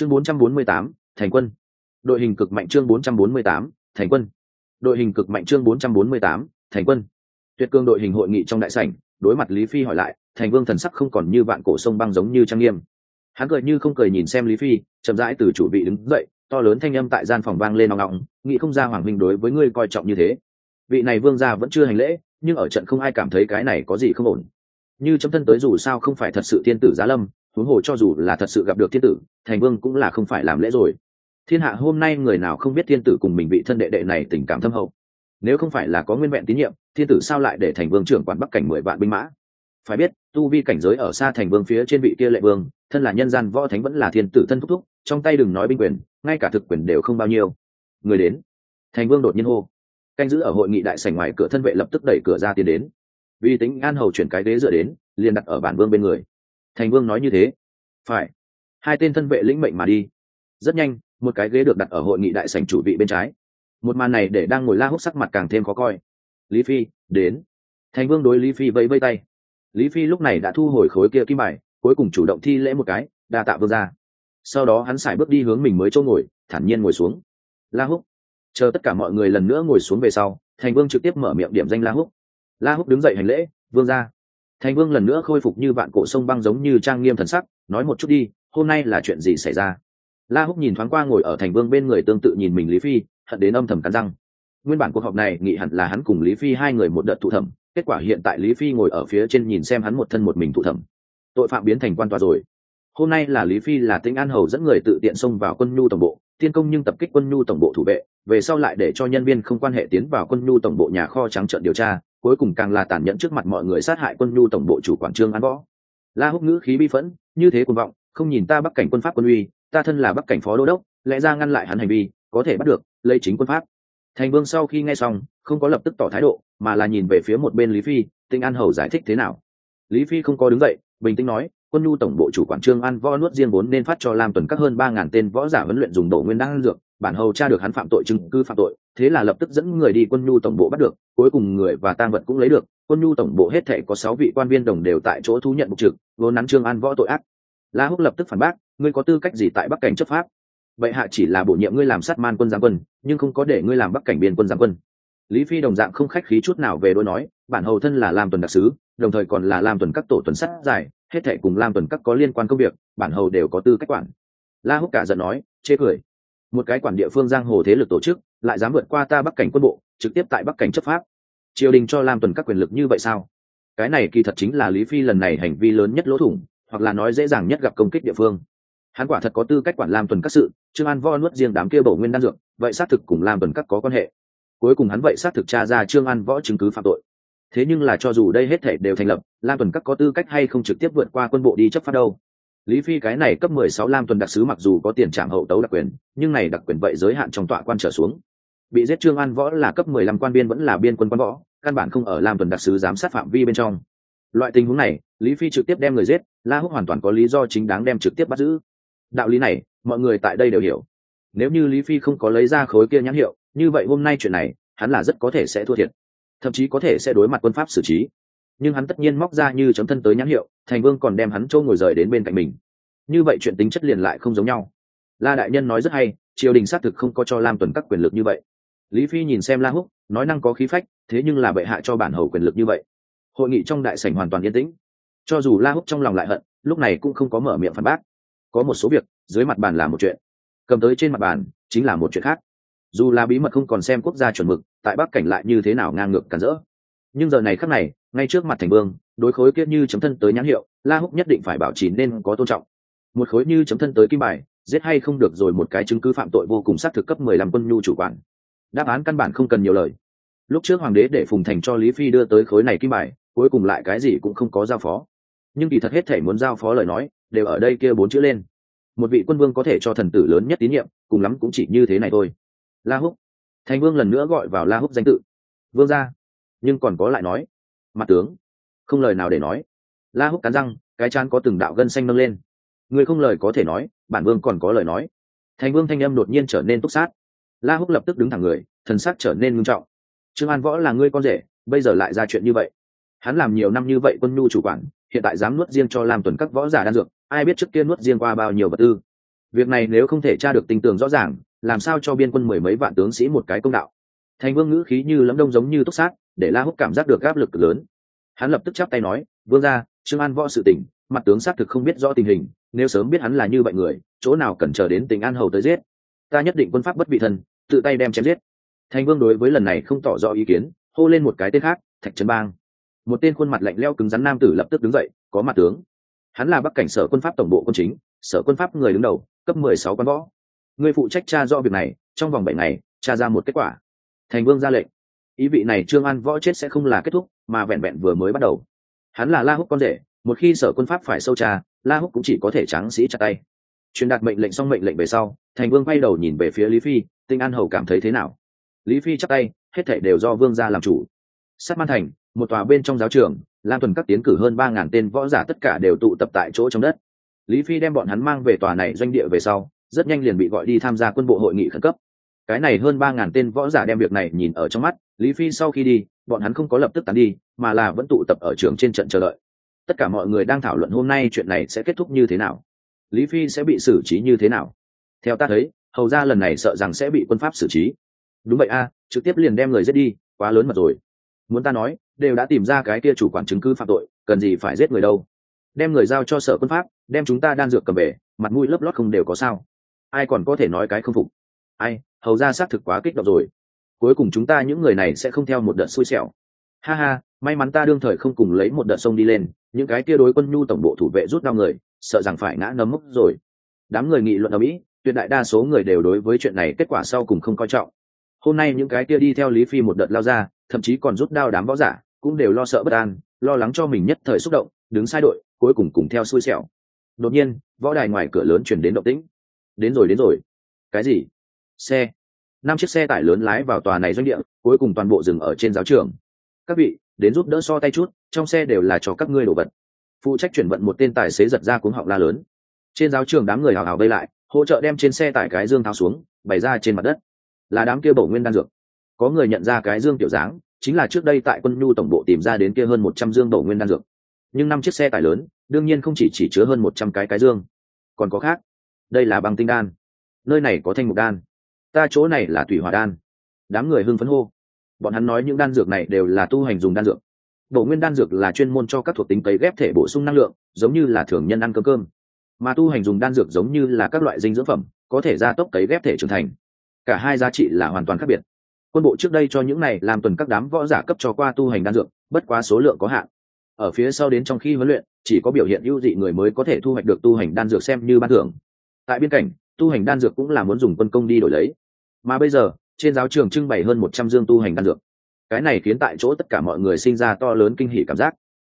chương 448, thành quân. Đội hình cực mạnh chương 448, thành quân. Đội hình cực mạnh chương 448, thành quân. Tuyệt cương đội hình hội nghị trong đại sảnh đối mặt lý phi hỏi lại thành vương thần sắc không còn như vạn cổ sông băng giống như trang nghiêm. Hắn cười như không cười nhìn xem lý phi chậm rãi từ chủ vị đứng dậy to lớn thanh âm tại gian phòng vang lên nòng ngọng nghĩ không ra hoàng minh đối với ngươi coi trọng như thế. Vị này vương gia vẫn chưa hành lễ nhưng ở trận không ai cảm thấy cái này có gì không ổn. Như chấm thân tới dù sao không phải thật sự thiên tử giá lâm huống hồ cho dù là thật sự gặp được thiên tử, thành vương cũng là không phải làm lễ rồi. Thiên hạ hôm nay người nào không biết thiên tử cùng mình bị thân đệ đệ này tình cảm thâm hậu? Nếu không phải là có nguyên vẹn tín nhiệm, thiên tử sao lại để thành vương trưởng quản bắc cảnh mười vạn binh mã? Phải biết, tu vi cảnh giới ở xa thành vương phía trên vị kia lệ vương, thân là nhân gian võ thánh vẫn là thiên tử thân thúc thúc, trong tay đừng nói binh quyền, ngay cả thực quyền đều không bao nhiêu. Người đến. Thành vương đột nhiên hô. Canh giữ ở hội nghị đại sảnh ngoài cửa thân vệ lập tức đẩy cửa ra tiến đến. Vì tính an hầu chuyển cái ghế dựa đến, liền đặt ở bản vương bên người thành vương nói như thế. Phải. Hai tên thân vệ lĩnh mệnh mà đi. Rất nhanh, một cái ghế được đặt ở hội nghị đại sảnh chủ vị bên trái. Một màn này để đang ngồi la húc sắc mặt càng thêm khó coi. Lý phi, đến. Thành vương đối lý phi vẫy vây tay. Lý phi lúc này đã thu hồi khối kia kim bài, cuối cùng chủ động thi lễ một cái, đa tạ vương ra sau đó hắn xài bước đi hướng mình mới chỗ ngồi, thản nhiên ngồi xuống. La húc. Chờ tất cả mọi người lần nữa ngồi xuống về sau, thành vương trực tiếp mở miệng điểm danh la húc. La húc đứng dậy hành lễ, vương ra thành vương lần nữa khôi phục như vạn cổ sông băng giống như trang nghiêm thần sắc, nói một chút đi, hôm nay là chuyện gì xảy ra? La húc nhìn thoáng qua ngồi ở thành vương bên người tương tự nhìn mình lý phi, hận đến âm thầm cắn răng. Nguyên bản cuộc họp này nghị hẳn là hắn cùng lý phi hai người một đợt thụ thẩm, kết quả hiện tại lý phi ngồi ở phía trên nhìn xem hắn một thân một mình thụ thẩm. Tội phạm biến thành quan tòa rồi. Hôm nay là lý phi là tĩnh an hầu dẫn người tự tiện xông vào quân nhu tổng bộ, tiên công nhưng tập kích quân nhu tổng bộ thủ vệ, về sau lại để cho nhân viên không quan hệ tiến vào quân nhu tổng bộ nhà kho trắng trợn điều tra cuối cùng càng là tàn nhẫn trước mặt mọi người sát hại quân nhu tổng bộ chủ quản trương an võ. La húc ngữ khí bi phẫn, như thế cuồng vọng, không nhìn ta bắc cảnh quân pháp quân uy, ta thân là bắc cảnh phó đô đốc, lẽ ra ngăn lại hắn hành vi, có thể bắt được, lấy chính quân pháp. Thành vương sau khi nghe xong, không có lập tức tỏ thái độ, mà là nhìn về phía một bên lý phi, tinh an hầu giải thích thế nào? Lý phi không có đứng dậy, bình tĩnh nói, quân nhu tổng bộ chủ quản trương an võ nuốt riêng vốn nên phát cho lam tuần các hơn ba ngàn tên võ giả huấn luyện dùng đổ nguyên đan dược bản hầu tra được hắn phạm tội chứng cứ phạm tội, thế là lập tức dẫn người đi quân nhu tổng bộ bắt được, cuối cùng người và tang vật cũng lấy được. Quân nhu tổng bộ hết thể có sáu vị quan viên đồng đều tại chỗ thú nhận mục trực vốn nắn trương an võ tội ác. La húc lập tức phản bác, ngươi có tư cách gì tại bắc cảnh chấp pháp? Vậy hạ chỉ là bổ nhiệm ngươi làm sát man quân giáng quân, nhưng không có để ngươi làm bắc cảnh biên quân giáng quân. Lý phi đồng dạng không khách khí chút nào về đôi nói, bản hầu thân là lam tuần đặc sứ, đồng thời còn là lam tuần các tổ tuần sát giải hết thệ cùng lam tuần các có liên quan công việc, bản hầu đều có tư cách quản. La húc cả giận nói, chê cười một cái quản địa phương giang hồ thế lực tổ chức, lại dám vượt qua ta bắc cảnh quân bộ, trực tiếp tại bắc cảnh chấp pháp. Triều đình cho lam tuần các quyền lực như vậy sao? Cái này kỳ thật chính là lý phi lần này hành vi lớn nhất lỗ thủng, hoặc là nói dễ dàng nhất gặp công kích địa phương. Hắn quả thật có tư cách quản lam tuần các sự, trương an vo nuốt riêng đám kia bổ nguyên đan dược, vậy xác thực cùng lam tuần các có quan hệ. Cuối cùng hắn vậy xác thực tra ra trương an võ chứng cứ phạm tội. Thế nhưng là cho dù đây hết thể đều thành lập, lam tuần các có tư cách hay không trực tiếp vượt qua quân bộ đi chấp pháp đâu? Lý phi cái này cấp mười sáu lam tuần đặc sứ mặc dù có tiền trạm hậu tấu đặc quyền, nhưng này đặc quyền vậy giới hạn trong tọa quan trở xuống. Bị giết trương an võ là cấp mười lăm quan biên vẫn là biên quân quan võ, căn bản không ở lam tuần đặc sứ giám sát phạm vi bên trong. Loại tình huống này, lý phi trực tiếp đem người giết, la húc hoàn toàn có lý do chính đáng đem trực tiếp bắt giữ. Đạo lý này, mọi người tại đây đều hiểu. Nếu như lý phi không có lấy ra khối kia nhãn hiệu, như vậy hôm nay chuyện này, hắn là rất có thể sẽ thua thiệt. Thậm chí có thể sẽ đối mặt quân pháp xử trí nhưng hắn tất nhiên móc ra như chấm thân tới nhãn hiệu, thành vương còn đem hắn trâu ngồi rời đến bên cạnh mình. Như vậy chuyện tính chất liền lại không giống nhau. La đại nhân nói rất hay, triều đình xác thực không có cho lam tuần các quyền lực như vậy. Lý phi nhìn xem la húc, nói năng có khí phách, thế nhưng là bệ hạ cho bản hầu quyền lực như vậy. Hội nghị trong đại sảnh hoàn toàn yên tĩnh. Cho dù la húc trong lòng lại hận, lúc này cũng không có mở miệng phản bác. Có một số việc, dưới mặt bàn là một chuyện, cầm tới trên mặt bàn chính là một chuyện khác. Dù là bí mật không còn xem quốc gia chuẩn mực, tại bắc cảnh lại như thế nào ngang ngược cản rỡ. Nhưng giờ này khắc này ngay trước mặt thành vương, đối khối kia như chấm thân tới nhãn hiệu, la húc nhất định phải bảo trì nên có tôn trọng. Một khối như chấm thân tới kim bài, giết hay không được rồi một cái chứng cứ phạm tội vô cùng xác thực cấp mười lăm quân nhu chủ quản. Đáp án căn bản không cần nhiều lời. Lúc trước hoàng đế để phùng thành cho lý phi đưa tới khối này kim bài, cuối cùng lại cái gì cũng không có giao phó. Nhưng kỳ thật hết thể muốn giao phó lời nói, đều ở đây kia bốn chữ lên. Một vị quân vương có thể cho thần tử lớn nhất tín nhiệm, cùng lắm cũng chỉ như thế này thôi. La húc. Thành vương lần nữa gọi vào la húc danh tự. Vương ra nhưng còn có lại nói mặt tướng. Không lời nào để nói. La húc cắn răng, cái chán có từng đạo gân xanh nâng lên. Người không lời có thể nói, bản vương còn có lời nói. Thành vương thanh âm đột nhiên trở nên túc sát. La húc lập tức đứng thẳng người, thần sắc trở nên ngưng trọng. Trương an võ là ngươi con rể, bây giờ lại ra chuyện như vậy. Hắn làm nhiều năm như vậy quân nhu chủ quản, hiện tại dám nuốt riêng cho làm tuần các võ giả đan dược, ai biết trước kia nuốt riêng qua bao nhiêu vật tư. Việc này nếu không thể tra được tình tường rõ ràng, làm sao cho biên quân mười mấy vạn tướng sĩ một cái công đạo. Thành vương ngữ khí như lấm đông giống như túc sát để la húc cảm giác được áp lực lớn. Hắn lập tức chắp tay nói, vương ra trương an võ sự tỉnh mặt tướng xác thực không biết rõ tình hình, nếu sớm biết hắn là như vậy người, chỗ nào cần chờ đến tình an hầu tới giết? Ta nhất định quân pháp bất vị thân, tự tay đem chém giết. Thành vương đối với lần này không tỏ rõ ý kiến, hô lên một cái tên khác, thạch trấn bang. Một tên khuôn mặt lạnh leo cứng rắn nam tử lập tức đứng dậy, có mặt tướng. Hắn là bắc cảnh sở quân pháp tổng bộ quân chính, sở quân pháp người đứng đầu, cấp mười sáu quan võ. Người phụ trách tra do việc này, trong vòng bảy ngày, tra ra một kết quả. Thành vương ra lệnh ý vị này trương an võ chết sẽ không là kết thúc mà vẹn vẹn vừa mới bắt đầu. Hắn là la húc con rể một khi sở quân pháp phải sâu trà, la húc cũng chỉ có thể tráng sĩ chặt tay. Truyền đạt mệnh lệnh xong mệnh lệnh về sau thành vương quay đầu nhìn về phía lý phi tinh an hầu cảm thấy thế nào? Lý phi chắc tay hết thể đều do vương gia làm chủ. Sát man thành một tòa bên trong giáo trường lam tuần các tiến cử hơn ba ngàn tên võ giả tất cả đều tụ tập tại chỗ trong đất. Lý phi đem bọn hắn mang về tòa này doanh địa về sau rất nhanh liền bị gọi đi tham gia quân bộ hội nghị khẩn cấp. Cái này hơn ba ngàn tên võ giả đem việc này nhìn ở trong mắt lý phi sau khi đi, bọn hắn không có lập tức tán đi, mà là vẫn tụ tập ở trường trên trận chờ đợi. Tất cả mọi người đang thảo luận hôm nay chuyện này sẽ kết thúc như thế nào. Lý phi sẽ bị xử trí như thế nào? Theo ta thấy, hầu ra lần này sợ rằng sẽ bị quân pháp xử trí. Đúng vậy a, trực tiếp liền đem người giết đi, quá lớn mật rồi. Muốn ta nói, đều đã tìm ra cái kia chủ quản chứng cứ phạm tội, cần gì phải giết người đâu? Đem người giao cho sở quân pháp, đem chúng ta đan dược cầm về, mặt mũi lấp lót không đều có sao. Ai còn có thể nói cái không phục? Ai, hầu ra xác thực quá kích động rồi cuối cùng chúng ta những người này sẽ không theo một đợt xui xẻo. Ha ha, may mắn ta đương thời không cùng lấy một đợt sông đi lên, những cái kia đối quân nhu tổng bộ thủ vệ rút đau người, sợ rằng phải ngã nấm mốc rồi. Đám người nghị luận ở mỹ, tuyệt đại đa số người đều đối với chuyện này kết quả sau cùng không coi trọng. Hôm nay những cái kia đi theo lý phi một đợt lao ra, thậm chí còn rút đao đám võ giả, cũng đều lo sợ bất an, lo lắng cho mình nhất thời xúc động, đứng sai đội, cuối cùng cùng theo xui xẻo. Đột nhiên, võ đài ngoài cửa lớn chuyển đến động tĩnh. Đến rồi đến rồi. Cái gì? Xe năm chiếc xe tải lớn lái vào tòa này doanh địa, cuối cùng toàn bộ dừng ở trên giáo trường. Các vị, đến giúp đỡ so tay chút, trong xe đều là cho các ngươi đồ vật. Phụ trách chuyển vận một tên tài xế giật ra cuống họng la lớn. Trên giáo trường đám người hào hào vây lại, hỗ trợ đem trên xe tải cái dương tháo xuống, bày ra trên mặt đất. Là đám kia bổ nguyên đan dược. Có người nhận ra cái dương tiểu dáng, chính là trước đây tại quân nhu tổng bộ tìm ra đến kia hơn một trăm dương bổ nguyên đan dược. Nhưng năm chiếc xe tải lớn, đương nhiên không chỉ chỉ chứa hơn một trăm cái cái dương. Còn có khác, đây là băng tinh đan. Nơi này có thanh mục đan ta chỗ này là tùy hòa đan. Đám người hưng phấn hô. Bọn hắn nói những đan dược này đều là tu hành dùng đan dược. Bộ nguyên đan dược là chuyên môn cho các thuộc tính cấy ghép thể bổ sung năng lượng, giống như là thường nhân ăn cơm cơm. Mà tu hành dùng đan dược giống như là các loại dinh dưỡng phẩm, có thể gia tốc cấy ghép thể trưởng thành. Cả hai giá trị là hoàn toàn khác biệt. Quân bộ trước đây cho những này làm tuần các đám võ giả cấp cho qua tu hành đan dược, bất quá số lượng có hạn. Ở phía sau đến trong khi huấn luyện, chỉ có biểu hiện ưu dị người mới có thể thu hoạch được tu hành đan dược xem như ban thưởng. Tại biên cảnh tu hành đan dược cũng là muốn dùng quân công đi đổi lấy mà bây giờ, trên giáo trường trưng bày hơn một trăm dương tu hành đan dược. Cái này khiến tại chỗ tất cả mọi người sinh ra to lớn kinh hỉ cảm giác.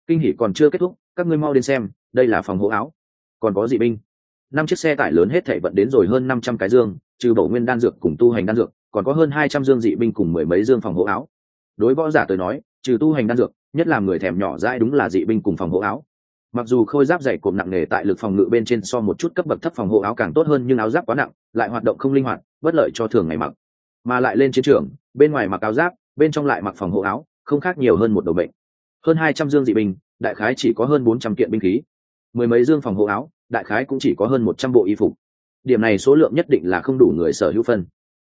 Kinh hỉ còn chưa kết thúc, các ngươi mau đến xem, đây là phòng hộ áo. Còn có dị binh. Năm chiếc xe tải lớn hết thể vận đến rồi hơn năm trăm cái dương, trừ bổ nguyên đan dược cùng tu hành đan dược, còn có hơn hai trăm dương dị binh cùng mười mấy dương phòng hộ áo. Đối võ giả tới nói, trừ tu hành đan dược, nhất là người thèm nhỏ dãi đúng là dị binh cùng phòng hộ áo mặc dù khôi giáp dày cộm nặng nề tại lực phòng ngự bên trên so một chút cấp bậc thấp phòng hộ áo càng tốt hơn nhưng áo giáp quá nặng, lại hoạt động không linh hoạt, bất lợi cho thường ngày mặc. Mà lại lên chiến trường, bên ngoài mặc áo giáp, bên trong lại mặc phòng hộ áo, không khác nhiều hơn một đầu bệnh hơn hai trăm dương dị binh, đại khái chỉ có hơn bốn trăm kiện binh khí. Mười mấy dương phòng hộ áo, đại khái cũng chỉ có hơn một trăm bộ y phục. Điểm này số lượng nhất định là không đủ người sở hữu phân.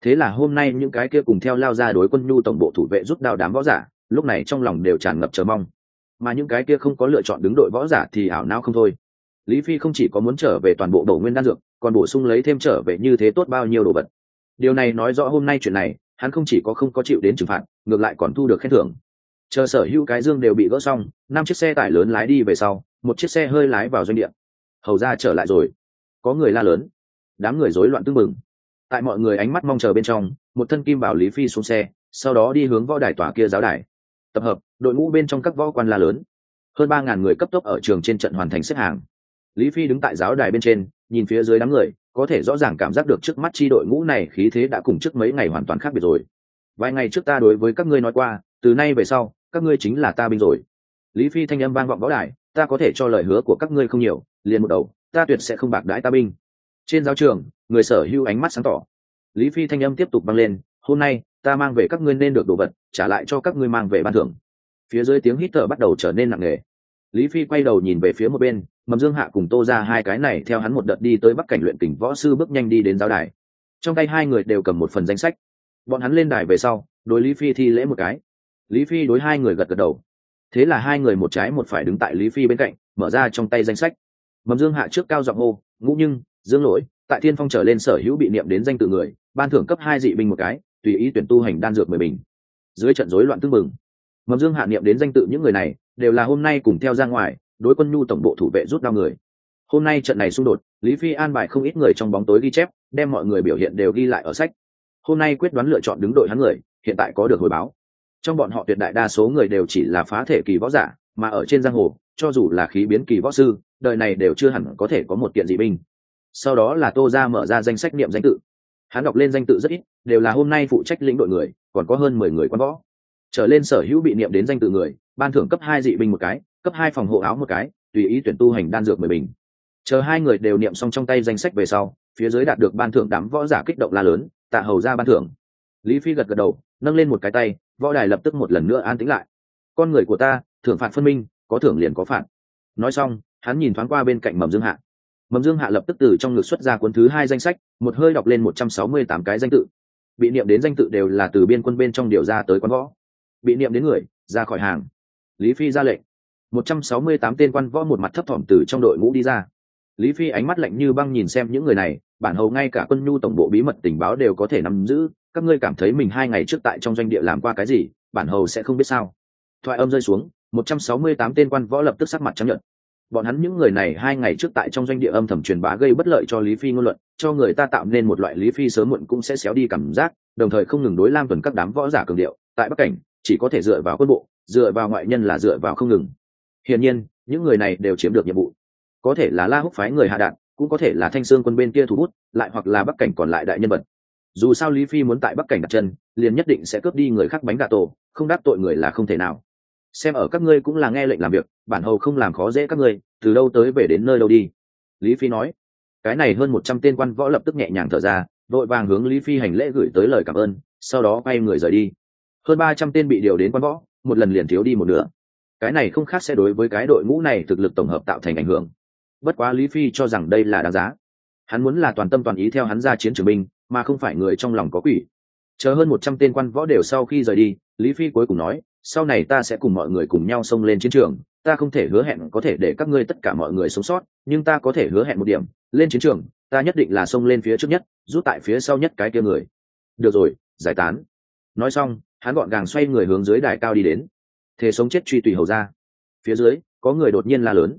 Thế là hôm nay những cái kia cùng theo lao ra đối quân nhu tổng bộ thủ vệ rút đao đám võ giả, lúc này trong lòng đều tràn ngập chờ mong mà những cái kia không có lựa chọn đứng đội võ giả thì ảo não không thôi. Lý phi không chỉ có muốn trở về toàn bộ đầu nguyên đan dược, còn bổ sung lấy thêm trở về như thế tốt bao nhiêu đồ vật. Điều này nói rõ hôm nay chuyện này, hắn không chỉ có không có chịu đến trừng phạt, ngược lại còn thu được khen thưởng. Chờ sở hữu cái dương đều bị gỡ xong, năm chiếc xe tải lớn lái đi về sau, một chiếc xe hơi lái vào doanh địa. Hầu ra trở lại rồi. Có người la lớn. Đám người rối loạn tưng mừng. tại mọi người ánh mắt mong chờ bên trong, một thân kim bảo lý phi xuống xe, sau đó đi hướng võ đài tòa kia giáo đài tập hợp, đội ngũ bên trong các võ quan la lớn. Hơn ba ngàn người cấp tốc ở trường trên trận hoàn thành xếp hàng. Lý phi đứng tại giáo đài bên trên, nhìn phía dưới đám người, có thể rõ ràng cảm giác được trước mắt chi đội ngũ này khí thế đã cùng trước mấy ngày hoàn toàn khác biệt rồi. Vài ngày trước ta đối với các ngươi nói qua, từ nay về sau, các ngươi chính là ta binh rồi. Lý phi thanh âm vang vọng võ đài, ta có thể cho lời hứa của các ngươi không nhiều, liền một đầu, ta tuyệt sẽ không bạc đãi ta binh. Trên giáo trường, người sở hữu ánh mắt sáng tỏ. Lý phi thanh âm tiếp tục băng lên, hôm nay ta mang về các ngươi nên được đồ vật, trả lại cho các ngươi mang về ban thưởng. Phía dưới tiếng hít thở bắt đầu trở nên nặng nề. Lý phi quay đầu nhìn về phía một bên, mầm dương hạ cùng tô ra hai cái này theo hắn một đợt đi tới bắc cảnh luyện tỉnh võ sư bước nhanh đi đến giáo đài. Trong tay hai người đều cầm một phần danh sách. Bọn hắn lên đài về sau, đối lý phi thi lễ một cái. Lý phi đối hai người gật gật đầu. Thế là hai người một trái một phải đứng tại lý phi bên cạnh, mở ra trong tay danh sách. Mầm dương hạ trước cao giọng hô, ngũ nhưng, dương lỗi, tại thiên phong trở lên sở hữu bị niệm đến danh tự người, ban thưởng cấp hai dị binh một cái tùy ý tuyển tu hành đan dược mười bình. Dưới trận rối loạn tương mừng mầm dương hạ niệm đến danh tự những người này, đều là hôm nay cùng theo ra ngoài, đối quân nhu tổng bộ thủ vệ rút đau người. Hôm nay trận này xung đột, lý phi an bài không ít người trong bóng tối ghi chép, đem mọi người biểu hiện đều ghi lại ở sách. Hôm nay quyết đoán lựa chọn đứng đội hắn người, hiện tại có được hồi báo. Trong bọn họ tuyệt đại đa số người đều chỉ là phá thể kỳ võ giả, mà ở trên giang hồ, cho dù là khí biến kỳ võ sư, đời này đều chưa hẳn có thể có một kiện dị binh. Sau đó là tô ra mở ra danh sách niệm danh tự hắn đọc lên danh tự rất ít, đều là hôm nay phụ trách lĩnh đội người, còn có hơn mười người quan võ. Trở lên sở hữu bị niệm đến danh tự người, ban thưởng cấp hai dị binh một cái, cấp hai phòng hộ áo một cái, tùy ý tuyển tu hành đan dược mười bình. Chờ hai người đều niệm xong trong tay danh sách về sau, phía dưới đạt được ban thưởng đám võ giả kích động la lớn, tạ hầu ra ban thưởng. Lý phi gật gật đầu, nâng lên một cái tay, võ đài lập tức một lần nữa an tĩnh lại. Con người của ta, thưởng phạt phân minh, có thưởng liền có phạt. Nói xong, hắn nhìn thoáng qua bên cạnh mầm dương hạ mầm dương hạ lập tức từ trong ngực xuất ra cuốn thứ hai danh sách, một hơi đọc lên một trăm sáu mươi tám cái danh tự. Bị niệm đến danh tự đều là từ biên quân bên trong điều ra tới quán võ. Bị niệm đến người, ra khỏi hàng. Lý phi ra lệnh. một trăm sáu mươi tám tên quan võ một mặt thấp thỏm từ trong đội ngũ đi ra. Lý phi ánh mắt lạnh như băng nhìn xem những người này, bản hầu ngay cả quân nhu tổng bộ bí mật tình báo đều có thể nắm giữ. Các ngươi cảm thấy mình hai ngày trước tại trong doanh địa làm qua cái gì, bản hầu sẽ không biết sao. Thoại âm rơi xuống, một trăm sáu mươi tám tên quan võ lập tức sắc mặt trắng nhợt bọn hắn những người này hai ngày trước tại trong doanh địa âm thầm truyền bá gây bất lợi cho lý phi ngôn luận, cho người ta tạo nên một loại lý phi sớm muộn cũng sẽ xéo đi cảm giác, đồng thời không ngừng đối lam tuần các đám võ giả cường điệu. Tại bắc cảnh, chỉ có thể dựa vào quân bộ, dựa vào ngoại nhân là dựa vào không ngừng. Hiển nhiên, những người này đều chiếm được nhiệm vụ. Có thể là la húc phái người hạ đạn, cũng có thể là thanh sương quân bên kia thu hút lại hoặc là bắc cảnh còn lại đại nhân vật. Dù sao lý phi muốn tại bắc cảnh đặt chân, liền nhất định sẽ cướp đi người khác bánh gà tổ, không đáp tội người là không thể nào xem ở các ngươi cũng là nghe lệnh làm việc, bản hầu không làm khó dễ các ngươi, từ đâu tới về đến nơi đâu đi. Lý phi nói. Cái này hơn một trăm tên quan võ lập tức nhẹ nhàng thở ra, đội vàng hướng lý phi hành lễ gửi tới lời cảm ơn, sau đó quay người rời đi. Hơn ba trăm tên bị điều đến quan võ, một lần liền thiếu đi một nửa. Cái này không khác sẽ đối với cái đội ngũ này thực lực tổng hợp tạo thành ảnh hưởng. Bất quá lý phi cho rằng đây là đáng giá. Hắn muốn là toàn tâm toàn ý theo hắn ra chiến trường binh, mà không phải người trong lòng có quỷ. Chờ hơn một trăm tên quan võ đều sau khi rời đi, lý phi cuối cùng nói sau này ta sẽ cùng mọi người cùng nhau xông lên chiến trường, ta không thể hứa hẹn có thể để các ngươi tất cả mọi người sống sót, nhưng ta có thể hứa hẹn một điểm, lên chiến trường, ta nhất định là xông lên phía trước nhất, rút tại phía sau nhất cái kia người. Được rồi, giải tán. Nói xong, hắn gọn gàng xoay người hướng dưới đài cao đi đến. Thế sống chết truy tùy hầu ra. Phía dưới, có người đột nhiên la lớn.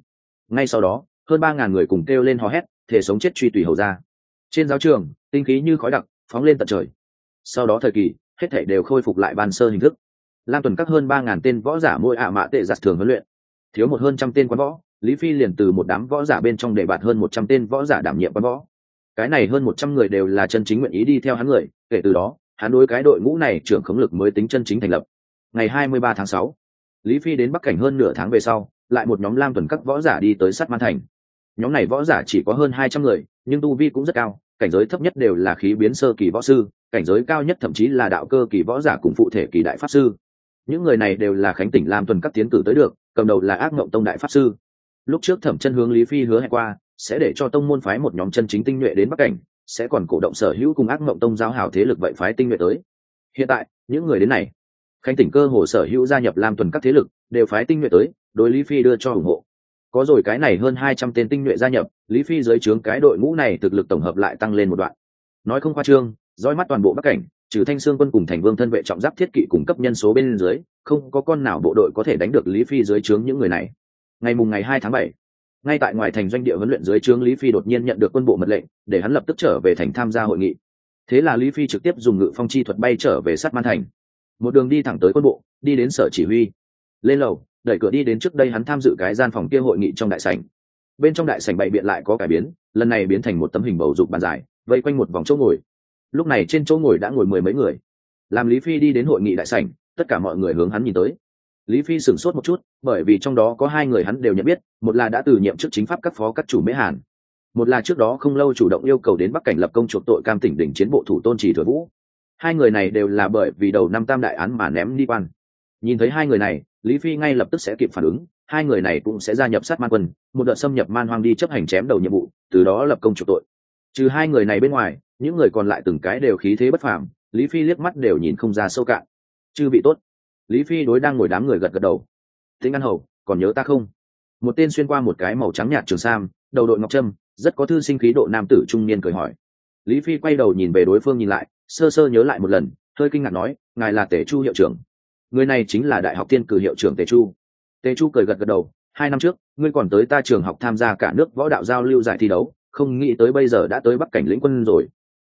Ngay sau đó, hơn ba ngàn người cùng kêu lên hò hét thể sống chết truy tùy hầu ra. Trên giáo trường, tinh khí như khói đặc, phóng lên tận trời. Sau đó thời kỳ, hết thể đều khôi phục lại ban sơ hình thức lam tuần các hơn ba ngàn tên võ giả mỗi ạ mạ tệ giặt thường huấn luyện. Thiếu một hơn trăm tên quán võ, lý phi liền từ một đám võ giả bên trong để bạt hơn một trăm tên võ giả đảm nhiệm quán võ. Cái này hơn một trăm người đều là chân chính nguyện ý đi theo hắn người, kể từ đó, hắn đối cái đội ngũ này trưởng khống lực mới tính chân chính thành lập. Ngày hai mươi ba tháng sáu, lý phi đến bắc cảnh hơn nửa tháng về sau, lại một nhóm lam tuần các võ giả đi tới sắt man thành. Nhóm này võ giả chỉ có hơn hai trăm người, nhưng tu vi cũng rất cao, cảnh giới thấp nhất đều là khí biến sơ kỳ võ sư, cảnh giới cao nhất thậm chí là đạo cơ kỳ võ giả cùng phụ thể kỳ đại pháp sư những người này đều là khánh tỉnh lam tuần các tiến cử tới được, cầm đầu là ác mộng tông đại pháp sư. Lúc trước thẩm chân hướng lý phi hứa hẹn qua, sẽ để cho tông môn phái một nhóm chân chính tinh nhuệ đến bắc cảnh, sẽ còn cổ động sở hữu cùng ác mộng tông giao hảo thế lực vậy phái tinh nhuệ tới. Hiện tại, những người đến này, khánh tỉnh cơ hồ sở hữu gia nhập lam tuần các thế lực, đều phái tinh nhuệ tới, đối lý phi đưa cho ủng hộ. Có rồi cái này hơn hai trăm tên tinh nhuệ gia nhập, lý phi dưới trướng cái đội ngũ này thực lực tổng hợp lại tăng lên một đoạn. Nói không khoa trương, dõi mắt toàn bộ bắc cảnh trừ thanh sương quân cùng thành vương thân vệ trọng giáp thiết kỵ cung cấp nhân số bên dưới, không có con nào bộ đội có thể đánh được lý phi dưới trướng những người này. Ngày mùng ngày hai tháng bảy, ngay tại ngoài thành doanh địa huấn luyện dưới trướng lý phi đột nhiên nhận được quân bộ mật lệnh, để hắn lập tức trở về thành tham gia hội nghị. Thế là lý phi trực tiếp dùng ngự phong chi thuật bay trở về sát man thành. Một đường đi thẳng tới quân bộ, đi đến sở chỉ huy. Lên lầu, đẩy cửa đi đến trước đây hắn tham dự cái gian phòng kia hội nghị trong đại sảnh. Bên trong đại sảnh bày biện lại có cải biến, lần này biến thành một tấm hình bầu dục bàn dài, vây quanh một vòng chỗ ngồi lúc này trên chỗ ngồi đã ngồi mười mấy người. Làm lý phi đi đến hội nghị đại sảnh, tất cả mọi người hướng hắn nhìn tới. Lý phi sửng sốt một chút, bởi vì trong đó có hai người hắn đều nhận biết, một là đã từ nhiệm chức chính pháp các phó các chủ mễ hàn, một là trước đó không lâu chủ động yêu cầu đến bắc cảnh lập công chuộc tội cam tỉnh đỉnh chiến bộ thủ tôn trì thừa vũ. Hai người này đều là bởi vì đầu năm tam đại án mà ném đi quan. Nhìn thấy hai người này, lý phi ngay lập tức sẽ kịp phản ứng, hai người này cũng sẽ gia nhập sát man quân, một đợt xâm nhập man hoang đi chấp hành chém đầu nhiệm vụ, từ đó lập công chuộc tội. Trừ hai người này bên ngoài những người còn lại từng cái đều khí thế bất phàm, lý phi liếc mắt đều nhìn không ra sâu cạn. Chư bị tốt. Lý phi đối đang ngồi đám người gật gật đầu. Tinh ăn hầu, còn nhớ ta không? Một tên xuyên qua một cái màu trắng nhạt trường sam, đầu đội ngọc trâm, rất có thư sinh khí độ nam tử trung niên cười hỏi. Lý phi quay đầu nhìn về đối phương nhìn lại, sơ sơ nhớ lại một lần, hơi kinh ngạc nói, ngài là tể chu hiệu trưởng. Người này chính là đại học tiên cử hiệu trưởng tề chu. Tề chu cười gật gật đầu, hai năm trước, ngươi còn tới ta trường học tham gia cả nước võ đạo giao lưu giải thi đấu, không nghĩ tới bây giờ đã tới bắc cảnh lĩnh quân rồi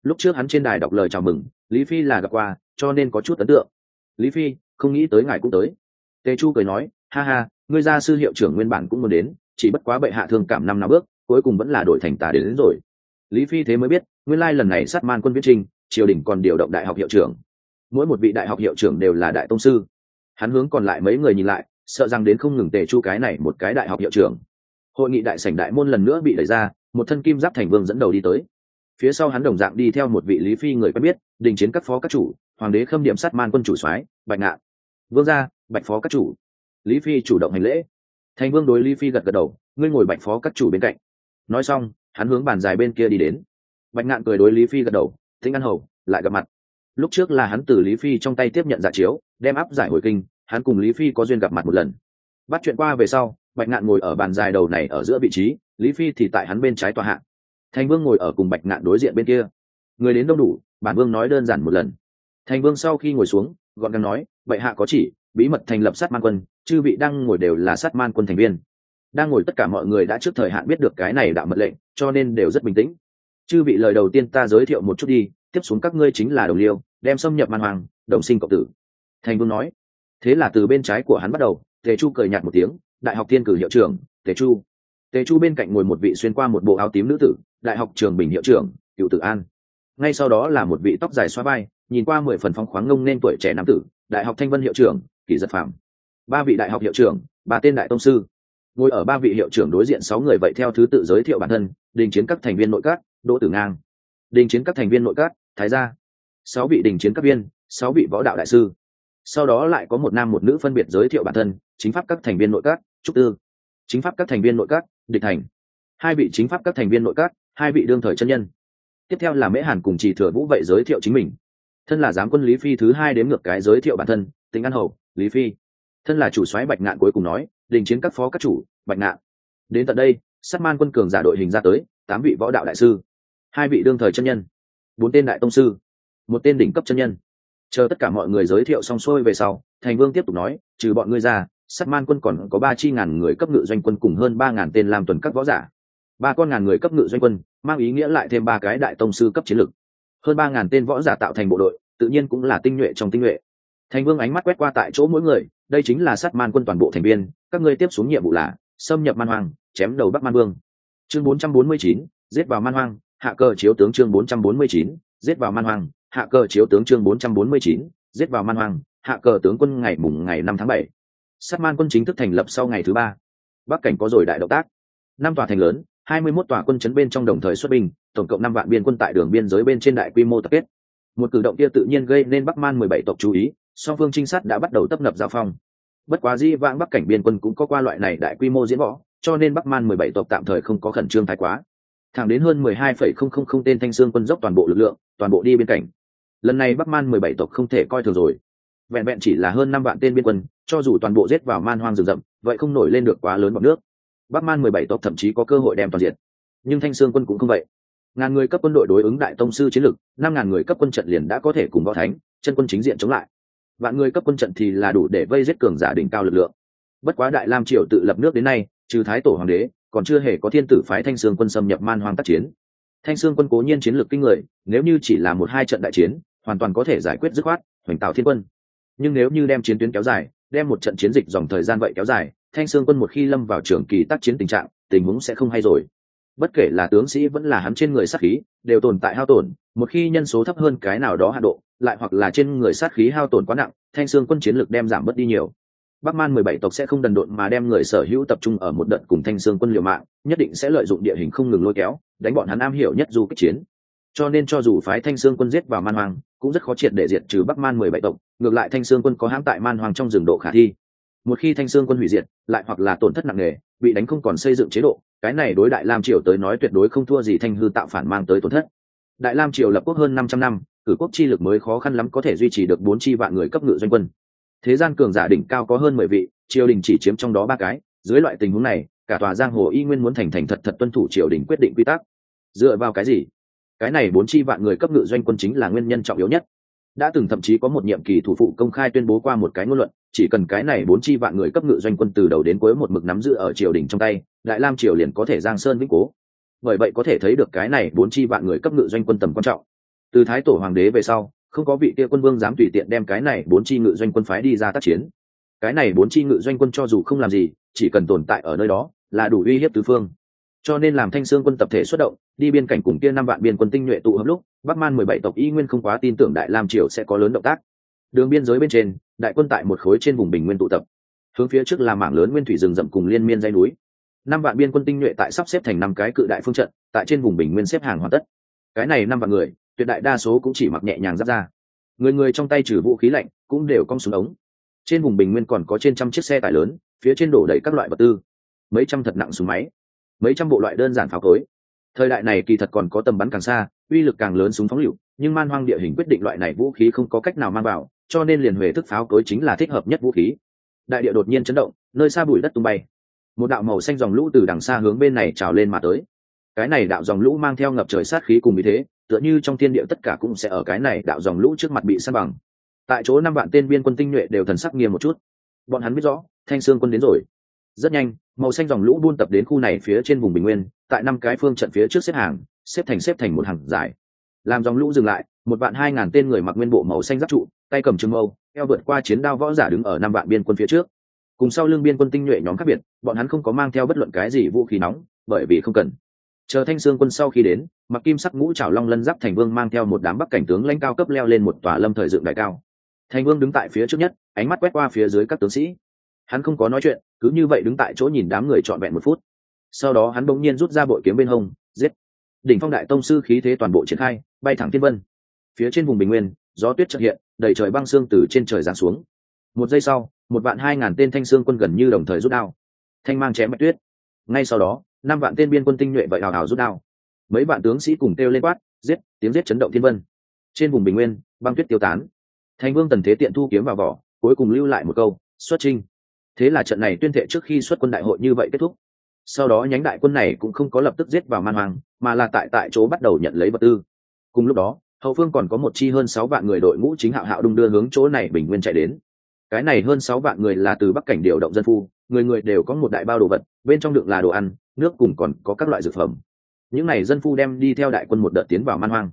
lúc trước hắn trên đài đọc lời chào mừng lý phi là gặp qua cho nên có chút ấn tượng. Lý phi không nghĩ tới ngài cũng tới. Tề chu cười nói ha ha ngươi gia sư hiệu trưởng nguyên bản cũng muốn đến chỉ bất quá bệ hạ thương cảm năm nào bước cuối cùng vẫn là đổi thành tà đến, đến rồi. Lý phi thế mới biết nguyên lai lần này sát man quân viết trinh triều đình còn điều động đại học hiệu trưởng. Mỗi một vị đại học hiệu trưởng đều là đại tông sư. Hắn hướng còn lại mấy người nhìn lại sợ rằng đến không ngừng tề chu cái này một cái đại học hiệu trưởng. Hội nghị đại sảnh đại môn lần nữa bị đẩy ra một thân kim giáp thành vương dẫn đầu đi tới phía sau hắn đồng dạng đi theo một vị lý phi người quen biết, đình chiến các phó các chủ, hoàng đế khâm điểm sát man quân chủ soái, bạch ngạn. Vương gia, bạch phó các chủ. Lý phi chủ động hành lễ. Thành vương đối lý phi gật gật đầu, ngươi ngồi bạch phó các chủ bên cạnh. Nói xong, hắn hướng bàn dài bên kia đi đến. Bạch ngạn cười đối lý phi gật đầu, thính ăn hầu, lại gặp mặt. Lúc trước là hắn từ lý phi trong tay tiếp nhận dạ chiếu, đem áp giải hồi kinh, hắn cùng lý phi có duyên gặp mặt một lần. Bắt chuyện qua về sau, bạch ngạn ngồi ở bàn dài đầu này ở giữa vị trí, lý phi thì tại hắn bên trái tòa hạng thành vương ngồi ở cùng bạch ngạn đối diện bên kia. Người đến đông đủ, bản vương nói đơn giản một lần. Thành vương sau khi ngồi xuống, gọn gàng nói, bệ hạ có chỉ, bí mật thành lập sát man quân, chư vị đang ngồi đều là sát man quân thành viên. Đang ngồi tất cả mọi người đã trước thời hạn biết được cái này đạo mật lệnh, cho nên đều rất bình tĩnh. Chư vị lời đầu tiên ta giới thiệu một chút đi, tiếp xuống các ngươi chính là đồng liêu, đem xâm nhập man hoàng, đồng sinh cộng tử. Thành vương nói. Thế là từ bên trái của hắn bắt đầu, tề chu cười nhạt một tiếng, đại học thiên cử hiệu trưởng, tề chu. Tề chu bên cạnh ngồi một vị xuyên qua một bộ áo tím nữ tử đại học trường bình hiệu trưởng, cựu tử an. Ngay sau đó là một vị tóc dài xoa vai, nhìn qua mười phần phong khoáng ngông nên tuổi trẻ nam tử, đại học thanh vân hiệu trưởng kỷ giật phạm ba vị đại học hiệu trưởng, ba tên đại tông sư. Ngồi ở ba vị hiệu trưởng đối diện sáu người vậy theo thứ tự giới thiệu bản thân, đình chiến các thành viên nội các, đỗ tử ngang. Đình chiến các thành viên nội các, thái gia. Sáu vị đình chiến các viên, sáu vị võ đạo đại sư. Sau đó lại có một nam một nữ phân biệt giới thiệu bản thân, chính pháp các thành viên nội các, trúc tư. Chính pháp các thành viên nội các, địch thành. Hai vị chính pháp các thành viên nội các hai vị đương thời chân nhân. Tiếp theo là mễ hàn cùng trì thừa vũ vậy giới thiệu chính mình. Thân là giám quân lý phi thứ hai đếm ngược cái giới thiệu bản thân tính an hầu, lý phi. Thân là chủ soái bạch ngạn cuối cùng nói, đình chiến các phó các chủ, bạch ngạn. Đến tận đây, sát man quân cường giả đội hình ra tới, tám vị võ đạo đại sư, hai vị đương thời chân nhân, bốn tên đại tông sư, một tên đỉnh cấp chân nhân. Chờ tất cả mọi người giới thiệu xong xuôi về sau, thành vương tiếp tục nói, trừ bọn ngươi ra, sát man quân còn có ba chi ngàn người cấp ngự doanh quân cùng hơn ba ngàn tên làm tuần các võ giả ba con ngàn người cấp ngự doanh quân mang ý nghĩa lại thêm ba cái đại tông sư cấp chiến lược. Hơn ba ngàn tên võ giả tạo thành bộ đội tự nhiên cũng là tinh nhuệ trong tinh nhuệ. Thành vương ánh mắt quét qua tại chỗ mỗi người đây chính là sát man quân toàn bộ thành viên các ngươi tiếp xuống nhiệm vụ là xâm nhập man hoang chém đầu bắc man vương. Chương 449, giết vào man hoang hạ cờ chiếu tướng chương 449, giết vào man hoang hạ cờ chiếu tướng chương 449, giết vào man hoang hạ cờ tướng quân ngày mùng ngày năm tháng bảy. Sát man quân chính thức thành lập sau ngày thứ ba. Bắc cảnh có rồi đại động tác. Năm tòa thành lớn hai mươi 21 tòa quân chấn bên trong đồng thời xuất binh, tổng cộng năm vạn biên quân tại đường biên giới bên trên đại quy mô tập kết. Một cử động kia tự nhiên gây nên bắc man mười bảy tộc chú ý, song phương trinh sát đã bắt đầu tấp nập giao phong. Bất quá di vãng bắc cảnh biên quân cũng có qua loại này đại quy mô diễn võ, cho nên bắc man mười bảy tộc tạm thời không có khẩn trương thái quá. Thẳng đến hơn mười hai phẩy không không không tên thanh xương quân dốc toàn bộ lực lượng, toàn bộ đi bên cảnh. Lần này bắc man mười bảy tộc không thể coi thường rồi. Vẹn vẹn chỉ là hơn năm vạn tên biên quân, cho dù toàn bộ giết vào man hoang rừng rậm, vậy không nổi lên được quá lớn bọn nước bắc man mười bảy tộc thậm chí có cơ hội đem toàn diện. Nhưng thanh sương quân cũng không vậy. Ngàn người cấp quân đội đối ứng đại tông sư chiến lực năm ngàn người cấp quân trận liền đã có thể cùng võ thánh, chân quân chính diện chống lại. Vạn người cấp quân trận thì là đủ để vây giết cường giả đỉnh cao lực lượng. Bất quá đại lam triều tự lập nước đến nay, trừ thái tổ hoàng đế, còn chưa hề có thiên tử phái thanh sương quân xâm nhập man hoang tác chiến. Thanh sương quân cố nhiên chiến lược kinh người, nếu như chỉ là một hai trận đại chiến, hoàn toàn có thể giải quyết dứt khoát, hoành tạo thiên quân. Nhưng nếu như đem chiến tuyến kéo dài, đem một trận chiến dịch dòng thời gian vậy kéo dài thanh sương quân một khi lâm vào trường kỳ tác chiến tình trạng, tình huống sẽ không hay rồi. Bất kể là tướng sĩ vẫn là hắn trên người sát khí, đều tồn tại hao tổn, một khi nhân số thấp hơn cái nào đó hạ độ, lại hoặc là trên người sát khí hao tổn quá nặng, thanh sương quân chiến lực đem giảm bớt đi nhiều. Bắc man mười bảy tộc sẽ không đần độn mà đem người sở hữu tập trung ở một đợt cùng thanh sương quân liều mạng, nhất định sẽ lợi dụng địa hình không ngừng lôi kéo, đánh bọn hắn am hiểu nhất du kích chiến. Cho nên cho dù phái thanh sương quân giết vào man hoàng cũng rất khó triệt để diệt trừ bắc man mười bảy tộc, ngược lại thanh sương quân có hãm tại man hoàng trong rừng độ khả thi một khi thanh sương quân hủy diệt, lại hoặc là tổn thất nặng nề, bị đánh không còn xây dựng chế độ, cái này đối đại lam triều tới nói tuyệt đối không thua gì thanh hư tạo phản mang tới tổn thất. Đại lam triều lập quốc hơn năm trăm năm, cử quốc chi lực mới khó khăn lắm có thể duy trì được bốn chi vạn người cấp ngự doanh quân. Thế gian cường giả đỉnh cao có hơn mười vị, triều đình chỉ chiếm trong đó ba cái, dưới loại tình huống này, cả tòa giang hồ y nguyên muốn thành thành thật thật tuân thủ triều đình quyết định quy tắc. Dựa vào cái gì? Cái này bốn chi vạn người cấp ngự doanh quân chính là nguyên nhân trọng yếu nhất đã từng thậm chí có một nhiệm kỳ thủ phụ công khai tuyên bố qua một cái ngôn luận, chỉ cần cái này bốn chi vạn người cấp ngự doanh quân từ đầu đến cuối một mực nắm giữ ở triều đình trong tay, đại lam triều liền có thể giang sơn vĩnh cố. Bởi vậy có thể thấy được cái này bốn chi vạn người cấp ngự doanh quân tầm quan trọng. Từ thái tổ hoàng đế về sau, không có vị kia quân vương dám tùy tiện đem cái này bốn chi ngự doanh quân phái đi ra tác chiến. Cái này bốn chi ngự doanh quân cho dù không làm gì, chỉ cần tồn tại ở nơi đó, là đủ uy hiếp tứ phương. Cho nên làm thanh sương quân tập thể xuất động, đi biên cảnh cùng kia năm vạn biên quân tinh nhuệ tụ hợp lúc bắc man mười bảy tộc y nguyên không quá tin tưởng đại lam triều sẽ có lớn động tác. Đường biên giới bên trên, đại quân tại một khối trên vùng bình nguyên tụ tập. Hướng phía trước là mảng lớn nguyên thủy rừng rậm cùng liên miên dây núi. Năm vạn biên quân tinh nhuệ tại sắp xếp thành năm cái cự đại phương trận, tại trên vùng bình nguyên xếp hàng hoàn tất. Cái này năm vạn người, tuyệt đại đa số cũng chỉ mặc nhẹ nhàng giáp ra. Người người trong tay trừ vũ khí lạnh, cũng đều cong xuống ống. Trên vùng bình nguyên còn có trên trăm chiếc xe tải lớn, phía trên đổ đầy các loại vật tư. Mấy trăm thật nặng súng máy. Mấy trăm bộ loại đơn giản pháo cối. Thời đại này kỳ thật còn có tầm bắn càng xa uy lực càng lớn súng phóng lựu, nhưng man hoang địa hình quyết định loại này vũ khí không có cách nào mang vào, cho nên liền huệ thức pháo cối chính là thích hợp nhất vũ khí. Đại địa đột nhiên chấn động, nơi xa bụi đất tung bay. Một đạo màu xanh dòng lũ từ đằng xa hướng bên này trào lên mà tới. Cái này đạo dòng lũ mang theo ngập trời sát khí cùng như thế, tựa như trong thiên địa tất cả cũng sẽ ở cái này đạo dòng lũ trước mặt bị san bằng. Tại chỗ năm vạn tên biên quân tinh nhuệ đều thần sắc nghiêm một chút. Bọn hắn biết rõ, thanh sương quân đến rồi rất nhanh, màu xanh dòng lũ buôn tập đến khu này phía trên vùng bình nguyên, tại năm cái phương trận phía trước xếp hàng, xếp thành xếp thành một hàng dài. Làm dòng lũ dừng lại, một vạn hai ngàn tên người mặc nguyên bộ màu xanh giáp trụ, tay cầm trưng mâu, eo vượt qua chiến đao võ giả đứng ở năm vạn biên quân phía trước. Cùng sau lưng biên quân tinh nhuệ nhóm khác biệt, bọn hắn không có mang theo bất luận cái gì vũ khí nóng, bởi vì không cần. Chờ thanh sương quân sau khi đến, mặc kim sắc ngũ trảo long lân giáp thành vương mang theo một đám bắc cảnh tướng lãnh cao cấp leo lên một tòa lâm thời dựng đại cao. Thành vương đứng tại phía trước nhất, ánh mắt quét qua phía dưới các tướng sĩ hắn không có nói chuyện, cứ như vậy đứng tại chỗ nhìn đám người trọn vẹn một phút. Sau đó hắn bỗng nhiên rút ra bội kiếm bên hông, giết. Đỉnh phong đại tông sư khí thế toàn bộ triển khai, bay thẳng thiên vân. Phía trên vùng bình nguyên, gió tuyết trợ hiện, đầy trời băng xương từ trên trời giáng xuống. Một giây sau, một vạn hai ngàn tên thanh xương quân gần như đồng thời rút đao. Thanh mang chém bạch tuyết. Ngay sau đó, năm vạn tên biên quân tinh nhuệ vậy hào hào rút đao. Mấy vạn tướng sĩ cùng kêu lên quát, giết, tiếng giết chấn động thiên vân. Trên vùng bình nguyên, băng tuyết tiêu tán. Thành vương tần thế tiện thu kiếm vào vỏ, cuối cùng lưu lại một câu, xuất trinh thế là trận này tuyên thệ trước khi xuất quân đại hội như vậy kết thúc. Sau đó nhánh đại quân này cũng không có lập tức giết vào man hoàng mà là tại tại chỗ bắt đầu nhận lấy vật tư. Cùng lúc đó, hậu phương còn có một chi hơn sáu vạn người đội ngũ chính hạo hạo đung đưa hướng chỗ này bình nguyên chạy đến. Cái này hơn sáu vạn người là từ bắc cảnh điều động dân phu, người người đều có một đại bao đồ vật, bên trong đựng là đồ ăn, nước cùng còn có các loại dược phẩm. Những n à y dân phu đem đi theo đại quân một đợt tiến vào man hoang.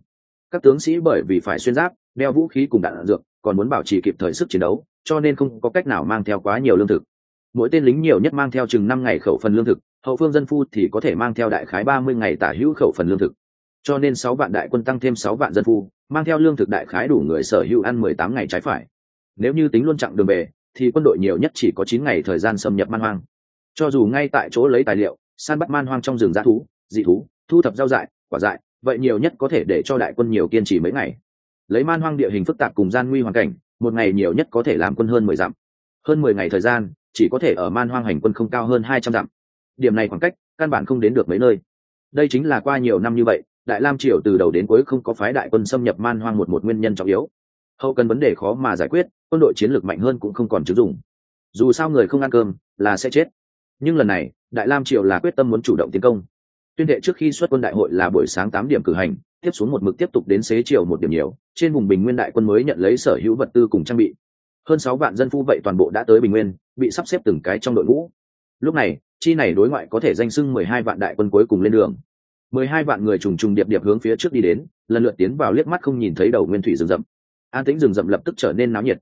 Các tướng sĩ bởi vì phải xuyên giáp, đeo vũ khí cùng đạn dược, còn muốn bảo trì kịp thời sức chiến đấu cho nên không có cách nào mang theo quá nhiều lương thực. Mỗi tên lính nhiều nhất mang theo chừng năm ngày khẩu phần lương thực, hậu phương dân phu thì có thể mang theo đại khái ba mươi ngày tả hữu khẩu phần lương thực. Cho nên sáu vạn đại quân tăng thêm sáu vạn dân phu, mang theo lương thực đại khái đủ người sở hữu ăn mười tám ngày trái phải. Nếu như tính luôn chặng đường về, thì quân đội nhiều nhất chỉ có chín ngày thời gian xâm nhập man hoang. Cho dù ngay tại chỗ lấy tài liệu, săn bắt man hoang trong rừng dã thú, dị thú, thu thập rau dại, quả dại, vậy nhiều nhất có thể để cho đại quân nhiều kiên trì mấy ngày. Lấy man hoang địa hình phức tạp cùng gian nguy hoàn cảnh một ngày nhiều nhất có thể làm quân hơn mười dặm. Hơn mười ngày thời gian, chỉ có thể ở man hoang hành quân không cao hơn hai trăm dặm. Điểm này khoảng cách, căn bản không đến được mấy nơi. Đây chính là qua nhiều năm như vậy, đại lam triều từ đầu đến cuối không có phái đại quân xâm nhập man hoang một một nguyên nhân trọng yếu. Hậu cần vấn đề khó mà giải quyết, quân đội chiến lược mạnh hơn cũng không còn chứng dụng. Dù sao người không ăn cơm là sẽ chết. Nhưng lần này, đại lam triều là quyết tâm muốn chủ động tiến công. Tuyên thệ trước khi xuất quân đại hội là buổi sáng tám điểm cử hành tiếp xuống một mực tiếp tục đến xế chiều một điểm nhiều, trên vùng bình nguyên đại quân mới nhận lấy sở hữu vật tư cùng trang bị. Hơn sáu vạn dân phu vậy toàn bộ đã tới bình nguyên, bị sắp xếp từng cái trong đội ngũ. Lúc này, chi này đối ngoại có thể danh sưng mười hai vạn đại quân cuối cùng lên đường. Mười hai vạn người trùng trùng điệp điệp hướng phía trước đi đến, lần lượt tiến vào liếc mắt không nhìn thấy đầu nguyên thủy rừng rậm. An tĩnh rừng rậm lập tức trở nên náo nhiệt.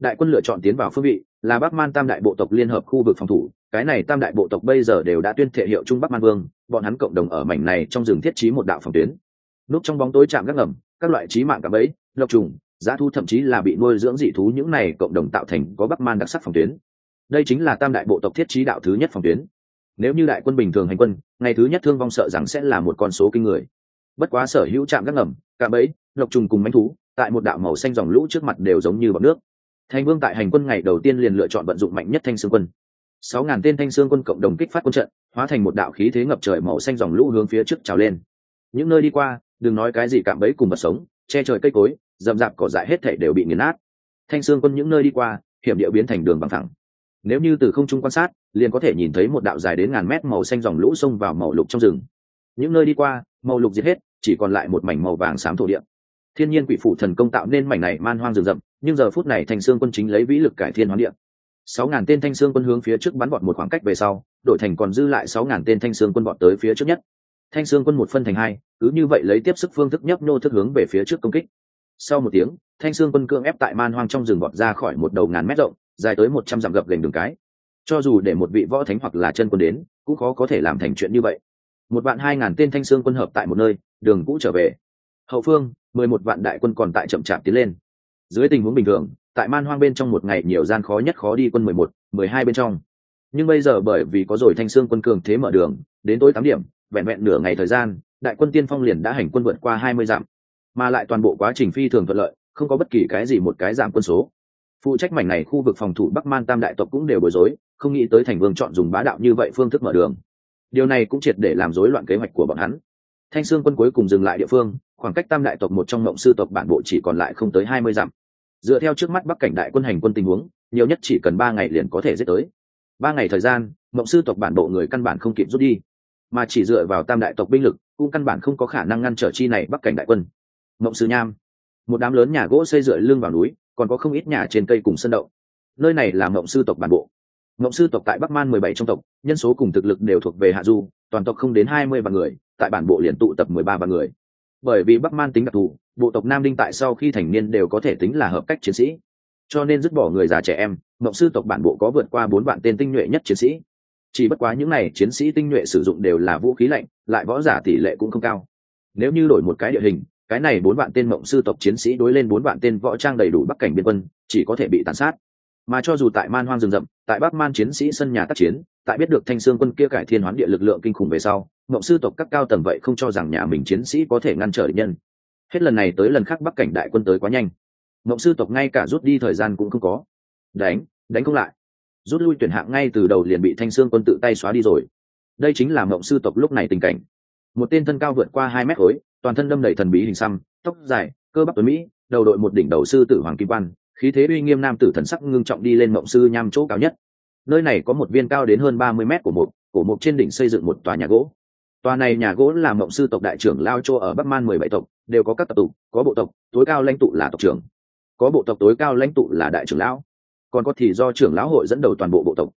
Đại quân lựa chọn tiến vào phương vị, là bắc man tam đại bộ tộc liên hợp khu vực phòng thủ. Cái này tam đại bộ tộc bây giờ đều đã tuyên thệ hiệu trung bắc man vương, bọn hắn cộng đồng ở mảnh này trong rừng thiết trí một đạo phòng tuyến núp trong bóng tối chạm các ngầm, các loại trí mạng cả ấy, lộc trùng, giá thu thậm chí là bị nuôi dưỡng dị thú những này cộng đồng tạo thành có bắc man đặc sắc phòng tuyến. Đây chính là tam đại bộ tộc thiết trí đạo thứ nhất phòng tuyến. Nếu như đại quân bình thường hành quân, ngày thứ nhất thương vong sợ rằng sẽ là một con số kinh người. Bất quá sở hữu chạm các ngầm cả bẫy, lộc trùng cùng mánh thú, tại một đạo màu xanh dòng lũ trước mặt đều giống như bọc nước. Thành vương tại hành quân ngày đầu tiên liền lựa chọn vận dụng mạnh nhất thanh xương quân. Sáu ngàn tên thanh xương quân cộng đồng kích phát quân trận, hóa thành một đạo khí thế ngập trời màu xanh dòng lũ hướng phía trước trào lên. Những nơi đi qua đừng nói cái gì cạm bẫy cùng vật sống, che trời cây cối rậm rạp cỏ dại hết thể đều bị nghiền nát. Thanh xương quân những nơi đi qua, hiểm địa biến thành đường bằng thẳng nếu như từ không trung quan sát, liền có thể nhìn thấy một đạo dài đến ngàn mét màu xanh dòng lũ xông vào màu lục trong rừng. Những nơi đi qua, màu lục diệt hết, chỉ còn lại một mảnh màu vàng xám thổ địa. Thiên nhiên quỷ phủ thần công tạo nên mảnh này man hoang rừng rậm, nhưng giờ phút này thanh xương quân chính lấy vĩ lực cải thiên hoán địa. Sáu ngàn tên thanh xương quân hướng phía trước bắn vọt một khoảng cách về sau đội thành còn dư lại sáu ngàn tên thanh xương quân vọt tới phía trước nhất thanh xương quân một phân thành hai, cứ như vậy lấy tiếp sức phương thức nhấp nô thức hướng về phía trước công kích. Sau một tiếng, thanh xương quân cưỡng ép tại man hoang trong rừng vọt ra khỏi một đầu ngàn mét rộng, dài tới một trăm dặm gập gành đường cái. Cho dù để một vị võ thánh hoặc là chân quân đến, cũng khó có thể làm thành chuyện như vậy. Một vạn hai ngàn tên thanh xương quân hợp tại một nơi, đường cũ trở về. Hậu phương, mười một vạn đại quân còn tại chậm chạp tiến lên. Dưới tình huống bình thường, tại man hoang bên trong một ngày nhiều gian khó nhất khó đi quân mười một, mười hai bên trong. Nhưng bây giờ bởi vì có rồi thanh xương quân cường thế mở đường, đến tối tám điểm vẹn vẹn nửa ngày thời gian, đại quân tiên phong liền đã hành quân vượt qua hai mươi dặm, mà lại toàn bộ quá trình phi thường thuận lợi, không có bất kỳ cái gì một cái giảm quân số. Phụ trách mảnh này khu vực phòng thủ bắc man tam đại tộc cũng đều bối rối, không nghĩ tới thành vương chọn dùng bá đạo như vậy phương thức mở đường. Điều này cũng triệt để làm rối loạn kế hoạch của bọn hắn. Thanh sương quân cuối cùng dừng lại địa phương, khoảng cách tam đại tộc một trong mộng sư tộc bản bộ chỉ còn lại không tới hai mươi dặm. Dựa theo trước mắt bắc cảnh đại quân hành quân tình huống, nhiều nhất chỉ cần ba ngày liền có thể giết tới. Ba ngày thời gian, mộng sư tộc bản bộ người căn bản không kịp rút đi mà chỉ dựa vào tam đại tộc binh lực, cũng căn bản không có khả năng ngăn trở chi này bắc cảnh đại quân. Mộng sư nham, một đám lớn nhà gỗ xây dựa lưng vào núi, còn có không ít nhà trên cây cùng sân đậu nơi này là mộng sư tộc bản bộ. Mộng sư tộc tại bắc man mười bảy trong tộc, nhân số cùng thực lực đều thuộc về hạ du, toàn tộc không đến hai mươi vạn người, tại bản bộ liền tụ tập mười ba vạn người. Bởi vì bắc man tính đặc thù, bộ tộc nam đinh tại sau khi thành niên đều có thể tính là hợp cách chiến sĩ. Cho nên dứt bỏ người già trẻ em, mộng sư tộc bản bộ có vượt qua bốn vạn tên tinh nhuệ nhất chiến sĩ chỉ bất quá những n à y chiến sĩ tinh nhuệ sử dụng đều là vũ khí lạnh, lại võ giả tỷ lệ cũng không cao. Nếu như đổi một cái địa hình, cái này bốn vạn tên mộng sư tộc chiến sĩ đối lên bốn vạn tên võ trang đầy đủ bắc cảnh biên quân, chỉ có thể bị tàn sát. Mà cho dù tại man hoang rừng rậm, tại bắc man chiến sĩ sân nhà tác chiến, tại biết được thanh sương quân kia cải thiên hoán địa lực lượng kinh khủng về sau, mộng sư tộc các cao tầng vậy không cho rằng nhà mình chiến sĩ có thể ngăn trở địch nhân. Hết lần này tới lần khác bắc cảnh đại quân tới quá nhanh. Mộng sư tộc ngay cả rút đi thời gian cũng không có. Đánh đánh không lại rút lui tuyển hạng ngay từ đầu liền bị thanh sương quân tự tay xóa đi rồi. Đây chính là mộng sư tộc lúc này tình cảnh. Một tên thân cao vượt qua hai mét khối, toàn thân đâm đầy thần bí hình xăm, tóc dài, cơ bắp tuấn mỹ, đầu đội một đỉnh đầu sư tử hoàng kim quan, khí thế uy nghiêm nam tử thần sắc ngưng trọng đi lên mộng sư nham chỗ cao nhất. Nơi này có một viên cao đến hơn ba mươi mét của một cổ mộc trên đỉnh xây dựng một tòa nhà gỗ. Tòa này nhà gỗ là mộng sư tộc đại trưởng lao châu ở bắc man mười bảy tộc, đều có các tập tục có bộ tộc, tối cao lãnh tụ là tộc trưởng. Có bộ tộc tối cao lãnh tụ là đại trưởng lão còn có thì do trưởng lão hội dẫn đầu toàn bộ bộ tộc.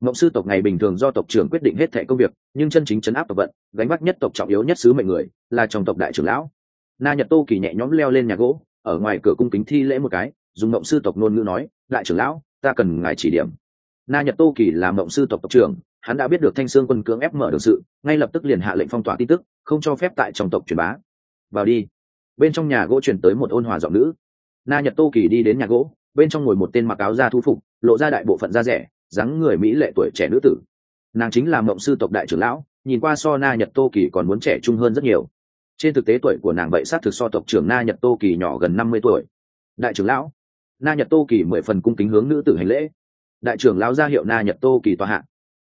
Ngộng sư tộc ngày bình thường do tộc trưởng quyết định hết thẻ công việc, nhưng chân chính chấn áp tộc vận, gánh vác nhất tộc trọng yếu nhất sứ mệnh người, là trong tộc đại trưởng lão. Na nhật tô kỳ nhẹ nhõm leo lên nhà gỗ, ở ngoài cửa cung kính thi lễ một cái, dùng ngộng sư tộc ngôn ngữ nói, đại trưởng lão, ta cần ngài chỉ điểm. Na nhật tô kỳ là ngộng sư tộc tộc trưởng, hắn đã biết được thanh sương quân cưỡng ép mở đường sự, ngay lập tức liền hạ lệnh phong tỏa tin tức, không cho phép tại trong tộc truyền bá. Vào đi. Bên trong nhà gỗ chuyển tới một ôn hòa giọng nữ. Na nhật tô kỳ đi đến nhà gỗ bên trong ngồi một tên mặc áo da thu phục, lộ ra đại bộ phận da rẻ, dáng người mỹ lệ tuổi trẻ nữ tử. Nàng chính là mộng sư tộc đại trưởng lão, nhìn qua so na nhật tô kỳ còn muốn trẻ trung hơn rất nhiều. Trên thực tế tuổi của nàng vậy sát thực so tộc trưởng na nhật tô kỳ nhỏ gần năm mươi tuổi. Đại trưởng lão, na nhật tô kỳ mười phần cung kính hướng nữ tử hành lễ. Đại trưởng lão ra hiệu na nhật tô kỳ tòa hạ.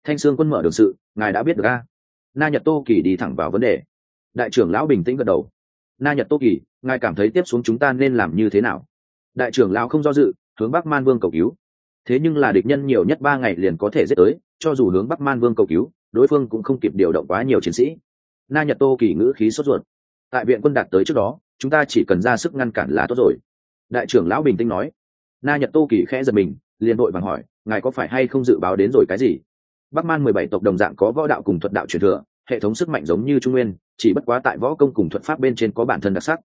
Thanh sương quân mở đường sự, ngài đã biết được a? Na nhật tô kỳ đi thẳng vào vấn đề. Đại trưởng lão bình tĩnh gật đầu. Na nhật tô kỳ, ngài cảm thấy tiếp xuống chúng ta nên làm như thế nào? Đại trưởng lão không do dự, hướng bắc man vương cầu cứu. Thế nhưng là địch nhân nhiều nhất ba ngày liền có thể giết tới, cho dù hướng bắc man vương cầu cứu, đối phương cũng không kịp điều động quá nhiều chiến sĩ. Na nhật tô kỳ ngữ khí sốt ruột. Tại viện quân đạt tới trước đó, chúng ta chỉ cần ra sức ngăn cản là tốt rồi. Đại trưởng lão bình tĩnh nói. Na nhật tô kỳ khẽ giật mình, liền đội bằng hỏi, ngài có phải hay không dự báo đến rồi cái gì? Bắc man mười bảy tộc đồng dạng có võ đạo cùng thuật đạo truyền thừa, hệ thống sức mạnh giống như trung nguyên, chỉ bất quá tại võ công cùng thuật pháp bên trên có bản thân đặc sắc.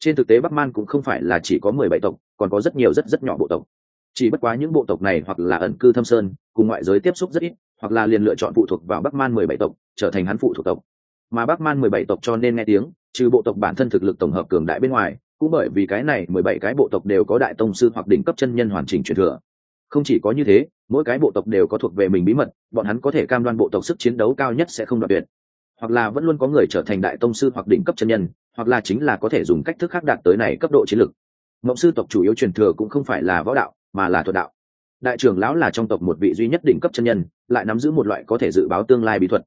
Trên thực tế bắc man cũng không phải là chỉ có mười bảy tộc còn có rất nhiều rất rất nhỏ bộ tộc. Chỉ bất quá những bộ tộc này hoặc là ẩn cư thâm sơn, cùng ngoại giới tiếp xúc rất ít, hoặc là liền lựa chọn phụ thuộc vào bắc man mười bảy tộc, trở thành hắn phụ thuộc tộc. Mà bắc man mười bảy tộc cho nên nghe tiếng, trừ bộ tộc bản thân thực lực tổng hợp cường đại bên ngoài, cũng bởi vì cái này mười bảy cái bộ tộc đều có đại tông sư hoặc đỉnh cấp chân nhân hoàn chỉnh truyền thừa. Không chỉ có như thế, mỗi cái bộ tộc đều có thuộc về mình bí mật, bọn hắn có thể cam đoan bộ tộc sức chiến đấu cao nhất sẽ không đoạt tuyệt. Hoặc là vẫn luôn có người trở thành đại tông sư hoặc đỉnh cấp chân nhân, hoặc là chính là có thể dùng cách thức khác đạt tới này cấp độ chiến lược mộng sư tộc chủ yếu truyền thừa cũng không phải là võ đạo, mà là thuật đạo. Đại trưởng lão là trong tộc một vị duy nhất đỉnh cấp chân nhân, lại nắm giữ một loại có thể dự báo tương lai bí thuật.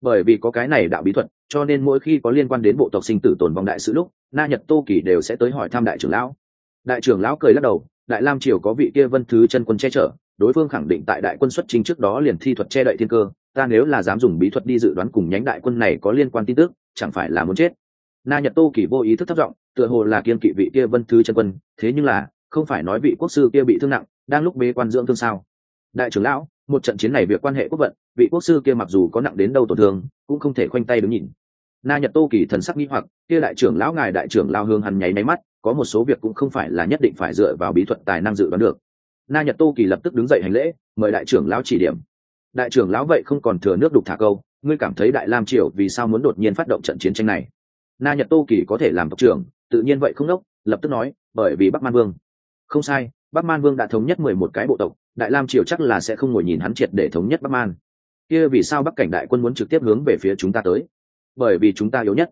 Bởi vì có cái này đạo bí thuật, cho nên mỗi khi có liên quan đến bộ tộc sinh tử tồn vong đại sự lúc, na nhật tô kỳ đều sẽ tới hỏi thăm đại trưởng lão. Đại trưởng lão cười lắc đầu, đại lam triều có vị kia vân thứ chân quân che chở, đối phương khẳng định tại đại quân xuất chính trước đó liền thi thuật che đậy thiên cơ, ta nếu là dám dùng bí thuật đi dự đoán cùng nhánh đại quân này có liên quan tin tức, chẳng phải là muốn chết. Na nhật tô kỳ vô ý thức thất vọng tựa hồ là kiên kỵ vị kia vân thứ chân quân, thế nhưng là, không phải nói vị quốc sư kia bị thương nặng, đang lúc bế quan dưỡng thương sao? Đại trưởng lão, một trận chiến này việc quan hệ quốc vận, vị quốc sư kia mặc dù có nặng đến đâu tổn thương, cũng không thể khoanh tay đứng nhìn. Na nhật tô kỳ thần sắc nghi hoặc, kia đại trưởng lão ngài đại trưởng lao hương hằn nháy máy mắt, có một số việc cũng không phải là nhất định phải dựa vào bí thuật tài năng dự đoán được. Na nhật tô kỳ lập tức đứng dậy hành lễ, mời đại trưởng lão chỉ điểm. Đại trưởng lão vậy không còn thừa nước đục thả câu, ngươi cảm thấy đại lam triều vì sao muốn đột nhiên phát động trận chiến tranh này? Na nhật tô kỳ có thể làm tộc trưởng tự nhiên vậy không đốc lập tức nói, bởi vì bắc man vương. Không sai, bắc man vương đã thống nhất mười một cái bộ tộc, đại lam triều chắc là sẽ không ngồi nhìn hắn triệt để thống nhất bắc man. Kia vì sao bắc cảnh đại quân muốn trực tiếp hướng về phía chúng ta tới? Bởi vì chúng ta yếu nhất.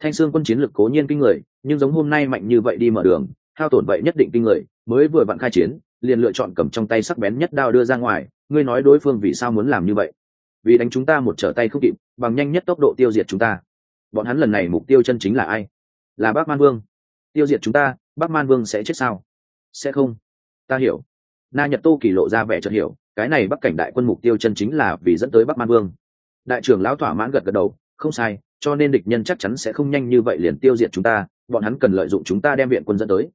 Thanh sương quân chiến lực cố nhiên kinh người, nhưng giống hôm nay mạnh như vậy đi mở đường, hao tổn vậy nhất định kinh người, mới vừa vặn khai chiến, liền lựa chọn cầm trong tay sắc bén nhất đao đưa ra ngoài, ngươi nói đối phương vì sao muốn làm như vậy? Vì đánh chúng ta một trở tay không kịp, bằng nhanh nhất tốc độ tiêu diệt chúng ta. Bọn hắn lần này mục tiêu chân chính là ai? Là bác man vương. Tiêu diệt chúng ta bác man vương sẽ chết sao? Sẽ không. Ta hiểu. Na nhật tô kỳ lộ ra vẻ chợt hiểu, cái này bắc cảnh đại quân mục tiêu chân chính là vì dẫn tới bắc man vương. Đại trưởng lão thỏa mãn gật gật đầu, không sai, cho nên địch nhân chắc chắn sẽ không nhanh như vậy liền tiêu diệt chúng ta, bọn hắn cần lợi dụng chúng ta đem viện quân dẫn tới.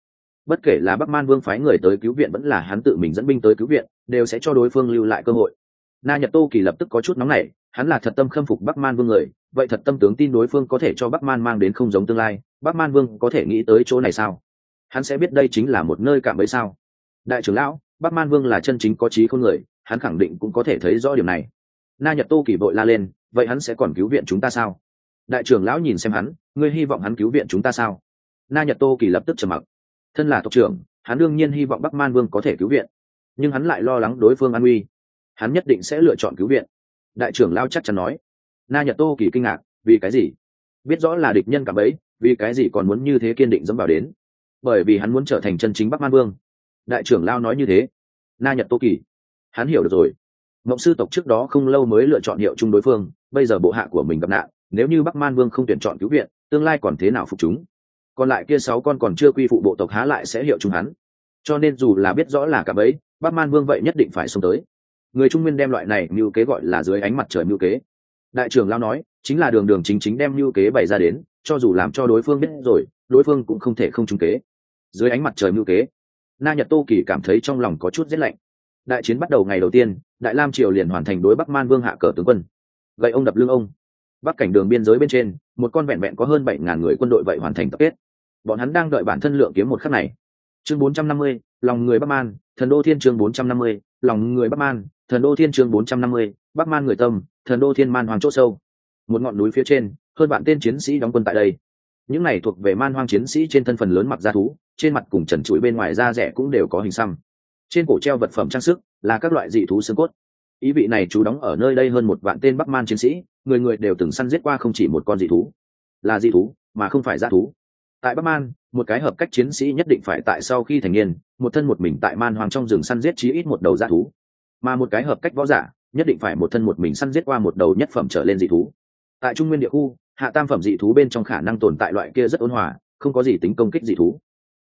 Bất kể là bắc man vương phái người tới cứu viện vẫn là hắn tự mình dẫn binh tới cứu viện, đều sẽ cho đối phương lưu lại cơ hội. Na nhật tô kỳ lập tức có chút nóng nảy hắn là thật tâm khâm phục bắc man vương người, vậy thật tâm tướng tin đối phương có thể cho bắc man mang đến không giống tương lai, bắc man vương có thể nghĩ tới chỗ này sao? Hắn sẽ biết đây chính là một nơi cảm ấy sao? Đại trưởng lão, bắc man vương là chân chính có trí không người, hắn khẳng định cũng có thể thấy rõ điểm này. Na nhật tô kỳ vội la lên, vậy hắn sẽ còn cứu viện chúng ta sao? Đại trưởng lão nhìn xem hắn, ngươi hy vọng hắn cứu viện chúng ta sao? Na nhật tô kỳ lập tức trầm mặc. Thân là tộc trưởng, hắn đương nhiên hy vọng bắc man vương có thể cứu viện. Nhưng hắn lại lo lắng đối phương an nguy. Hắn nhất định sẽ lựa chọn cứu viện đại trưởng lao chắc chắn nói. Na nhật tô kỳ kinh ngạc, vì cái gì? Biết rõ là địch nhân cả bấy, vì cái gì còn muốn như thế kiên định dẫm vào đến? Bởi vì hắn muốn trở thành chân chính bắc man vương. Đại trưởng lao nói như thế. Na nhật tô kỳ. Hắn hiểu được rồi. Mộng sư tộc trước đó không lâu mới lựa chọn hiệu chung đối phương, bây giờ bộ hạ của mình gặp nạn, nếu như bắc man vương không tuyển chọn cứu viện, tương lai còn thế nào phục chúng? Còn lại kia sáu con còn chưa quy phụ bộ tộc há lại sẽ hiệu chung hắn. Cho nên dù là biết rõ là cả bấy, bắc man vương vậy nhất định phải xông tới người trung nguyên đem loại này mưu kế gọi là dưới ánh mặt trời mưu kế. Đại trưởng lao nói, chính là đường đường chính chính đem mưu kế bày ra đến, cho dù làm cho đối phương biết rồi, đối phương cũng không thể không trung kế. Dưới ánh mặt trời mưu kế, na nhật tô kỳ cảm thấy trong lòng có chút rét lạnh. Đại chiến bắt đầu ngày đầu tiên, đại lam triều liền hoàn thành đối bắc man vương hạ cờ tướng quân. Gậy ông đập lưng ông. Bắc cảnh đường biên giới bên trên, một con vẹn vẹn có hơn bảy ngàn người quân đội vậy hoàn thành tập kết. Bọn hắn đang đợi bản thân lượng kiếm một khắc này. Chương bốn trăm năm mươi, lòng người bắc man, thần đô thiên chương bốn trăm năm mươi lòng người bắc man, thần đô thiên chương bốn trăm năm mươi, bắc man người tâm, thần đô thiên man hoàng chỗ sâu. Một ngọn núi phía trên, hơn bạn tên chiến sĩ đóng quân tại đây. Những này thuộc về man hoang chiến sĩ trên thân phần lớn mặc da thú, trên mặt cùng trần trụi bên ngoài da rẻ cũng đều có hình xăm. Trên cổ treo vật phẩm trang sức là các loại dị thú xương cốt. Ý vị này chú đóng ở nơi đây hơn một vạn tên bắc man chiến sĩ, người người đều từng săn giết qua không chỉ một con dị thú. Là dị thú, mà không phải g thú tại bắc man, một cái hợp cách chiến sĩ nhất định phải tại sau khi thành niên, một thân một mình tại man Hoàng trong rừng săn giết chí ít một đầu g thú. Mà một cái hợp cách võ giả, nhất định phải một thân một mình săn giết qua một đầu nhất phẩm trở lên dị thú. Tại trung nguyên địa khu, hạ tam phẩm dị thú bên trong khả năng tồn tại loại kia rất ôn hòa, không có gì tính công kích dị thú.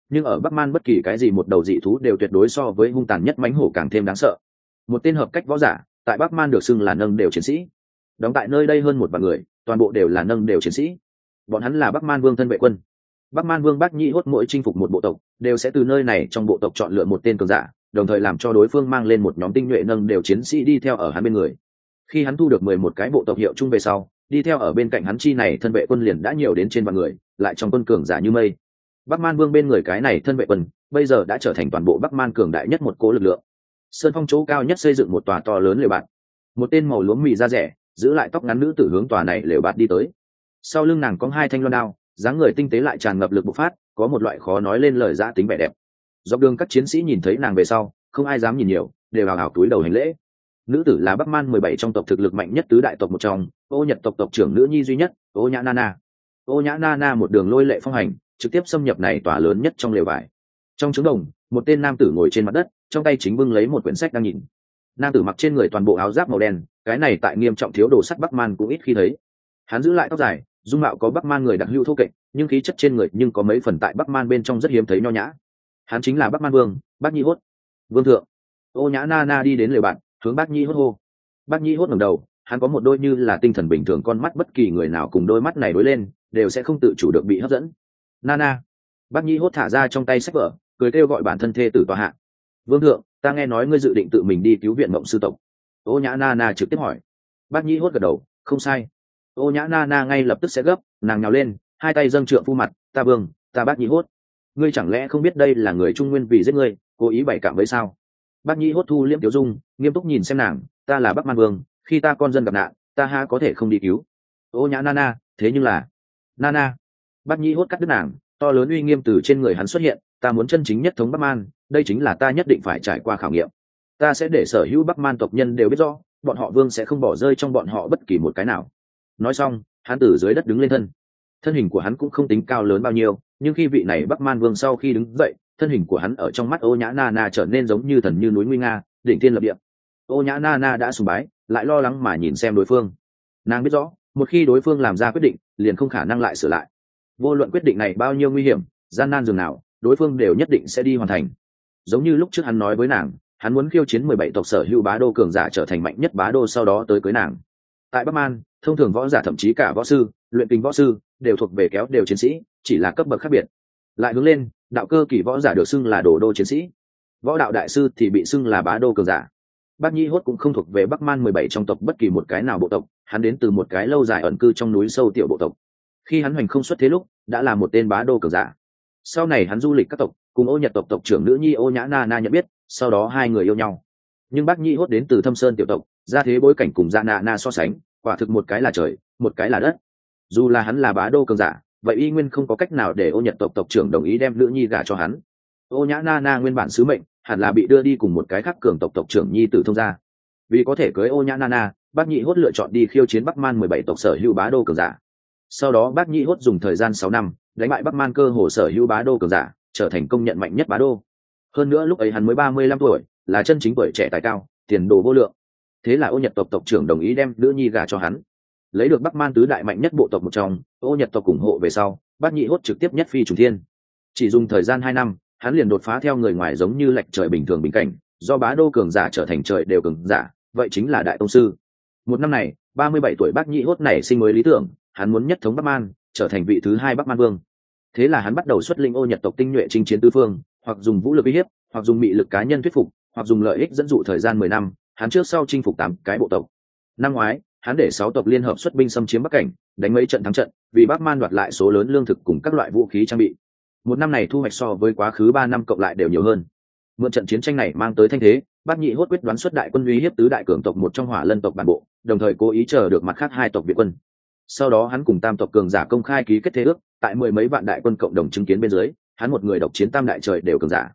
Nhưng ở bắc man bất kỳ cái gì một đầu dị thú đều tuyệt đối so với hung tàn nhất mánh hổ càng thêm đáng sợ. Một tên hợp cách võ giả, tại bắc man được xưng là nâng đều chiến sĩ. Đóng tại nơi đây hơn một vạn người, toàn bộ đều là nâng đều chiến sĩ. Bọn hắn là bắc man vương thân vệ quân bắc man vương Bắc nhĩ hốt mỗi chinh phục một bộ tộc, đều sẽ từ nơi này trong bộ tộc chọn lựa một tên cường giả, đồng thời làm cho đối phương mang lên một nhóm tinh nhuệ nâng đều chiến sĩ đi theo ở hắn bên người. Khi hắn thu được mười một cái bộ tộc hiệu chung về sau, đi theo ở bên cạnh hắn chi này thân vệ quân liền đã nhiều đến trên vạn người, lại trong quân cường giả như mây. Bắc man vương bên người cái này thân vệ quân, bây giờ đã trở thành toàn bộ bắc man cường đại nhất một cố lực lượng. Sơn phong chỗ cao nhất xây dựng một tòa to lớn lều bạt. Một tên màu lúa mì da rẻ, giữ lại tóc ngắn nữ tử hướng tòa này lều bạt đi tới. Sau lưng nàng có hai thanh loan đao dáng người tinh tế lại tràn ngập lực bộc phát, có một loại khó nói lên lời giã tính vẻ đẹp. Dọc đường các chiến sĩ nhìn thấy nàng về sau, không ai dám nhìn nhiều, đều hào hào túi đầu hành lễ. Nữ tử là bắc man mười bảy trong tộc thực lực mạnh nhất tứ đại tộc một trong, ô nhật tộc tộc trưởng nữ nhi duy nhất, ô nhã nana ô nhã nana một đường lôi lệ phong hành, trực tiếp xâm nhập này tòa lớn nhất trong lều vải. Trong trứng đồng, một tên nam tử ngồi trên mặt đất, trong tay chính bưng lấy một quyển sách đang nhìn. Nam tử mặc trên người toàn bộ áo giáp màu đen, cái này tại nghiêm trọng thiếu đồ sắt bắc man cũng ít khi thấy. Hắn giữ lại tóc dài dung mạo có bắc man người đặc hữu thô kệch, nhưng khí chất trên người nhưng có mấy phần tại bắc man bên trong rất hiếm thấy nho nhã. Hắn chính là bắc man vương, bác nhi hốt. Vương thượng. Ô nhã na na đi đến lều bạn, hướng bác nhi hốt hô. Bác nhi hốt ngầm đầu, hắn có một đôi như là tinh thần bình thường con mắt bất kỳ người nào cùng đôi mắt này đối lên, đều sẽ không tự chủ được bị hấp dẫn. Na na. Bác nhi hốt thả ra trong tay sách vở, cười kêu gọi bản thân thê tử tòa hạ. Vương thượng, ta nghe nói ngươi dự định tự mình đi cứu viện mộng sư tộc. Ô nhã na na trực tiếp hỏi. Bác nhi hốt gật đầu, không sai ô nhã na na ngay lập tức sẽ gấp, nàng nhào lên, hai tay dâng trượng phu mặt, ta vương, ta bác nhĩ hốt. Ngươi chẳng lẽ không biết đây là người trung nguyên vì giết ngươi, cố ý bày cảm với sao? Bác nhĩ hốt thu liêm tiểu dung, nghiêm túc nhìn xem nàng, ta là bắc man vương, khi ta con dân gặp nạn, ta ha có thể không đi cứu. Ô nhã nana thế nhưng là nana bác nhĩ hốt cắt đứt nàng, to lớn uy nghiêm từ trên người hắn xuất hiện, ta muốn chân chính nhất thống bắc man, đây chính là ta nhất định phải trải qua khảo nghiệm. Ta sẽ để sở hữu bắc man tộc nhân đều biết rõ, bọn họ vương sẽ không bỏ rơi trong bọn họ bất kỳ một cái nào nói xong, hắn từ dưới đất đứng lên thân. Thân hình của hắn cũng không tính cao lớn bao nhiêu, nhưng khi vị này bắc man vương sau khi đứng dậy, thân hình của hắn ở trong mắt ô nhã na na trở nên giống như thần như núi nguy nga, đỉnh thiên lập địa. Ô nhã na na đã sùng bái, lại lo lắng mà nhìn xem đối phương. Nàng biết rõ, một khi đối phương làm ra quyết định, liền không khả năng lại sửa lại. Vô luận quyết định này bao nhiêu nguy hiểm, gian nan dường nào, đối phương đều nhất định sẽ đi hoàn thành. Giống như lúc trước hắn nói với nàng, hắn muốn khiêu chiến mười bảy tộc sở hữu bá đô cường giả trở thành mạnh nhất bá đô sau đó tới cưới nàng tại bắc man, thông thường võ giả thậm chí cả võ sư, luyện kinh võ sư, đều thuộc về kéo đều chiến sĩ, chỉ là cấp bậc khác biệt. Lại hướng lên, đạo cơ kỳ võ giả được xưng là đồ đô chiến sĩ. Võ đạo đại sư thì bị xưng là bá đô cường giả. Bác nhi hốt cũng không thuộc về bắc man mười bảy trong tộc bất kỳ một cái nào bộ tộc, hắn đến từ một cái lâu dài ẩn cư trong núi sâu tiểu bộ tộc. Khi hắn hoành không xuất thế lúc, đã là một tên bá đô cường giả. Sau này hắn du lịch các tộc, cùng ô nhật tộc tộc trưởng nữ nhi ô nhã na na nhận biết, sau đó hai người yêu nhau. Nhưng bác nhi hốt đến từ thâm sơn tiểu tộc ra thế bối cảnh cùng dạ nạ na so sánh, quả thực một cái là trời, một cái là đất. Dù là hắn là bá đô cường giả, vậy y nguyên không có cách nào để ô nhật tộc tộc trưởng đồng ý đem nữ nhi gả cho hắn. Ô nhã na na nguyên bản sứ mệnh, hẳn là bị đưa đi cùng một cái khác cường tộc tộc trưởng nhi tử thông gia. Vì có thể cưới ô nhã na na, bác nhị hốt lựa chọn đi khiêu chiến bắc man mười bảy tộc sở hữu bá đô cường giả. Sau đó bác nhị hốt dùng thời gian sáu năm, đánh bại bắc man cơ hồ sở hữu bá đô cường giả, trở thành công nhận mạnh nhất bá đô. Hơn nữa lúc ấy hắn mới ba mươi lăm tuổi, là chân chính tuổi trẻ tài cao, tiền đồ vô lượng thế là ô nhật tộc tộc trưởng đồng ý đem nữ nhi gà cho hắn. Lấy được bắc man tứ đại mạnh nhất bộ tộc một trong, ô nhật tộc ủng hộ về sau bác nhị hốt trực tiếp nhất phi trùng thiên. Chỉ dùng thời gian hai năm, hắn liền đột phá theo người ngoài giống như lệch trời bình thường bình cảnh, do bá đô cường giả trở thành trời đều cường giả, vậy chính là đại tông sư. Một năm này, ba mươi bảy tuổi bác nhị hốt này sinh mới lý tưởng, hắn muốn nhất thống bắc man, trở thành vị thứ hai bắc man vương. Thế là hắn bắt đầu xuất linh ô nhật tộc tinh nhuệ chinh chiến tư phương, hoặc dùng vũ lực uy hiếp, hoặc dùng mị lực cá nhân thuyết phục, hoặc dùng lợi ích dẫn dụ thời gian mười năm hắn trước sau chinh phục tám cái bộ tộc. Năm ngoái, hắn để sáu tộc liên hợp xuất binh xâm chiếm bắc cảnh, đánh mấy trận thắng trận, vì bắc man đoạt lại số lớn lương thực cùng các loại vũ khí trang bị. Một năm này thu hoạch so với quá khứ ba năm cộng lại đều nhiều hơn. Mượn trận chiến tranh này mang tới thanh thế bác nhị hốt quyết đoán xuất đại quân uy hiếp tứ đại cường tộc một trong hỏa lân tộc bản bộ, đồng thời cố ý chờ được mặt khác hai tộc việt quân. Sau đó hắn cùng tam tộc cường giả công khai ký kết thế ước, tại mười mấy vạn đại quân cộng đồng chứng kiến bên dưới, hắn một người độc chiến tam đại trời đều cường giả.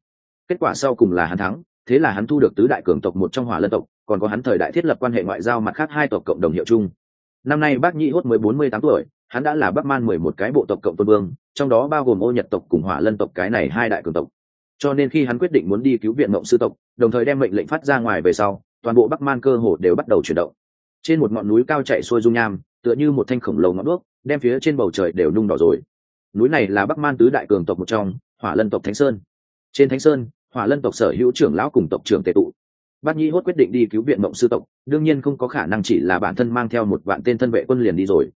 Kết quả sau cùng là hắn thắng, thế là hắn thu được tứ đại cường tộc một trong hỏa lân tộc còn có hắn thời đại thiết lập quan hệ ngoại giao mặt khác hai tộc cộng đồng hiệu chung. Năm nay bác nhị hốt mới bốn mươi tám tuổi, hắn đã là bắc man mười một cái bộ tộc cộng tôn vương, trong đó bao gồm ô nhật tộc cùng hỏa lân tộc cái này hai đại cường tộc. Cho nên khi hắn quyết định muốn đi cứu viện mộng sư tộc, đồng thời đem mệnh lệnh phát ra ngoài về sau, toàn bộ bắc man cơ hồ đều bắt đầu chuyển động. Trên một ngọn núi cao chạy xuôi dung nham, tựa như một thanh khổng lồ ngọn đuốc, đem phía trên bầu trời đều nung đỏ rồi. Núi này là bắc man tứ đại cường tộc một trong, hỏa lân tộc thánh sơn. Trên thánh sơn, hỏa lân tộc sở hữu trưởng lão cùng tộc trưởng tệ tụ bát nhi hốt quyết định đi cứu viện mộng sư tộc, đương nhiên không có khả năng chỉ là bản thân mang theo một vạn tên thân vệ quân liền đi rồi.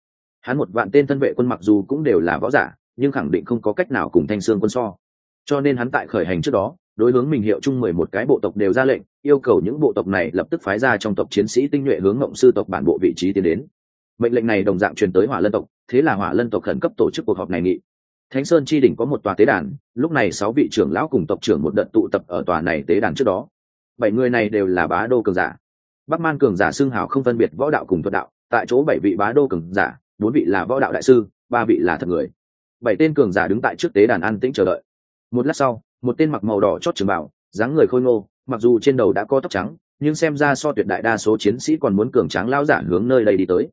Hắn một vạn tên thân vệ quân mặc dù cũng đều là võ giả, nhưng khẳng định không có cách nào cùng thanh sương quân so. Cho nên hắn tại khởi hành trước đó, đối hướng mình hiệu chung mười một cái bộ tộc đều ra lệnh, yêu cầu những bộ tộc này lập tức phái ra trong tộc chiến sĩ tinh nhuệ hướng Mộng sư tộc bản bộ vị trí tiến đến. Mệnh lệnh này đồng dạng truyền tới hỏa lân tộc, thế là hỏa lân tộc khẩn cấp tổ chức cuộc họp này nghị. Thánh sơn chi đỉnh có một tòa tế đàn, lúc này sáu vị trưởng lão cùng tộc trưởng một đợt tụ tập ở tòa này tế đàn trước đó bảy người này đều là bá đô cường giả. Bắc man cường giả xưng hào không phân biệt võ đạo cùng thuật đạo, tại chỗ bảy vị bá đô cường giả, bốn vị là võ đạo đại sư, ba vị là thật người. Bảy tên cường giả đứng tại trước tế đàn an tĩnh chờ đợi. Một lát sau, một tên mặc màu đỏ chót trường bảo dáng người khôi ngô, mặc dù trên đầu đã có tóc trắng, nhưng xem ra so tuyệt đại đa số chiến sĩ còn muốn cường tráng lao giả hướng nơi đây đi tới.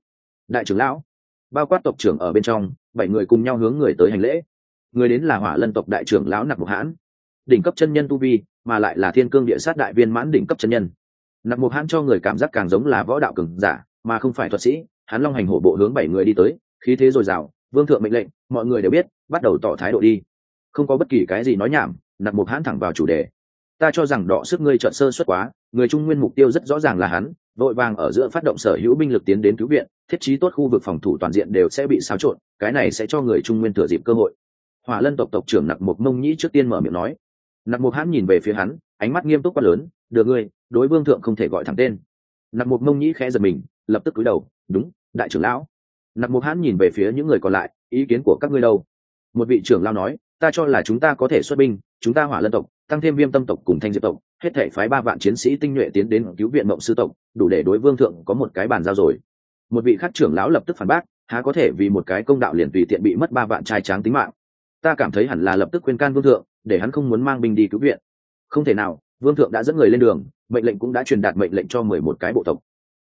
Đại trưởng lão, bao quát tộc trưởng ở bên trong, bảy người cùng nhau hướng người tới hành lễ. Người đến là hỏa lân tộc đại trưởng lão nặc mục hãn. Đỉnh cấp chân nhân tu vi mà lại là thiên cương địa sát đại viên mãn đỉnh cấp chân nhân. Nặc mục hãn cho người cảm giác càng giống là võ đạo cường giả, mà không phải thuật sĩ, hắn long hành hổ bộ hướng bảy người đi tới, khí thế dồi dào, vương thượng mệnh lệnh, mọi người đều biết, bắt đầu tỏ thái độ đi. Không có bất kỳ cái gì nói nhảm nặc mục hãn thẳng vào chủ đề. Ta cho rằng đọ sức ngươi trợn sơ xuất quá, người trung nguyên mục tiêu rất rõ ràng là hắn, vội vàng ở giữa phát động sở hữu binh lực tiến đến cứu viện, thiết trí tốt khu vực phòng thủ toàn diện đều sẽ bị xáo trộn, cái này sẽ cho người trung nguyên thừa dịp cơ hội. Hỏa lân tộc tộc trưởng nặc mục mông nhĩ trước tiên mở miệng nói nặc mục hãn nhìn về phía hắn, ánh mắt nghiêm túc quá lớn, được ngươi, đối vương thượng không thể gọi thẳng tên. Nặc mục mông nhĩ khẽ giật mình, lập tức cúi đầu, đúng, đại trưởng lão. Nặc mục hãn nhìn về phía những người còn lại, ý kiến của các ngươi đâu? Một vị trưởng lao nói, ta cho là chúng ta có thể xuất binh, chúng ta hỏa lân tộc, tăng thêm viêm tâm tộc cùng thanh diệp tộc, hết thể phái ba vạn chiến sĩ tinh nhuệ tiến đến cứu viện mộng sư tộc, đủ để đối vương thượng có một cái bàn giao rồi. Một vị khắc trưởng lão lập tức phản bác, há có thể vì một cái công đạo liền tùy tiện bị mất ba vạn trai tráng tính mạng ta cảm thấy hẳn là lập tức khuyên can vương thượng, để hắn không muốn mang binh đi cứu viện. Không thể nào, vương thượng đã dẫn người lên đường, mệnh lệnh cũng đã truyền đạt mệnh lệnh cho mười một cái bộ tộc.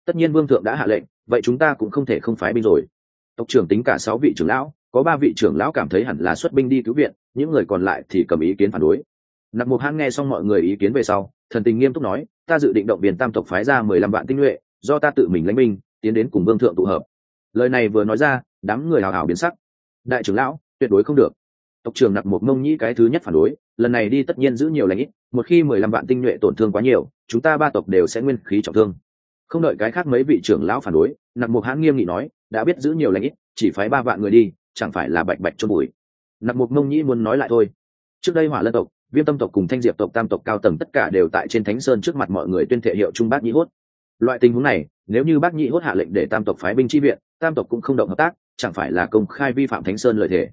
Tất nhiên vương thượng đã hạ lệnh, vậy chúng ta cũng không thể không phái binh rồi. Tộc trưởng tính cả sáu vị trưởng lão, có ba vị trưởng lão cảm thấy hẳn là xuất binh đi cứu viện, những người còn lại thì cầm ý kiến phản đối. Nặc mục hãn nghe xong mọi người ý kiến về sau, thần tình nghiêm túc nói, ta dự định động viên tam tộc phái ra mười lăm vạn tinh nhuệ, do ta tự mình lãnh binh, tiến đến cùng vương thượng tụ hợp. Lời này vừa nói ra, đám người hào hào biến sắc. Đại trưởng lão, tuyệt đối không được tộc trưởng nặc một mông nhĩ cái thứ nhất phản đối, lần này đi tất nhiên giữ nhiều lãnh ít, một khi mười lăm vạn tinh nhuệ tổn thương quá nhiều, chúng ta ba tộc đều sẽ nguyên khí trọng thương. Không đợi cái khác mấy vị trưởng lão phản đối, nặc một hãn nghiêm nghị nói, đã biết giữ nhiều lãnh ít, chỉ phái ba vạn người đi, chẳng phải là bạch bạch cho bụi. Nặc một mông nhĩ muốn nói lại thôi. Trước đây hỏa lân tộc, viêm tâm tộc cùng thanh diệp tộc, tam tộc cao tầng tất cả đều tại trên thánh sơn trước mặt mọi người tuyên thệ hiệu trung bác nhĩ hốt. Loại tình huống này, nếu như bác nhĩ hốt hạ lệnh để tam tộc phái binh chi viện, tam tộc cũng không động hợp tác, chẳng phải là công khai vi phạm thánh sơn lợi thể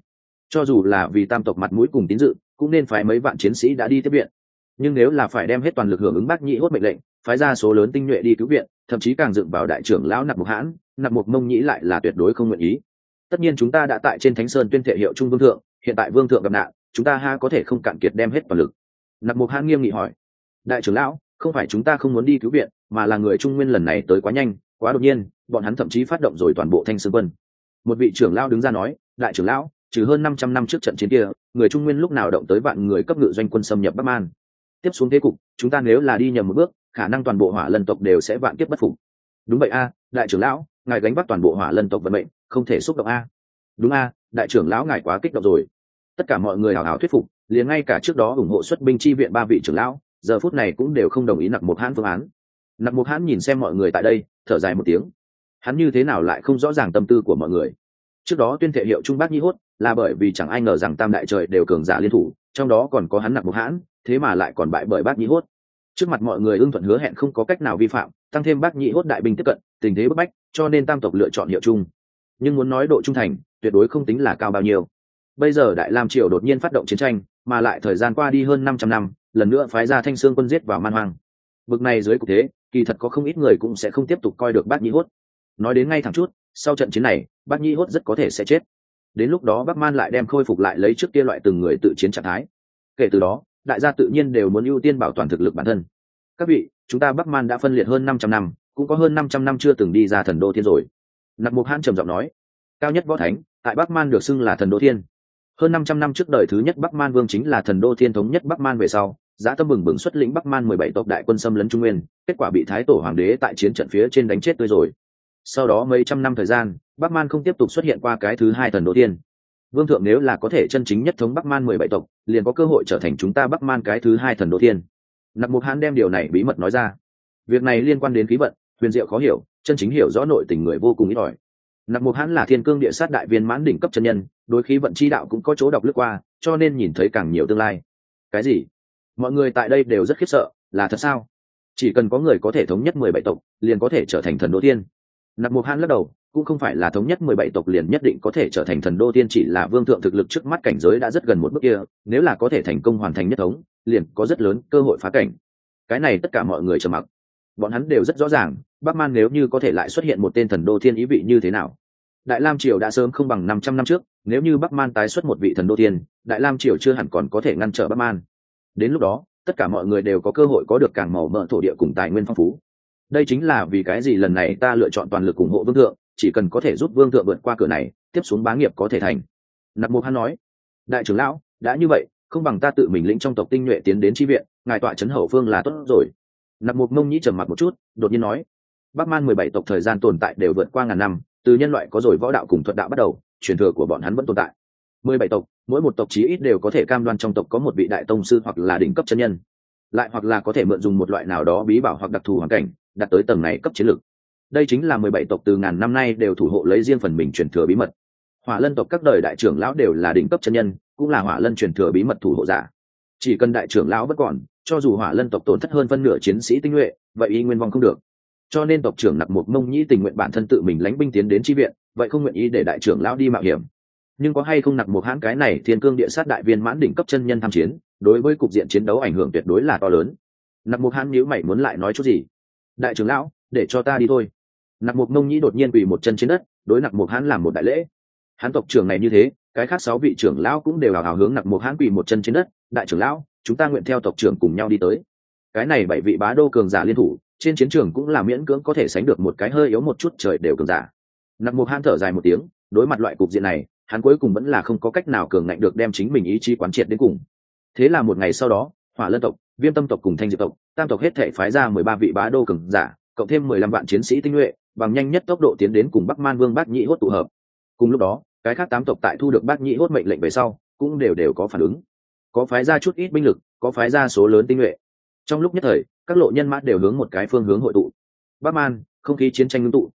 cho dù là vì tam tộc mặt mũi cùng tín dự, cũng nên phái mấy vạn chiến sĩ đã đi tiếp viện. Nhưng nếu là phải đem hết toàn lực hưởng ứng bác nhĩ hốt mệnh lệnh, phái ra số lớn tinh nhuệ đi cứu viện, thậm chí càng dựng vào đại trưởng lão nạp mục hãn, nạp mục mông nhĩ lại là tuyệt đối không nguyện ý. Tất nhiên chúng ta đã tại trên thánh sơn tuyên thệ hiệu trung vương thượng, hiện tại vương thượng gặp nạn, chúng ta ha có thể không cạn kiệt đem hết toàn lực. Nạp mục hãn nghiêm nghị hỏi, đại trưởng lão, không phải chúng ta không muốn đi cứu viện, mà là người trung nguyên lần này tới quá nhanh, quá đột nhiên, bọn hắn thậm chí phát động rồi toàn bộ thanh sơn quân. Một vị trưởng lão đứng ra nói, đại trưởng lão trừ hơn năm trăm năm trước trận chiến kia, người trung nguyên lúc nào động tới vạn người cấp ngự doanh quân xâm nhập bắc man. Tiếp xuống thế cục, chúng ta nếu là đi nhầm một bước, khả năng toàn bộ hỏa lân tộc đều sẽ vạn kiếp bất phục. Đúng vậy a, đại trưởng lão, ngài gánh vác toàn bộ hỏa lân tộc vận mệnh, không thể xúc động a. Đúng a, đại trưởng lão ngài quá kích động rồi. Tất cả mọi người hào hào thuyết phục, liền ngay cả trước đó ủng hộ xuất binh chi viện ba vị trưởng lão, giờ phút này cũng đều không đồng ý nặc một hãn phương án. Nặc một hãn nhìn xem mọi người tại đây, thở dài một tiếng. Hắn như thế nào lại không rõ ràng tâm tư của mọi người? Trước đó tuyên thệ hiệu trung bác nhi hốt là bởi vì chẳng ai ngờ rằng tam đại trời đều cường giả liên thủ, trong đó còn có hắn nặc một hãn, thế mà lại còn bại bởi bác nhi hốt. Trước mặt mọi người ưng thuận hứa hẹn không có cách nào vi phạm, tăng thêm bác nhi hốt đại binh tiếp cận, tình thế bức bách, cho nên tam tộc lựa chọn hiệu chung nhưng muốn nói độ trung thành, tuyệt đối không tính là cao bao nhiêu. Bây giờ đại lam triều đột nhiên phát động chiến tranh, mà lại thời gian qua đi hơn năm trăm năm, lần nữa phái ra thanh sương quân giết vào man hoang. Bực này dưới cục thế, kỳ thật có không ít người cũng sẽ không tiếp tục coi được bác nhĩ hốt. Nói đến ngay thẳng chút, sau trận chiến này bác Nhi hốt rất có thể sẽ chết. Đến lúc đó bắc man lại đem khôi phục lại lấy trước kia loại từng người tự chiến trạng thái. Kể từ đó, đại gia tự nhiên đều muốn ưu tiên bảo toàn thực lực bản thân. Các vị, chúng ta bắc man đã phân liệt hơn năm trăm năm, cũng có hơn năm trăm năm chưa từng đi ra thần đô thiên rồi. Nặc mục hãn trầm giọng nói, cao nhất võ thánh, tại bắc man được xưng là thần đô thiên. Hơn năm trăm năm trước đời thứ nhất bắc man vương chính là thần đô thiên thống nhất bắc man về sau, giá tâm bừng bừng xuất lĩnh bắc man mười bảy tộc đại quân xâm lấn trung nguyên, kết quả bị thái tổ hoàng đế tại chiến trận phía trên đánh chết tươi rồi sau đó mấy trăm năm thời gian bắc man không tiếp tục xuất hiện qua cái thứ hai thần đỗ tiên vương thượng nếu là có thể chân chính nhất thống bắc man mười bảy tộc, liền có cơ hội trở thành chúng ta bắc man cái thứ hai thần đỗ tiên nặc mục hãn đem điều này bí mật nói ra. Việc này liên quan đến khí vận, huyền diệu khó hiểu, chân chính hiểu rõ nội tình người vô cùng ít ỏi. Nặc mục hãn là thiên cương địa sát đại viên mãn đỉnh cấp chân nhân, đối khí vận chi đạo cũng có chỗ đọc lướt qua, cho nên nhìn thấy càng nhiều tương lai. Cái gì? Mọi người tại đây đều rất khiếp sợ, là thật sao? Chỉ cần có người có thể thống nhất mười bảy tộc, liền có thể trở thành thần đỗ tiên nặc mục han lắc đầu, cũng không phải là thống nhất mười bảy tộc liền nhất định có thể trở thành thần đô tiên chỉ là vương thượng thực lực trước mắt cảnh giới đã rất gần một bước kia, nếu là có thể thành công hoàn thành nhất thống, liền có rất lớn cơ hội phá cảnh. Cái này tất cả mọi người trầm mặc. Bọn hắn đều rất rõ ràng, bắc man nếu như có thể lại xuất hiện một tên thần đô thiên ý vị như thế nào? Đại lam triều đã sớm không bằng năm trăm năm trước, nếu như bắc man tái xuất một vị thần đô thiên, đại lam triều chưa hẳn còn có thể ngăn trở bắc man. Đến lúc đó, tất cả mọi người đều có cơ hội có được càng màu mỡ thổ địa cùng tài nguyên phong phú đây chính là vì cái gì lần này ta lựa chọn toàn lực ủng hộ vương thượng, chỉ cần có thể giúp vương thượng vượt qua cửa này, tiếp xuống bá nghiệp có thể thành. Nặc mục hắn nói. Đại trưởng lão, đã như vậy, không bằng ta tự mình lĩnh trong tộc tinh nhuệ tiến đến tri viện, ngài tọa trấn hậu phương là tốt rồi. Nặc mục mông nhĩ trầm mặt một chút, đột nhiên nói. Bắc man mười bảy tộc thời gian tồn tại đều vượt qua ngàn năm, từ nhân loại có rồi võ đạo cùng thuật đạo bắt đầu, truyền thừa của bọn hắn vẫn tồn tại. Mười bảy tộc, mỗi một tộc chí ít đều có thể cam đoan trong tộc có một vị đại tông sư hoặc là đỉnh cấp chân nhân, lại hoặc là có thể mượn dùng một loại nào đó bí bảo hoặc đặc thù hoàn cảnh đạt tới tầng này cấp chiến lược. Đây chính là mười bảy tộc từ ngàn năm nay đều thủ hộ lấy riêng phần mình truyền thừa bí mật. Hỏa lân tộc các đời đại trưởng lão đều là đỉnh cấp chân nhân, cũng là hỏa lân truyền thừa bí mật thủ hộ giả. Chỉ cần đại trưởng lão bất còn, cho dù hỏa lân tộc tổn thất hơn phân nửa chiến sĩ tinh nhuệ, vậy y nguyên vong không được. Cho nên tộc trưởng nặc một mông nhĩ tình nguyện bản thân tự mình lánh binh tiến đến tri viện, vậy không nguyện ý để đại trưởng lão đi mạo hiểm. Nhưng có hay không nặc một hãn cái này thiên cương địa sát đại viên mãn đỉnh cấp chân nhân tham chiến, đối với cục diện chiến đấu ảnh hưởng tuyệt đối là to lớn. Nặc một hãn nếu mày muốn lại nói chút gì? Đại trưởng lão, để cho ta đi thôi. Nặc Mục mông nhĩ đột nhiên quỳ một chân trên đất, đối nặc Mục hãn làm một đại lễ. Hán tộc trưởng này như thế, cái khác sáu vị trưởng lão cũng đều hào hào hướng nặc Mục hãn quỳ một chân trên đất, đại trưởng lão, chúng ta nguyện theo tộc trưởng cùng nhau đi tới. Cái này bảy vị bá đô cường giả liên thủ, trên chiến trường cũng là miễn cưỡng có thể sánh được một cái hơi yếu một chút trời đều cường giả. Nặc Mục hãn thở dài một tiếng, đối mặt loại cục diện này, hắn cuối cùng vẫn là không có cách nào cường ngạnh được đem chính mình ý chí quán triệt đến cùng. Thế là một ngày sau đó, hỏa lân tộc viêm tâm tộc cùng thanh diệp tộc tam tộc hết thể phái ra mười ba vị bá đô cường giả cộng thêm mười lăm vạn chiến sĩ tinh nhuệ bằng nhanh nhất tốc độ tiến đến cùng bắc man vương bác nhĩ hốt tụ hợp. Cùng lúc đó cái khác tám tộc tại thu được bác nhĩ hốt mệnh lệnh về sau cũng đều đều có phản ứng. Có phái ra chút ít binh lực có phái ra số lớn tinh nhuệ. Trong lúc nhất thời các lộ nhân mã đều hướng một cái phương hướng hội tụ. Bắc man không khí chiến tranh ngưng tụ.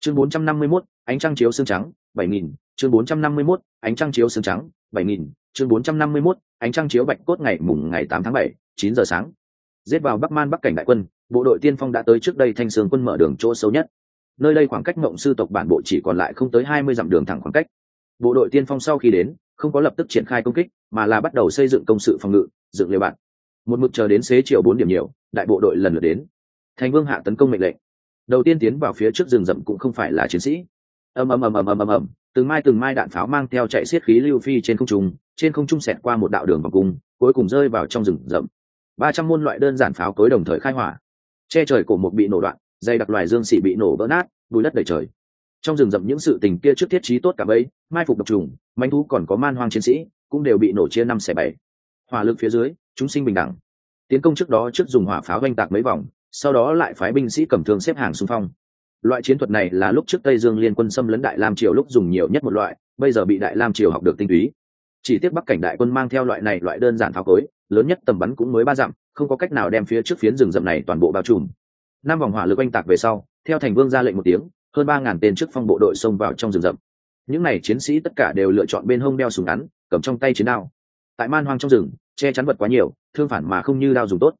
Chương bốn trăm năm mươi 451, ánh trăng chiếu xương trắng bảy nghìn. Chương bốn trăm năm mươi 451, ánh trăng chiếu xương trắng bảy nghìn. Chương bốn trăm năm mươi 451, ánh trăng chiếu bạch cốt ngày mùng ngày tám tháng bảy, chín giờ sáng. Giết vào bắc man bắc cảnh đại quân, bộ đội tiên phong đã tới trước đây thanh sương quân mở đường chỗ sâu nhất. Nơi đây khoảng cách mộng sư tộc bản bộ chỉ còn lại không tới hai mươi dặm đường thẳng khoảng cách. Bộ đội tiên phong sau khi đến, không có lập tức triển khai công kích, mà là bắt đầu xây dựng công sự phòng ngự, dựng liều bạn. Một mực chờ đến xế chiều bốn điểm nhiều, đại bộ đội lần lượt đến. Thành vương hạ tấn công mệnh lệnh. Đầu tiên tiến vào phía trước rừng rậm cũng không phải là chiến sĩ. Ầm ầm ầm ầm ầm ầm ầm từng mai từng mai đạn pháo mang theo chạy xiết khí lưu phi trên không trung, trên không trung xẹt qua một đạo đường vòng cung, cuối cùng rơi vào trong rừng rậm. Ba trăm môn loại đơn giản pháo cối đồng thời khai hỏa. Che trời cổ một bị nổ đoạn, dây đặc loài dương xỉ bị nổ vỡ nát, bùi đất đầy trời. Trong rừng rậm những sự tình kia trước thiết trí tốt cả bấy, mai phục độc trùng, manh thú còn có man hoang chiến sĩ, cũng đều bị nổ chia năm xẻ bảy. Hỏa lực phía dưới, chúng sinh bình đẳng. Tiến công trước đó trước dùng hỏa pháo oanh tạc mấy vòng, sau đó lại phái binh sĩ cầm thương xếp hàng xung phong loại chiến thuật này là lúc trước tây dương liên quân xâm lấn đại lam triều lúc dùng nhiều nhất một loại, bây giờ bị đại lam triều học được tinh túy. Chỉ tiếc bắc cảnh đại quân mang theo loại này loại đơn giản tháo cối, lớn nhất tầm bắn cũng mới ba dặm, không có cách nào đem phía trước phiến rừng rậm này toàn bộ bao trùm. Năm vòng hỏa lực oanh tạc về sau, theo thành vương ra lệnh một tiếng, hơn ba ngàn tên trước phong bộ đội xông vào trong rừng rậm. Những n à y chiến sĩ tất cả đều lựa chọn bên hông đeo súng ngắn, cầm trong tay chiến đao. Tại man hoang trong rừng, che chắn vật quá nhiều, thương phản mà không như đao dùng tốt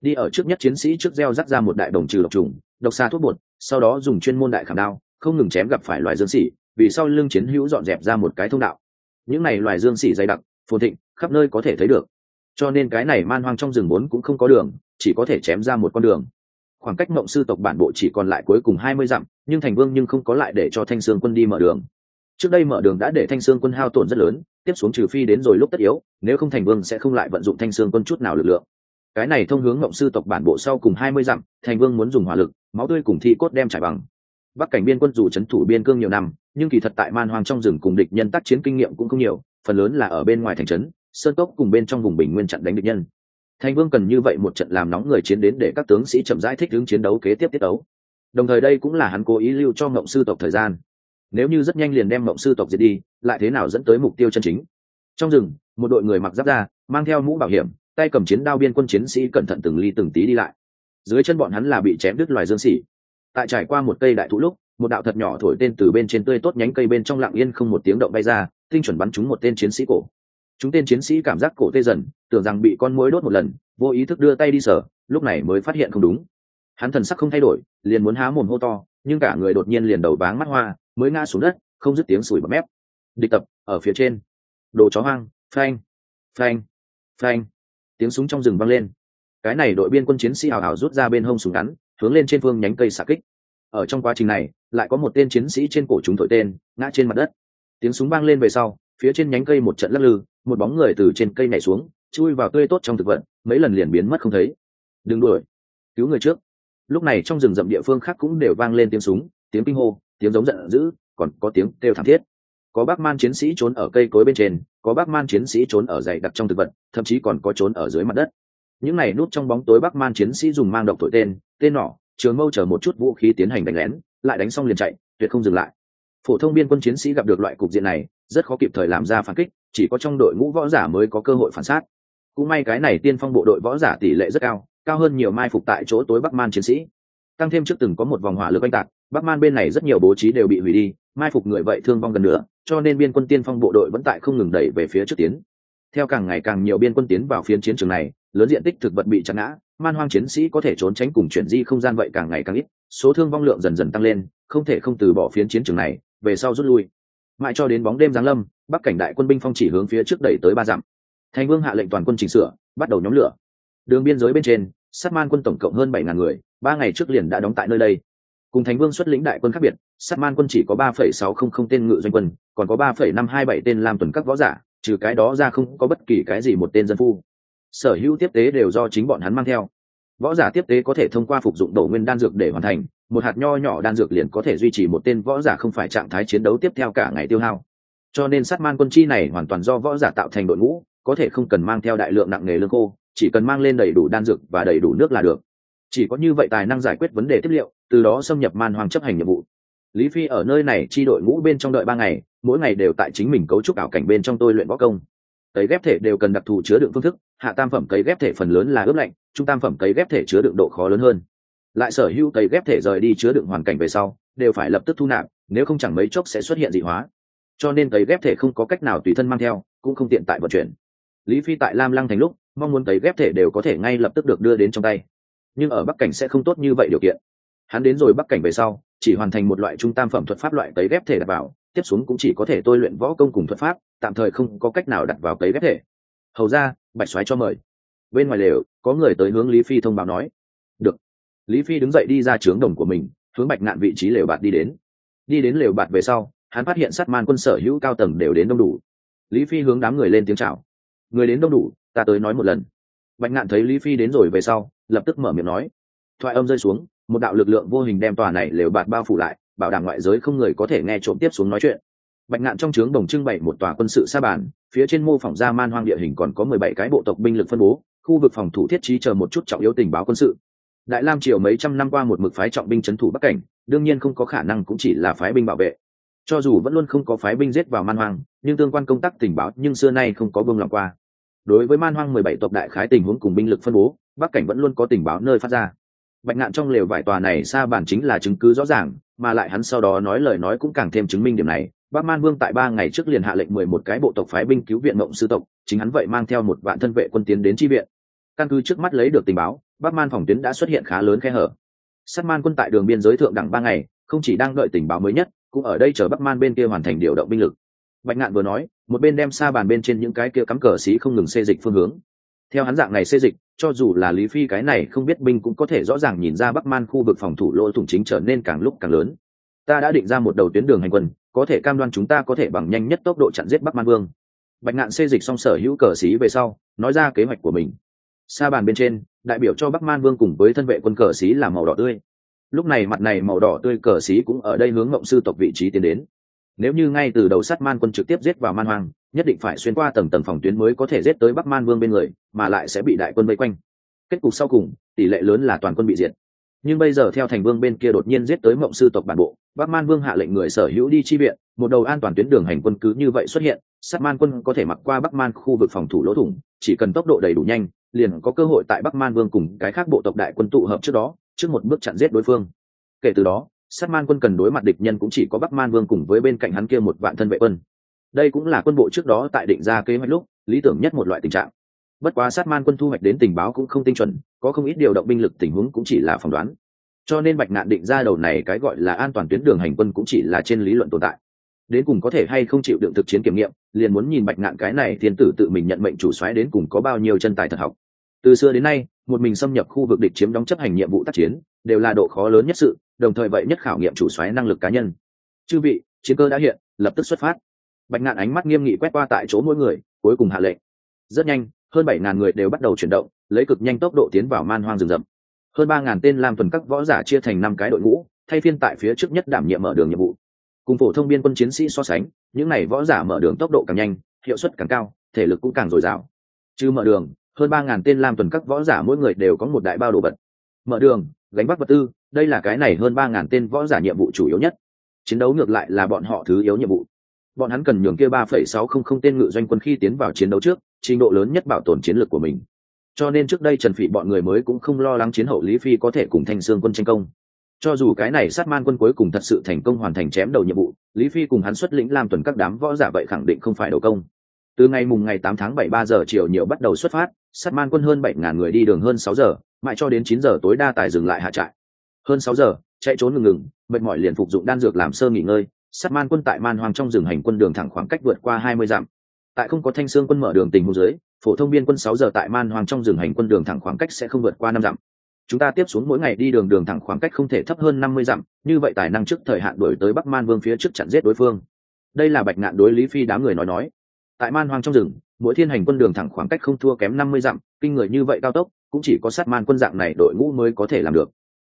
đi ở trước nhất chiến sĩ trước gieo rắc ra một đại đồng trừ độc trùng, độc xa thuốc bột, sau đó dùng chuyên môn đại khảm đao, không ngừng chém gặp phải loài dương xỉ vì sau lưng chiến hữu dọn dẹp ra một cái thông đạo. Những này loài dương xỉ dày đặc, phồn thịnh, khắp nơi có thể thấy được. Cho nên cái này man hoang trong rừng bốn cũng không có đường, chỉ có thể chém ra một con đường. Khoảng cách mộng sư tộc bản bộ chỉ còn lại cuối cùng hai mươi dặm, nhưng thành vương nhưng không có lại để cho thanh sương quân đi mở đường. Trước đây mở đường đã để thanh sương quân hao tổn rất lớn, tiếp xuống trừ phi đến rồi lúc tất yếu, nếu không thành vương sẽ không lại vận dụng thanh sương quân chút nào lực lượng cái này thông hướng ngộng sư tộc bản bộ sau cùng hai mươi dặm, thành vương muốn dùng hỏa lực, máu tươi cùng thi cốt đem trải bằng. Bắc cảnh biên quân dù c h ấ n thủ biên cương nhiều năm, nhưng kỳ thật tại man hoang trong rừng cùng địch nhân tác chiến kinh nghiệm cũng không nhiều, phần lớn là ở bên ngoài thành trấn, sơn cốc cùng bên trong vùng bình nguyên chặn đánh địch nhân. Thành vương cần như vậy một trận làm nóng người chiến đến để các tướng sĩ chậm rãi thích ứng chiến đấu kế tiếp tiết đấu đồng thời đây cũng là hắn cố ý lưu cho ngộng sư tộc thời gian. Nếu như rất nhanh liền đem ngộng sư tộc diệt đi, lại thế nào dẫn tới mục tiêu chân chính? Trong rừng, một đội người mặc giáp ra mang theo mũ bảo hiểm tay cầm chiến đao biên quân chiến sĩ cẩn thận từng ly từng tí đi lại. Dưới chân bọn hắn là bị chém đứt loài dương xỉ. Tại trải qua một cây đại thụ lúc, một đạo thật nhỏ thổi tên từ bên trên tươi tốt nhánh cây bên trong lặng yên không một tiếng động bay ra, tinh chuẩn bắn trúng một tên chiến sĩ cổ. Chúng tên chiến sĩ cảm giác cổ tê dần, tưởng rằng bị con mối đốt một lần, vô ý thức đưa tay đi sở lúc này mới phát hiện không đúng. Hắn thần sắc không thay đổi, liền muốn há mồm hô to, nhưng cả người đột nhiên liền đầu váng mắt hoa, mới ngã xuống đất, không dứt tiếng sủi bọt mép. Địch tập, ở phía trên. Đồ chó hoang, phanh phanh phanh tiếng súng trong rừng vang lên. Cái này đội biên quân chiến sĩ hào hào rút ra bên hông súng ngắn, hướng lên trên phương nhánh cây xạ kích. Ở trong quá trình này, lại có một tên chiến sĩ trên cổ chúng thổi tên, ngã trên mặt đất. Tiếng súng vang lên về sau, phía trên nhánh cây một trận lắc lư, một bóng người từ trên cây nhảy xuống, chui vào tươi tốt trong thực vật, mấy lần liền biến mất không thấy. Đừng đuổi, cứu người trước. Lúc này trong rừng rậm địa phương khác cũng đều vang lên tiếng súng, tiếng kinh hô, tiếng giống giận dữ, còn có tiếng kêu thảm thiết có bắc man chiến sĩ trốn ở cây cối bên trên, có bắc man chiến sĩ trốn ở dày đặc trong thực vật, thậm chí còn có trốn ở dưới mặt đất. Những này nút trong bóng tối bắc man chiến sĩ dùng mang độc thổi tên tên nỏ, trường mâu chở một chút vũ khí tiến hành đánh lén, lại đánh xong liền chạy, tuyệt không dừng lại. Phổ thông biên quân chiến sĩ gặp được loại cục diện này, rất khó kịp thời làm ra phản kích, chỉ có trong đội ngũ võ giả mới có cơ hội phản sát. Cũng may cái này tiên phong bộ đội võ giả tỷ lệ rất cao cao hơn nhiều mai phục tại chỗ tối bắc man chiến sĩ. Tăng thêm trước từng có một vòng hỏa lực oanh tạc bắc man bên này rất nhiều bố trí đều bị hủy đi mai phục người vậy thương vong gần nữa cho nên biên quân tiên phong bộ đội vẫn tại không ngừng đẩy về phía trước tiến. Theo càng ngày càng nhiều biên quân tiến vào phiến chiến trường này, lớn diện tích thực vật bị chặn ngã, man hoang chiến sĩ có thể trốn tránh cùng chuyển di không gian vậy càng ngày càng ít, số thương vong lượng dần dần tăng lên, không thể không từ bỏ phiến chiến trường này, về sau rút lui. Mãi cho đến bóng đêm giáng lâm, bắc cảnh đại quân binh phong chỉ hướng phía trước đẩy tới ba dặm. Thành vương hạ lệnh toàn quân chỉnh sửa, bắt đầu nhóm lửa. Đường biên giới bên trên, sát man quân tổng cộng hơn bảy ngàn người, ba ngày trước liền đã đóng tại nơi đây. Cùng thành vương xuất lĩnh đại quân khác biệt sát man quân chỉ có ba phẩy sáu không không tên ngự doanh quân, còn có ba phẩy năm hai bảy tên làm tuần các võ giả, trừ cái đó ra không có bất kỳ cái gì một tên dân phu. Sở hữu tiếp tế đều do chính bọn hắn mang theo. Võ giả tiếp tế có thể thông qua phục dụng đổ nguyên đan dược để hoàn thành, một hạt nho nhỏ đan dược liền có thể duy trì một tên võ giả không phải trạng thái chiến đấu tiếp theo cả ngày tiêu hao. Cho nên sát man quân chi này hoàn toàn do võ giả tạo thành đội ngũ, có thể không cần mang theo đại lượng nặng nghề lương khô, chỉ cần mang lên đầy đủ đan dược và đầy đủ nước là được. Chỉ có như vậy tài năng giải quyết vấn đề tiếp liệu, từ đó xâm nhập man hoàng chấp hành nhiệm vụ lý phi ở nơi này chi đội ngũ bên trong đợi ba ngày, mỗi ngày đều tại chính mình cấu trúc ảo cảnh bên trong tôi luyện võ công. Cấy ghép thể đều cần đặc thù chứa đựng phương thức, hạ tam phẩm cấy ghép thể phần lớn là ướp lạnh, trung tam phẩm cấy ghép thể chứa đựng độ khó lớn hơn. Lại sở hữu cấy ghép thể rời đi chứa đựng hoàn cảnh về sau, đều phải lập tức thu nạp, nếu không chẳng mấy chốc sẽ xuất hiện dị hóa. Cho nên cấy ghép thể không có cách nào tùy thân mang theo, cũng không tiện tại vận chuyển. Lý phi tại lam lăng thành lúc, mong muốn cấy ghép thể đều có thể ngay lập tức được đưa đến trong tay. Nhưng ở bắc cảnh sẽ không tốt như vậy điều kiện. Hắn đến rồi bắc cảnh về sau chỉ hoàn thành một loại trung tam phẩm thuật pháp loại tấy ghép thể đặt vào, tiếp xuống cũng chỉ có thể tôi luyện võ công cùng thuật pháp, tạm thời không có cách nào đặt vào tấy ghép thể. Hầu ra, bạch soái cho mời. Bên ngoài lều, có người tới hướng lý phi thông báo nói. Được. Lý phi đứng dậy đi ra trướng đồng của mình, hướng bạch ngạn vị trí lều bạt đi đến. Đi đến lều bạt về sau, hắn phát hiện sát man quân sở hữu cao tầng đều đến đông đủ. Lý phi hướng đám người lên tiếng chào. Người đến đông đủ, ta tới nói một lần. Bạch ngạn thấy lý phi đến rồi về sau, lập tức mở miệng nói. Thoại âm rơi xuống một đạo lực lượng vô hình đem tòa này lều bạt bao phủ lại, bảo đảm ngoại giới không người có thể nghe trộm tiếp xuống nói chuyện. Bạch ngạn trong trướng đồng trưng bày một tòa quân sự sa bàn, phía trên mô phỏng ra man hoang địa hình còn có mười bảy cái bộ tộc binh lực phân bố, khu vực phòng thủ thiết trí chờ một chút trọng yếu tình báo quân sự. Đại lam triều mấy trăm năm qua một mực phái trọng binh c thủ bắc cảnh, đương nhiên không có khả năng cũng chỉ là phái binh bảo vệ. Cho dù vẫn luôn không có phái binh giết vào man hoang, nhưng tương quan công tác tình báo nhưng xưa nay không có vương lòng qua. Đối với man hoang mười bảy tộc đại khái tình huống cùng binh lực phân bố, bắc cảnh vẫn luôn có tình báo nơi phát ra bạch ngạn trong lều vải tòa này xa bản chính là chứng cứ rõ ràng, mà lại hắn sau đó nói lời nói cũng càng thêm chứng minh điểm này. Bắc man vương tại ba ngày trước liền hạ lệnh mười một cái bộ tộc phái binh cứu viện mộng sư tộc, chính hắn vậy mang theo một vạn thân vệ quân tiến đến tri viện. Căn cứ trước mắt lấy được tình báo bắc man phòng tuyến đã xuất hiện khá lớn khe hở. Sát man quân tại đường biên giới thượng đẳng ba ngày, không chỉ đang đợi tình báo mới nhất, cũng ở đây chờ bắc man bên kia hoàn thành điều động binh lực. Bạch ngạn vừa nói, một bên đem xa bàn bên trên những cái kia cắm cờ xí không ngừng xê dịch phương hướng. Theo hắn dạng này xê dịch cho dù là lý phi cái này không biết binh cũng có thể rõ ràng nhìn ra bắc man khu vực phòng thủ lỗ thủng chính trở nên càng lúc càng lớn. Ta đã định ra một đầu tuyến đường hành quân, có thể cam đoan chúng ta có thể bằng nhanh nhất tốc độ chặn giết bắc man vương. Bạch ngạn xê dịch xong sở hữu cờ xí về sau, nói ra kế hoạch của mình. Sa bàn bên trên, đại biểu cho bắc man vương cùng với thân vệ quân cờ xí là màu đỏ tươi. Lúc này mặt này màu đỏ tươi cờ xí cũng ở đây hướng ngộng sư tộc vị trí tiến đến. Nếu như ngay từ đầu sát man quân trực tiếp giết vào man hoang nhất định phải xuyên qua tầng tầng phòng tuyến mới có thể giết tới bắc man vương bên người, mà lại sẽ bị đại quân vây quanh. Kết cục sau cùng, tỷ lệ lớn là toàn quân bị diệt. Nhưng bây giờ theo thành vương bên kia đột nhiên giết tới mộng sư tộc bản bộ, bắc man vương hạ lệnh người sở hữu đi chi viện, một đầu an toàn tuyến đường hành quân cứ như vậy xuất hiện, sát man quân có thể mặc qua bắc man khu vực phòng thủ lỗ thủng, chỉ cần tốc độ đầy đủ nhanh, liền có cơ hội tại bắc man vương cùng cái khác bộ tộc đại quân tụ hợp trước đó, trước một bước chặn giết đối phương. Kể từ đó, sát man quân cần đối mặt địch nhân cũng chỉ có bắc man vương cùng với bên cạnh hắn kia một vạn thân vệ quân đây cũng là quân bộ trước đó tại định ra kế hoạch lúc, lý tưởng nhất một loại tình trạng. Bất quá sát man quân thu hoạch đến tình báo cũng không tinh chuẩn, có không ít điều động binh lực tình huống cũng chỉ là phỏng đoán. Cho nên bạch nạn định ra đầu này cái gọi là an toàn tuyến đường hành quân cũng chỉ là trên lý luận tồn tại. Đến cùng có thể hay không chịu đựng thực chiến kiểm nghiệm, liền muốn nhìn bạch nạn cái này thiên tử tự mình nhận mệnh chủ xoáy đến cùng có bao nhiêu chân tài thật học. Từ xưa đến nay, một mình xâm nhập khu vực địch chiếm đóng chấp hành nhiệm vụ tác chiến, đều là độ khó lớn nhất sự, đồng thời vậy nhất khảo nghiệm chủ xoáy năng lực cá nhân. Chư vị, chiến cơ đã hiện, lập tức xuất phát bạch ngạn ánh mắt nghiêm nghị quét qua tại chỗ mỗi người, cuối cùng hạ lệnh. Rất nhanh, hơn bảy ngàn người đều bắt đầu chuyển động, lấy cực nhanh tốc độ tiến vào man hoang rừng rậm. Hơn ba ngàn tên làm tuần các võ giả chia thành năm cái đội ngũ, thay phiên tại phía trước nhất đảm nhiệm mở đường nhiệm vụ. Cùng phổ thông biên quân chiến sĩ so sánh, những này võ giả mở đường tốc độ càng nhanh, hiệu suất càng cao, thể lực cũng càng dồi dào. Chứ mở đường, hơn ba ngàn tên lam tuần các võ giả mỗi người đều có một đại bao đồ vật. Mở đường, gánh vác vật tư, đây là cái này hơn ba ngàn tên võ giả nhiệm vụ chủ yếu nhất. Chiến đấu ngược lại là bọn họ thứ yếu nhiệm vụ bọn hắn cần nhường kia ba phẩy sáu không không tên ngự doanh quân khi tiến vào chiến đấu trước, trình độ lớn nhất bảo tồn chiến lược của mình. Cho nên trước đây trần phỉ bọn người mới cũng không lo lắng chiến hậu lý phi có thể cùng thanh sương quân tranh công. Cho dù cái này sát man quân cuối cùng thật sự thành công hoàn thành chém đầu nhiệm vụ, lý phi cùng hắn xuất lĩnh làm tuần các đám võ giả vậy khẳng định không phải đầu công. Từ ngày mùng ngày tám tháng bảy ba giờ chiều nhiều bắt đầu xuất phát, sát man quân hơn bảy ngàn người đi đường hơn sáu giờ, mãi cho đến chín giờ tối đa tài dừng lại hạ trại. Hơn sáu giờ, chạy trốn ngừng ngừng, mệt mỏi liền phục dụng đan dược làm sơ nghỉ ngơi sát man quân tại man hoang trong rừng hành quân đường thẳng khoảng cách vượt qua hai mươi dặm. Tại không có thanh sương quân mở đường tình hồ dưới, phổ thông biên quân sáu giờ tại man hoang trong rừng hành quân đường thẳng khoảng cách sẽ không vượt qua năm dặm. Chúng ta tiếp xuống mỗi ngày đi đường đường thẳng khoảng cách không thể thấp hơn năm mươi dặm, như vậy tài năng trước thời hạn đổi tới bắc man vương phía trước chặn giết đối phương. Đây là bạch ngạn đối lý phi đám người nói nói. Tại man hoang trong rừng, mỗi thiên hành quân đường thẳng khoảng cách không thua kém năm mươi dặm, kinh người như vậy cao tốc, cũng chỉ có sát man quân dạng này đội ngũ mới có thể làm được.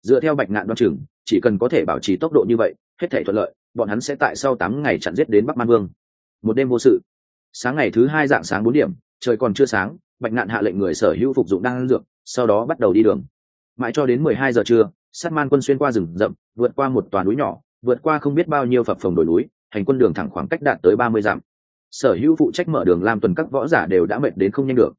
Dựa theo bạch ngạn đoan chừng, chỉ cần có thể bảo trì tốc độ như vậy, hết thể thuận lợi bọn hắn sẽ tại sau tám ngày chặn giết đến bắc man vương. Một đêm vô sự. Sáng ngày thứ hai dạng sáng bốn điểm, trời còn chưa sáng, bạch ngạn hạ lệnh người sở hữu phục dụng đang dược, sau đó bắt đầu đi đường. Mãi cho đến mười hai giờ trưa, sát man quân xuyên qua rừng rậm, vượt qua một toàn núi nhỏ, vượt qua không biết bao nhiêu phập phồng đồi núi, hành quân đường thẳng khoảng cách đạt tới ba mươi dặm. Sở hữu phụ trách mở đường làm tuần các võ giả đều đã mệt đến không nhanh được.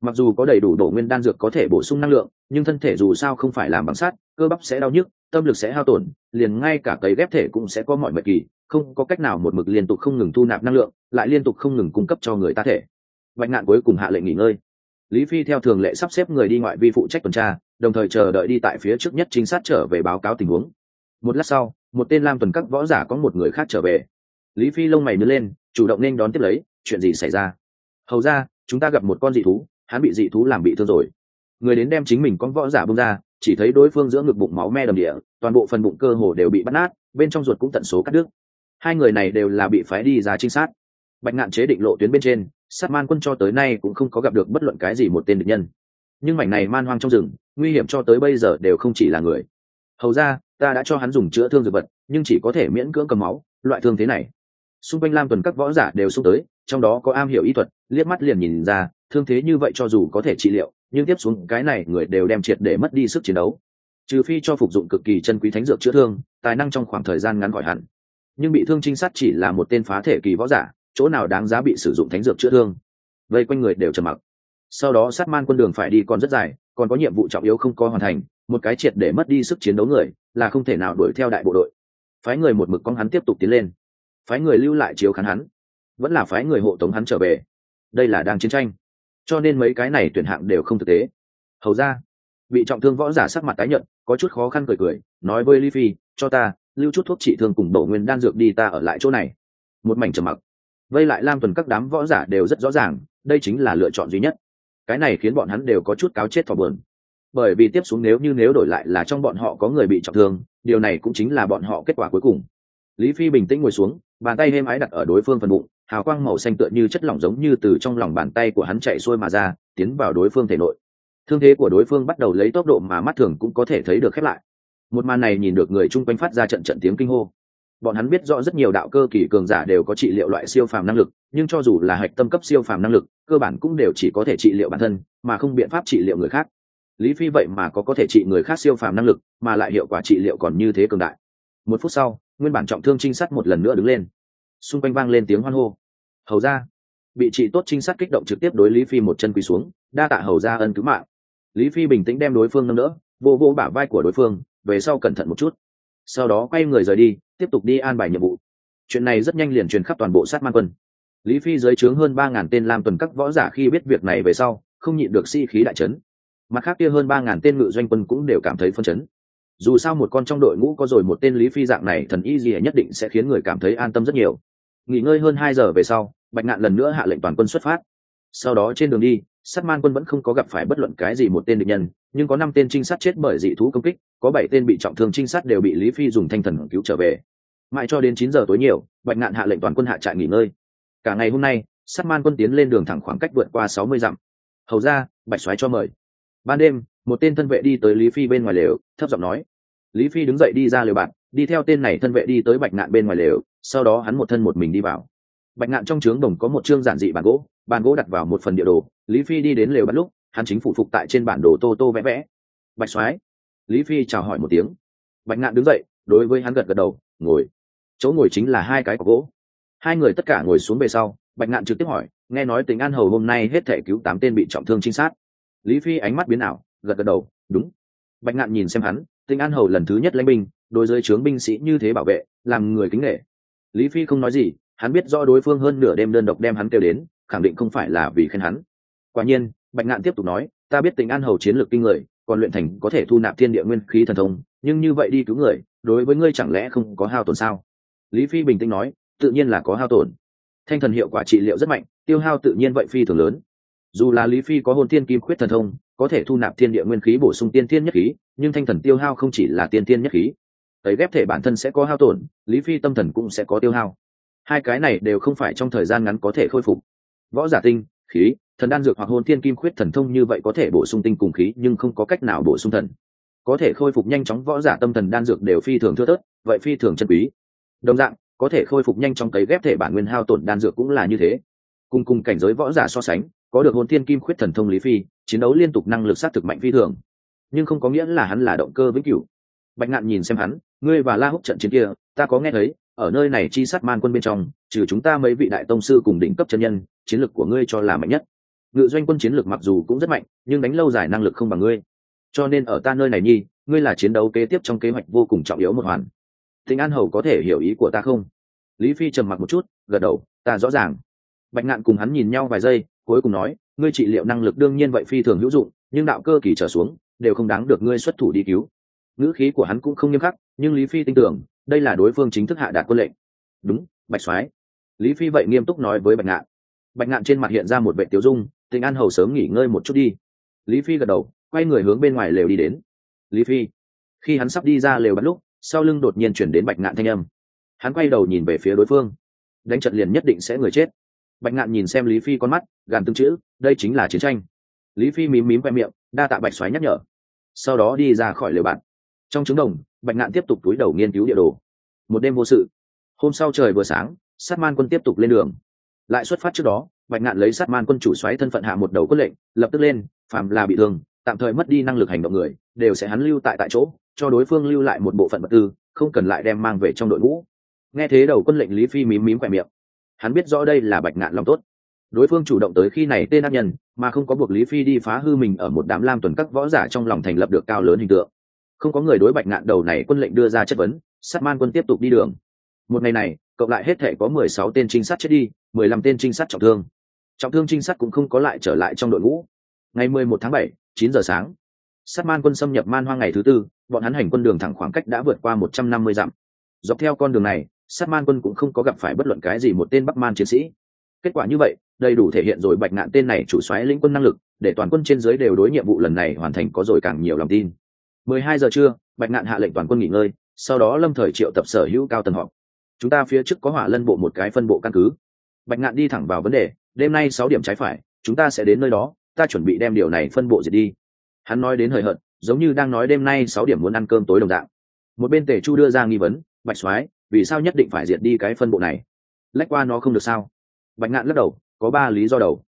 Mặc dù có đầy đủ độ nguyên đan dược có thể bổ sung năng lượng, nhưng thân thể dù sao không phải làm bằng sắt, cơ bắp sẽ đau nhức tâm lực sẽ hao tổn, liền ngay cả cấy ghép thể cũng sẽ có mọi mệt kỳ, không có cách nào một mực liên tục không ngừng thu nạp năng lượng, lại liên tục không ngừng cung cấp cho người ta thể. Vạch nạn cuối cùng hạ lệnh nghỉ ngơi. Lý phi theo thường lệ sắp xếp người đi ngoại vi phụ trách tuần tra, đồng thời chờ đợi đi tại phía trước nhất trinh sát trở về báo cáo tình huống. Một lát sau, một tên lam tuần các võ giả có một người khác trở về. Lý phi lông mày nứt lên, chủ động nên đón tiếp lấy, chuyện gì xảy ra? Hầu ra, chúng ta gặp một con dị thú, hắn bị dị thú làm bị thương rồi. Người đến đem chính mình con võ giả bông ra chỉ thấy đối phương giữa ngực bụng máu me đầm địa, toàn bộ phần bụng cơ hồ đều bị bắt nát, bên trong ruột cũng tận số cắt đứt. Hai người này đều là bị phái đi ra trinh sát. Bạch ngạn chế định lộ tuyến bên trên, sát man quân cho tới nay cũng không có gặp được bất luận cái gì một tên địch nhân. Nhưng mảnh này man hoang trong rừng, nguy hiểm cho tới bây giờ đều không chỉ là người. Hầu ra, ta đã cho hắn dùng chữa thương dược vật, nhưng chỉ có thể miễn cưỡng cầm máu, loại thương thế này. Xung quanh lam tuần các võ giả đều xung tới, trong đó có am hiểu y thuật, liếc mắt liền nhìn ra thương thế như vậy cho dù có thể trị liệu, nhưng tiếp xuống cái này người đều đem triệt để mất đi sức chiến đấu. Trừ phi cho phục dụng cực kỳ chân quý thánh dược chữa thương, tài năng trong khoảng thời gian ngắn khỏi hẳn. Nhưng bị thương trinh sát chỉ là một tên phá thể kỳ võ giả, chỗ nào đáng giá bị sử dụng thánh dược chữa thương. Vây quanh người đều trầm mặc. Sau đó sát man quân đường phải đi còn rất dài, còn có nhiệm vụ trọng yếu không có hoàn thành, một cái triệt để mất đi sức chiến đấu người, là không thể nào đuổi theo đại bộ đội. Phái người một mực con hắn tiếp tục tiến lên. Phái người lưu lại chiếu khán hắn. Vẫn là phái người hộ tống hắn trở về. Đây là đang chiến tranh cho nên mấy cái này tuyển hạng đều không thực tế. Hầu ra bị trọng thương võ giả sắc mặt tái nhận có chút khó khăn cười cười, nói với ly phi, cho ta, lưu chút thuốc trị thương cùng đổ nguyên đan dược đi, ta ở lại chỗ này. Một mảnh trầm mặc. Vây lại lam tuần các đám võ giả đều rất rõ ràng, đây chính là lựa chọn duy nhất. Cái này khiến bọn hắn đều có chút cáo chết thỏa bờn bởi vì tiếp xuống nếu như nếu đổi lại là trong bọn họ có người bị trọng thương, điều này cũng chính là bọn họ kết quả cuối cùng. Lý phi bình tĩnh ngồi xuống bàn tay êm ái đặt ở đối phương phần bụng, hào quang màu xanh tựa như chất lỏng giống như từ trong lòng bàn tay của hắn chạy xuôi mà ra, tiến vào đối phương thể nội. Thương thế của đối phương bắt đầu lấy tốc độ mà mắt thường cũng có thể thấy được khép lại. Một màn này nhìn được người chung quanh phát ra trận trận tiếng kinh hô. Bọn hắn biết rõ rất nhiều đạo cơ kỳ cường giả đều có trị liệu loại siêu phàm năng lực, nhưng cho dù là hạch tâm cấp siêu phàm năng lực, cơ bản cũng đều chỉ có thể trị liệu bản thân, mà không biện pháp trị liệu người khác. Lý phi vậy mà có có thể trị người khác siêu phàm năng lực, mà lại hiệu quả trị liệu còn như thế cường đại. Một phút sau nguyên bản trọng thương trinh sát một lần nữa đứng lên. Xung quanh vang lên tiếng hoan hô. Hầu ra bị chị tốt trinh sát kích động trực tiếp đối lý phi một chân quỳ xuống, đa tạ hầu ra ân cứu mạng. Lý phi bình tĩnh đem đối phương nâng đỡ, vô vô bả vai của đối phương, về sau cẩn thận một chút. Sau đó quay người rời đi, tiếp tục đi an bài nhiệm vụ. Chuyện này rất nhanh liền truyền khắp toàn bộ sát man quân. Lý phi giới trướng hơn ba ngàn tên làm tuần các võ giả khi biết việc này về sau, không nhịn được si-khí đại trấn mặt khác kia hơn ba ngàn tên ngự doanh quân cũng đều cảm thấy phân chấn dù sao một con trong đội ngũ có rồi một tên lý phi dạng này, thần y gì nhất định sẽ khiến người cảm thấy an tâm rất nhiều. Nghỉ ngơi hơn hai giờ về sau, bạch ngạn lần nữa hạ lệnh toàn quân xuất phát. Sau đó trên đường đi, sát man quân vẫn không có gặp phải bất luận cái gì một tên địch nhân, nhưng có năm tên trinh sát chết bởi dị thú công kích, có bảy tên bị trọng thương trinh sát đều bị lý phi dùng thanh thần cứu trở về. Mãi cho đến chín giờ tối nhiều, bạch ngạn hạ lệnh toàn quân hạ trại nghỉ ngơi. Cả ngày hôm nay, sát man quân tiến lên đường thẳng khoảng cách vượt qua sáu mươi dặm. Hầu ra bạch xoáy cho mời. Ban đêm một tên thân vệ đi tới lý phi bên ngoài lều, thấp giọng nói. Lý phi đứng dậy đi ra lều bạn, đi theo tên này thân vệ đi tới bạch ngạn bên ngoài lều, sau đó hắn một thân một mình đi vào. Bạch ngạn trong trướng đồng có một chương giản dị bàn gỗ bàn gỗ đặt vào một phần địa đồ, lý phi đi đến lều bắt lúc, hắn chính phủ phục tại trên bản đồ tô tô vẽ vẽ. Bạch soái, lý phi chào hỏi một tiếng. Bạch ngạn đứng dậy, đối với hắn gật gật đầu, ngồi. Chỗ ngồi chính là hai cái cọc gỗ. Hai người tất cả ngồi xuống về sau, bạch ngạn trực tiếp hỏi, nghe nói tính an hầu hôm nay hết thể cứu tám tên bị trọng thương trinh sát? Lý phi ánh mắt biến ảo gật gật đầu, đúng. Bạch ngạn nhìn xem hắn, Tinh an hầu lần thứ nhất lãnh binh, đối với trướng binh sĩ như thế bảo vệ, làm người kính nghệ lý phi không nói gì, hắn biết do đối phương hơn nửa đêm đơn độc đem hắn kêu đến, khẳng định không phải là vì khen hắn. Quả nhiên, bạch ngạn tiếp tục nói, ta biết Tinh an hầu chiến lược kinh người, còn luyện thành có thể thu nạp thiên địa nguyên khí thần thông, nhưng như vậy đi cứu người, đối với ngươi chẳng lẽ không có hao tổn sao? Lý phi bình tĩnh nói, tự nhiên là có hao tổn. Thanh thần hiệu quả trị liệu rất mạnh, tiêu hao tự nhiên vậy phi thường lớn dù là lý phi có hồn tiên kim khuyết thần thông, có thể thu nạp thiên địa nguyên khí bổ sung tiên thiên nhất khí, nhưng thanh thần tiêu hao không chỉ là tiên thiên nhất khí. Ấy ghép thể bản thân sẽ có hao tổn, lý phi tâm thần cũng sẽ có tiêu hao. Hai cái này đều không phải trong thời gian ngắn có thể khôi phục. Võ giả tinh, khí, thần đan dược hoặc hồn tiên kim khuyết thần thông như vậy có thể bổ sung tinh cùng khí, nhưng không có cách nào bổ sung thần. Có thể khôi phục nhanh chóng võ giả tâm thần đan dược đều phi thường thưa thớt, vậy phi thường chân quý. Đồng dạng, có thể khôi phục nhanh chóng cấy ghép thể bản nguyên hao tổn đan dược cũng là như thế. Cùng cùng cảnh giới võ giả so sánh có được hồn thiên kim khuyết thần thông lý phi, chiến đấu liên tục năng lực sát thực mạnh phi thường. Nhưng không có nghĩa là hắn là động cơ vĩnh cửu. Bạch ngạn nhìn xem hắn, ngươi và la húc trận chiến kia, ta có nghe thấy, ở nơi này chi sát man quân bên trong, trừ chúng ta mấy vị đại tông sư cùng đỉnh cấp chân nhân, chiến lược của ngươi cho là mạnh nhất. Ngự doanh quân chiến lược mặc dù cũng rất mạnh, nhưng đánh lâu dài năng lực không bằng ngươi. Cho nên ở ta nơi này nhi, ngươi là chiến đấu kế tiếp trong kế hoạch vô cùng trọng yếu một hoàn. Thịnh an hầu có thể hiểu ý của ta không? Lý phi trầm mặc một chút, gật đầu, ta rõ ràng bạch ngạn cùng hắn nhìn nhau vài giây, cuối cùng nói, ngươi trị liệu năng lực đương nhiên vậy phi thường hữu dụng, nhưng đạo cơ kỳ trở xuống, đều không đáng được ngươi xuất thủ đi cứu. Ngữ khí của hắn cũng không nghiêm khắc, nhưng lý phi tin tưởng, đây là đối phương chính thức hạ đạt quân lệnh. Đúng, bạch soái. Lý phi vậy nghiêm túc nói với bạch ngạn. Bạch ngạn trên mặt hiện ra một vệ tiêu dung tình an hầu sớm nghỉ ngơi một chút đi. Lý phi gật đầu, quay người hướng bên ngoài lều đi đến. Lý phi. Khi hắn sắp đi ra lều bắt lúc, sau lưng đột nhiên chuyển đến bạch ngạn thanh âm. Hắn quay đầu nhìn về phía đối phương. Đánh trận liền nhất định sẽ người chết bạch ngạn nhìn xem lý phi con mắt, gàn tương chữ, đây chính là chiến tranh. Lý phi mím mím vẹ miệng, đa tạ bạch xoáy nhắc nhở. Sau đó đi ra khỏi lều bạn. Trong trứng đồng, bạch ngạn tiếp tục túi đầu nghiên cứu địa đồ. Một đêm vô sự. Hôm sau trời vừa sáng, sát man quân tiếp tục lên đường. Lại xuất phát trước đó, bạch ngạn lấy sát man quân chủ xoáy thân phận hạ một đầu quân lệnh, lập tức lên, phàm là bị thương, tạm thời mất đi năng lực hành động người, đều sẽ hắn lưu tại tại chỗ, cho đối phương lưu lại một bộ phận vật tư, không cần lại đem mang về trong đội ngũ. Nghe thế đầu quân lệnh lý phi mím mím quẹt miệng hắn biết rõ đây là bạch ngạn long tốt. Đối phương chủ động tới khi này tên ác nhân, mà không có buộc lý phi đi phá hư mình ở một đám lam tuần các võ giả trong lòng thành lập được cao lớn hình tượng. Không có người đối bạch ngạn đầu này quân lệnh đưa ra chất vấn, sát man quân tiếp tục đi đường. Một ngày này, cộng lại hết thể có mười sáu tên trinh sát chết đi, mười lăm tên trinh sát trọng thương. Trọng thương trinh sát cũng không có lại trở lại trong đội ngũ. Ngày mười một tháng bảy, chín giờ sáng, sát man quân xâm nhập man hoang ngày thứ tư, bọn hắn hành quân đường thẳng khoảng cách đã vượt qua một trăm năm mươi dặm. Dọc theo con đường này sát man quân cũng không có gặp phải bất luận cái gì một tên bắc man chiến sĩ. Kết quả như vậy, đầy đủ thể hiện rồi bạch ngạn tên này chủ xoáy lĩnh quân năng lực, để toàn quân trên dưới đều đối nhiệm vụ lần này hoàn thành có rồi càng nhiều lòng tin. Mười hai giờ trưa, bạch ngạn hạ lệnh toàn quân nghỉ ngơi, sau đó lâm thời triệu tập sở hữu cao tầng họp. Chúng ta phía trước có hỏa lân bộ một cái phân bộ căn cứ. Bạch ngạn đi thẳng vào vấn đề, đêm nay sáu điểm trái phải, chúng ta sẽ đến nơi đó, ta chuẩn bị đem điều này phân bộ diệt đi. Hắn nói đến hời hợt, giống như đang nói đêm nay sáu điểm muốn ăn cơm tối đồng dạng. Một bên tề chu đưa ra nghi vấn, bạch soái vì sao nhất định phải diệt đi cái phân bộ này? Lách qua nó không được sao? Bạch ngạn lắc đầu, có ba lý do đầu.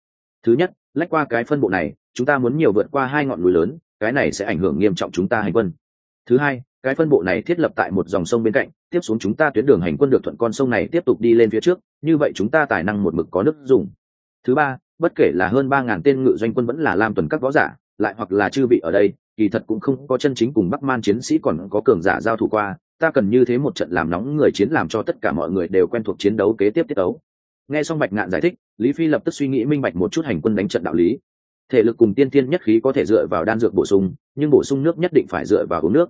Thứ nhất, lách qua cái phân bộ này, chúng ta muốn nhiều vượt qua hai ngọn núi lớn, cái này sẽ ảnh hưởng nghiêm trọng chúng ta hành quân. Thứ hai, cái phân bộ này thiết lập tại một dòng sông bên cạnh, tiếp xuống chúng ta tuyến đường hành quân được thuận con sông này tiếp tục đi lên phía trước, như vậy chúng ta tài năng một mực có nước dùng. Thứ ba, bất kể là hơn ba ngàn tên ngự doanh quân vẫn là lam tuần các võ giả, lại hoặc là chư vị ở đây, kỳ thật cũng không có chân chính cùng bắc man chiến sĩ còn có cường giả giao thủ qua ta cần như thế một trận làm nóng người chiến làm cho tất cả mọi người đều quen thuộc chiến đấu kế tiếp tiết đấu nghe xong bạch ngạn giải thích, lý phi lập tức suy nghĩ minh bạch một chút hành quân đánh trận đạo lý. Thể lực cùng tiên tiên nhất khí có thể dựa vào đan dược bổ sung, nhưng bổ sung nước nhất định phải dựa vào uống nước.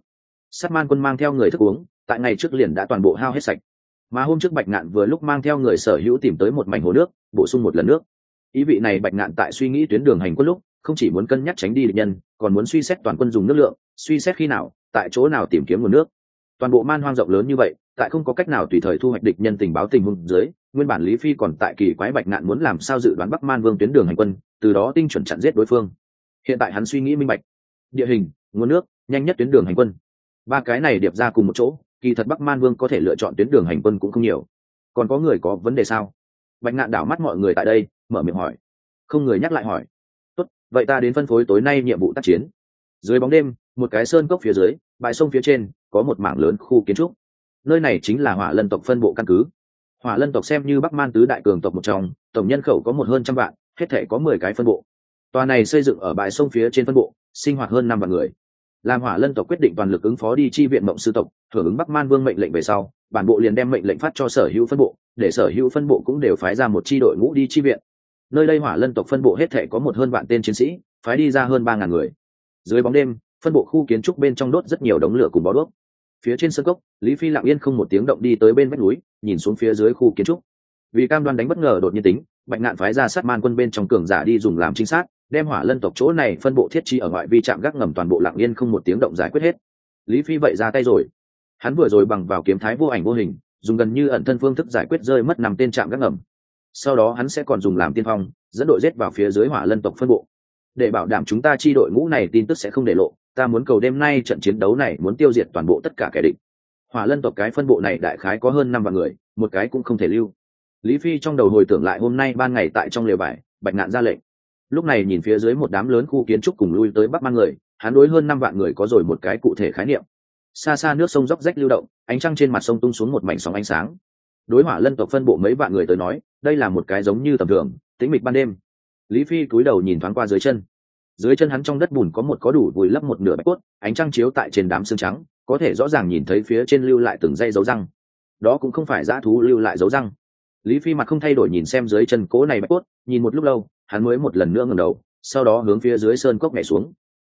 Sát man quân mang theo người thức uống, tại ngày trước liền đã toàn bộ hao hết sạch. Mà hôm trước bạch ngạn vừa lúc mang theo người sở hữu tìm tới một mảnh hồ nước, bổ sung một lần nước. Ý vị này bạch ngạn tại suy nghĩ tuyến đường hành quân lúc, không chỉ muốn cân nhắc tránh đi địch nhân, còn muốn suy xét toàn quân dùng nước lượng, suy xét khi nào, tại chỗ nào tìm kiếm nguồn nước toàn bộ man hoang rộng lớn như vậy, tại không có cách nào tùy thời thu hoạch địch nhân tình báo tình huống dưới, nguyên bản lý phi còn tại kỳ quái bạch nạn muốn làm sao dự đoán bắc man vương tuyến đường hành quân, từ đó tinh chuẩn chặn giết đối phương. Hiện tại hắn suy nghĩ minh bạch. Địa hình, nguồn nước, nhanh nhất tuyến đường hành quân. Ba cái này điệp ra cùng một chỗ, kỳ thật bắc man vương có thể lựa chọn tuyến đường hành quân cũng không nhiều. Còn có người có vấn đề sao? Bạch nạn đảo mắt mọi người tại đây, mở miệng hỏi. Không người nhắc lại hỏi. Tốt, vậy ta đến phân phối tối nay nhiệm vụ tác chiến. Dưới bóng đêm, một cái sơn cốc phía dưới, bãi sông phía trên có một mảng lớn khu kiến trúc. Nơi này chính là hỏa lân tộc phân bộ căn cứ. Hỏa lân tộc xem như bắc man tứ đại cường tộc một trong, tổng nhân khẩu có một hơn trăm vạn, hết thể có mười cái phân bộ. Tòa này xây dựng ở bãi sông phía trên phân bộ, sinh hoạt hơn năm vạn người. Làm hỏa lân tộc quyết định toàn lực ứng phó đi chi viện mộng sư tộc hưởng ứng bắc man vương mệnh lệnh về sau, bản bộ liền đem mệnh lệnh phát cho sở hữu phân bộ, để sở hữu phân bộ cũng đều phái ra một chi đội ngũ đi chi viện. Nơi đây hỏa lân tộc phân bộ hết thể có một hơn vạn tên chiến sĩ, phái đi ra hơn ba ngàn người. Dưới bóng đêm, phân bộ khu kiến trúc bên trong đốt rất nhiều đống lửa cùng bó đuốc phía trên sân cốc, lý phi lặng yên không một tiếng động đi tới bên vách núi, nhìn xuống phía dưới khu kiến trúc. Vì cam đoan đánh bất ngờ đột nhiên tính, bạch ngạn phái ra sát man quân bên trong cường giả đi dùng làm chính xác đem hỏa lân tộc chỗ này phân bộ thiết chi ở ngoại vi trạm gác ngầm toàn bộ lặng yên không một tiếng động giải quyết hết. Lý phi vậy ra tay rồi. Hắn vừa rồi bằng vào kiếm thái vô ảnh vô hình, dùng gần như ẩn thân phương thức giải quyết rơi mất nằm tên trạm gác ngầm. Sau đó hắn sẽ còn dùng làm tiên phong, dẫn đội rết vào phía dưới hỏa lân tộc phân bộ. Để bảo đảm chúng ta chi đội ngũ này tin tức sẽ không để lộ ta muốn cầu đêm nay trận chiến đấu này muốn tiêu diệt toàn bộ tất cả kẻ địch. Hỏa lân tộc cái phân bộ này đại khái có hơn năm vạn người, một cái cũng không thể lưu. Lý phi trong đầu hồi tưởng lại hôm nay ban ngày tại trong lều vải bạch ngạn ra lệnh. Lúc này nhìn phía dưới một đám lớn khu kiến trúc cùng lui tới bắc mang người, hắn đối hơn năm vạn người có rồi một cái cụ thể khái niệm. Xa xa nước sông róc rách lưu động, ánh trăng trên mặt sông tung xuống một mảnh sóng ánh sáng. Đối hỏa lân tộc phân bộ mấy vạn người tới nói, đây là một cái giống như tầm thường, tĩnh mịch ban đêm. Lý phi cúi đầu nhìn thoáng qua dưới chân dưới chân hắn trong đất bùn có một có đủ vùi lấp một nửa bạch cốt ánh trăng chiếu tại trên đám xương trắng có thể rõ ràng nhìn thấy phía trên lưu lại từng dây dấu răng. Đó cũng không phải dã thú lưu lại dấu răng. Lý phi mặt không thay đổi nhìn xem dưới chân cố này bạch cốt nhìn một lúc lâu hắn mới một lần nữa ngẩng đầu sau đó hướng phía dưới sơn cốc nhảy xuống.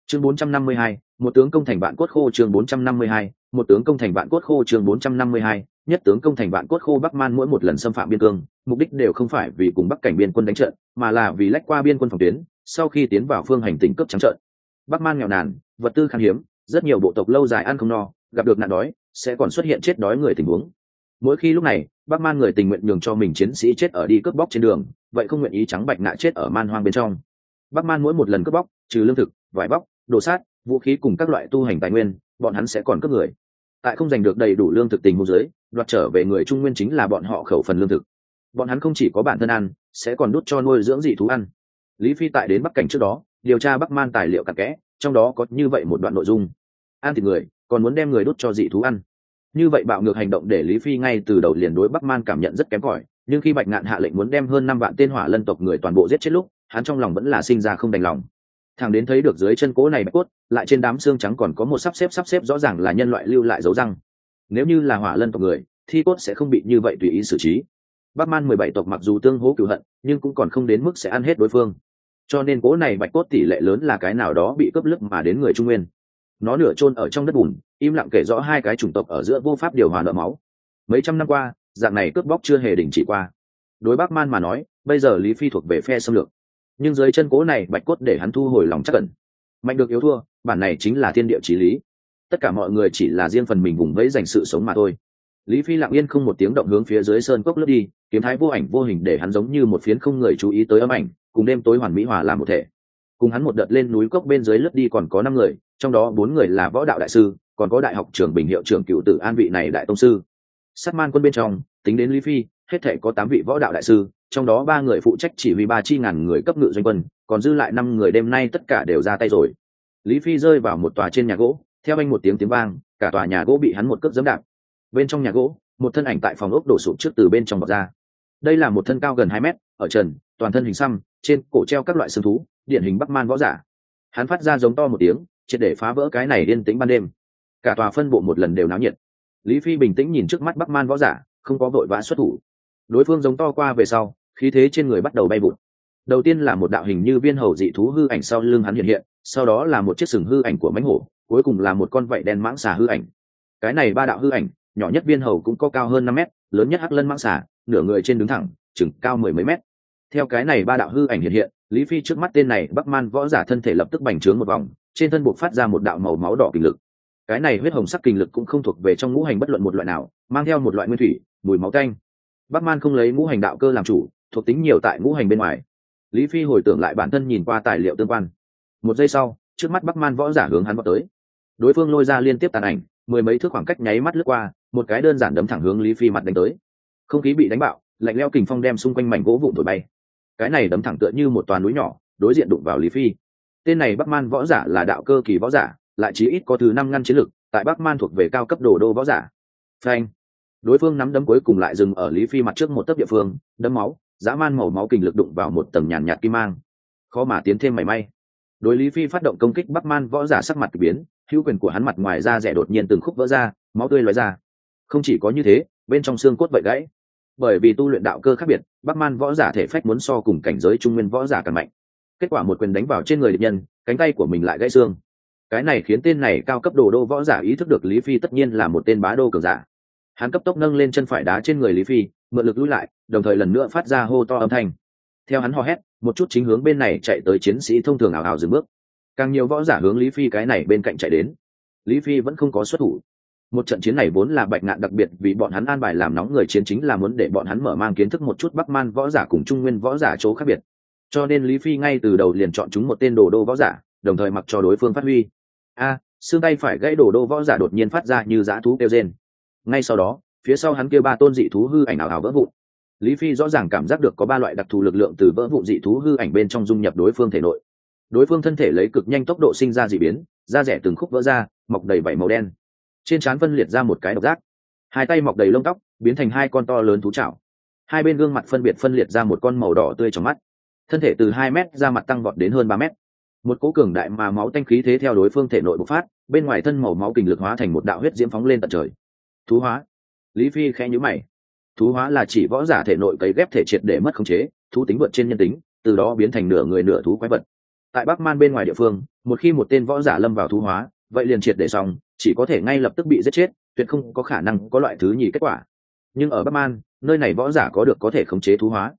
Chương 452, một tướng công thành vạn cốt khô chương 452, một tướng công thành vạn cốt khô chương 452, nhất tướng công thành vạn cốt khô bắc man mỗi một lần xâm phạm biên cương mục đích đều không phải vì cùng bắc cảnh biên quân đánh trận mà là vì lách qua biên quân phòng tuyến sau khi tiến vào phương hành tỉnh cấp trắng trợn, bắc man nghèo nàn vật tư khan hiếm rất nhiều bộ tộc lâu dài ăn không no gặp được nạn đói sẽ còn xuất hiện chết đói người tình huống. Mỗi khi lúc này bắc man người tình nguyện nhường cho mình chiến sĩ chết ở đi cướp bóc trên đường vậy không nguyện ý trắng bạch nạ chết ở man hoang bên trong. Bắc man mỗi một lần cướp bóc trừ lương thực vải bóc đồ sát vũ khí cùng các loại tu hành tài nguyên bọn hắn sẽ còn cướp người. Tại không giành được đầy đủ lương thực tình hô giới đoạt trở về người trung nguyên chính là bọn họ khẩu phần lương thực. Bọn hắn không chỉ có bản thân ăn sẽ còn đút cho nuôi dưỡng dị thú ăn lý phi tại đến bắc cảnh trước đó, điều tra bắc man tài liệu cặn kẽ, trong đó có như vậy một đoạn nội dung. Ăn thịt người, còn muốn đem người đốt cho dị thú ăn. Như vậy bạo ngược hành động để lý phi ngay từ đầu liền đối bắc man cảm nhận rất kém cỏi, nhưng khi bạch ngạn hạ lệnh muốn đem hơn năm vạn tên hỏa lân tộc người toàn bộ giết chết lúc, hắn trong lòng vẫn là sinh ra không đành lòng. Thằng đến thấy được dưới chân cố này bạch cốt, lại trên đám xương trắng còn có một sắp xếp sắp xếp rõ ràng là nhân loại lưu lại dấu răng. Nếu như là hỏa lân tộc người, thi cốt sẽ không bị như vậy tùy ý xử trí bắc man mười bảy tộc mặc dù tương hố cựu hận, nhưng cũng còn không đến mức sẽ ăn hết đối phương. Cho nên cố này bạch cốt tỷ lệ lớn là cái nào đó bị cướp lức mà đến người trung nguyên. Nó nửa chôn ở trong đất bùn, im lặng kể rõ hai cái chủng tộc ở giữa vô pháp điều hòa nợ máu. Mấy trăm năm qua, dạng này cướp bóc chưa hề đình chỉ qua. Đối bắc man mà nói, bây giờ lý phi thuộc về phe xâm lược. Nhưng dưới chân cố này bạch cốt để hắn thu hồi lòng chắc cẩn mạnh được yếu thua, bản này chính là thiên địa trí lý. Tất cả mọi người chỉ là riêng phần mình vùng vẫy dành sự sống mà thôi lý phi lặng yên không một tiếng động hướng phía dưới sơn cốc lướt đi, kiếm thái vô ảnh vô hình để hắn giống như một phiến không người chú ý tới âm ảnh, cùng đêm tối hoàn mỹ hòa làm một thể. Cùng hắn một đợt lên núi cốc bên dưới lướt đi còn có năm người, trong đó bốn người là võ đạo đại sư, còn có đại học trưởng bình hiệu trưởng cựu tử an vị này đại tông sư. Sát man quân bên trong, tính đến lý phi, hết thể có tám vị võ đạo đại sư, trong đó ba người phụ trách chỉ huy ba chi ngàn người cấp ngự doanh quân, còn dư lại năm người đêm nay tất cả đều ra tay rồi. Lý phi rơi vào một tòa trên nhà gỗ, theo anh một tiếng tiếng vang, cả tòa nhà gỗ bị hắn một cước dẫm đạp bên trong nhà gỗ, một thân ảnh tại phòng ốc đổ sụp trước từ bên trong bọc ra. Đây là một thân cao gần hai mét, ở trần, toàn thân hình xăm, trên cổ treo các loại xương thú, điển hình bắc man võ giả. Hắn phát ra giống to một tiếng, triệt để phá vỡ cái này yên tĩnh ban đêm. Cả tòa phân bộ một lần đều náo nhiệt. Lý phi bình tĩnh nhìn trước mắt bắc man võ giả, không có vội vã xuất thủ. Đối phương giống to qua về sau, khí thế trên người bắt đầu bay vụt. Đầu tiên là một đạo hình như viên hầu dị thú hư ảnh sau lưng hắn hiện hiện, sau đó là một chiếc sừng hư ảnh của mánh hổ, cuối cùng là một con vạy đen mãng xà hư ảnh. Cái này ba đạo hư ảnh nhỏ nhất viên hầu cũng có cao hơn năm mét, lớn nhất hắc lân mãng xà, nửa người trên đứng thẳng, chừng cao mười mấy mét. Theo cái này ba đạo hư ảnh hiện hiện, lý phi trước mắt tên này, bắc man võ giả thân thể lập tức bành trướng một vòng, trên thân buộc phát ra một đạo màu máu đỏ kinh lực. Cái này huyết hồng sắc kinh lực cũng không thuộc về trong ngũ hành bất luận một loại nào, mang theo một loại nguyên thủy, mùi máu canh bắc man không lấy ngũ hành đạo cơ làm chủ, thuộc tính nhiều tại ngũ hành bên ngoài. Lý phi hồi tưởng lại bản thân nhìn qua tài liệu tương quan. Một giây sau, trước mắt bắc man võ giả hướng hắn vào tới. Đối phương lôi ra liên tiếp tàn ảnh, mười mấy thước khoảng cách nháy mắt lướt qua một cái đơn giản đấm thẳng hướng lý phi mặt đánh tới. Không khí bị đánh bạo, lạnh leo kình phong đem xung quanh mảnh gỗ vụn thổi bay. Cái này đấm thẳng tựa như một toàn núi nhỏ, đối diện đụng vào lý phi. Tên này bắc man võ giả là đạo cơ kỳ võ giả, lại chí ít có thứ năm ngăn chiến lực, tại bắc man thuộc về cao cấp đồ đô võ giả. Phanh. Đối phương nắm đấm cuối cùng lại dừng ở lý phi mặt trước một tấc địa phương, đấm máu, dã man màu máu kình lực đụng vào một tầng nhàn nhạt kim mang. Khó mà tiến thêm mảy may. Đối lý phi phát động công kích, bắc man võ giả sắc mặt k ỳ biến, hữu quyền của hắn mặt ngoài da rẻ đột nhiên từng khúc vỡ ra, máu tươi lói ra không chỉ có như thế, bên trong xương cốt vậy gãy. Bởi vì tu luyện đạo cơ khác biệt, bắc man võ giả thể phách muốn so cùng cảnh giới trung nguyên võ giả càng mạnh. Kết quả một quyền đánh vào trên người địch nhân, cánh tay của mình lại gãy xương. Cái này khiến tên này cao cấp đồ đô võ giả ý thức được lý phi tất nhiên là một tên bá đô cường giả. Hắn cấp tốc nâng lên chân phải đá trên người lý phi, mượn lực lũi lại, đồng thời lần nữa phát ra hô to âm thanh. Theo hắn hò hét, một chút chính hướng bên này chạy tới chiến sĩ thông thường ảo ảo dừng bước. Càng nhiều võ giả hướng lý phi cái này bên cạnh chạy đến. Lý phi vẫn không có xuất thủ một trận chiến này vốn là bạch ngạn đặc biệt vì bọn hắn an bài làm nóng người chiến chính là muốn để bọn hắn mở mang kiến thức một chút bắc man võ giả cùng trung nguyên võ giả chỗ khác biệt. Cho nên lý phi ngay từ đầu liền chọn chúng một tên đồ đô võ giả, đồng thời mặc cho đối phương phát huy. A, xương tay phải gãy đồ đô võ giả đột nhiên phát ra như dã thú kêu rên. Ngay sau đó, phía sau hắn kêu ba tôn dị thú hư ảnh ảo ảo vỡ vụn. Lý phi rõ ràng cảm giác được có ba loại đặc thù lực lượng từ vỡ vụn dị thú hư ảnh bên trong dung nhập đối phương thể nội. Đối phương thân thể lấy cực nhanh tốc độ sinh ra d ị biến, da rẻ từng khúc vỡ ra, mọc đầy vảy màu đen trên trán phân liệt ra một cái độc giác. Hai tay mọc đầy lông tóc, biến thành hai con to lớn thú chảo. Hai bên gương mặt phân biệt phân liệt ra một con màu đỏ tươi trong mắt. Thân thể từ hai m ra mặt tăng vọt đến hơn ba m một cố cường đại mà máu tanh khí thế theo đối phương thể nội bộc phát, bên ngoài thân màu máu kình lực hóa thành một đạo huyết diễm phóng lên tận trời. Thú hóa. Lý phi khẽ nhữ mày. Thú hóa là chỉ võ giả thể nội cấy ghép thể triệt để mất khống chế, thú tính vượt trên nhân tính, từ đó biến thành nửa người nửa thú quái vật. Tại bắc man bên ngoài địa phương, một khi một tên võ giả lâm vào thú hóa, vậy liền triệt để xong chỉ có thể ngay lập tức bị giết chết, tuyệt không có khả năng có loại thứ nhì kết quả. Nhưng ở bắc man, nơi này võ giả có được có thể khống chế thú hóa.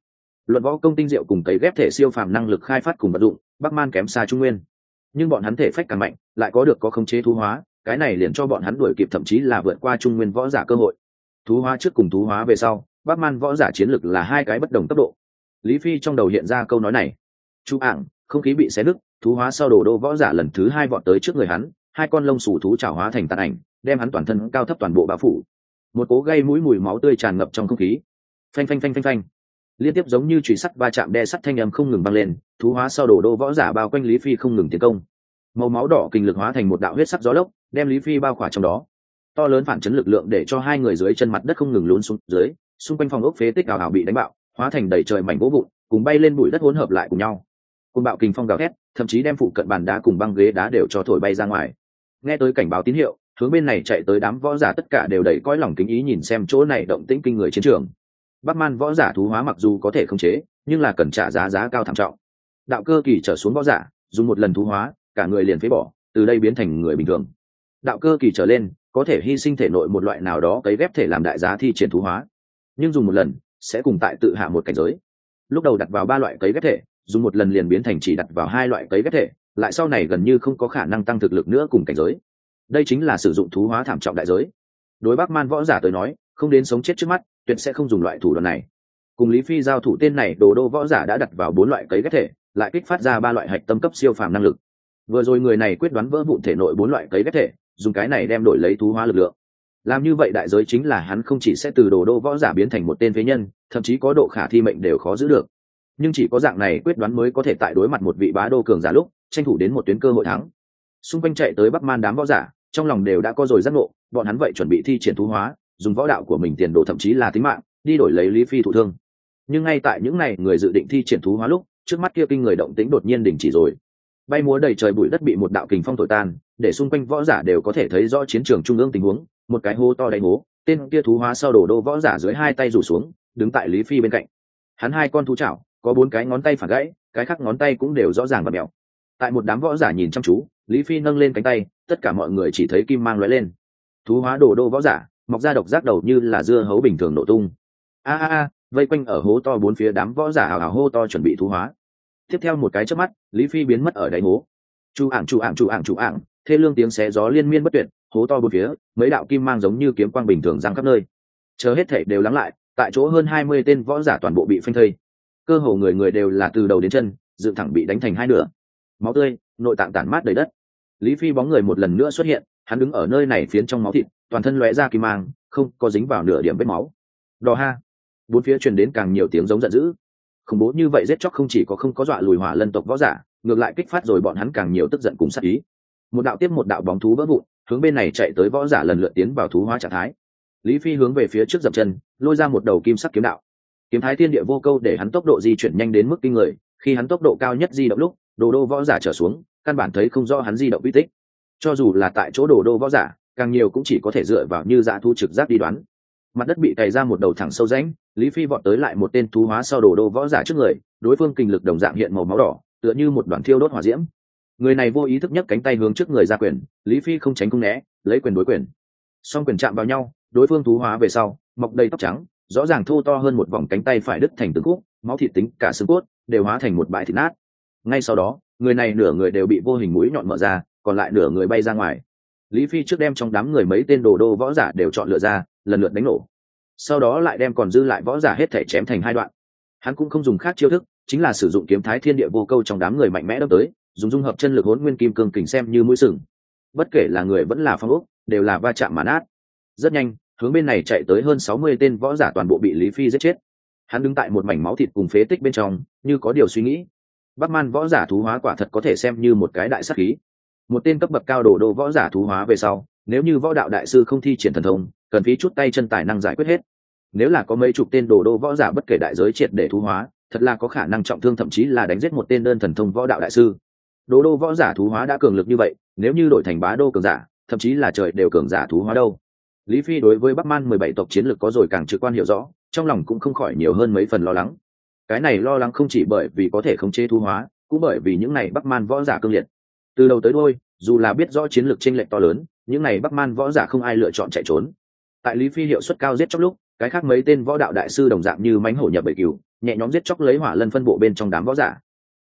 Luận võ công tinh diệu cùng cấy ghép thể siêu phàm năng lực khai phát cùng vận dụng, bắc man kém xa trung nguyên. Nhưng bọn hắn thể phách càng mạnh, lại có được có khống chế thú hóa, cái này liền cho bọn hắn đuổi kịp thậm chí là vượt qua trung nguyên võ giả cơ hội. Thú hóa trước cùng thú hóa về sau, bắc man võ giả chiến lực là hai cái bất đồng tốc độ. Lý phi trong đầu hiện ra câu nói này. Chú ảng, không khí bị xé nứt, thú hóa sau đồ đô võ giả lần thứ hai vọt tới trước người hắn hai con lông sủ thú trào hóa thành tàn ảnh, đem hắn toàn thân cao thấp toàn bộ bao phủ. Một cố gây mũi mùi máu tươi tràn ngập trong không khí. Phanh phanh phanh phanh phanh. Liên tiếp giống như chùy sắt va chạm đe sắt thanh âm không ngừng băng lên, thú hóa sau đổ đô võ giả bao quanh lý phi không ngừng tiến công. Màu máu đỏ kinh lực hóa thành một đạo huyết sắc gió lốc, đem lý phi bao khỏa trong đó. To lớn phản chấn lực lượng để cho hai người dưới chân mặt đất không ngừng lún xuống dưới, xung quanh phòng ốc phế tích ảo ảo bị đánh bạo, hóa thành đầy trời mảnh gỗ vụn, cùng bay lên bụi đất hỗn hợp lại cùng nhau. Cùng bạo kình phong gào thét, thậm chí đem phụ cận bàn đá cùng băng ghế đá đều cho thổi bay ra ngoài nghe tới cảnh báo tín hiệu, hướng bên này chạy tới đám võ giả tất cả đều đầy coi lòng kính ý nhìn xem chỗ này động tĩnh kinh người chiến trường. Bắc man võ giả thú hóa mặc dù có thể khống chế, nhưng là cần trả giá giá cao thảm trọng. Đạo cơ kỳ trở xuống võ giả, dùng một lần thú hóa, cả người liền phế bỏ, từ đây biến thành người bình thường. Đạo cơ kỳ trở lên, có thể hy sinh thể nội một loại nào đó cấy ghép thể làm đại giá thi triển thú hóa. Nhưng dùng một lần, sẽ cùng tại tự hạ một cảnh giới. Lúc đầu đặt vào ba loại cấy ghép thể, dùng một lần liền biến thành chỉ đặt vào hai loại cấy ghép thể lại sau này gần như không có khả năng tăng thực lực nữa cùng cảnh giới. Đây chính là sử dụng thú hóa thảm trọng đại giới. Đối bắc man võ giả tới nói, không đến sống chết trước mắt, tuyệt sẽ không dùng loại thủ đoạn này. Cùng lý phi giao thủ tên này, đồ đô võ giả đã đặt vào bốn loại cấy ghép thể, lại kích phát ra ba loại hạch tâm cấp siêu phàm năng lực. Vừa rồi người này quyết đoán vỡ vụn thể nội bốn loại cấy ghép thể, dùng cái này đem đổi lấy thú hóa lực lượng. Làm như vậy đại giới chính là hắn không chỉ sẽ từ đồ đô võ giả biến thành một tên phế nhân, thậm chí có độ khả thi mệnh đều khó giữ được nhưng chỉ có dạng này quyết đoán mới có thể tại đối mặt một vị bá đô cường giả lúc tranh thủ đến một tuyến cơ hội thắng. Xung quanh chạy tới bắc man đám võ giả, trong lòng đều đã có rồi giác ngộ, bọn hắn vậy chuẩn bị thi triển thú hóa, dùng võ đạo của mình tiền đồ thậm chí là tính mạng, đi đổi lấy lý phi thụ thương. Nhưng ngay tại những ngày người dự định thi triển thú hóa lúc, trước mắt kia kinh người động tĩnh đột nhiên đình chỉ rồi. Bay múa đầy trời bụi đất bị một đạo kình phong thổi tan, để xung quanh võ giả đều có thể thấy rõ chiến trường trung ương tình huống, một cái hô to đánh hố, tên kia thú hóa sau đổ đô võ giả dưới hai tay rủ xuống, đứng tại lý phi bên cạnh. Hắn hai con thú chảo có bốn cái ngón tay phản gãy, cái khác ngón tay cũng đều rõ ràng và mèo tại một đám võ giả nhìn chăm chú, lý phi nâng lên cánh tay, tất cả mọi người chỉ thấy kim mang lóe lên. Thú hóa đồ đô võ giả, mọc ra độc giác đầu như là dưa hấu bình thường nổ tung. A a a, vây quanh ở hố to bốn phía đám võ giả hào hào hô to chuẩn bị thú hóa. Tiếp theo một cái trước mắt, lý phi biến mất ở đáy hố. Chu ảng chu ảng chu ảng chu ảng, thê lương tiếng xé gió liên miên bất tuyệt, hố to bốn phía, mấy đạo kim mang giống như kiếm quang bình thường giang khắp nơi. Chờ hết thể đều lắng lại, tại chỗ hơn hai mươi tên võ giả toàn bộ bị phanh thây cơ hồ người người đều là từ đầu đến chân, dựng thẳng bị đánh thành hai nửa. Máu tươi, nội tạng tản mát đầy đất. Lý phi bóng người một lần nữa xuất hiện, hắn đứng ở nơi này phiến trong máu thịt, toàn thân lóe ra kim mang, không có dính vào nửa điểm vết máu. Đò ha. Bốn phía truyền đến càng nhiều tiếng giống giận dữ. Khủng bố như vậy giết chóc không chỉ có không có dọa lùi hỏa lân tộc võ giả, ngược lại kích phát rồi bọn hắn càng nhiều tức giận cùng sát ý. Một đạo tiếp một đạo bóng thú vỡ vụn, hướng bên này chạy tới võ giả lần lượt tiến vào thú hóa trạng thái. Lý phi hướng về phía trước dập chân, lôi ra một đầu kim sắc kiếm đạo kiếm thái thiên địa vô câu để hắn tốc độ di chuyển nhanh đến mức kinh người, khi hắn tốc độ cao nhất di động lúc, đồ đô võ giả trở xuống, căn bản thấy không rõ hắn di động uy tích. Cho dù là tại chỗ đồ đô võ giả, càng nhiều cũng chỉ có thể dựa vào như dã thu trực giác đi đoán. Mặt đất bị cày ra một đầu thẳng sâu rãnh, lý phi vọt tới lại một tên thú hóa sau đồ đô võ giả trước người, đối phương kinh lực đồng dạng hiện màu máu đỏ, tựa như một đoàn thiêu đốt hỏa diễm. Người này vô ý thức nhất cánh tay hướng trước người ra quyền, lý phi không tránh không né, lấy quyền đối quyền. Song quyền chạm vào nhau, đối phương thú hóa về sau, mọc đầy tóc trắng rõ ràng thô to hơn một vòng cánh tay phải đứt thành từng khúc, máu thịt tính cả xương cốt đều hóa thành một bãi thịt nát. Ngay sau đó, người này nửa người đều bị vô hình mũi nhọn mở ra, còn lại nửa người bay ra ngoài. Lý phi trước đem trong đám người mấy tên đồ đô võ giả đều chọn lựa ra, lần lượt đánh nổ. Sau đó lại đem còn dư lại võ giả hết thể chém thành hai đoạn. Hắn cũng không dùng khác chiêu thức, chính là sử dụng kiếm thái thiên địa vô câu trong đám người mạnh mẽ đâm tới, dùng dung hợp chân lực hốn nguyên kim cương kình xem như mũi sừng. Bất kể là người vẫn là phong úc đều là va chạm màn át rất nhanh hướng bên này chạy tới hơn sáu mươi tên võ giả toàn bộ bị lý phi giết chết. Hắn đứng tại một mảnh máu thịt cùng phế tích bên trong, như có điều suy nghĩ. Bắc man võ giả thú hóa quả thật có thể xem như một cái đại sắc khí. Một tên cấp bậc cao đổ đô võ giả thú hóa về sau, nếu như võ đạo đại sư không thi triển thần thông, cần phí chút tay chân tài năng giải quyết hết. Nếu là có mấy chục tên đồ đô võ giả bất kể đại giới triệt để thú hóa, thật là có khả năng trọng thương thậm chí là đánh giết một tên đơn thần thông võ đạo đại sư. Đồ đô võ giả thú hóa đã cường lực như vậy, nếu như đổi thành bá đô cường giả, thậm chí là trời đều cường giả thú hóa đâu lý phi đối với bắc man mười bảy tộc chiến lược có rồi càng trực quan hiểu rõ, trong lòng cũng không khỏi nhiều hơn mấy phần lo lắng. Cái này lo lắng không chỉ bởi vì có thể khống chế thu hóa, cũng bởi vì những này bắc man võ giả cương liệt. Từ đầu tới đôi, dù là biết rõ chiến lược tranh lệch to lớn, những này bắc man võ giả không ai lựa chọn chạy trốn. Tại lý phi hiệu suất cao giết chóc lúc, cái khác mấy tên võ đạo đại sư đồng dạng như mánh hổ nhập bệ cừu, nhẹ nhóm giết chóc lấy hỏa lân phân bộ bên trong đám võ giả.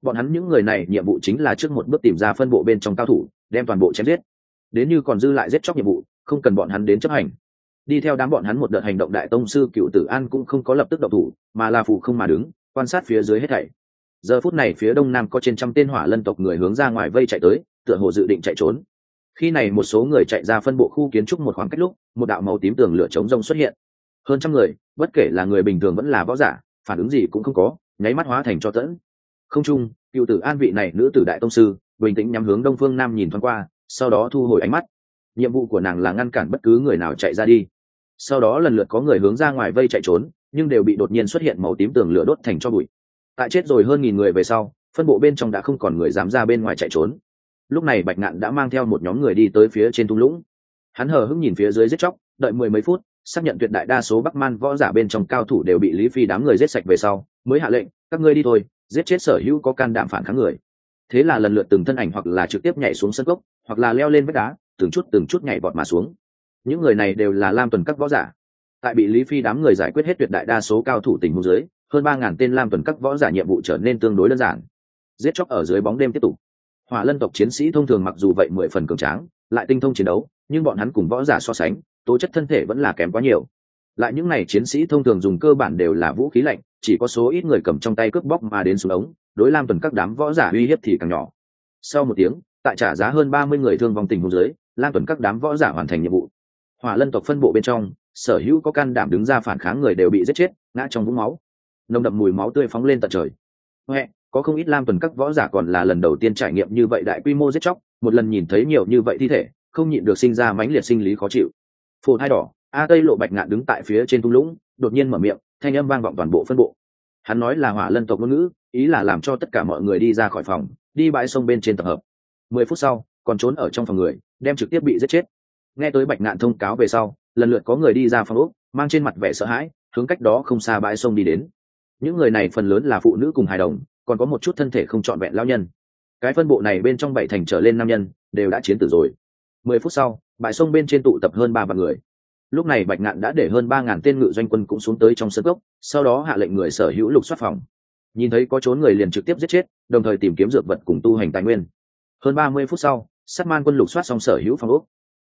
Bọn hắn những người này nhiệm vụ chính là trước một bước tìm ra phân bộ bên trong cao thủ, đem toàn bộ chém giết. Đến như còn dư lại giết chóc nhiệm vụ không cần bọn hắn đến chấp hành. Đi theo đám bọn hắn một đợt hành động đại tông sư cựu tử an cũng không có lập tức động thủ, mà là phụ không mà đứng, quan sát phía dưới hết thảy. Giờ phút này phía đông nam có trên trăm tên hỏa lân tộc người hướng ra ngoài vây chạy tới, tựa hồ dự định chạy trốn. Khi này một số người chạy ra phân bộ khu kiến trúc một khoảng cách lúc, một đạo màu tím tường lửa chống rông xuất hiện. Hơn trăm người, bất kể là người bình thường vẫn là võ giả, phản ứng gì cũng không có, nháy mắt hóa thành cho tẫn. Không chung, cựu tử an vị này nữ tử đại tông sư, bình tĩnh nhắm hướng đông phương nam nhìn thoáng qua, sau đó thu hồi ánh mắt nhiệm vụ của nàng là ngăn cản bất cứ người nào chạy ra đi. Sau đó lần lượt có người hướng ra ngoài vây chạy trốn, nhưng đều bị đột nhiên xuất hiện màu tím tường lửa đốt thành cho bụi. Tại chết rồi hơn nghìn người về sau, phân bộ bên trong đã không còn người dám ra bên ngoài chạy trốn. Lúc này bạch ngạn đã mang theo một nhóm người đi tới phía trên thung lũng. Hắn hờ hững nhìn phía dưới giết chóc, đợi mười mấy phút, xác nhận tuyệt đại đa số bắc man võ giả bên trong cao thủ đều bị lý phi đám người giết sạch về sau, mới hạ lệnh, các ngươi đi thôi, giết chết sở hữu có can đảm phản kháng người. Thế là lần lượt từng thân ảnh hoặc là trực tiếp nhảy xuống sân gốc hoặc là leo lên vách đá từng chút từng chút nhảy vọt mà xuống. Những người này đều là lam tuần các võ giả. Tại bị lý phi đám người giải quyết hết tuyệt đại đa số cao thủ tình huống dưới, hơn ba ngàn tên lam tuần các võ giả nhiệm vụ trở nên tương đối đơn giản. Giết chóc ở dưới bóng đêm tiếp tục. Hỏa lân tộc chiến sĩ thông thường mặc dù vậy mười phần cường tráng, lại tinh thông chiến đấu, nhưng bọn hắn cùng võ giả so sánh, tố chất thân thể vẫn là kém quá nhiều. Lại những n à y chiến sĩ thông thường dùng cơ bản đều là vũ khí lạnh, chỉ có số ít người cầm trong tay cướp bóc mà đến xuống ống, đối lam tuần các đám võ giả uy hiếp thì càng nhỏ. Sau một tiếng, tại trả giá hơn ba mươi người thương vong tình hôn giới lan tuần các đám võ giả hoàn thành nhiệm vụ. Hỏa lân tộc phân bộ bên trong, sở hữu có can đảm đứng ra phản kháng người đều bị giết chết, ngã trong vũng máu. Nồng đậm mùi máu tươi phóng lên tận trời. Huệ, có không ít lam tuần các võ giả còn là lần đầu tiên trải nghiệm như vậy đại quy mô giết chóc, một lần nhìn thấy nhiều như vậy thi thể, không nhịn được sinh ra mãnh liệt sinh lý khó chịu. Phù hai đỏ, a tây lộ bạch ngạn đứng tại phía trên thung lũng, đột nhiên mở miệng, thanh âm vang vọng toàn bộ phân bộ. Hắn nói là hỏa lân tộc ngôn ngữ, ý là làm cho tất cả mọi người đi ra khỏi phòng, đi bãi sông bên trên tập hợp. Mười phút sau, còn trốn ở trong phòng người đem trực tiếp bị giết chết. Nghe tới bạch ngạn thông cáo về sau, lần lượt có người đi ra phòng úc mang trên mặt vẻ sợ hãi, hướng cách đó không xa bãi sông đi đến. Những người này phần lớn là phụ nữ cùng hài đồng, còn có một chút thân thể không trọn vẹn lao nhân. Cái phân bộ này bên trong bảy thành trở lên nam nhân, đều đã chiến tử rồi. Mười phút sau, bãi sông bên trên tụ tập hơn ba vạn người. Lúc này bạch ngạn đã để hơn ba ngàn tên ngự doanh quân cũng xuống tới trong sân gốc sau đó hạ lệnh người sở hữu lục soát phòng. Nhìn thấy có trốn người liền trực tiếp giết chết, đồng thời tìm kiếm dược vật cùng tu hành tài nguyên. Hơn ba mươi phút sau sát man quân lục soát xong sở hữu phòng ốc.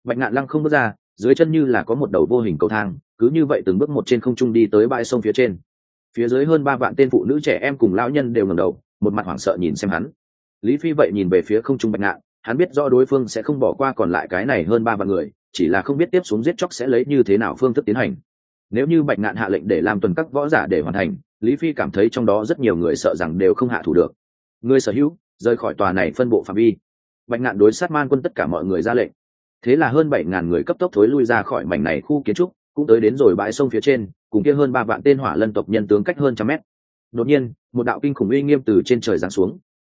Bạch ngạn lăng không bước ra, dưới chân như là có một đầu vô hình cầu thang, cứ như vậy từng bước một trên không trung đi tới bãi sông phía trên. Phía dưới hơn ba vạn tên phụ nữ trẻ em cùng lão nhân đều ngầm đầu, một mặt hoảng sợ nhìn xem hắn. Lý phi vậy nhìn về phía không trung bạch ngạn, hắn biết rõ đối phương sẽ không bỏ qua còn lại cái này hơn ba vạn người, chỉ là không biết tiếp xuống giết chóc sẽ lấy như thế nào phương thức tiến hành. Nếu như bạch ngạn hạ lệnh để làm tuần các võ giả để hoàn thành, lý phi cảm thấy trong đó rất nhiều người sợ rằng đều không hạ thủ được. Người sở hữu, rời khỏi tòa này phân bộ phạm vi bạch ngạn đối sát man quân tất cả mọi người ra lệnh. Thế là hơn bảy ngàn người cấp tốc thối lui ra khỏi mảnh này khu kiến trúc, cũng tới đến rồi bãi sông phía trên, cùng kia hơn ba vạn tên hỏa lân tộc nhân tướng cách hơn trăm mét. Đột nhiên, một đạo kinh khủng uy nghiêm từ trên trời giáng xuống.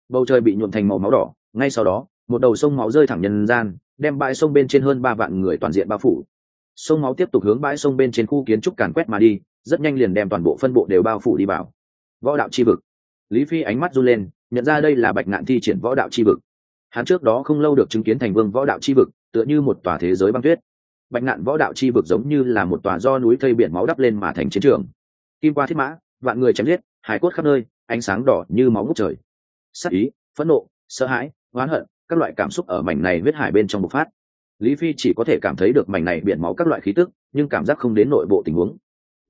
Bầu trời bị nhuộm thành màu máu đỏ, ngay sau đó, một đầu sông máu rơi thẳng nhân gian, đem bãi sông bên trên hơn ba vạn người toàn diện bao phủ. Sông máu tiếp tục hướng bãi sông bên trên khu kiến trúc càn quét mà đi, rất nhanh liền đem toàn bộ phân bộ đều bao phủ đi vào. Võ đạo chi vực. Lý phi ánh mắt run lên, nhận ra đây là bạch ngạn thi triển võ đạo chi vực hắn trước đó không lâu được chứng kiến thành vương võ đạo chi vực, tựa như một tòa thế giới băng tuyết. Bạch ngạn võ đạo chi vực giống như là một tòa do núi thây biển máu đắp lên mà thành chiến trường. Kim qua thiết mã, vạn người chém giết, hải cốt khắp nơi, ánh sáng đỏ như máu ngút trời. Sắc ý, phẫn nộ, sợ hãi, oán hận, các loại cảm xúc ở mảnh này huyết hải bên trong bộc phát. Lý phi chỉ có thể cảm thấy được mảnh này biển máu các loại khí tức, nhưng cảm giác không đến nội bộ tình huống.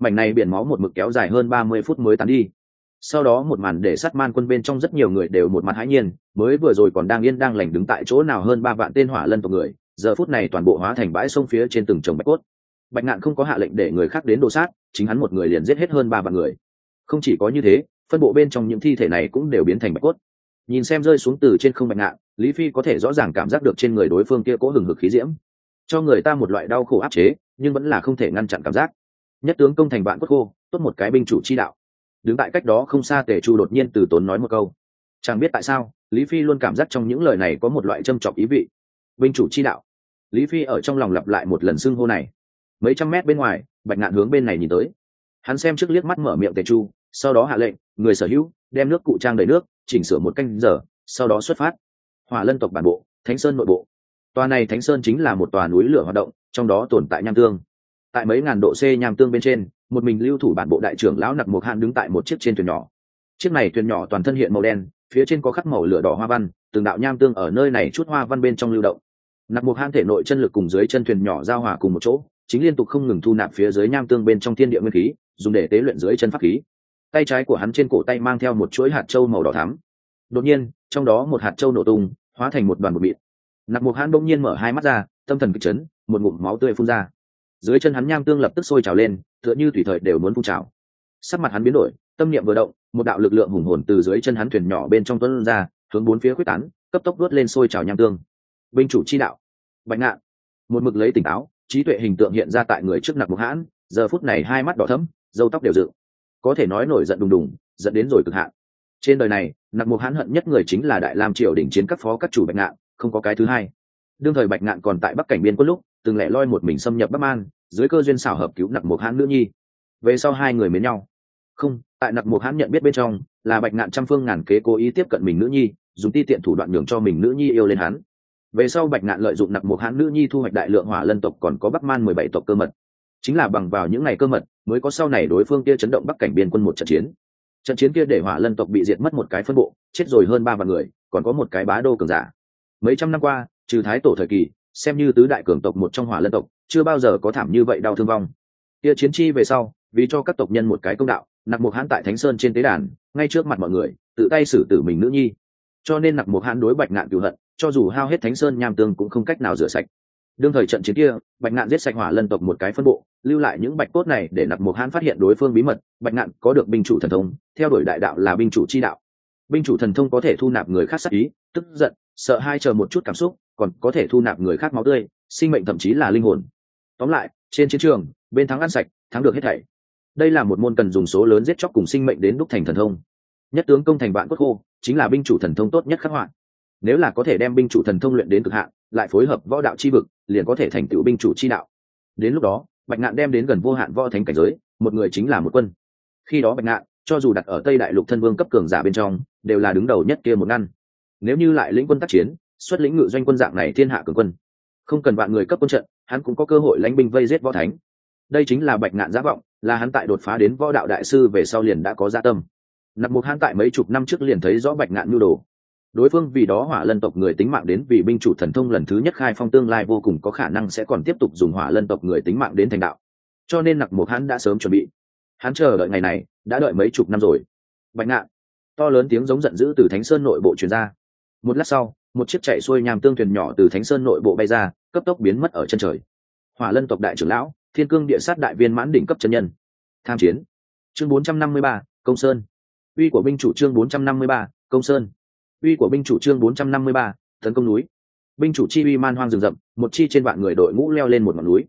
Mảnh này biển máu một mực kéo dài hơn ba mươi phút mới tán đi sau đó một màn để sát man quân bên trong rất nhiều người đều một mặt hãi nhiên, mới vừa rồi còn đang yên đang lành đứng tại chỗ nào hơn ba vạn tên hỏa lân tộc người, giờ phút này toàn bộ hóa thành bãi sông phía trên từng trồng bạch cốt. Bạch ngạn không có hạ lệnh để người khác đến đồ sát, chính hắn một người liền giết hết hơn ba vạn người. Không chỉ có như thế, phân bộ bên trong những thi thể này cũng đều biến thành bạch cốt. Nhìn xem rơi xuống từ trên không bạch ngạn, lý phi có thể rõ ràng cảm giác được trên người đối phương kia cố hừng hực khí diễm. Cho người ta một loại đau khổ áp chế, nhưng vẫn là không thể ngăn chặn cảm giác. Nhất tướng công thành vạn cốt khô, tốt một cái binh chủ chi đạo đứng tại cách đó không xa tề chu đột nhiên từ tốn nói một câu. Chẳng biết tại sao, lý phi luôn cảm giác trong những lời này có một loại châm chọc ý vị. Binh chủ chi đạo. Lý phi ở trong lòng lặp lại một lần xưng hô này. Mấy trăm mét bên ngoài, bạch ngạn hướng bên này nhìn tới. Hắn xem trước liếc mắt mở miệng tề chu, sau đó hạ lệnh, người sở hữu, đem nước cụ trang đầy nước, chỉnh sửa một canh giờ, sau đó xuất phát. Hỏa lân tộc bản bộ, thánh sơn nội bộ. Tòa này thánh sơn chính là một tòa núi lửa hoạt động, trong đó tồn tại nham tương. Tại mấy ngàn độ c nham tương bên trên một mình lưu thủ bản bộ đại trưởng lão nặc một hạn đứng tại một chiếc trên thuyền nhỏ. Chiếc này thuyền nhỏ toàn thân hiện màu đen, phía trên có khắc màu lửa đỏ hoa văn, từng đạo nham tương ở nơi này chút hoa văn bên trong lưu động. Nặc một hạn thể nội chân lực cùng dưới chân thuyền nhỏ giao hòa cùng một chỗ, chính liên tục không ngừng thu nạp phía dưới nham tương bên trong thiên địa nguyên khí, dùng để tế luyện dưới chân pháp khí. Tay trái của hắn trên cổ tay mang theo một chuỗi hạt trâu màu đỏ thắm. Đột nhiên, trong đó một hạt trâu nổ tung, hóa thành một đoàn bụi mịn. Nặc mục hãn bỗng nhiên mở hai mắt ra, tâm thần kịch chấn, một ngụm máu tươi phun ra dưới chân hắn nham tương lập tức sôi trào lên, tựa như thủy thời đều muốn phun trào. Sắc mặt hắn biến đổi, tâm niệm vừa động, một đạo lực lượng hùng hồn từ dưới chân hắn thuyền nhỏ bên trong tuấn ra, hướng bốn phía quyết tán, cấp tốc đốt lên sôi trào nham tương. Binh chủ chi đạo. Bạch ngạn. Một mực lấy tỉnh táo, trí tuệ hình tượng hiện ra tại người trước nặc mục hãn, giờ phút này hai mắt đỏ thấm dâu tóc đều dựng. Có thể nói nổi giận đùng đùng dẫn đến rồi cực hạn. Trên đời này, nặc mục hãn hận nhất người chính là đại lam triều đỉnh chiến các phó các chủ bạch ngạn, không có cái thứ hai. Đương thời bạch ngạn còn tại bắc cảnh biên quân lúc, từng lẻ loi một mình xâm nhập bắc an dưới cơ duyên xảo hợp cứu nặc một hãn nữ nhi. Về sau hai người mến nhau. Không, tại nặc một hãn nhận biết bên trong, là bạch ngạn trăm phương ngàn kế cố ý tiếp cận mình nữ nhi, dùng ti tiện thủ đoạn nhường cho mình nữ nhi yêu lên hắn. Về sau bạch ngạn lợi dụng nặc một hãn nữ nhi thu hoạch đại lượng hỏa lân tộc còn có bắc man mười bảy tộc cơ mật. Chính là bằng vào những ngày cơ mật, mới có sau này đối phương kia chấn động bắc cảnh biên quân một trận chiến. Trận chiến kia để hỏa lân tộc bị diệt mất một cái phân bộ, chết rồi hơn ba vạn người, còn có một cái bá đô cường giả. Mấy trăm năm qua, trừ thái tổ thời kỳ, xem như tứ đại cường tộc một trong hỏa lân tộc chưa bao giờ có thảm như vậy đau thương vong. Kia chiến chi về sau, vì cho các tộc nhân một cái công đạo, nặc mục hãn tại thánh sơn trên tế đàn, ngay trước mặt mọi người, tự tay xử tử mình nữ nhi. Cho nên nặc mục hãn đối bạch ngạn cựu hận, cho dù hao hết thánh sơn nham tương cũng không cách nào rửa sạch. Đương thời trận chiến kia, bạch ngạn giết sạch hỏa lân tộc một cái phân bộ, lưu lại những bạch cốt này để nặc mục hãn phát hiện đối phương bí mật, bạch ngạn có được binh chủ thần thông, theo đuổi đại đạo là binh chủ chi đạo. Binh chủ thần thông có thể thu nạp người khác sắc ý, tức giận, sợ hai chờ một chút cảm xúc, còn có thể thu nạp người khác máu tươi, sinh mệnh thậm chí là linh hồn tóm lại, trên chiến trường, bên thắng ăn sạch, thắng được hết thảy. Đây là một môn cần dùng số lớn giết chóc cùng sinh mệnh đến đúc thành thần thông. Nhất tướng công thành vạn quốc khô, chính là binh chủ thần thông tốt nhất khắc họa. Nếu là có thể đem binh chủ thần thông luyện đến cực hạn, lại phối hợp võ đạo chi vực, liền có thể thành tựu binh chủ chi đạo. Đến lúc đó, bạch ngạn đem đến gần vô hạn võ thánh cảnh giới, một người chính là một quân. Khi đó bạch ngạn, cho dù đặt ở tây đại lục thân vương cấp cường giả bên trong, đều là đứng đầu nhất kia một ngăn. Nếu như lại lĩnh quân tác chiến, xuất lĩnh ngự doanh quân dạng này thiên hạ cường quân. Không cần vạn người cấp quân trận hắn cũng có cơ hội lãnh binh vây giết võ thánh. Đây chính là bạch ngạn giá vọng, là hắn tại đột phá đến võ đạo đại sư về sau liền đã có gia tâm. Nạp một hắn tại mấy chục năm trước liền thấy rõ bạch ngạn nhu đồ. Đối phương vì đó hỏa lân tộc người tính mạng đến vì binh chủ thần thông lần thứ nhất khai phong tương lai vô cùng có khả năng sẽ còn tiếp tục dùng hỏa lân tộc người tính mạng đến thành đạo. Cho nên nặc một hắn đã sớm chuẩn bị. Hắn chờ đợi ngày này, đã đợi mấy chục năm rồi. Bạch ngạn, to lớn tiếng giống giận dữ từ thánh sơn nội bộ truyền ra. Một lát sau một chiếc chạy xuôi nhàm tương thuyền nhỏ từ thánh sơn nội bộ bay ra cấp tốc biến mất ở chân trời. Hỏa lân tộc đại trưởng lão thiên cương địa sát đại viên mãn đỉnh cấp chân nhân. Tham chiến. Chương 453, công sơn. Uy của binh chủ trương 453, công sơn. Uy của binh chủ trương 453, tấn công núi. Binh chủ chi uy man hoang rừng rậm một chi trên vạn người đội ngũ leo lên một ngọn núi.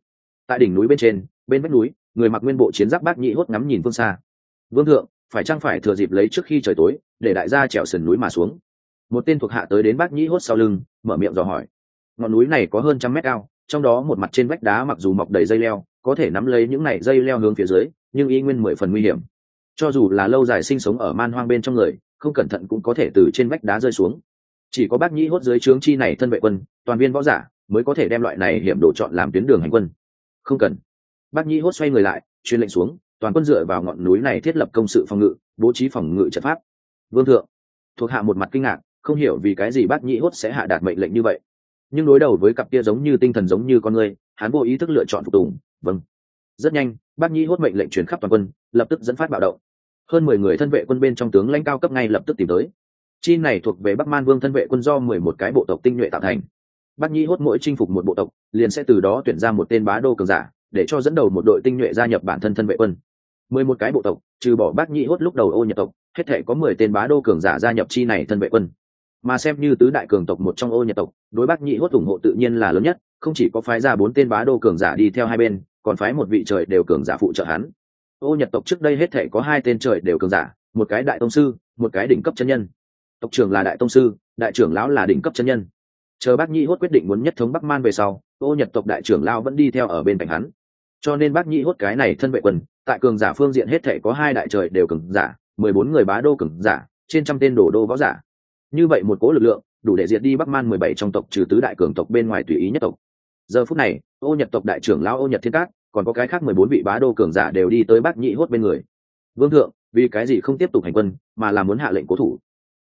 Tại đỉnh núi bên trên bên vách núi người mặc nguyên bộ chiến giáp bác nhị hốt ngắm nhìn phương xa. Vương thượng phải chăng phải thừa dịp lấy trước khi trời tối để đại gia trèo sườn núi mà xuống? Một tên thuộc hạ tới đến bác nhĩ hốt sau lưng, mở miệng dò hỏi. Ngọn núi này có hơn trăm mét cao, trong đó một mặt trên vách đá mặc dù mọc đầy dây leo, có thể nắm lấy những này dây leo hướng phía dưới, nhưng y nguyên mười phần nguy hiểm. Cho dù là lâu dài sinh sống ở man hoang bên trong người, không cẩn thận cũng có thể từ trên vách đá rơi xuống. Chỉ có bác nhĩ hốt dưới trướng chi này thân vệ quân, toàn viên võ giả mới có thể đem loại này hiểm đồ chọn làm tuyến đường hành quân. Không cần. Bác nhĩ hốt xoay người lại, truyền lệnh xuống, toàn quân dựa vào ngọn núi này thiết lập công sự phòng ngự, bố trí phòng ngự trận pháp. Vương thượng. Thuộc hạ một mặt kinh ngạc không hiểu vì cái gì bác nhĩ hốt sẽ hạ đạt mệnh lệnh như vậy. Nhưng đối đầu với cặp kia giống như tinh thần giống như con người, hắn vô ý thức lựa chọn phục tùng. Vâng. Rất nhanh, bác nhĩ hốt mệnh lệnh truyền khắp toàn quân, lập tức dẫn phát bạo động. Hơn mười người thân vệ quân bên trong tướng lãnh cao cấp ngay lập tức tìm tới. Chi này thuộc về bắc man vương thân vệ quân do mười một cái bộ tộc tinh nhuệ tạo thành. Bác nhĩ hốt mỗi chinh phục một bộ tộc, liền sẽ từ đó tuyển ra một tên bá đô cường giả, để cho dẫn đầu một đội tinh nhuệ gia nhập bản thân thân vệ quân. Mười một cái bộ tộc, trừ bỏ bác nhĩ hốt lúc đầu ô nhập tộc, hết thể có mười tên bá đô cường giả gia nhập chi này thân vệ quân mà xem như tứ đại cường tộc một trong ô nhật tộc, đối bác nhị hốt ủng hộ tự nhiên là lớn nhất, không chỉ có phái ra bốn tên bá đô cường giả đi theo hai bên, còn phái một vị trời đều cường giả phụ trợ hắn. Ô nhật tộc trước đây hết thể có hai tên trời đều cường giả, một cái đại tông sư, một cái đỉnh cấp chân nhân. Tộc trưởng là đại tông sư, đại trưởng lão là đỉnh cấp chân nhân. Chờ bác nhị hốt quyết định muốn nhất thống bắc man về sau, ô nhật tộc đại trưởng lão vẫn đi theo ở bên cạnh hắn. Cho nên bác nhị hốt cái này thân vệ quân tại cường giả phương diện hết thể có hai đại trời đều cường giả, mười bốn người bá đô cường giả, trên trăm tên đổ đô võ giả như vậy một cố lực lượng, đủ để diệt đi bắc man mười bảy trong tộc trừ tứ đại cường tộc bên ngoài tùy ý nhất tộc. Giờ phút này, ô nhật tộc đại trưởng lão ô nhật thiên cát, còn có cái khác mười bốn vị bá đô cường giả đều đi tới bác nhị hốt bên người. Vương thượng, vì cái gì không tiếp tục hành quân, mà là muốn hạ lệnh cố thủ?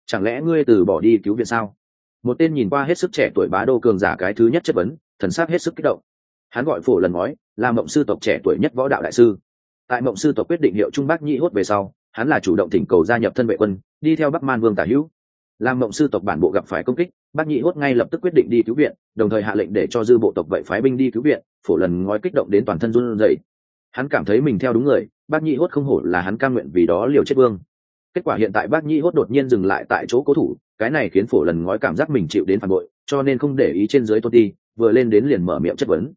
Chẳng lẽ ngươi từ bỏ đi cứu viện sao? Một tên nhìn qua hết sức trẻ tuổi bá đô cường giả cái thứ nhất chất vấn, thần sắc hết sức kích động. Hắn gọi phổ lần nói, là mộng sư tộc trẻ tuổi nhất võ đạo đại sư. Tại mộng sư tộc quyết định hiệu trung bắc nhị hốt về sau, hắn là chủ động thỉnh cầu gia nhập thân vệ quân, đi theo bắc man vương tả hữu làm mộng sư tộc bản bộ gặp phải công kích, bác nhị hốt ngay lập tức quyết định đi cứu viện, đồng thời hạ lệnh để cho dư bộ tộc vậy phái binh đi cứu viện, phổ lần ngói kích động đến toàn thân run rẩy. Hắn cảm thấy mình theo đúng người, bác nhị hốt không hổ là hắn ca nguyện vì đó liều chết vương. Kết quả hiện tại bác nhị hốt đột nhiên dừng lại tại chỗ cố thủ, cái này khiến phổ lần ngói cảm giác mình chịu đến phản bội, cho nên không để ý trên dưới tôn ti, vừa lên đến liền mở miệng chất vấn.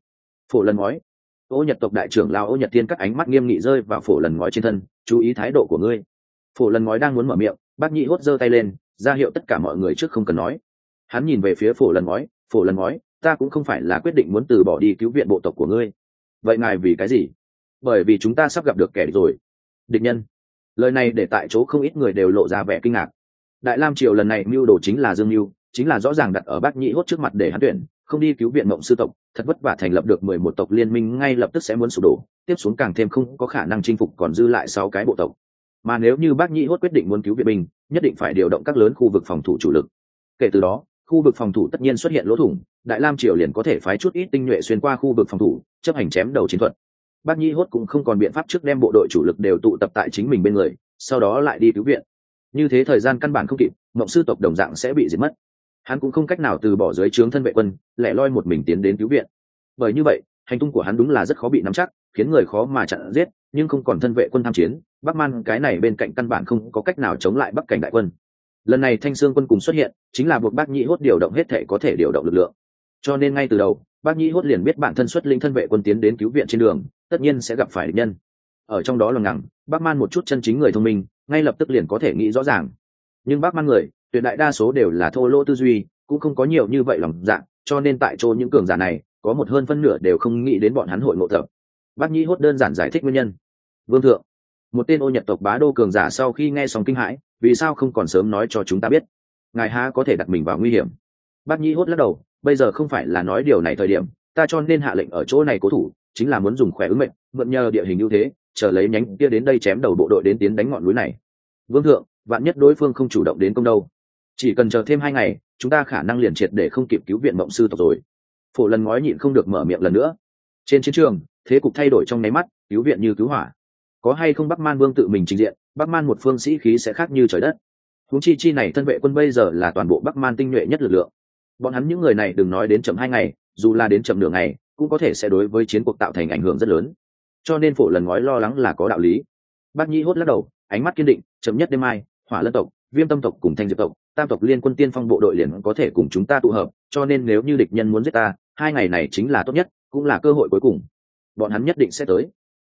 Phổ lần ngói, ô nhật tộc đại trưởng lao ô nhật tiên các ánh mắt nghiêm nghị rơi vào phổ lần ngói trên thân, chú ý thái độ của ngươi. Phổ lần ngói đang muốn mở miệng, bác nhị hốt giơ tay lên ra hiệu tất cả mọi người trước không cần nói. Hắn nhìn về phía phổ lần ngói, phổ lần ngói, ta cũng không phải là quyết định muốn từ bỏ đi cứu viện bộ tộc của ngươi. Vậy ngài vì cái gì? Bởi vì chúng ta sắp gặp được kẻ rồi. Địch nhân? Lời này để tại chỗ không ít người đều lộ ra vẻ kinh ngạc. Đại lam triều lần này mưu đồ chính là dương mưu, chính là rõ ràng đặt ở bác nhĩ hốt trước mặt để hắn tuyển, không đi cứu viện mộng sư tộc, thật vất vả thành lập được mười một tộc liên minh, ngay lập tức sẽ muốn sụp đổ, tiếp xuống càng thêm không có khả năng chinh phục còn dư lại sáu cái bộ tộc mà nếu như bác nhĩ hốt quyết định muốn cứu viện binh, nhất định phải điều động các lớn khu vực phòng thủ chủ lực. Kể từ đó, khu vực phòng thủ tất nhiên xuất hiện lỗ thủng, đại lam triều liền có thể phái chút ít tinh nhuệ xuyên qua khu vực phòng thủ, chấp hành chém đầu chiến thuật. Bác nhĩ hốt cũng không còn biện pháp trước đem bộ đội chủ lực đều tụ tập tại chính mình bên người, sau đó lại đi cứu viện. Như thế thời gian căn bản không kịp, mộng sư tộc đồng dạng sẽ bị diệt mất. Hắn cũng không cách nào từ bỏ dưới trướng thân vệ quân, lẻ loi một mình tiến đến cứu viện. Bởi như vậy, hành tung của hắn đúng là rất khó bị nắm chắc, khiến người khó mà chặn giết, nhưng không còn thân vệ quân tham chiến bắc man, cái này bên cạnh căn bản không có cách nào chống lại bắc cảnh đại quân. Lần này thanh sương quân cùng xuất hiện, chính là buộc bác nhĩ hốt điều động hết thể có thể điều động lực lượng. Cho nên ngay từ đầu, bác nhĩ hốt liền biết bản thân xuất linh thân vệ quân tiến đến cứu viện trên đường, tất nhiên sẽ gặp phải địch nhân. Ở trong đó là ngẳng bác man một chút chân chính người thông minh, ngay lập tức liền có thể nghĩ rõ ràng. Nhưng bác man người, tuyệt đại đa số đều là thô lỗ tư duy, cũng không có nhiều như vậy lòng dạ cho nên tại chỗ những cường giả này, có một hơn phân nửa đều không nghĩ đến bọn hắn hội ngộ thập. bác nhĩ hốt đơn giản giải thích nguyên nhân. Vương thượng một tên ô nhật tộc bá đô cường giả sau khi nghe xong kinh hãi, vì sao không còn sớm nói cho chúng ta biết? Ngài há có thể đặt mình vào nguy hiểm? Bác nhĩ hốt lắc đầu, bây giờ không phải là nói điều này thời điểm, ta cho nên hạ lệnh ở chỗ này cố thủ, chính là muốn dùng khỏe ứng mệnh, mượn nhờ địa hình ưu thế, chờ lấy nhánh kia đến đây chém đầu bộ đội đến tiến đánh ngọn núi này. Vương thượng, vạn nhất đối phương không chủ động đến công đâu. Chỉ cần chờ thêm hai ngày, chúng ta khả năng liền triệt để không kịp cứu viện mộng sư tộc rồi. Phổ lần ngói nhịn không được mở miệng lần nữa. Trên chiến trường, thế cục thay đổi trong nháy mắt, cứu viện như cứu hỏa có hay không bắc man vương tự mình trình diện, bắc man một phương sĩ khí sẽ khác như trời đất. Húng chi chi này thân vệ quân bây giờ là toàn bộ bắc man tinh nhuệ nhất lực lượng. Bọn hắn những người này đừng nói đến chậm hai ngày, dù là đến chậm nửa ngày, cũng có thể sẽ đối với chiến cuộc tạo thành ảnh hưởng rất lớn. Cho nên phổ lần ngói lo lắng là có đạo lý. Bác nhĩ hốt lắc đầu, ánh mắt kiên định, chậm nhất đêm mai, hỏa lân tộc, viêm tâm tộc cùng thanh diệp tộc, tam tộc liên quân tiên phong bộ đội liền có thể cùng chúng ta tụ hợp, cho nên nếu như địch nhân muốn giết ta, hai ngày này chính là tốt nhất, cũng là cơ hội cuối cùng. Bọn hắn nhất định sẽ tới.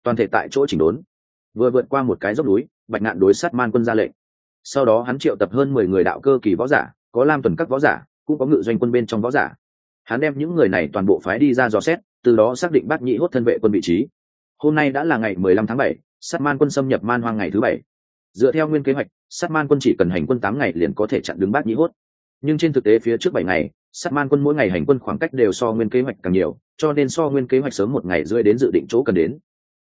Toàn thể tại chỗ chỉnh đốn vừa vượt qua một cái dốc núi, bạch ngạn đối sát man quân ra lệnh. Sau đó hắn triệu tập hơn mười người đạo cơ kỳ võ giả, có lam tuần các võ giả, cũng có ngự doanh quân bên trong võ giả. Hắn đem những người này toàn bộ phái đi ra dò xét, từ đó xác định bác nhị hốt thân vệ quân vị trí. Hôm nay đã là ngày mười lăm tháng bảy, sát man quân xâm nhập man hoang ngày thứ bảy. Dựa theo nguyên kế hoạch, sát man quân chỉ cần hành quân tám ngày liền có thể chặn đứng bác nhị hốt. Nhưng trên thực tế phía trước bảy ngày, sát man quân mỗi ngày hành quân khoảng cách đều so nguyên kế hoạch càng nhiều, cho nên so nguyên kế hoạch sớm một ngày rơi đến dự định chỗ cần đến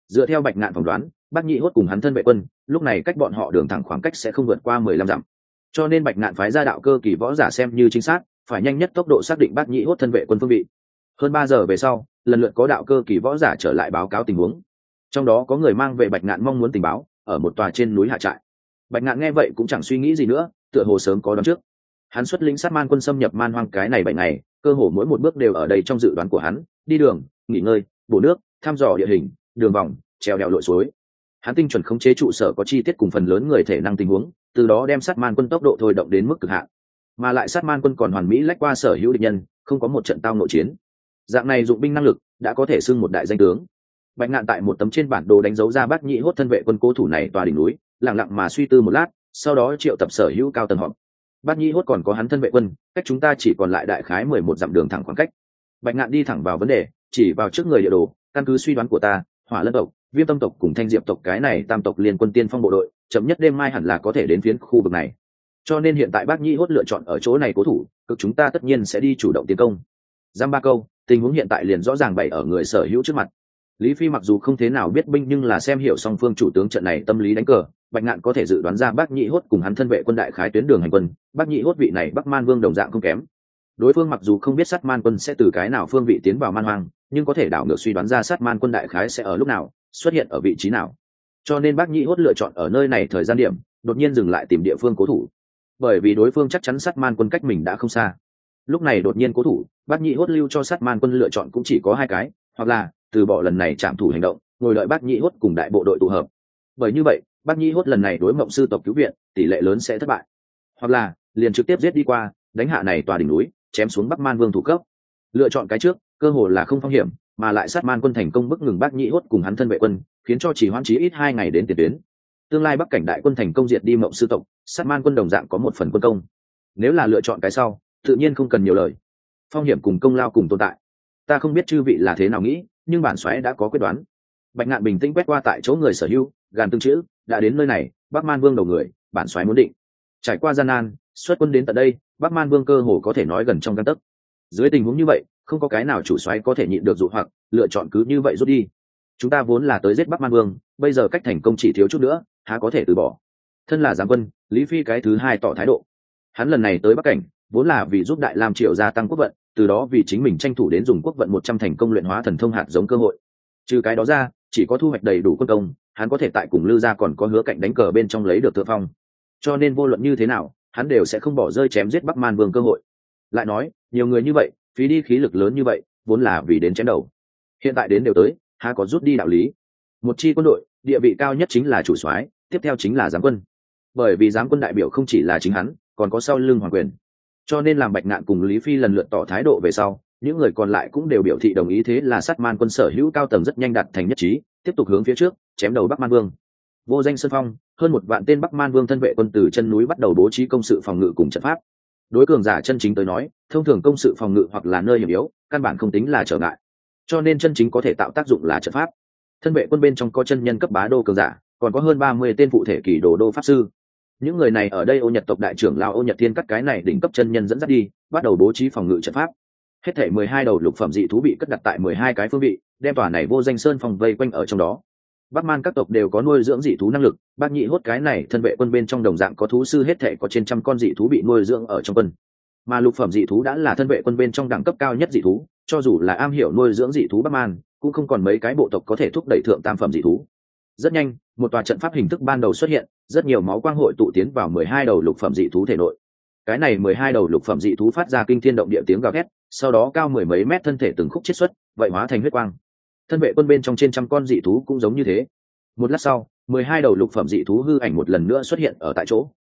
dựa theo bạch ngạn phỏng đoán, bác nhị hốt cùng hắn thân vệ quân, lúc này cách bọn họ đường thẳng khoảng cách sẽ không vượt qua mười lăm dặm. Cho nên bạch ngạn phái ra đạo cơ kỳ võ giả xem như chính xác, phải nhanh nhất tốc độ xác định bác nhị hốt thân vệ quân phương vị. Hơn ba giờ về sau, lần lượt có đạo cơ kỳ võ giả trở lại báo cáo tình huống. Trong đó có người mang về bạch ngạn mong muốn tình báo, ở một tòa trên núi hạ trại. Bạch ngạn nghe vậy cũng chẳng suy nghĩ gì nữa, tựa hồ sớm có đón trước. Hắn xuất lĩnh sát man quân xâm nhập man hoang cái này bảy ngày, cơ hồ mỗi một bước đều ở đây trong dự đoán của hắn, đi đường, nghỉ ngơi, bổ nước, thăm dò địa hình đường vòng, treo đèo lội suối. Hắn tinh chuẩn khống chế trụ sở có chi tiết cùng phần lớn người thể năng tình huống, từ đó đem sát man quân tốc độ thôi động đến mức cực hạn. Mà lại sát man quân còn hoàn mỹ lách qua sở hữu địch nhân, không có một trận tao nội chiến. Dạng này dụng binh năng lực đã có thể xưng một đại danh tướng. Bạch ngạn tại một tấm trên bản đồ đánh dấu ra bác nhị hốt thân vệ quân cố thủ này tòa đỉnh núi lẳng lặng mà suy tư một lát, sau đó triệu tập sở hữu cao tầng họp. Bác nhị hốt còn có hắn thân vệ quân, cách chúng ta chỉ còn lại đại khái mười một dặm đường thẳng khoảng cách. Bạch ngạn đi thẳng vào vấn đề, chỉ vào trước người địa đồ, căn cứ suy đoán của ta hỏa lân tộc, viêm tâm tộc cùng thanh diệp tộc, cái này tam tộc liên quân tiên phong bộ đội, chậm nhất đêm mai hẳn là có thể đến phiến khu vực này. Cho nên hiện tại bác nhĩ hốt lựa chọn ở chỗ này cố thủ, cực chúng ta tất nhiên sẽ đi chủ động tiến công. Giam ba câu, tình huống hiện tại liền rõ ràng bày ở người sở hữu trước mặt. Lý phi mặc dù không thế nào biết binh nhưng là xem hiểu song phương chủ tướng trận này tâm lý đánh cờ, bạch ngạn có thể dự đoán ra bác nhĩ hốt cùng hắn thân vệ quân đại khái tuyến đường hành quân, bác nhĩ hốt vị này bắc man vương đồng dạng không kém đối phương mặc dù không biết sát man quân sẽ từ cái nào phương vị tiến vào man hoang, nhưng có thể đảo ngược suy đoán ra sát man quân đại khái sẽ ở lúc nào, xuất hiện ở vị trí nào. Cho nên bác nhĩ hốt lựa chọn ở nơi này thời gian điểm, đột nhiên dừng lại tìm địa phương cố thủ. Bởi vì đối phương chắc chắn sát man quân cách mình đã không xa. Lúc này đột nhiên cố thủ, bác nhĩ hốt lưu cho sát man quân lựa chọn cũng chỉ có hai cái, hoặc là, từ bỏ lần này chạm thủ hành động, ngồi đợi bác nhĩ hốt cùng đại bộ đội tụ hợp. Bởi như vậy, bác nhĩ hốt lần này đối mộng sư tộc cứu viện, tỷ lệ lớn sẽ thất bại. Hoặc là, liền trực tiếp giết đi qua, đánh hạ này tòa đỉnh núi chém xuống bắc man vương thủ cấp lựa chọn cái trước, cơ hồ là không phong hiểm, mà lại sát man quân thành công bức ngừng bác nhĩ hốt cùng hắn thân vệ quân, khiến cho chỉ hoãn chí ít hai ngày đến tiền tuyến. Tương lai bắc cảnh đại quân thành công diệt đi mộng sư tộc, sát man quân đồng dạng có một phần quân công. Nếu là lựa chọn cái sau, tự nhiên không cần nhiều lời. Phong hiểm cùng công lao cùng tồn tại. Ta không biết chư vị là thế nào nghĩ, nhưng bản xoáy đã có quyết đoán. Bạch ngạn bình tĩnh quét qua tại chỗ người sở hữu, gàn tương chữ, đã đến nơi này, bắc man vương đầu người, bản xoáy muốn định. Trải qua gian nan, xuất quân đến tận đây bắc man vương cơ hồ có thể nói gần trong găng tấc. Dưới tình huống như vậy, không có cái nào chủ xoáy có thể nhịn được dụ hoặc, lựa chọn cứ như vậy rút đi. Chúng ta vốn là tới giết bắc man vương, bây giờ cách thành công chỉ thiếu chút nữa, há có thể từ bỏ. Thân là giám quân, lý phi cái thứ hai tỏ thái độ. Hắn lần này tới bắc cảnh, vốn là vì giúp đại lam triệu gia tăng quốc vận, từ đó vì chính mình tranh thủ đến dùng quốc vận một trăm thành công luyện hóa thần thông hạt giống cơ hội. Trừ cái đó ra, chỉ có thu hoạch đầy đủ quân công, hắn có thể tại cùng lư gia còn có hứa cạnh đánh cờ bên trong lấy được thượng phong. Cho nên vô luận như thế nào hắn đều sẽ không bỏ rơi chém giết bắc man vương cơ hội. Lại nói, nhiều người như vậy, phí đi khí lực lớn như vậy, vốn là vì đến chém đầu. Hiện tại đến đều tới, há có rút đi đạo lý? Một chi quân đội, địa vị cao nhất chính là chủ soái, tiếp theo chính là giám quân. Bởi vì giám quân đại biểu không chỉ là chính hắn, còn có sau lưng hoàng quyền. Cho nên làm bạch ngạn cùng lý phi lần lượt tỏ thái độ về sau, những người còn lại cũng đều biểu thị đồng ý thế là sát man quân sở hữu cao tầng rất nhanh đạt thành nhất trí, tiếp tục hướng phía trước, chém đầu bắc man vương. Vô danh sơn phong hơn một vạn tên bắc man vương thân vệ quân từ chân núi bắt đầu bố trí công sự phòng ngự cùng trận pháp. Đối cường giả chân chính tới nói, thông thường công sự phòng ngự hoặc là nơi hiểm yếu, căn bản không tính là trở ngại. Cho nên chân chính có thể tạo tác dụng là trận pháp. Thân vệ quân bên trong có chân nhân cấp bá đô cường giả, còn có hơn ba mươi tên phụ thể kỳ đồ đô pháp sư. Những người này ở đây ô nhật tộc đại trưởng lao ô nhật thiên cắt cái này đỉnh cấp chân nhân dẫn dắt đi, bắt đầu bố trí phòng ngự trận pháp. Hết thể mười hai đầu lục phẩm dị thú bị cất đặt tại mười hai cái phương vị, đem tòa này vô danh sơn phòng vây quanh ở trong đó bắc man các tộc đều có nuôi dưỡng dị thú năng lực bác nhị hốt cái này thân vệ quân bên trong đồng dạng có thú sư hết thể có trên trăm con dị thú bị nuôi dưỡng ở trong quân. Mà lục phẩm dị thú đã là thân vệ quân bên trong đẳng cấp cao nhất dị thú, cho dù là am hiểu nuôi dưỡng dị thú bắc man, cũng không còn mấy cái bộ tộc có thể thúc đẩy thượng tam phẩm dị thú. Rất nhanh, một tòa trận pháp hình thức ban đầu xuất hiện, rất nhiều máu quang hội tụ tiến vào mười hai đầu lục phẩm dị thú thể nội. Cái này mười hai đầu lục phẩm dị thú phát ra kinh thiên động địa tiếng gào thét, sau đó cao mười mấy mét thân thể từng khúc chiết xuất, vậy hóa thành huyết quang thân vệ quân bên trong trên trăm con dị thú cũng giống như thế. Một lát sau, mười hai đầu lục phẩm dị thú hư ảnh một lần nữa xuất hiện ở tại chỗ.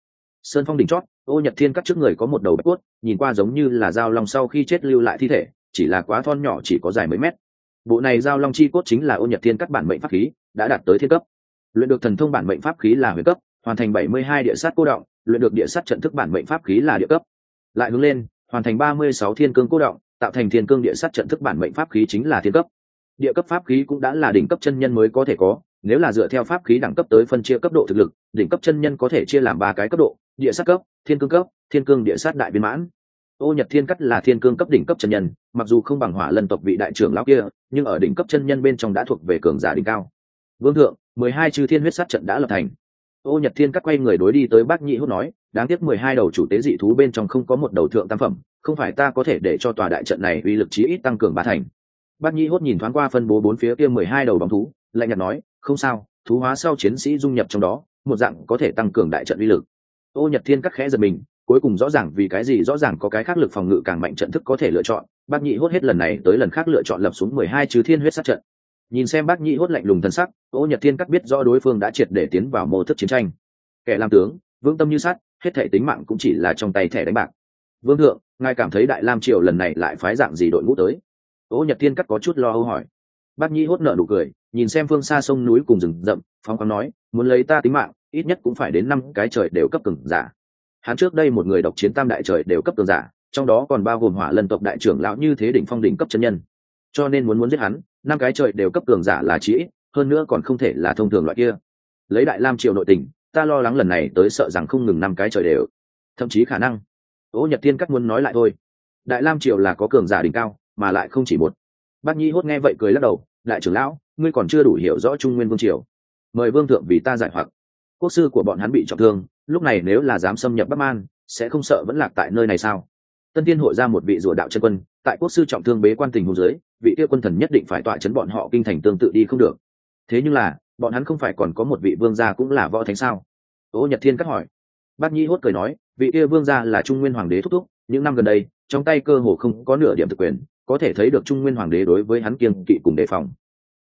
Sơn phong đỉnh chót, ô nhật thiên cắt trước người có một đầu bạch cốt, nhìn qua giống như là dao long sau khi chết lưu lại thi thể, chỉ là quá thon nhỏ chỉ có dài mấy mét. Bộ này dao long chi cốt chính là ô nhật thiên cắt bản mệnh pháp khí, đã đạt tới thiên cấp. Luyện được thần thông bản mệnh pháp khí là huyền cấp, hoàn thành bảy mươi hai địa sát cô động, luyện được địa sát trận thức bản mệnh pháp khí là địa cấp. Lại hướng lên, hoàn thành ba mươi sáu thiên cương cô động, tạo thành thiên cương địa sát trận thức bản mệnh pháp khí chính là thiên cấp địa cấp pháp khí cũng đã là đỉnh cấp chân nhân mới có thể có, nếu là dựa theo pháp khí đẳng cấp tới phân chia cấp độ thực lực, đỉnh cấp chân nhân có thể chia làm ba cái cấp độ, địa sát cấp, thiên cương cấp, thiên cương địa sát đại biên mãn. Ô nhật thiên cắt là thiên cương cấp đỉnh cấp chân nhân, mặc dù không bằng hỏa lân tộc vị đại trưởng lão kia, nhưng ở đỉnh cấp chân nhân bên trong đã thuộc về cường giả đỉnh cao. Vương thượng, mười hai chư thiên huyết sát trận đã lập thành. Ô nhật thiên cắt quay người đối đi tới bác nhị hốt nói, đáng tiếc mười hai đầu chủ tế dị thú bên trong không có một đầu thượng tam phẩm, không phải ta có thể để cho tòa đại trận này uy lực chí ít tăng cường ba thành bác Nhi hốt nhìn thoáng qua phân bố bốn phía kia mười hai đầu bóng thú, lạnh nhạt nói, không sao, thú hóa sau chiến sĩ dung nhập trong đó, một dạng có thể tăng cường đại trận uy lực. Ô nhật thiên cắt khẽ giật mình, cuối cùng rõ ràng vì cái gì rõ ràng có cái khác lực phòng ngự càng mạnh trận thức có thể lựa chọn. Bác nhị hốt hết lần này tới lần khác lựa chọn lập xuống mười hai chứ thiên huyết sát trận. Nhìn xem bác nhị hốt lạnh lùng thân sắc, ô nhật thiên cắt biết rõ đối phương đã triệt để tiến vào mô thức chiến tranh. Kẻ làm tướng vương tâm như sát hết thể tính mạng cũng chỉ là trong tay thẻ đánh bạc. Vương thượng, ngài cảm thấy đại lam triều lần này lại phái dạng gì đội ngũ tới? Ô nhật thiên cắt có chút lo âu hỏi. Bác Nhi hốt nợ nụ cười, nhìn xem phương xa sông núi cùng rừng rậm phong khoáng nói, muốn lấy ta tính mạng, ít nhất cũng phải đến năm cái trời đều cấp cường giả. Hắn trước đây một người độc chiến tam đại trời đều cấp cường giả, trong đó còn bao gồm hỏa lân tộc đại trưởng lão như thế đỉnh phong đỉnh cấp chân nhân. Cho nên muốn muốn giết hắn, năm cái trời đều cấp cường giả là chí ít, hơn nữa còn không thể là thông thường loại kia. Lấy đại lam triều nội tình, ta lo lắng lần này tới sợ rằng không ngừng năm cái trời đều. Thậm chí khả năng. Ô nhật Thiên cắt muốn nói lại thôi. Đại lam triều là có cường giả đỉnh cao mà lại không chỉ một. Bác nhi hốt nghe vậy cười lắc đầu đại trưởng lão ngươi còn chưa đủ hiểu rõ trung nguyên vương triều. Mời vương thượng vì ta giải hoặc. Quốc sư của bọn hắn bị trọng thương lúc này nếu là dám xâm nhập bắc man sẽ không sợ vẫn lạc tại nơi này sao? Tân tiên hội ra một vị rùa đạo chân quân tại quốc sư trọng thương bế quan tình hôn dưới, vị kia quân thần nhất định phải tọa chấn bọn họ kinh thành tương tự đi không được. Thế nhưng là bọn hắn không phải còn có một vị vương gia cũng là võ thánh sao? Ô nhật thiên cắt hỏi. Bác nhi hốt cười nói vị kia vương gia là trung nguyên hoàng đế thúc thúc những năm gần đây trong tay cơ hồ không có nửa điểm thực quyền có thể thấy được trung nguyên hoàng đế đối với hắn kiêng kỵ cùng đề phòng.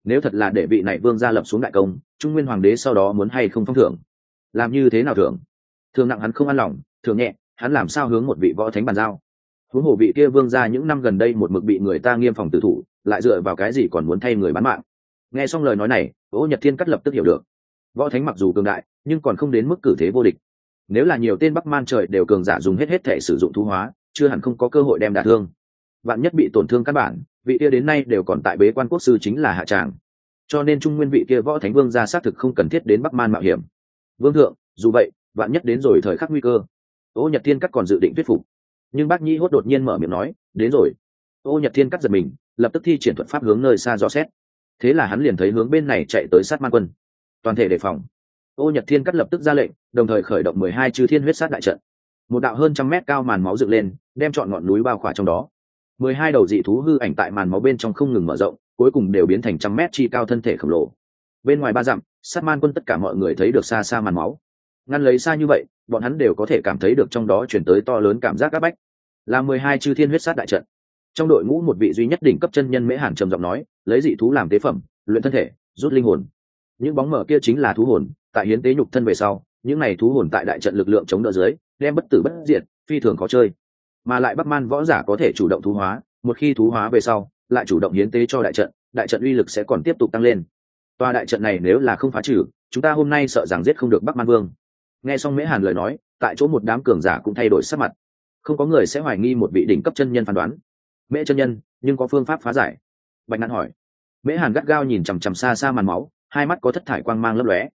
Nếu thật là để vị này vương gia lập xuống đại công, trung nguyên hoàng đế sau đó muốn hay không phong thưởng? Làm như thế nào thưởng? Thường nặng hắn không an lòng thường nhẹ, hắn làm sao hướng một vị võ thánh bàn giao? Huống hồ vị kia vương gia những năm gần đây một mực bị người ta nghiêm phòng tử thủ, lại dựa vào cái gì còn muốn thay người bán mạng? Nghe xong lời nói này, ô nhật thiên cắt lập tức hiểu được. Võ thánh mặc dù cường đại, nhưng còn không đến mức cử thế vô địch. Nếu là nhiều tên bắc man trời đều cường giả dùng hết hết thể sử dụng thu hóa, chưa hẳn không có cơ hội đem đả thương vạn nhất bị tổn thương căn bản, vị kia đến nay đều còn tại bế quan quốc sư chính là hạ tràng. Cho nên trung nguyên vị kia võ thánh vương ra xác thực không cần thiết đến bắc man mạo hiểm. Vương thượng, dù vậy, vạn nhất đến rồi thời khắc nguy cơ. Ô nhật thiên cắt còn dự định thuyết phục. Nhưng bác nhi hốt đột nhiên mở miệng nói, đến rồi. Ô nhật thiên cắt giật mình, lập tức thi triển thuật pháp hướng nơi xa dò xét. Thế là hắn liền thấy hướng bên này chạy tới sát man quân. Toàn thể đề phòng. Ô nhật thiên cắt lập tức ra lệnh, đồng thời khởi động mười hai chư thiên huyết sát đại trận. Một đạo hơn trăm mét cao màn máu dựng lên, đem chọn ngọn núi bao khỏa trong đó mười hai đầu dị thú hư ảnh tại màn máu bên trong không ngừng mở rộng, cuối cùng đều biến thành trăm mét chi cao thân thể khổng lồ. Bên ngoài ba dặm, sát man quân tất cả mọi người thấy được xa xa màn máu. Ngăn lấy xa như vậy, bọn hắn đều có thể cảm thấy được trong đó chuyển tới to lớn cảm giác áp bách. Là mười hai chư thiên huyết sát đại trận. Trong đội ngũ một vị duy nhất đỉnh cấp chân nhân mễ hàn trầm giọng nói, lấy dị thú làm tế phẩm, luyện thân thể, rút linh hồn. Những bóng mở kia chính là thú hồn, tại hiến tế nhục thân về sau, những này thú hồn tại đại trận lực lượng chống đỡ dưới, đem bất tử bất diệt, phi thường khó chơi mà lại bắc man võ giả có thể chủ động thú hóa, một khi thú hóa về sau, lại chủ động hiến tế cho đại trận đại trận uy lực sẽ còn tiếp tục tăng lên. Tòa đại trận này nếu là không phá trừ, chúng ta hôm nay sợ rằng giết không được bắc man vương. Nghe xong mễ hàn lời nói, tại chỗ một đám cường giả cũng thay đổi sắc mặt. Không có người sẽ hoài nghi một vị đỉnh cấp chân nhân phán đoán. Mễ chân nhân, nhưng có phương pháp phá giải? Bạch ngạn hỏi. Mễ hàn gắt gao nhìn chằm chằm xa xa màn máu, hai mắt có thất thải quang mang lấp lóe.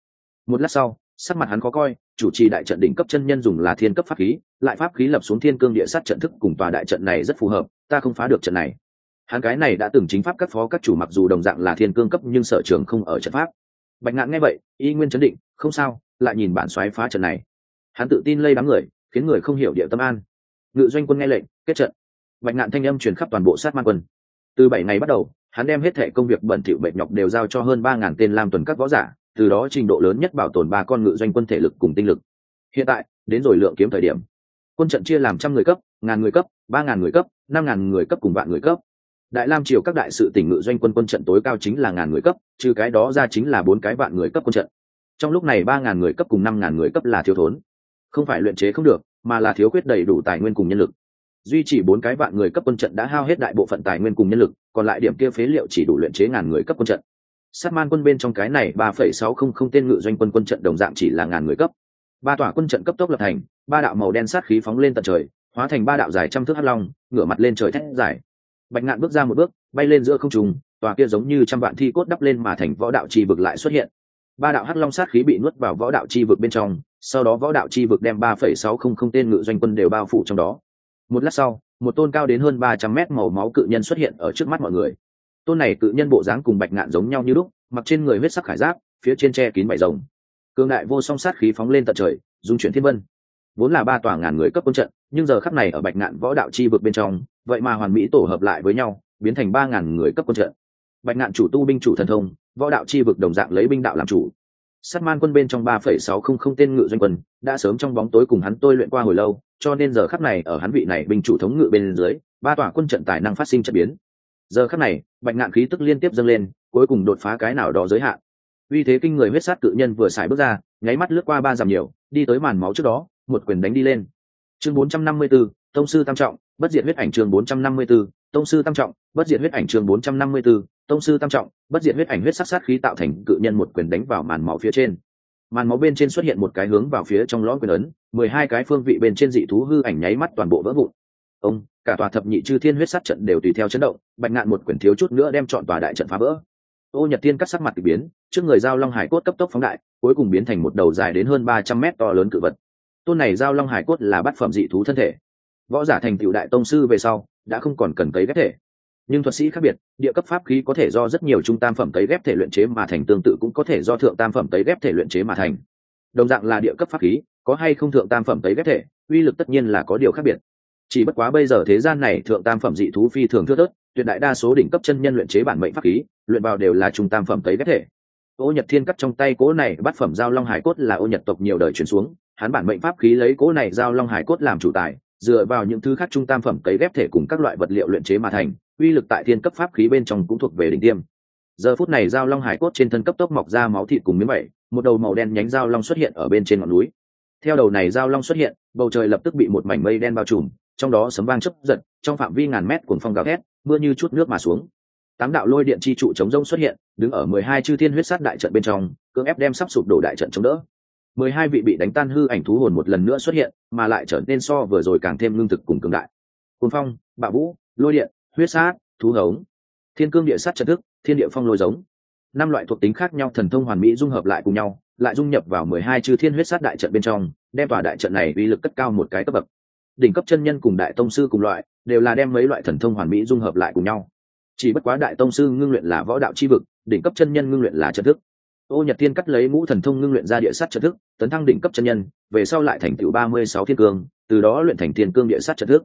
Một lát sau sắc mặt hắn khó coi, chủ trì đại trận đỉnh cấp chân nhân dùng là thiên cấp pháp khí, lại pháp khí lập xuống thiên cương địa sát trận thức cùng tòa đại trận này rất phù hợp, ta không phá được trận này. Hắn cái này đã từng chính pháp các phó các chủ mặc dù đồng dạng là thiên cương cấp nhưng sở trường không ở trận pháp. Bạch ngạn nghe vậy, y nguyên chấn định, không sao, lại nhìn bản xoáy phá trận này. Hắn tự tin lây đám người, khiến người không hiểu địa tâm an. Ngự doanh quân nghe lệnh, kết trận. Bạch ngạn thanh âm truyền khắp toàn bộ sát man quân. Từ bảy ngày bắt đầu, hắn đem hết thẻ công việc bẩn thỉu bệnh nhọc đều giao cho hơn ba ngàn tên làm tuần các võ giả từ đó trình độ lớn nhất bảo tồn ba con ngự doanh quân thể lực cùng tinh lực. Hiện tại, đến rồi lượng kiếm thời điểm. Quân trận chia làm trăm người cấp, ngàn người cấp, ba ngàn người cấp, năm ngàn người cấp cùng vạn người cấp. Đại lam triều các đại sự tỉnh ngự doanh quân quân trận tối cao chính là ngàn người cấp, trừ cái đó ra chính là bốn cái vạn người cấp quân trận. Trong lúc này ba ngàn người cấp cùng năm ngàn người cấp là thiếu thốn. Không phải luyện chế không được, mà là thiếu khuyết đầy đủ tài nguyên cùng nhân lực. Duy chỉ bốn cái vạn người cấp quân trận đã hao hết đại bộ phận tài nguyên cùng nhân lực, còn lại điểm kia phế liệu chỉ đủ luyện chế ngàn người cấp quân trận sát man quân bên trong cái này ba phẩy sáu không không tên ngự doanh quân quân trận đồng dạng chỉ là ngàn người cấp. Ba tòa quân trận cấp tốc lập thành, ba đạo màu đen sát khí phóng lên tận trời, hóa thành ba đạo dài trăm thước hắc long, ngửa mặt lên trời thét dài. Bạch ngạn bước ra một bước, bay lên giữa không trung, tòa kia giống như trăm vạn thi cốt đắp lên mà thành võ đạo chi vực lại xuất hiện. Ba đạo hắc long sát khí bị nuốt vào võ đạo chi vực bên trong, sau đó võ đạo chi vực đem ba phẩy sáu không không tên ngự doanh quân đều bao phủ trong đó. Một lát sau, một tôn cao đến hơn ba trăm mét màu máu cự nhân xuất hiện ở trước mắt mọi người tôn này cự nhân bộ dáng cùng bạch ngạn giống nhau như lúc, mặc trên người huyết sắc khải giáp, phía trên tre kín bảy rồng. Cương đại vô song sát khí phóng lên tận trời, dung chuyển thiên vân. Vốn là ba tòa ngàn người cấp quân trận, nhưng giờ khắc này ở bạch ngạn võ đạo chi vực bên trong, vậy mà hoàn mỹ tổ hợp lại với nhau, biến thành ba ngàn người cấp quân trận. Bạch ngạn chủ tu binh chủ thần thông, võ đạo chi vực đồng dạng lấy binh đạo làm chủ. Sát man quân bên trong ba phẩy sáu không không tên ngự doanh quân, đã sớm trong bóng tối cùng hắn tôi luyện qua hồi lâu, cho nên giờ khắc này ở hắn vị này binh chủ thống ngự bên dưới, ba tòa quân trận tài năng phát sinh trận biến giờ khắc này bạch ngạn khí tức liên tiếp dâng lên cuối cùng đột phá cái nào đó giới hạn. Uy thế kinh người huyết sát cự nhân vừa xài bước ra nháy mắt lướt qua ba dặm nhiều đi tới màn máu trước đó một quyền đánh đi lên. Chương 454, tông sư tam trọng bất diệt huyết ảnh chương 454, tông sư tam trọng bất diệt huyết ảnh chương 454, tông sư tam trọng bất diệt huyết ảnh huyết sắc sát khí tạo thành cự nhân một quyền đánh vào màn máu phía trên. Màn máu bên trên xuất hiện một cái hướng vào phía trong lõi quyền ấn mười hai cái phương vị bên trên dị thú hư ảnh nháy mắt toàn bộ vỡ vụn ông cả tòa thập nhị chư thiên huyết sát trận đều tùy theo chấn động, bạch ngạn một quyển thiếu chút nữa đem chọn tòa đại trận phá vỡ. Ô nhật Thiên cắt sắc mặt k ỳ biến, trước người giao long hải cốt cấp tốc phóng đại, cuối cùng biến thành một đầu dài đến hơn ba trăm mét to lớn cự vật. Tôn này giao long hải cốt là bát phẩm dị thú thân thể. Võ giả thành tựu đại tông sư về sau, đã không còn cần cấy ghép thể. Nhưng thuật sĩ khác biệt, địa cấp pháp khí có thể do rất nhiều trung tam phẩm cấy ghép thể luyện chế mà thành, tương tự cũng có thể do thượng tam phẩm cấy ghép thể luyện chế mà thành. Đồng dạng là địa cấp pháp khí, có hay không thượng tam phẩm cấy ghép thể, uy lực tất nhiên là có điều khác biệt chỉ bất quá bây giờ thế gian này thượng tam phẩm dị thú phi thường thưa thớt, tuyệt đại đa số đỉnh cấp chân nhân luyện chế bản mệnh pháp khí, luyện vào đều là trung tam phẩm cấy ghép thể. Ô nhật thiên cắt trong tay cố này bắt phẩm giao long hải cốt là ô nhật tộc nhiều đời chuyển xuống, hắn bản mệnh pháp khí lấy cố này giao long hải cốt làm chủ tài, dựa vào những thứ khác trung tam phẩm cấy ghép thể cùng các loại vật liệu luyện chế mà thành, uy lực tại thiên cấp pháp khí bên trong cũng thuộc về đỉnh tiêm. Giờ phút này giao long hải cốt trên thân cấp tốc mọc ra máu thịt cùng miếng vẩy một đầu màu đen nhánh giao long xuất hiện ở bên trên ngọn núi. Theo đầu này giao long xuất hiện, bầu trời lập tức bị một mảnh mây đen bao trùm trong đó sấm vang chấp giật, trong phạm vi ngàn mét cuồng phong gào thét, mưa như chút nước mà xuống. Tám đạo lôi điện chi trụ chống rông xuất hiện, đứng ở mười hai chư thiên huyết sát đại trận bên trong, cưỡng ép đem sắp sụp đổ đại trận chống đỡ. Mười hai vị bị đánh tan hư ảnh thú hồn một lần nữa xuất hiện, mà lại trở nên so vừa rồi càng thêm lương thực cùng cường đại. Cuồng phong, bạo vũ, lôi điện, huyết sát, thú hống. Thiên cương địa sát trận thức, thiên địa phong lôi giống. Năm loại thuộc tính khác nhau thần thông hoàn mỹ dung hợp lại cùng nhau, lại dung nhập vào mười hai chư thiên huyết sát đại trận bên trong, đem tòa đại trận này uy lực cất cao một cái cấp bậc đỉnh cấp chân nhân cùng đại tông sư cùng loại, đều là đem mấy loại thần thông hoàn mỹ dung hợp lại cùng nhau. Chỉ bất quá đại tông sư ngưng luyện là võ đạo chi vực, đỉnh cấp chân nhân ngưng luyện là trận thức. Ô nhật thiên cắt lấy mũ thần thông ngưng luyện ra địa sát trận thức, tấn thăng đỉnh cấp chân nhân, về sau lại thành tựu ba mươi sáu thiên cương, từ đó luyện thành thiên cương địa sát trận thức.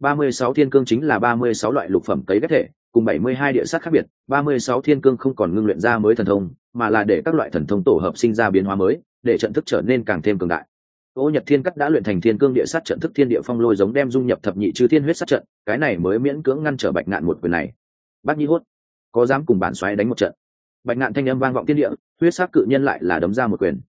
ba mươi sáu thiên cương chính là ba mươi sáu loại lục phẩm cấy ghép thể, cùng bảy mươi hai địa sát khác biệt, ba mươi sáu thiên cương không còn ngưng luyện ra mới thần thông, mà là để các loại thần thông tổ hợp sinh ra biến hóa mới, để trận thức trở nên càng thêm cường đại ô nhật thiên cắt đã luyện thành thiên cương địa sát trận thức thiên địa phong lôi giống đem dung nhập thập nhị chư thiên huyết sát trận, cái này mới miễn cưỡng ngăn trở bạch ngạn một quyền này. Bác nhi hốt, có dám cùng bản xoáy đánh một trận? Bạch ngạn thanh âm vang vọng thiên địa, huyết sát cự nhân lại là đấm ra một quyền.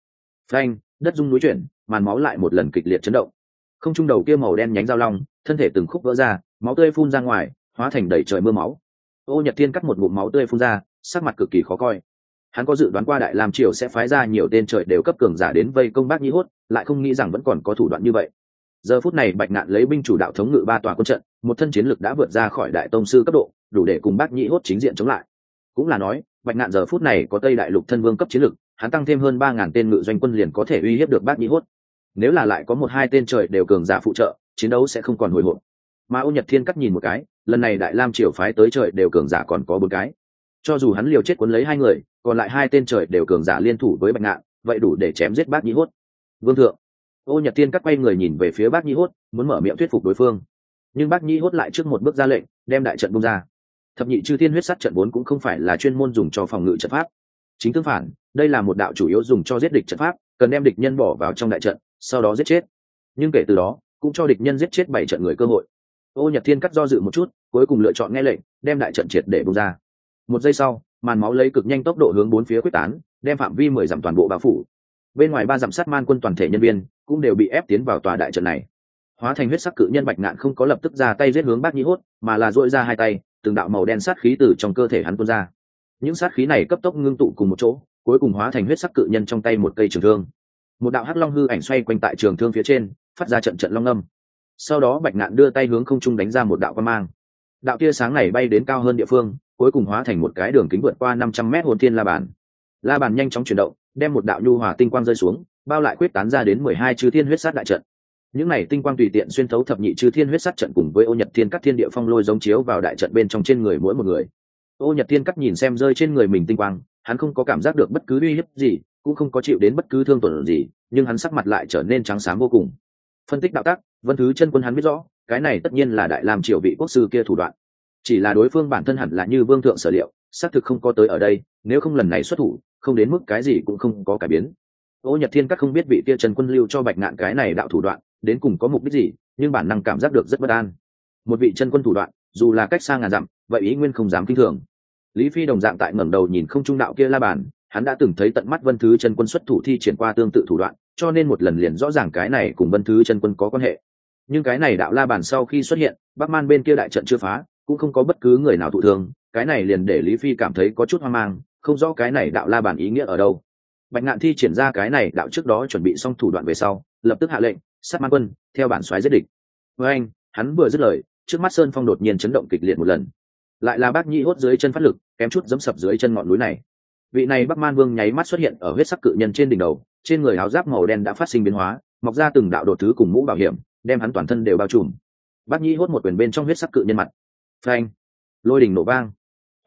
Phanh, đất dung núi chuyển, màn máu lại một lần kịch liệt chấn động. Không trung đầu kia màu đen nhánh dao long, thân thể từng khúc vỡ ra, máu tươi phun ra ngoài, hóa thành đầy trời mưa máu. Ô nhật thiên cắt một ngụm máu tươi phun ra, sắc mặt cực kỳ khó coi. Hắn có dự đoán qua đại lam triều sẽ phái ra nhiều tên trời đều cấp cường giả đến vây công bác nhi hốt lại không nghĩ rằng vẫn còn có thủ đoạn như vậy. Giờ phút này, bạch ngạn lấy binh chủ đạo thống ngự ba tòa quân trận, một thân chiến lực đã vượt ra khỏi đại tông sư cấp độ, đủ để cùng bác nhĩ hốt chính diện chống lại. Cũng là nói, bạch ngạn giờ phút này có tây đại lục thân vương cấp chiến lực, hắn tăng thêm hơn ba ngàn tên ngự doanh quân liền có thể uy hiếp được bác nhĩ hốt. Nếu là lại có một hai tên trời đều cường giả phụ trợ, chiến đấu sẽ không còn hồi hộp. Mà ô nhật thiên cắt nhìn một cái, lần này đại lam triều phái tới trời đều cường giả còn có bốn cái. Cho dù hắn liều chết cuốn lấy hai người, còn lại hai tên trời đều cường giả liên thủ với bạch ngạn, vậy đủ để chém giết bác nhĩ hốt vương thượng. Ô nhật tiên cắt quay người nhìn về phía bác nhi hốt, muốn mở miệng thuyết phục đối phương. Nhưng bác nhi hốt lại trước một bước ra lệnh, đem đại trận bung ra. Thập nhị chư thiên huyết sắt trận vốn cũng không phải là chuyên môn dùng cho phòng ngự trận pháp. Chính tương phản, đây là một đạo chủ yếu dùng cho giết địch trận pháp, cần đem địch nhân bỏ vào trong đại trận, sau đó giết chết. Nhưng kể từ đó, cũng cho địch nhân giết chết bảy trận người cơ hội. Ô nhật thiên cắt do dự một chút, cuối cùng lựa chọn nghe lệnh, đem đại trận triệt để bung ra. Một giây sau, màn máu lấy cực nhanh tốc độ hướng bốn phía quyết tán, đem phạm vi mười dặm toàn bộ bao phủ bên ngoài ba dặm sát man quân toàn thể nhân viên cũng đều bị ép tiến vào tòa đại trận này. Hóa thành huyết sắc cự nhân bạch ngạn không có lập tức ra tay giết hướng bác nhĩ hốt, mà là dội ra hai tay, từng đạo màu đen sát khí từ trong cơ thể hắn tuôn ra. Những sát khí này cấp tốc ngưng tụ cùng một chỗ, cuối cùng hóa thành huyết sắc cự nhân trong tay một cây trường thương. Một đạo hắc long hư ảnh xoay quanh tại trường thương phía trên, phát ra trận trận long âm. Sau đó bạch ngạn đưa tay hướng không trung đánh ra một đạo quan mang. Đạo tia sáng này bay đến cao hơn địa phương, cuối cùng hóa thành một cái đường kính vượt qua năm trăm mét hồn thiên la bàn la bàn nhanh chóng chuyển động, đem một đạo nhu hòa tinh quang rơi xuống, bao lại quyết tán ra đến mười hai chư thiên huyết sát đại trận. Những này tinh quang tùy tiện xuyên thấu thập nhị chư thiên huyết sát trận cùng với ô nhật thiên các thiên địa phong lôi giống chiếu vào đại trận bên trong trên người mỗi một người. Ô nhật thiên cắt nhìn xem rơi trên người mình tinh quang, hắn không có cảm giác được bất cứ uy hiếp gì, cũng không có chịu đến bất cứ thương tổn gì, nhưng hắn sắc mặt lại trở nên trắng xám vô cùng. Phân tích đạo tác vân thứ chân quân hắn biết rõ, cái này tất nhiên là đại làm triều vị quốc sư kia thủ đoạn. Chỉ là đối phương bản thân hẳn là như vương thượng sở liệu, xác thực không có tới ở đây, nếu không lần này xuất thủ không đến mức cái gì cũng không có cải biến. Ô nhật thiên các không biết vị tia trần quân lưu cho bạch ngạn cái này đạo thủ đoạn, đến cùng có mục đích gì, nhưng bản năng cảm giác được rất bất an. Một vị chân quân thủ đoạn, dù là cách xa ngàn dặm, vậy ý nguyên không dám kinh thường. Lý phi đồng dạng tại ngẩng đầu nhìn không trung đạo kia la bàn, hắn đã từng thấy tận mắt vân thứ chân quân xuất thủ thi triển qua tương tự thủ đoạn, cho nên một lần liền rõ ràng cái này cùng vân thứ chân quân có quan hệ. Nhưng cái này đạo la bàn sau khi xuất hiện, bắc man bên kia đại trận chưa phá, cũng không có bất cứ người nào thụ thương, cái này liền để lý phi cảm thấy có chút hoang mang không rõ cái này đạo la bàn ý nghĩa ở đâu. Bạch ngạn thi triển ra cái này đạo trước đó chuẩn bị xong thủ đoạn về sau, lập tức hạ lệnh, sát man quân, theo bản xoáy giết địch. Với anh, hắn vừa dứt lời, trước mắt sơn phong đột nhiên chấn động kịch liệt một lần. Lại là bác nhĩ hốt dưới chân phát lực, kém chút dẫm sập dưới chân ngọn núi này. Vị này bắc man vương nháy mắt xuất hiện ở huyết sắc cự nhân trên đỉnh đầu, trên người áo giáp màu đen đã phát sinh biến hóa, mọc ra từng đạo đột thứ cùng mũ bảo hiểm, đem hắn toàn thân đều bao trùm. Bác nhĩ hốt một quyền bên trong huyết sắc cự nhân mặt. Phanh! Lôi đỉnh nổ vang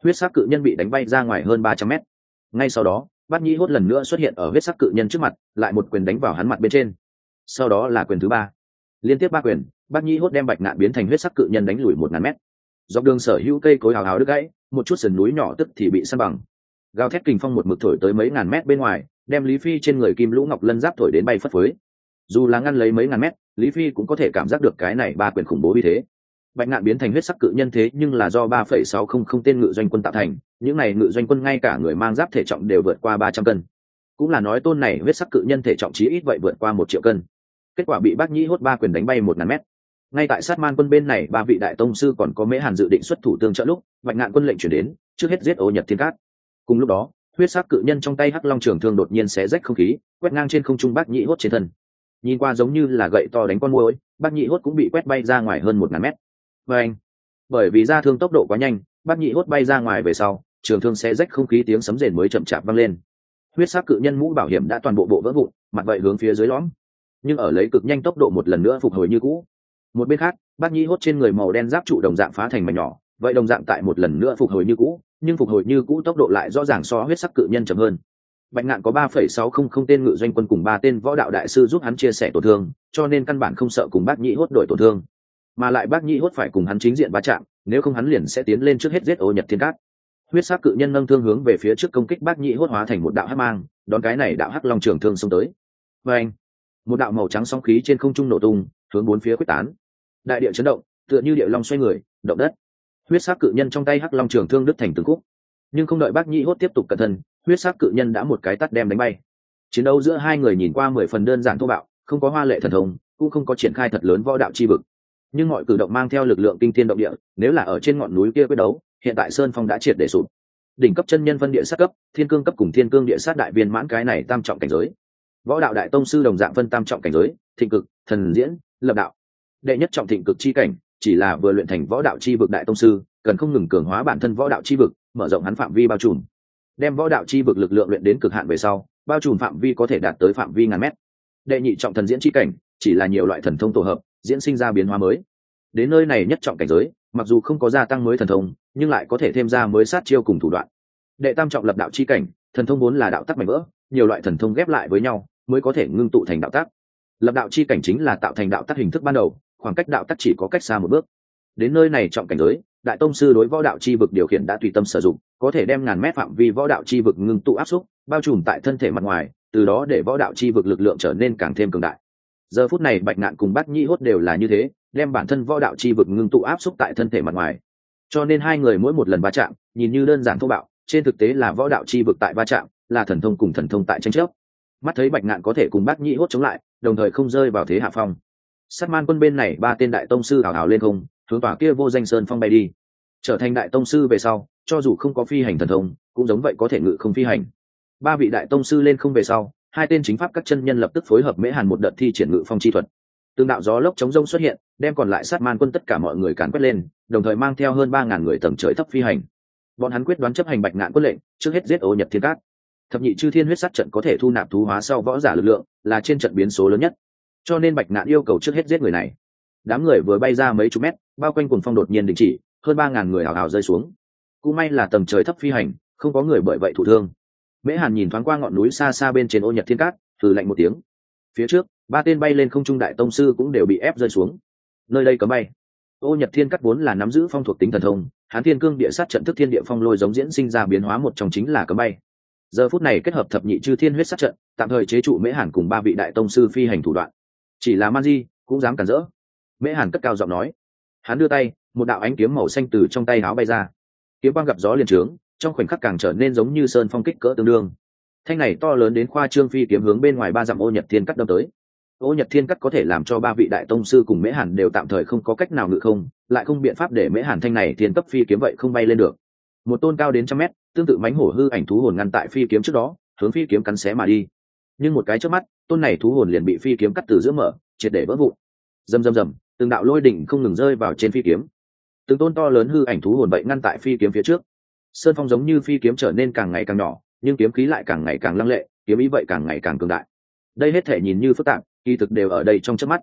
huyết sắc cự nhân bị đánh bay ra ngoài hơn ba trăm mét. Ngay sau đó, Bát nhĩ hốt lần nữa xuất hiện ở huyết sắc cự nhân trước mặt, lại một quyền đánh vào hắn mặt bên trên. Sau đó là quyền thứ ba. Liên tiếp ba quyền, Bát nhĩ hốt đem bạch ngạn biến thành huyết sắc cự nhân đánh lùi một ngàn mét. Dọc đường sở hữu cây cối hào hào đứt gãy, một chút sườn núi nhỏ tức thì bị săn bằng. Gào thét kình phong một mực thổi tới mấy ngàn mét bên ngoài, đem lý phi trên người kim lũ ngọc lân giáp thổi đến bay phất phới. Dù là ngăn lấy mấy ngàn mét, lý phi cũng có thể cảm giác được cái này ba quyền khủng bố như thế bạch ngạn biến thành huyết sắc cự nhân thế nhưng là do ba phẩy sáu không không tên ngự doanh quân tạo thành, những này ngự doanh quân ngay cả người mang giáp thể trọng đều vượt qua ba trăm cân. Cũng là nói tôn này huyết sắc cự nhân thể trọng chí ít vậy vượt qua một triệu cân. Kết quả bị bác nhĩ hốt ba quyền đánh bay một ngàn mét. Ngay tại sát man quân bên này, ba vị đại tông sư còn có mễ hàn dự định xuất thủ tương trợ lúc, bạch ngạn quân lệnh chuyển đến, trước hết giết ô nhật thiên cát. Cùng lúc đó, huyết sắc cự nhân trong tay hắc long trường thương đột nhiên xé rách không khí, quét ngang trên không trung bác nhĩ hốt trên thân. Nhìn qua giống như là gậy to đánh con môi bác nhĩ hốt cũng bị quét bay ra ngoài hơn một ngàn mét và anh, bởi vì ra thương tốc độ quá nhanh, bác nhị hốt bay ra ngoài về sau, trường thương sẽ rách không khí tiếng sấm rền mới chậm chạp vang lên. Huyết sắc cự nhân mũ bảo hiểm đã toàn bộ bộ vỡ vụn, mặt vậy hướng phía dưới lõm. Nhưng ở lấy cực nhanh tốc độ một lần nữa phục hồi như cũ. Một bên khác, bác nhị hốt trên người màu đen giáp trụ đồng dạng phá thành mảnh nhỏ, vậy đồng dạng tại một lần nữa phục hồi như cũ, nhưng phục hồi như cũ tốc độ lại rõ ràng so huyết sắc cự nhân chậm hơn. Bạch ngạn có ba phẩy sáu không không tên ngự doanh quân cùng ba tên võ đạo đại sư giúp hắn chia sẻ tổn thương, cho nên căn bản không sợ cùng bác nhị hốt đổi tổn thương mà lại bác nhĩ hốt phải cùng hắn chính diện va chạm, nếu không hắn liền sẽ tiến lên trước hết giết ô nhật thiên cát. Huyết sắc cự nhân nâng thương hướng về phía trước công kích bác nhĩ hốt hóa thành một đạo hắc mang, đón cái này đạo hắc long trường thương xông tới. Và anh, một đạo màu trắng sóng khí trên không trung nổ tung, hướng bốn phía quyết tán. Đại địa chấn động, tựa như địa long xoay người, động đất. Huyết sắc cự nhân trong tay hắc long trường thương đứt thành từng khúc. Nhưng không đợi bác nhĩ hốt tiếp tục cẩn thân huyết sắc cự nhân đã một cái tắt đem đánh bay. Chiến đấu giữa hai người nhìn qua mười phần đơn giản thô bạo, không có hoa lệ thần thông, cũng không có triển khai thật lớn võ đạo chi vực nhưng mọi cử động mang theo lực lượng kinh thiên động địa, nếu là ở trên ngọn núi kia quyết đấu, hiện tại sơn phong đã triệt để sụp. Đỉnh cấp chân nhân phân địa sát cấp, thiên cương cấp cùng thiên cương địa sát đại viên mãn cái này tam trọng cảnh giới. Võ đạo đại tông sư đồng dạng phân tam trọng cảnh giới, thịnh cực, thần diễn, lập đạo. Đệ nhất trọng thịnh cực chi cảnh, chỉ là vừa luyện thành võ đạo chi vực đại tông sư, cần không ngừng cường hóa bản thân võ đạo chi vực, mở rộng hắn phạm vi bao trùm. Đem võ đạo chi vực lực lượng luyện đến cực hạn về sau, bao trùm phạm vi có thể đạt tới phạm vi ngàn mét. Đệ nhị trọng thần diễn chi cảnh, chỉ là nhiều loại thần thông tổ hợp diễn sinh ra biến hóa mới. Đến nơi này nhất trọng cảnh giới, mặc dù không có gia tăng mới thần thông, nhưng lại có thể thêm ra mới sát chiêu cùng thủ đoạn. Đệ tam trọng lập đạo chi cảnh, thần thông vốn là đạo tắc mạnh vỡ, nhiều loại thần thông ghép lại với nhau, mới có thể ngưng tụ thành đạo tắc. Lập đạo chi cảnh chính là tạo thành đạo tắc hình thức ban đầu, khoảng cách đạo tắc chỉ có cách xa một bước. Đến nơi này trọng cảnh giới, đại tông sư đối võ đạo chi vực điều khiển đã tùy tâm sử dụng, có thể đem ngàn mét phạm vi võ đạo chi vực ngưng tụ áp xúc, bao trùm tại thân thể mặt ngoài, từ đó để võ đạo chi vực lực lượng trở nên càng thêm cường đại giờ phút này bạch nạn cùng bát nhĩ hốt đều là như thế, đem bản thân võ đạo chi vực ngưng tụ áp xúc tại thân thể mặt ngoài. Cho nên hai người mỗi một lần va chạm, nhìn như đơn giản thô bạo, trên thực tế là võ đạo chi vực tại va chạm, là thần thông cùng thần thông tại tranh chấp. Mắt thấy bạch ngạn có thể cùng bác nhĩ hốt chống lại, đồng thời không rơi vào thế hạ phong. Sát man quân bên này ba tên đại tông sư hào hào lên không, hướng tỏa kia vô danh sơn phong bay đi. Trở thành đại tông sư về sau, cho dù không có phi hành thần thông, cũng giống vậy có thể ngự không phi hành. Ba vị đại tông sư lên không về sau hai tên chính pháp các chân nhân lập tức phối hợp mễ hàn một đợt thi triển ngự phong chi thuật. Tương đạo gió lốc chống rông xuất hiện, đem còn lại sát man quân tất cả mọi người càn quét lên, đồng thời mang theo hơn ba ngàn người tầng trời thấp phi hành. Bọn hắn quyết đoán chấp hành bạch ngạn quân lệnh, trước hết giết ô nhật thiên cát. Thập nhị chư thiên huyết sát trận có thể thu nạp thú hóa sau võ giả lực lượng, là trên trận biến số lớn nhất. Cho nên bạch ngạn yêu cầu trước hết giết người này. Đám người vừa bay ra mấy chục mét, bao quanh cùng phong đột nhiên đình chỉ, hơn ba ngàn người hào hào rơi xuống. Cũng may là tầng trời thấp phi hành, không có người bởi vậy thụ thương mễ hàn nhìn thoáng qua ngọn núi xa xa bên trên ô nhật thiên cát thử lạnh một tiếng. Phía trước, ba tên bay lên không trung đại tông sư cũng đều bị ép rơi xuống. Nơi đây cấm bay. Ô nhật thiên cắt vốn là nắm giữ phong thuộc tính thần thông, hán thiên cương địa sát trận thức thiên địa phong lôi giống diễn sinh ra biến hóa một trong chính là cấm bay. Giờ phút này kết hợp thập nhị chư thiên huyết sát trận, tạm thời chế trụ mễ hàn cùng ba vị đại tông sư phi hành thủ đoạn. Chỉ là man di cũng dám cản rỡ. Mễ hàn cất cao giọng nói. Hắn đưa tay, một đạo ánh kiếm màu xanh từ trong tay áo bay ra. Kiếm quang gặp gió liền trướng trong khoảnh khắc càng trở nên giống như sơn phong kích cỡ tương đương. Thanh này to lớn đến khoa trương phi kiếm hướng bên ngoài ba dặm ô nhật thiên cắt đâm tới. Ô nhật thiên cắt có thể làm cho ba vị đại tông sư cùng mễ hàn đều tạm thời không có cách nào ngự không, lại không biện pháp để mễ hàn thanh này thiên cấp phi kiếm vậy không bay lên được. Một tôn cao đến trăm mét, tương tự mánh hổ hư ảnh thú hồn ngăn tại phi kiếm trước đó, hướng phi kiếm cắn xé mà đi. Nhưng một cái trước mắt, tôn này thú hồn liền bị phi kiếm cắt từ giữa mở, triệt để vỡ vụn. Rầm rầm rầm, từng đạo lôi đỉnh không ngừng rơi vào trên phi kiếm. Từng tôn to lớn hư ảnh thú hồn vậy ngăn tại phi kiếm phía trước sơn phong giống như phi kiếm trở nên càng ngày càng nhỏ, nhưng kiếm khí lại càng ngày càng lăng lệ, kiếm ý vậy càng ngày càng cường đại. Đây hết thể nhìn như phức tạp, kỳ thực đều ở đây trong chớp mắt.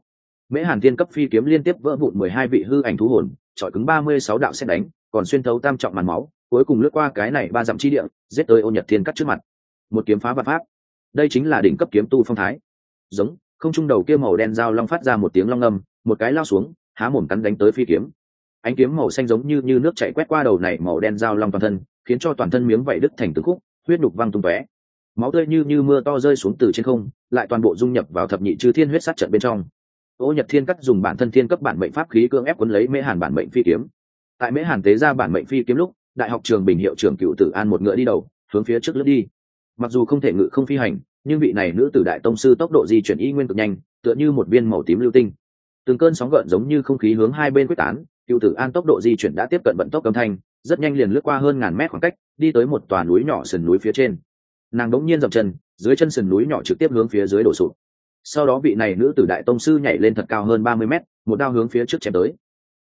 Mễ hàn thiên cấp phi kiếm liên tiếp vỡ vụn mười hai vị hư ảnh thú hồn trọi cứng ba mươi sáu đạo xét đánh, còn xuyên thấu tam trọng màn máu, cuối cùng lướt qua cái này ba dặm chi địa, giết tới ô nhật thiên cắt trước mặt. Một kiếm phá vật pháp. Đây chính là đỉnh cấp kiếm tu phong thái. Giống, không trung đầu kia màu đen dao long phát ra một tiếng long âm, một cái lao xuống, há mồm cắn đánh tới phi kiếm ánh kiếm màu xanh giống như như nước chảy quét qua đầu này màu đen dao long toàn thân, khiến cho toàn thân miếng vảy đứt thành từng khúc, huyết đục văng tung tóe. Máu tươi như như mưa to rơi xuống từ trên không, lại toàn bộ dung nhập vào thập nhị chư thiên huyết sát trận bên trong. Ô nhật thiên cắt dùng bản thân thiên cấp bản mệnh pháp khí cưỡng ép quấn lấy mễ hàn bản mệnh phi kiếm. Tại mễ hàn tế ra bản mệnh phi kiếm lúc, đại học trường bình hiệu trưởng cựu tử an một ngựa đi đầu, hướng phía trước lướt đi. Mặc dù không thể ngự không phi hành, nhưng vị này nữ tử đại tông sư tốc độ di chuyển y nguyên cực nhanh, tựa như một viên màu tím lưu tinh. Từng cơn sóng gợn giống như không khí hướng hai bên quyết tán cựu tử an tốc độ di chuyển đã tiếp cận vận tốc âm thanh, rất nhanh liền lướt qua hơn ngàn mét khoảng cách, đi tới một tòa núi nhỏ sườn núi phía trên. Nàng đống nhiên dậm chân, dưới chân sườn núi nhỏ trực tiếp hướng phía dưới đổ sụp. Sau đó vị này nữ tử đại tông sư nhảy lên thật cao hơn ba mươi mét, một đao hướng phía trước chém tới.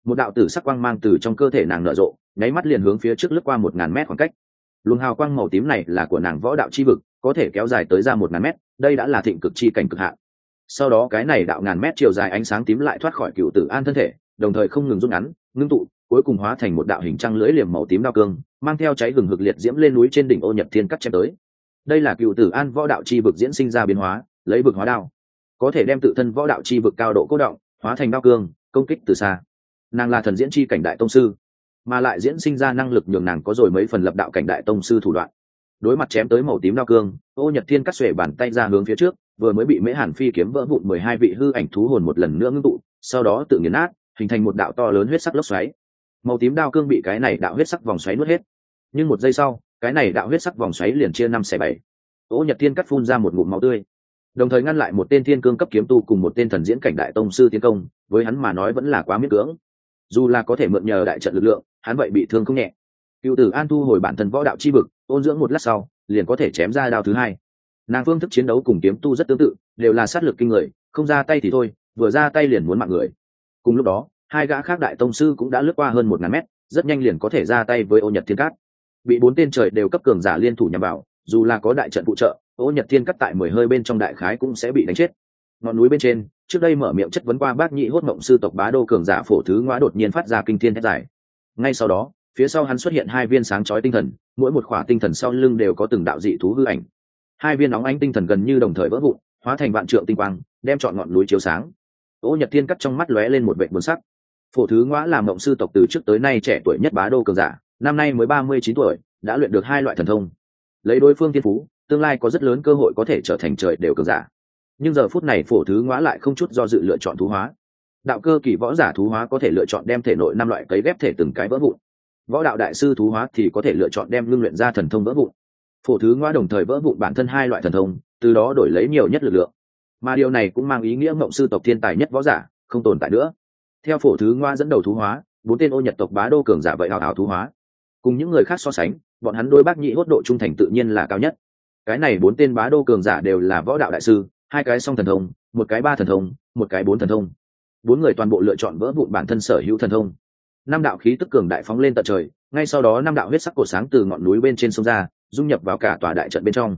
Một đạo tử sắc quang mang từ trong cơ thể nàng nở rộ, nháy mắt liền hướng phía trước lướt qua một ngàn mét khoảng cách. Luồng hào quang màu tím này là của nàng võ đạo chi vực, có thể kéo dài tới ra một ngàn mét, đây đã là thịnh cực chi cảnh cực hạn sau đó cái này đạo ngàn mét chiều dài ánh sáng tím lại thoát khỏi cựu tử an thân thể đồng thời không ngừng rút ngắn, ngưng tụ, cuối cùng hóa thành một đạo hình trăng lưỡi liềm màu tím đao cương, mang theo cháy gừng hực liệt diễm lên núi trên đỉnh ô nhật thiên cắt chém tới. Đây là cựu tử an võ đạo chi vực diễn sinh ra biến hóa, lấy vực hóa đao. Có thể đem tự thân võ đạo chi vực cao độ cố động, hóa thành đao cương, công kích từ xa. Nàng là thần diễn chi cảnh đại tông sư, mà lại diễn sinh ra năng lực nhường nàng có rồi mấy phần lập đạo cảnh đại tông sư thủ đoạn. Đối mặt chém tới màu tím đao cương, ô nhật thiên cắt xuể bàn tay ra hướng phía trước, vừa mới bị mễ hàn phi kiếm vỡ vụn mười hai vị hư ảnh thú hồn một lần nữa ngưng tụ, sau đó tự nghiền nát hình thành một đạo to lớn huyết sắc lốc xoáy. Màu tím đao cương bị cái này đạo huyết sắc vòng xoáy nuốt hết. Nhưng một giây sau, cái này đạo huyết sắc vòng xoáy liền chia năm xẻ bảy. Ô nhật thiên cắt phun ra một ngụm máu tươi. Đồng thời ngăn lại một tên thiên cương cấp kiếm tu cùng một tên thần diễn cảnh đại tông sư tiến công, với hắn mà nói vẫn là quá miễn cưỡng. Dù là có thể mượn nhờ đại trận lực lượng, hắn vậy bị thương không nhẹ. Cựu tử an thu hồi bản thân võ đạo chi vực, ôn dưỡng một lát sau, liền có thể chém ra đao thứ hai. Nàng phương thức chiến đấu cùng kiếm tu rất tương tự, đều là sát lực kinh người, không ra tay thì thôi, vừa ra tay liền muốn mạng người cùng lúc đó, hai gã khác đại tông sư cũng đã lướt qua hơn một ngàn mét, rất nhanh liền có thể ra tay với ô nhật thiên cát. Bị bốn tên trời đều cấp cường giả liên thủ nhằm vào, dù là có đại trận phụ trợ, ô nhật thiên cắt tại mười hơi bên trong đại khái cũng sẽ bị đánh chết. Ngọn núi bên trên, trước đây mở miệng chất vấn qua bác nhị hốt mộng sư tộc bá đô cường giả phổ thứ ngoã đột nhiên phát ra kinh thiên thét dài. Ngay sau đó, phía sau hắn xuất hiện hai viên sáng chói tinh thần, mỗi một khỏa tinh thần sau lưng đều có từng đạo dị thú hư ảnh. Hai viên nóng ánh tinh thần gần như đồng thời vỡ vụn, hóa thành vạn trượng tinh quang, đem chọn ngọn núi chiếu sáng ô nhật thiên cắt trong mắt lóe lên một vệ buồn sắc. Phổ thứ ngõ là mộng sư tộc từ trước tới nay trẻ tuổi nhất bá đô cường giả, năm nay mới ba mươi chín tuổi, đã luyện được hai loại thần thông. Lấy đối phương thiên phú, tương lai có rất lớn cơ hội có thể trở thành trời đều cường giả. Nhưng giờ phút này phổ thứ ngõ lại không chút do dự lựa chọn thú hóa. Đạo cơ kỳ võ giả thú hóa có thể lựa chọn đem thể nội năm loại cấy ghép thể từng cái vỡ vụn. Võ đạo đại sư thú hóa thì có thể lựa chọn đem ngưng luyện ra thần thông vỡ vụn. Phổ thứ ngoa đồng thời vỡ vụn bản thân hai loại thần thông, từ đó đổi lấy nhiều nhất lực lượng mà điều này cũng mang ý nghĩa mộng sư tộc thiên tài nhất võ giả, không tồn tại nữa. Theo phổ thứ ngoa dẫn đầu thú hóa, bốn tên ô nhật tộc bá đô cường giả vậy hào hào thú hóa. Cùng những người khác so sánh, bọn hắn đôi bác nhị hốt độ trung thành tự nhiên là cao nhất. Cái này bốn tên bá đô cường giả đều là võ đạo đại sư, hai cái song thần thông, một cái ba thần thông, một cái bốn thần thông. Bốn người toàn bộ lựa chọn vỡ vụn bản thân sở hữu thần thông. Năm đạo khí tức cường đại phóng lên tận trời, ngay sau đó năm đạo huyết sắc cổ sáng từ ngọn núi bên trên sông ra, dung nhập vào cả tòa đại trận bên trong.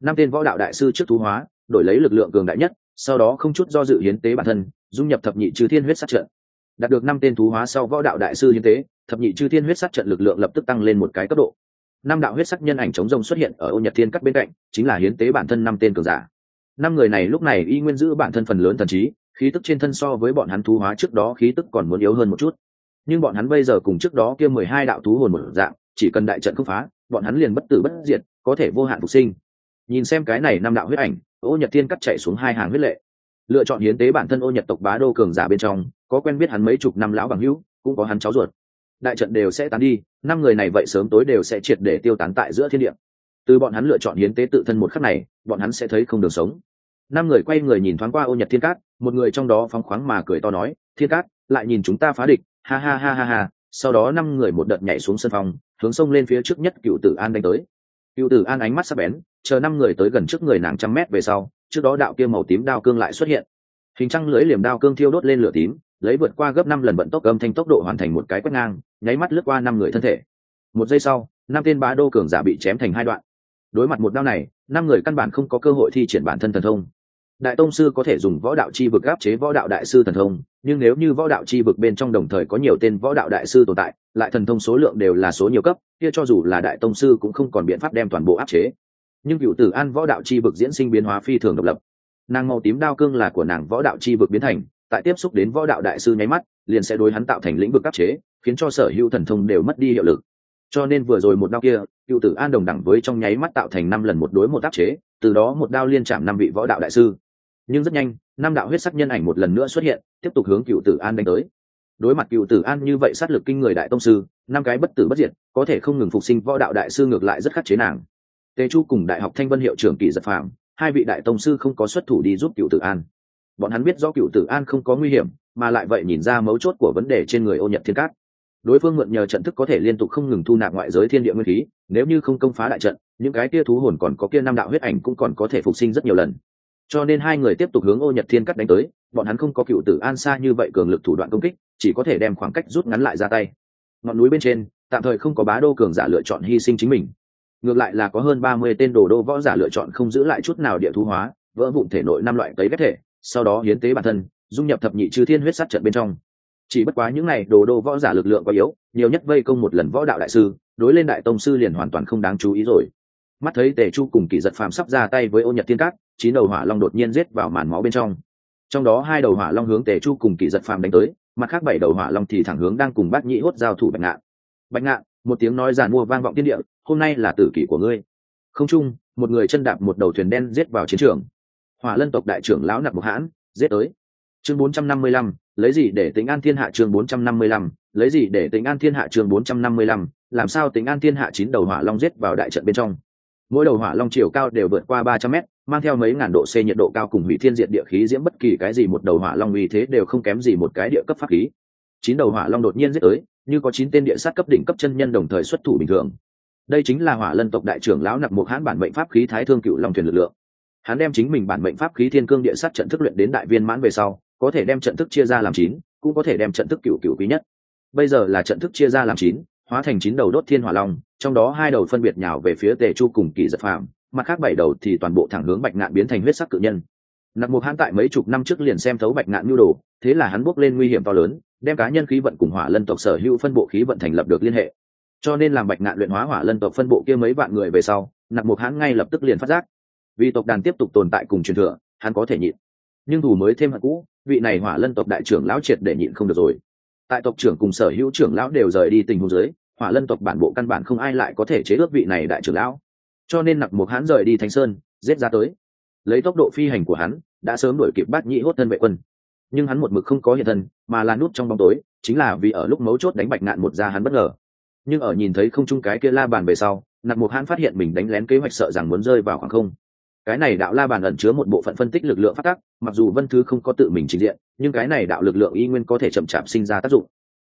Năm tên võ đạo đại sư trước thú hóa đổi lấy lực lượng cường đại nhất, sau đó không chút do dự hiến tế bản thân, dung nhập thập nhị chư thiên huyết sát trận. Đạt được năm tên thú hóa sau võ đạo đại sư hiến tế, thập nhị chư thiên huyết sát trận lực lượng lập tức tăng lên một cái cấp độ. Năm đạo huyết sắc nhân ảnh chống rông xuất hiện ở ô nhật thiên cắt bên cạnh, chính là hiến tế bản thân năm tên cường giả. Năm người này lúc này y nguyên giữ bản thân phần lớn thần trí, khí tức trên thân so với bọn hắn thú hóa trước đó khí tức còn muốn yếu hơn một chút. Nhưng bọn hắn bây giờ cùng trước đó kia mười hai đạo thú hồn một dạng, chỉ cần đại trận không phá, bọn hắn liền bất tử bất diệt, có thể vô hạn phục sinh. Nhìn xem cái này năm đạo huyết ảnh ô nhật thiên cắt chạy xuống hai hàng huyết lệ. Lựa chọn hiến tế bản thân ô nhật tộc bá đô cường giả bên trong, có quen biết hắn mấy chục năm lão bằng hữu, cũng có hắn cháu ruột. Đại trận đều sẽ tán đi, năm người này vậy sớm tối đều sẽ triệt để tiêu tán tại giữa thiên địa. Từ bọn hắn lựa chọn hiến tế tự thân một khắc này, bọn hắn sẽ thấy không đường sống. Năm người quay người nhìn thoáng qua ô nhật thiên cát, một người trong đó phóng khoáng mà cười to nói, thiên cát, lại nhìn chúng ta phá địch, ha ha ha ha ha. Sau đó năm người một đợt nhảy xuống sân phòng, hướng sông lên phía trước nhất cựu tử an đánh tới. Cựu tử an ánh mắt sắc bén chờ năm người tới gần trước người nàng trăm mét về sau, trước đó đạo kia màu tím đao cương lại xuất hiện. Hình trăng lưới liềm đao cương thiêu đốt lên lửa tím, lấy vượt qua gấp năm lần vận tốc âm thanh tốc độ hoàn thành một cái quét ngang, nháy mắt lướt qua năm người thân thể. Một giây sau, năm tên bá đô cường giả bị chém thành hai đoạn. Đối mặt một đao này, năm người căn bản không có cơ hội thi triển bản thân thần thông. Đại tông sư có thể dùng võ đạo chi vực áp chế võ đạo đại sư thần thông, nhưng nếu như võ đạo chi vực bên trong đồng thời có nhiều tên võ đạo đại sư tồn tại, lại thần thông số lượng đều là số nhiều cấp, kia cho dù là đại tông sư cũng không còn biện pháp đem toàn bộ áp chế nhưng cựu tử an võ đạo chi vực diễn sinh biến hóa phi thường độc lập. Nàng màu tím đao cương là của nàng võ đạo chi vực biến thành, tại tiếp xúc đến võ đạo đại sư nháy mắt, liền sẽ đối hắn tạo thành lĩnh vực áp chế, khiến cho sở hữu thần thông đều mất đi hiệu lực. Cho nên vừa rồi một đao kia, cựu tử an đồng đẳng với trong nháy mắt tạo thành năm lần một đối một áp chế, từ đó một đao liên chạm năm vị võ đạo đại sư. Nhưng rất nhanh, năm đạo huyết sắc nhân ảnh một lần nữa xuất hiện, tiếp tục hướng cựu tử an đánh tới. Đối mặt cựu tử an như vậy sát lực kinh người đại tông sư, năm cái bất tử bất diệt, có thể không ngừng phục sinh võ đạo đại sư ngược lại rất khắc chế nàng tề chu cùng đại học thanh vân hiệu trưởng kỳ giật phạm hai vị đại tông sư không có xuất thủ đi giúp cựu tử an. Bọn hắn biết do cựu tử an không có nguy hiểm, mà lại vậy nhìn ra mấu chốt của vấn đề trên người ô nhật thiên cát. Đối phương mượn nhờ trận thức có thể liên tục không ngừng thu nạp ngoại giới thiên địa nguyên khí, nếu như không công phá đại trận, những cái kia thú hồn còn có kia năm đạo huyết ảnh cũng còn có thể phục sinh rất nhiều lần. Cho nên hai người tiếp tục hướng ô nhật thiên cắt đánh tới, bọn hắn không có cựu tử an xa như vậy cường lực thủ đoạn công kích, chỉ có thể đem khoảng cách rút ngắn lại ra tay. Ngọn núi bên trên, tạm thời không có bá đô cường giả lựa chọn hy sinh chính mình ngược lại là có hơn ba mươi tên đồ đô võ giả lựa chọn không giữ lại chút nào địa thu hóa, vỡ vụn thể nội năm loại cấy ghép thể, sau đó hiến tế bản thân, dung nhập thập nhị chư thiên huyết sát trận bên trong. Chỉ bất quá những n à y đồ đô võ giả lực lượng quá yếu, nhiều nhất vây công một lần võ đạo đại sư, đối lên đại tông sư liền hoàn toàn không đáng chú ý rồi. Mắt thấy tề chu cùng kỳ giật phàm sắp ra tay với ô nhật thiên cát chín đầu hỏa long đột nhiên giết vào màn máu bên trong. Trong đó hai đầu hỏa long hướng tề chu cùng kỳ giật phàm đánh tới, mặt khác bảy đầu hỏa long thì thẳng hướng đang cùng bác nhĩ hốt giao thủ bạch ngạn. Bạch ngạn một tiếng nói giàn mua vang vọng tiên địa, hôm nay là tử kỷ của ngươi. Không chung, một người chân đạp một đầu thuyền đen giết vào chiến trường. Hỏa lân tộc đại trưởng lão nặc một hãn, giết tới. Chương bốn trăm năm mươi lăm, lấy gì để tính an thiên hạ chương bốn trăm năm mươi lăm, lấy gì để tính an thiên hạ chương bốn trăm năm mươi lăm, làm sao tính an thiên hạ chín đầu hỏa long giết vào đại trận bên trong. Mỗi đầu hỏa long chiều cao đều vượt qua ba trăm mét, mang theo mấy ngàn độ c nhiệt độ cao cùng hủy thiên diệt địa khí diễm bất kỳ cái gì một đầu hỏa long uy thế đều không kém gì một cái địa cấp pháp khí. Chín đầu hỏa long đột nhiên giết tới như có chín tên địa sát cấp đỉnh cấp chân nhân đồng thời xuất thủ bình thường. Đây chính là hỏa lân tộc đại trưởng lão nặc một hãn bản mệnh pháp khí thái thương cựu long thuyền lực lượng. Hắn đem chính mình bản mệnh pháp khí thiên cương địa sát trận thức luyện đến đại viên mãn về sau có thể đem trận thức chia ra làm chín cũng có thể đem trận thức cựu cựu quý nhất. Bây giờ là trận thức chia ra làm chín hóa thành chín đầu đốt thiên hỏa long trong đó hai đầu phân biệt nhào về phía tề chu cùng kỳ giật phàm, mặt khác bảy đầu thì toàn bộ thẳng hướng bạch ngạn biến thành huyết sắc cự nhân nặc mục hãn tại mấy chục năm trước liền xem thấu bạch ngạn nhu đồ, thế là hắn bước lên nguy hiểm to lớn, đem cá nhân khí vận cùng hỏa lân tộc sở hữu phân bộ khí vận thành lập được liên hệ. Cho nên làm bạch ngạn luyện hóa hỏa lân tộc phân bộ kia mấy vạn người về sau nặc mục hãn ngay lập tức liền phát giác, vì tộc đàn tiếp tục tồn tại cùng truyền thừa, hắn có thể nhịn. Nhưng thủ mới thêm hận cũ, vị này hỏa lân tộc đại trưởng lão triệt để nhịn không được rồi. Tại tộc trưởng cùng sở hữu trưởng lão đều rời đi tình huống dưới, hỏa lân tộc bản bộ căn bản không ai lại có thể chế ước vị này đại trưởng lão. Cho nên nặc một hắn rời đi thanh sơn, giết ra tới lấy tốc độ phi hành của hắn, đã sớm đuổi kịp bát nhĩ hốt thân vệ quân. Nhưng hắn một mực không có hiện thân, mà là nút trong bóng tối, chính là vì ở lúc mấu chốt đánh bạch nạn một ra hắn bất ngờ. Nhưng ở nhìn thấy không chung cái kia la bàn về sau, nặc mục hắn phát hiện mình đánh lén kế hoạch sợ rằng muốn rơi vào khoảng không. Cái này đạo la bàn ẩn chứa một bộ phận phân tích lực lượng phát tác, mặc dù vân thứ không có tự mình trình diện, nhưng cái này đạo lực lượng y nguyên có thể chậm chạp sinh ra tác dụng.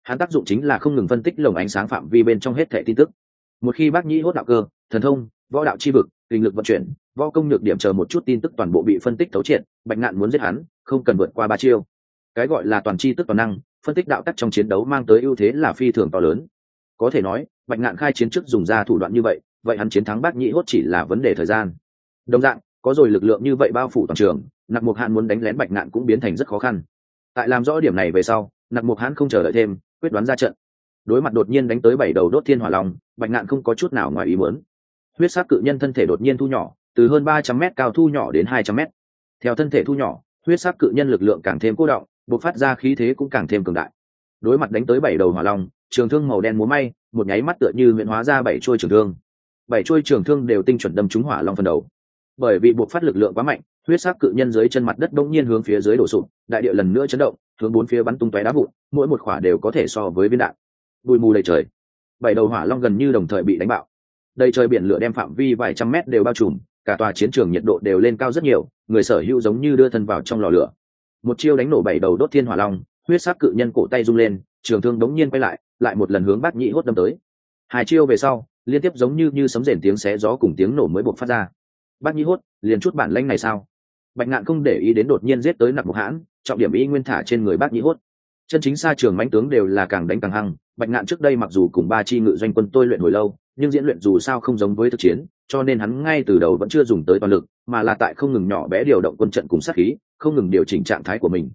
Hắn tác dụng chính là không ngừng phân tích lồng ánh sáng phạm vi bên trong hết thẻ tin tức. Một khi bác nhĩ hốt đạo cơ, thần thông võ đạo chi vực, kinh lực vận chuyển, võ công nhược điểm chờ một chút tin tức toàn bộ bị phân tích thấu triệt, bạch ngạn muốn giết hắn, không cần vượt qua ba chiêu. Cái gọi là toàn chi tức toàn năng, phân tích đạo tắc trong chiến đấu mang tới ưu thế là phi thường to lớn. Có thể nói, bạch ngạn khai chiến trước dùng ra thủ đoạn như vậy vậy hắn chiến thắng bác nhĩ hốt chỉ là vấn đề thời gian. Đồng dạng, có rồi lực lượng như vậy bao phủ toàn trường, nặc mục hạn muốn đánh lén bạch ngạn cũng biến thành rất khó khăn. Tại làm rõ điểm này về sau, nặc mục hãn không chờ đợi thêm, quyết đoán ra trận. Đối mặt đột nhiên đánh tới bảy đầu đốt thiên hỏa long, bạch ngạn không có chút nào ngoài ý muốn huyết sắc cự nhân thân thể đột nhiên thu nhỏ, từ hơn ba trăm m cao thu nhỏ đến hai trăm m theo thân thể thu nhỏ, huyết sắc cự nhân lực lượng càng thêm cố động buộc phát ra khí thế cũng càng thêm cường đại. Đối mặt đánh tới bảy đầu hỏa long, trường thương màu đen múa may, một nháy mắt tựa như huyện hóa ra bảy trôi trường thương. Bảy trôi trường thương đều tinh chuẩn đâm trúng hỏa long phần đầu. Bởi vì buộc phát lực lượng quá mạnh, huyết sắc cự nhân dưới chân mặt đất đông nhiên hướng phía dưới đổ sụp, đại địa lần nữa chấn động, hướng bốn phía bắn tung tóe đá vụn, mỗi một khỏa đều có thể so với viên đạn. Bụi mù đầy trời. Bảy đầu hỏa long gần như đồng thời bị đánh bạo đầy trời biển lửa đem phạm vi vài trăm mét đều bao trùm, cả tòa chiến trường nhiệt độ đều lên cao rất nhiều, người sở hữu giống như đưa thân vào trong lò lửa. Một chiêu đánh nổ bảy đầu đốt thiên hỏa long, huyết sắc cự nhân cổ tay rung lên, trường thương đống nhiên quay lại lại một lần hướng bát nhĩ hốt đâm tới. Hai chiêu về sau, liên tiếp giống như như sấm rền tiếng xé gió cùng tiếng nổ mới buộc phát ra. Bát nhĩ hốt, liền chút bản lanh này sao? Bạch ngạn không để ý đến đột nhiên giết tới nặc một hãn, trọng điểm ý nguyên thả trên người bát nhĩ hốt. Chân chính xa trường mãnh tướng đều là càng đánh càng hăng, bạch ngạn trước đây mặc dù cùng ba chi ngự doanh quân tôi luyện hồi lâu nhưng diễn luyện dù sao không giống với thực chiến, cho nên hắn ngay từ đầu vẫn chưa dùng tới toàn lực, mà là tại không ngừng nhỏ bé điều động quân trận cùng sát khí, không ngừng điều chỉnh trạng thái của mình.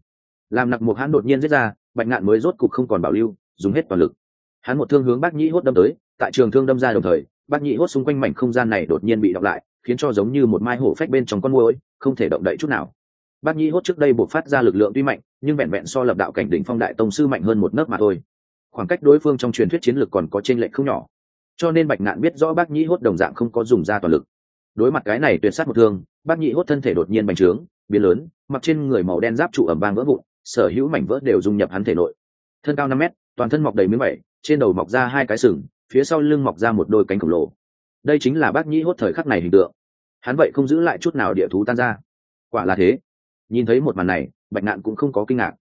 Làm nặc một hắn đột nhiên giết ra, bạch ngạn mới rốt cục không còn bảo lưu, dùng hết toàn lực. Hắn một thương hướng bác nhĩ hốt đâm tới, tại trường thương đâm ra đồng thời, bác nhĩ hốt xung quanh mảnh không gian này đột nhiên bị đọc lại, khiến cho giống như một mai hổ phách bên trong con môi không thể động đậy chút nào. Bác nhĩ hốt trước đây buộc phát ra lực lượng tuy mạnh, nhưng vẹn vẹn so lập đạo cảnh đỉnh phong đại tông sư mạnh hơn một nấc mà thôi. Khoảng cách đối phương trong truyền thuyết chiến lược còn có trên lệch không nhỏ cho nên bạch ngạn biết rõ bác nhĩ hốt đồng dạng không có dùng ra toàn lực. Đối mặt cái này tuyệt sát một thương, bác nhĩ hốt thân thể đột nhiên bành trướng, biến lớn, mặc trên người màu đen giáp trụ ẩm vang vỡ vụn, sở hữu mảnh vỡ đều dung nhập hắn thể nội. Thân cao năm mét, toàn thân mọc đầy miếng vẩy trên đầu mọc ra hai cái sừng, phía sau lưng mọc ra một đôi cánh khổng lồ. Đây chính là bác nhĩ hốt thời khắc này hình tượng. Hắn vậy không giữ lại chút nào địa thú tan ra. Quả là thế. Nhìn thấy một màn này, bạch ngạn cũng không có kinh ngạc.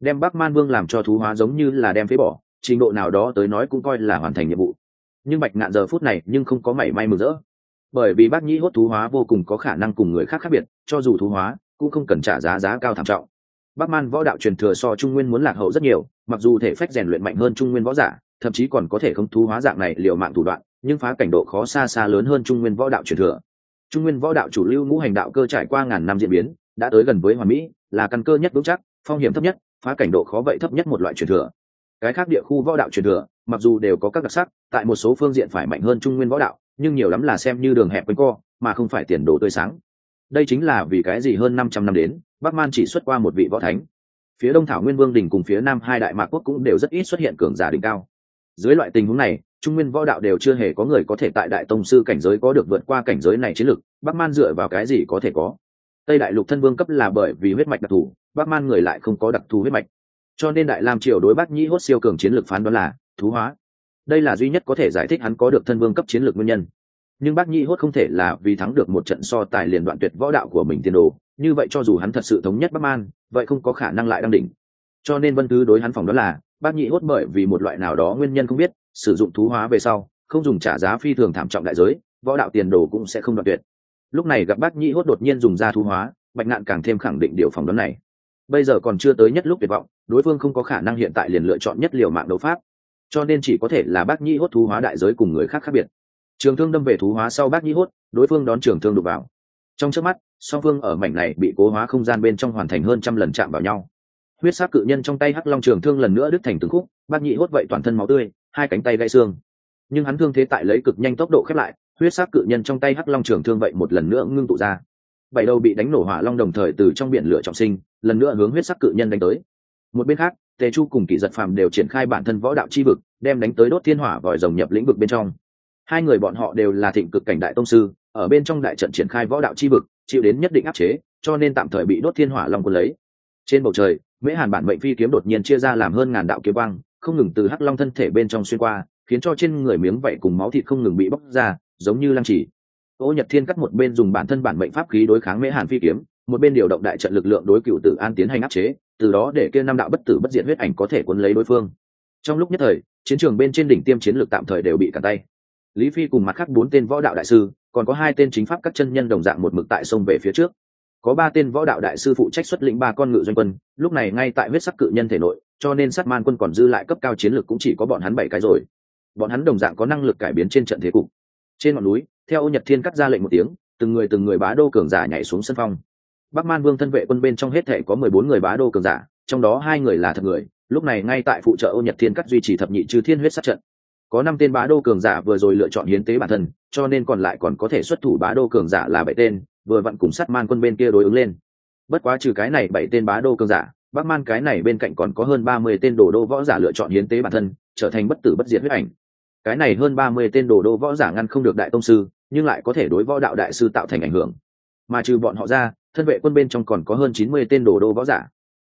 Đem bác man vương làm cho thú hóa giống như là đem phế bỏ, trình độ nào đó tới nói cũng coi là hoàn thành nhiệm vụ nhưng bạch ngạn giờ phút này nhưng không có mảy may mừng rỡ. Bởi vì bác nhĩ hốt thú hóa vô cùng có khả năng cùng người khác khác biệt, cho dù thú hóa, cũng không cần trả giá giá cao thảm trọng. Bắc man võ đạo truyền thừa so trung nguyên muốn lạc hậu rất nhiều, mặc dù thể phách rèn luyện mạnh hơn trung nguyên võ giả, thậm chí còn có thể không thú hóa dạng này liều mạng thủ đoạn, nhưng phá cảnh độ khó xa xa lớn hơn trung nguyên võ đạo truyền thừa. Trung nguyên võ đạo chủ lưu ngũ hành đạo cơ trải qua ngàn năm diễn biến, đã tới gần với hoàn mỹ, là căn cơ nhất vững chắc, phong hiểm thấp nhất, phá cảnh độ khó vậy thấp nhất một loại truyền thừa. Cái khác địa khu võ đạo truyền thừa mặc dù đều có các đặc sắc, tại một số phương diện phải mạnh hơn trung nguyên võ đạo, nhưng nhiều lắm là xem như đường hẹp quanh co, mà không phải tiền đồ tươi sáng. Đây chính là vì cái gì hơn năm trăm năm đến, bắc man chỉ xuất qua một vị võ thánh. Phía đông thảo nguyên vương đình cùng phía nam hai đại mạc quốc cũng đều rất ít xuất hiện cường giả đỉnh cao. Dưới loại tình huống này, trung nguyên võ đạo đều chưa hề có người có thể tại đại tông sư cảnh giới có được vượt qua cảnh giới này chiến lực, bắc man dựa vào cái gì có thể có? Tây đại lục thân vương cấp là bởi vì huyết mạch đặc thù, bắc man người lại không có đặc thù huyết mạch. Cho nên đại lam triều đối bắc nhĩ hốt siêu cường chiến lược phán đoán là thú hóa. Đây là duy nhất có thể giải thích hắn có được thân vương cấp chiến lược nguyên nhân. Nhưng bác nhĩ hốt không thể là vì thắng được một trận so tài liền đoạn tuyệt võ đạo của mình tiền đồ. Như vậy cho dù hắn thật sự thống nhất bắc man, vậy không có khả năng lại đăng đỉnh. Cho nên vân thứ đối hắn phòng đó là, bác nhĩ hốt bởi vì một loại nào đó nguyên nhân không biết, sử dụng thú hóa về sau, không dùng trả giá phi thường thảm trọng đại giới, võ đạo tiền đồ cũng sẽ không đoạn tuyệt. Lúc này gặp bác nhĩ hốt đột nhiên dùng ra thú hóa, bạch ngạn càng thêm khẳng định điều phỏng đoán này. Bây giờ còn chưa tới nhất lúc tuyệt vọng, đối phương không có khả năng hiện tại liền lựa chọn nhất liều mạng đấu pháp cho nên chỉ có thể là bác nhĩ hốt thú hóa đại giới cùng người khác khác biệt. Trường thương đâm về thú hóa sau bác nhĩ hốt, đối phương đón trường thương đục vào. Trong trước mắt, song phương ở mảnh này bị cố hóa không gian bên trong hoàn thành hơn trăm lần chạm vào nhau. Huyết sắc cự nhân trong tay hắc long trường thương lần nữa đứt thành từng khúc, bác nhĩ hốt vậy toàn thân máu tươi, hai cánh tay gãy xương. Nhưng hắn thương thế tại lấy cực nhanh tốc độ khép lại, huyết sắc cự nhân trong tay hắc long trường thương vậy một lần nữa ngưng tụ ra. Bảy đầu bị đánh nổ hỏa long đồng thời từ trong biển lửa trọng sinh, lần nữa hướng huyết sắc cự nhân đánh tới. Một bên khác tề chu cùng kỷ giật phàm đều triển khai bản thân võ đạo chi vực, đem đánh tới đốt thiên hỏa vòi rồng nhập lĩnh vực bên trong. Hai người bọn họ đều là thịnh cực cảnh đại tông sư, ở bên trong đại trận triển khai võ đạo chi vực, chịu đến nhất định áp chế, cho nên tạm thời bị đốt thiên hỏa long quân lấy. Trên bầu trời, mễ hàn bản mệnh phi kiếm đột nhiên chia ra làm hơn ngàn đạo kiếm băng không ngừng từ hắc long thân thể bên trong xuyên qua, khiến cho trên người miếng vảy cùng máu thịt không ngừng bị bóc ra, giống như lăng chỉ. Ô nhật thiên cắt một bên dùng bản thân bản mệnh pháp khí đối kháng mễ hàn phi kiếm, một bên điều động đại trận lực lượng đối cựu tử an tiến hành áp chế từ đó để kia năm đạo bất tử bất diệt huyết ảnh có thể cuốn lấy đối phương. Trong lúc nhất thời, chiến trường bên trên đỉnh tiêm chiến lược tạm thời đều bị cản tay. Lý phi cùng mặt khác bốn tên võ đạo đại sư, còn có hai tên chính pháp các chân nhân đồng dạng một mực tại sông về phía trước. Có ba tên võ đạo đại sư phụ trách xuất lĩnh ba con ngự doanh quân, lúc này ngay tại huyết sắc cự nhân thể nội, cho nên sát man quân còn dư lại cấp cao chiến lược cũng chỉ có bọn hắn bảy cái rồi. Bọn hắn đồng dạng có năng lực cải biến trên trận thế cục. Trên ngọn núi, theo ô nhật thiên cắt ra lệnh một tiếng, từng người từng người bá đô cường giả nhảy xuống sân phong bắc man vương thân vệ quân bên trong hết thể có mười bốn người bá đô cường giả, trong đó hai người là thật người, lúc này ngay tại phụ trợ ô nhật thiên cắt duy trì thập nhị chư thiên huyết sát trận. Có năm tên bá đô cường giả vừa rồi lựa chọn hiến tế bản thân, cho nên còn lại còn có thể xuất thủ bá đô cường giả là bảy tên, vừa vặn cùng sát man quân bên kia đối ứng lên. Bất quá trừ cái này bảy tên bá đô cường giả, bắc man cái này bên cạnh còn có hơn ba mươi tên đồ đô võ giả lựa chọn hiến tế bản thân, trở thành bất tử bất diệt huyết ảnh. Cái này hơn ba mươi tên đồ đô võ giả ngăn không được đại tông sư, nhưng lại có thể đối võ đạo đại sư tạo thành ảnh hưởng. Mà trừ bọn họ ra thân vệ quân bên trong còn có hơn chín mươi tên đồ đô võ giả.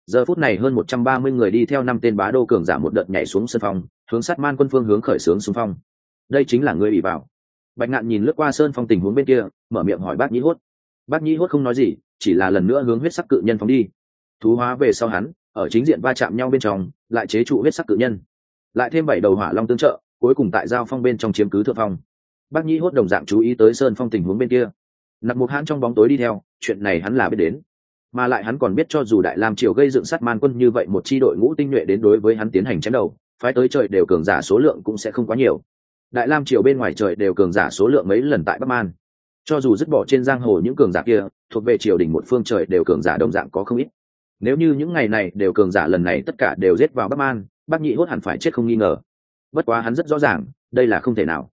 Giờ phút này hơn một trăm ba mươi người đi theo năm tên bá đô cường giả một đợt nhảy xuống sân phong, hướng sát man quân phương hướng khởi xướng xung phong. Đây chính là người bị bảo bạch ngạn nhìn lướt qua sơn phong tình huống bên kia, mở miệng hỏi bác nhĩ hốt. Bác nhĩ hốt không nói gì, chỉ là lần nữa hướng huyết sắc cự nhân phóng đi. Thú hóa về sau hắn, ở chính diện va chạm nhau bên trong, lại chế trụ huyết sắc cự nhân. Lại thêm bảy đầu hỏa long tương trợ, cuối cùng tại giao phong bên trong chiếm cứ thượng phong. Bác nhĩ hốt đồng dạng chú ý tới sơn phong tình huống bên kia. Nặc một hãn trong bóng tối đi theo chuyện này hắn là biết đến. Mà lại hắn còn biết cho dù đại lam triều gây dựng sát man quân như vậy một chi đội ngũ tinh nhuệ đến đối với hắn tiến hành chém đầu, phái tới trời đều cường giả số lượng cũng sẽ không quá nhiều. Đại lam triều bên ngoài trời đều cường giả số lượng mấy lần tại bắc man. Cho dù dứt bỏ trên giang hồ những cường giả kia, thuộc về triều đình một phương trời đều cường giả đồng dạng có không ít. Nếu như những ngày này đều cường giả lần này tất cả đều giết vào bắc man, bắc nhị hốt hẳn phải chết không nghi ngờ. Bất quá hắn rất rõ ràng, đây là không thể nào.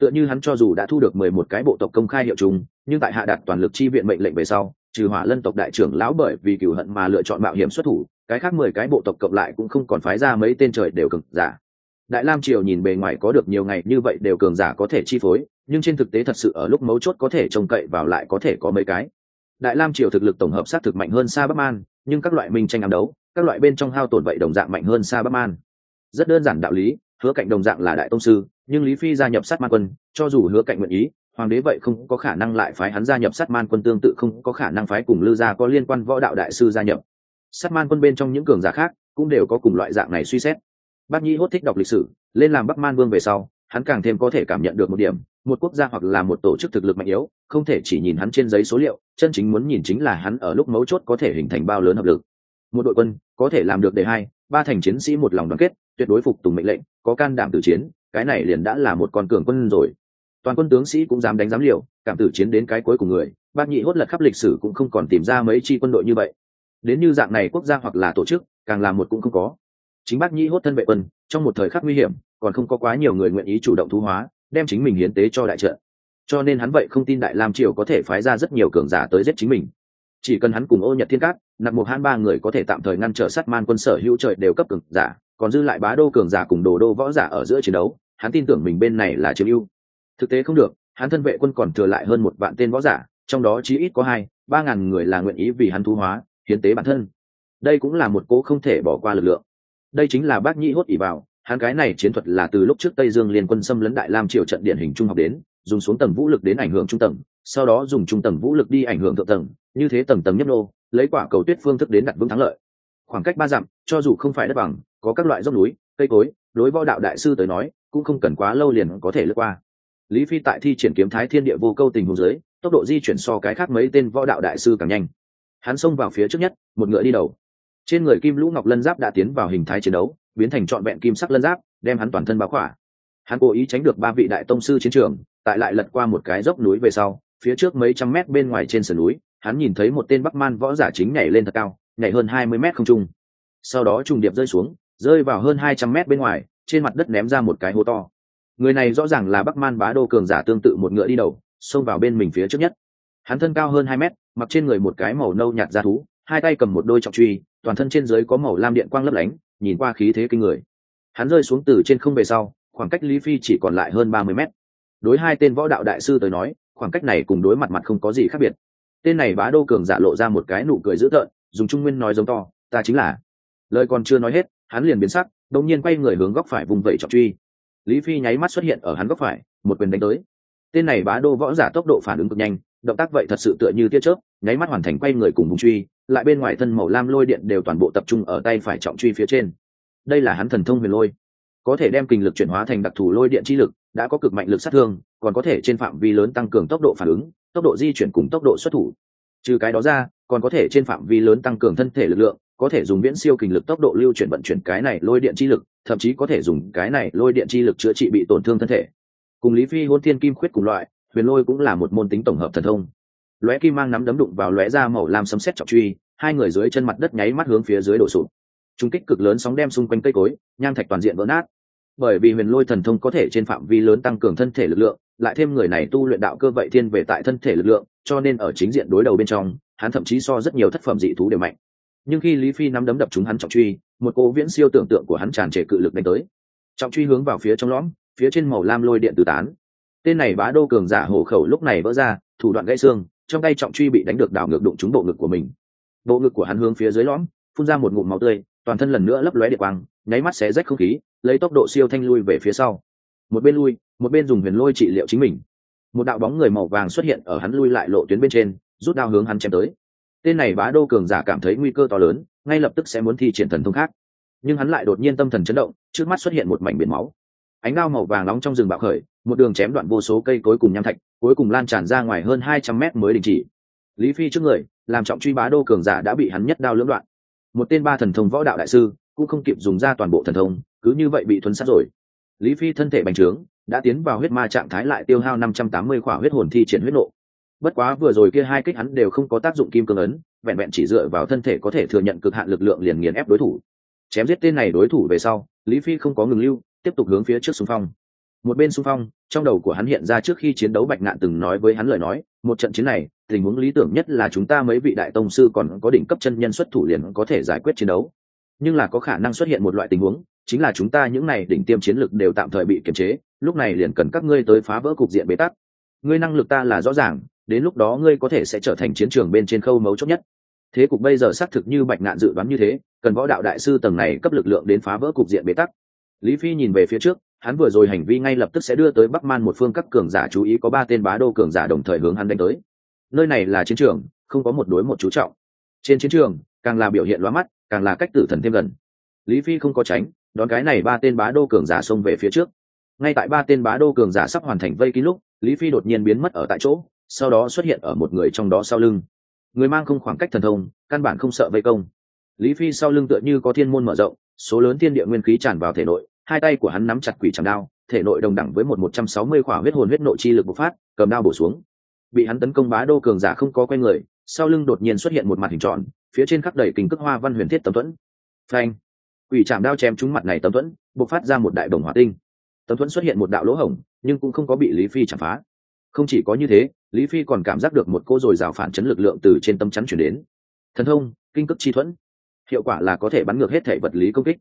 Tựa như hắn cho dù đã thu được mười một cái bộ tộc công khai hiệu chung nhưng tại hạ đạt toàn lực chi viện mệnh lệnh về sau, trừ hỏa lân tộc đại trưởng lão bởi vì cửu hận mà lựa chọn mạo hiểm xuất thủ, cái khác mười cái bộ tộc cộng lại cũng không còn phái ra mấy tên trời đều cường giả. Đại lam triều nhìn bề ngoài có được nhiều ngày như vậy đều cường giả có thể chi phối, nhưng trên thực tế thật sự ở lúc mấu chốt có thể trông cậy vào lại có thể có mấy cái. Đại lam triều thực lực tổng hợp sát thực mạnh hơn xa bắc man, nhưng các loại minh tranh ám đấu, các loại bên trong hao tổn vậy đồng dạng mạnh hơn xa bắc man. Rất đơn giản đạo lý, hứa cạnh đồng dạng là đại tông sư, nhưng lý phi gia nhập sát man quân, cho dù hứa cạnh nguyện ý hoàng đế vậy không có khả năng lại phái hắn gia nhập sát man quân tương tự, không có khả năng phái cùng lư gia có liên quan võ đạo đại sư gia nhập. Sát man quân bên trong những cường giả khác cũng đều có cùng loại dạng này suy xét. Bác nhi hốt thích đọc lịch sử, lên làm bắc man vương về sau, hắn càng thêm có thể cảm nhận được một điểm, một quốc gia hoặc là một tổ chức thực lực mạnh yếu, không thể chỉ nhìn hắn trên giấy số liệu, chân chính muốn nhìn chính là hắn ở lúc mấu chốt có thể hình thành bao lớn hợp lực. Một đội quân có thể làm được đề hai, ba thành chiến sĩ một lòng đoàn kết, tuyệt đối phục tùng mệnh lệnh, có can đảm từ chiến, cái này liền đã là một con cường quân rồi toàn quân tướng sĩ cũng dám đánh dám liều, cảm tử chiến đến cái cuối cùng người, bác nhị hốt lật khắp lịch sử cũng không còn tìm ra mấy chi quân đội như vậy. Đến như dạng này quốc gia hoặc là tổ chức, càng làm một cũng không có. Chính bác nhị hốt thân vệ quân, trong một thời khắc nguy hiểm, còn không có quá nhiều người nguyện ý chủ động thu hóa, đem chính mình hiến tế cho đại trận. Cho nên hắn vậy không tin đại lam triều có thể phái ra rất nhiều cường giả tới giết chính mình. Chỉ cần hắn cùng ô nhật thiên cát nặng một han ba người có thể tạm thời ngăn trở sát man quân sở hữu trời đều cấp cường giả, còn dư lại bá đô cường giả cùng đồ đô võ giả ở giữa chiến đấu, hắn tin tưởng mình bên này là chiếm ưu thực tế không được, hắn thân vệ quân còn thừa lại hơn một vạn tên võ giả, trong đó chí ít có hai, ba ngàn người là nguyện ý vì hắn thu hóa, hiến tế bản thân. Đây cũng là một cố không thể bỏ qua lực lượng. Đây chính là bác nhĩ hốt ỉ vào, hắn cái này chiến thuật là từ lúc trước tây dương liên quân xâm lấn đại lam triều trận điển hình trung học đến, dùng xuống tầng vũ lực đến ảnh hưởng trung tầng, sau đó dùng trung tầng vũ lực đi ảnh hưởng thượng tầng, như thế tầng tầng nhấp nô, lấy quả cầu tuyết phương thức đến đặt vững thắng lợi. Khoảng cách ba dặm, cho dù không phải đất bằng, có các loại dốc núi, cây cối, đối võ đạo đại sư tới nói, cũng không cần quá lâu liền có thể lướt qua lý phi tại thi triển kiếm thái thiên địa vô câu tình hồ dưới, tốc độ di chuyển so cái khác mấy tên võ đạo đại sư càng nhanh. Hắn xông vào phía trước nhất, một ngựa đi đầu. Trên người kim lũ ngọc lân giáp đã tiến vào hình thái chiến đấu, biến thành trọn vẹn kim sắc lân giáp, đem hắn toàn thân báo khỏa. Hắn cố ý tránh được ba vị đại tông sư chiến trường, tại lại lật qua một cái dốc núi về sau, phía trước mấy trăm mét bên ngoài trên sườn núi, hắn nhìn thấy một tên bắc man võ giả chính nhảy lên thật cao, nhảy hơn hai mươi mét không trung. Sau đó trùng điệp rơi xuống, rơi vào hơn hai trăm mét bên ngoài, trên mặt đất ném ra một cái hố to người này rõ ràng là bắc man bá đô cường giả tương tự một ngựa đi đầu, xông vào bên mình phía trước nhất. Hắn thân cao hơn hai mét, mặc trên người một cái màu nâu nhạt da thú, hai tay cầm một đôi trọng truy, toàn thân trên dưới có màu lam điện quang lấp lánh, nhìn qua khí thế kinh người. Hắn rơi xuống từ trên không về sau, khoảng cách lý phi chỉ còn lại hơn ba mươi mét. Đối hai tên võ đạo đại sư tới nói, khoảng cách này cùng đối mặt mặt không có gì khác biệt. Tên này bá đô cường giả lộ ra một cái nụ cười dữ tợn, dùng trung nguyên nói giống to, ta chính là. Lời còn chưa nói hết, hắn liền biến sắc, đột nhiên quay người hướng góc phải vùng vẫy trọng truy lý phi nháy mắt xuất hiện ở hắn góc phải, một quyền đánh tới. Tên này bá đô võ giả tốc độ phản ứng cực nhanh, động tác vậy thật sự tựa như tiết chớp, nháy mắt hoàn thành quay người cùng vùng truy, lại bên ngoài thân màu lam lôi điện đều toàn bộ tập trung ở tay phải trọng truy phía trên. Đây là hắn thần thông huyền lôi. Có thể đem kinh lực chuyển hóa thành đặc thù lôi điện chi lực, đã có cực mạnh lực sát thương, còn có thể trên phạm vi lớn tăng cường tốc độ phản ứng, tốc độ di chuyển cùng tốc độ xuất thủ. Trừ cái đó ra, còn có thể trên phạm vi lớn tăng cường thân thể lực lượng có thể dùng viễn siêu kinh lực tốc độ lưu chuyển vận chuyển cái này lôi điện chi lực, thậm chí có thể dùng cái này lôi điện chi lực chữa trị bị tổn thương thân thể. Cùng lý phi hôn thiên kim khuyết cùng loại, huyền lôi cũng là một môn tính tổng hợp thần thông. Lóe kim mang nắm đấm đụng vào lóe ra màu làm sấm sét trọng truy, hai người dưới chân mặt đất nháy mắt hướng phía dưới đổ sụp. Trung kích cực lớn sóng đem xung quanh cây cối, nham thạch toàn diện vỡ nát. Bởi vì huyền lôi thần thông có thể trên phạm vi lớn tăng cường thân thể lực lượng, lại thêm người này tu luyện đạo cơ vậy thiên về tại thân thể lực lượng, cho nên ở chính diện đối đầu bên trong, hắn thậm chí so rất nhiều thất phẩm dị thú đều mạnh nhưng khi lý phi nắm đấm đập chúng hắn trọng truy, một cỗ viễn siêu tưởng tượng của hắn tràn trề cự lực đánh tới. Trọng truy hướng vào phía trong lõm, phía trên màu lam lôi điện từ tán. Tên này bá đô cường giả hổ khẩu lúc này vỡ ra, thủ đoạn gãy xương, trong tay trọng truy bị đánh được đảo ngược đụng trúng bộ ngực của mình. Bộ ngực của hắn hướng phía dưới lõm, phun ra một ngụm máu tươi, toàn thân lần nữa lấp lóe điện quang, nháy mắt xé rách không khí, lấy tốc độ siêu thanh lui về phía sau. Một bên lui, một bên dùng huyền lôi trị liệu chính mình. Một đạo bóng người màu vàng xuất hiện ở hắn lui lại lộ tuyến bên trên, rút đao hướng hắn chém tới tên này bá đô cường giả cảm thấy nguy cơ to lớn, ngay lập tức sẽ muốn thi triển thần thông khác. Nhưng hắn lại đột nhiên tâm thần chấn động, trước mắt xuất hiện một mảnh biển máu. Ánh đao màu vàng nóng trong rừng bạo khởi, một đường chém đoạn vô số cây cối cùng nham thạch, cuối cùng lan tràn ra ngoài hơn hai trăm mét mới đình chỉ. Lý phi trước người, làm trọng truy bá đô cường giả đã bị hắn nhất đao lưỡng đoạn. Một tên ba thần thông võ đạo đại sư, cũng không kịp dùng ra toàn bộ thần thông, cứ như vậy bị thuấn sát rồi. Lý phi thân thể bành trướng, đã tiến vào huyết ma trạng thái lại tiêu hao năm trăm tám mươi khỏa huyết hồn thi triển huyết nộ bất quá vừa rồi kia hai kích hắn đều không có tác dụng kim cương ấn, vẹn vẹn chỉ dựa vào thân thể có thể thừa nhận cực hạn lực lượng liền nghiền ép đối thủ. Chém giết tên này đối thủ về sau, lý phi không có ngừng lưu, tiếp tục hướng phía trước xung phong. Một bên xung phong, trong đầu của hắn hiện ra trước khi chiến đấu bạch ngạn từng nói với hắn lời nói, một trận chiến này, tình huống lý tưởng nhất là chúng ta mấy vị đại tông sư còn có đỉnh cấp chân nhân xuất thủ liền có thể giải quyết chiến đấu. Nhưng là có khả năng xuất hiện một loại tình huống, chính là chúng ta những này đỉnh tiêm chiến lực đều tạm thời bị kiềm chế, lúc này liền cần các ngươi tới phá vỡ cục diện bế tắc. Ngươi năng lực ta là rõ ràng đến lúc đó ngươi có thể sẽ trở thành chiến trường bên trên khâu mấu chốt nhất. Thế cục bây giờ xác thực như bạch ngạn dự đoán như thế, cần võ đạo đại sư tầng này cấp lực lượng đến phá vỡ cục diện bế tắc. Lý phi nhìn về phía trước, hắn vừa rồi hành vi ngay lập tức sẽ đưa tới bắc man một phương các cường giả chú ý có ba tên bá đô cường giả đồng thời hướng hắn đánh tới. Nơi này là chiến trường, không có một đối một chú trọng. Trên chiến trường, càng là biểu hiện loa mắt, càng là cách tử thần thêm gần. Lý phi không có tránh, đón cái này ba tên bá đô cường giả xông về phía trước. Ngay tại ba tên bá đô cường giả sắp hoàn thành vây kín lúc, lý phi đột nhiên biến mất ở tại chỗ sau đó xuất hiện ở một người trong đó sau lưng. Người mang không khoảng cách thần thông, căn bản không sợ vây công. Lý phi sau lưng tựa như có thiên môn mở rộng, số lớn thiên địa nguyên khí tràn vào thể nội, hai tay của hắn nắm chặt quỷ chạm đao, thể nội đồng đẳng với một một trăm sáu mươi khỏa huyết hồn huyết nội chi lực bộc phát, cầm đao bổ xuống. Bị hắn tấn công bá đô cường giả không có quen người, sau lưng đột nhiên xuất hiện một mặt hình tròn, phía trên khắc đầy kính cước hoa văn huyền thiết tấm thuẫn. Phanh! Quỷ chạm đao chém trúng mặt này tấm thuẫn, bộc phát ra một đại đồng hỏa tinh. Tấm thuẫn xuất hiện một đạo lỗ hổng, nhưng cũng không có bị lý phi chạm phá không chỉ có như thế, lý phi còn cảm giác được một cô dồi dào phản chấn lực lượng từ trên tâm chắn chuyển đến. Thần thông, kinh cực chi thuẫn. Hiệu quả là có thể bắn ngược hết thể vật lý công kích.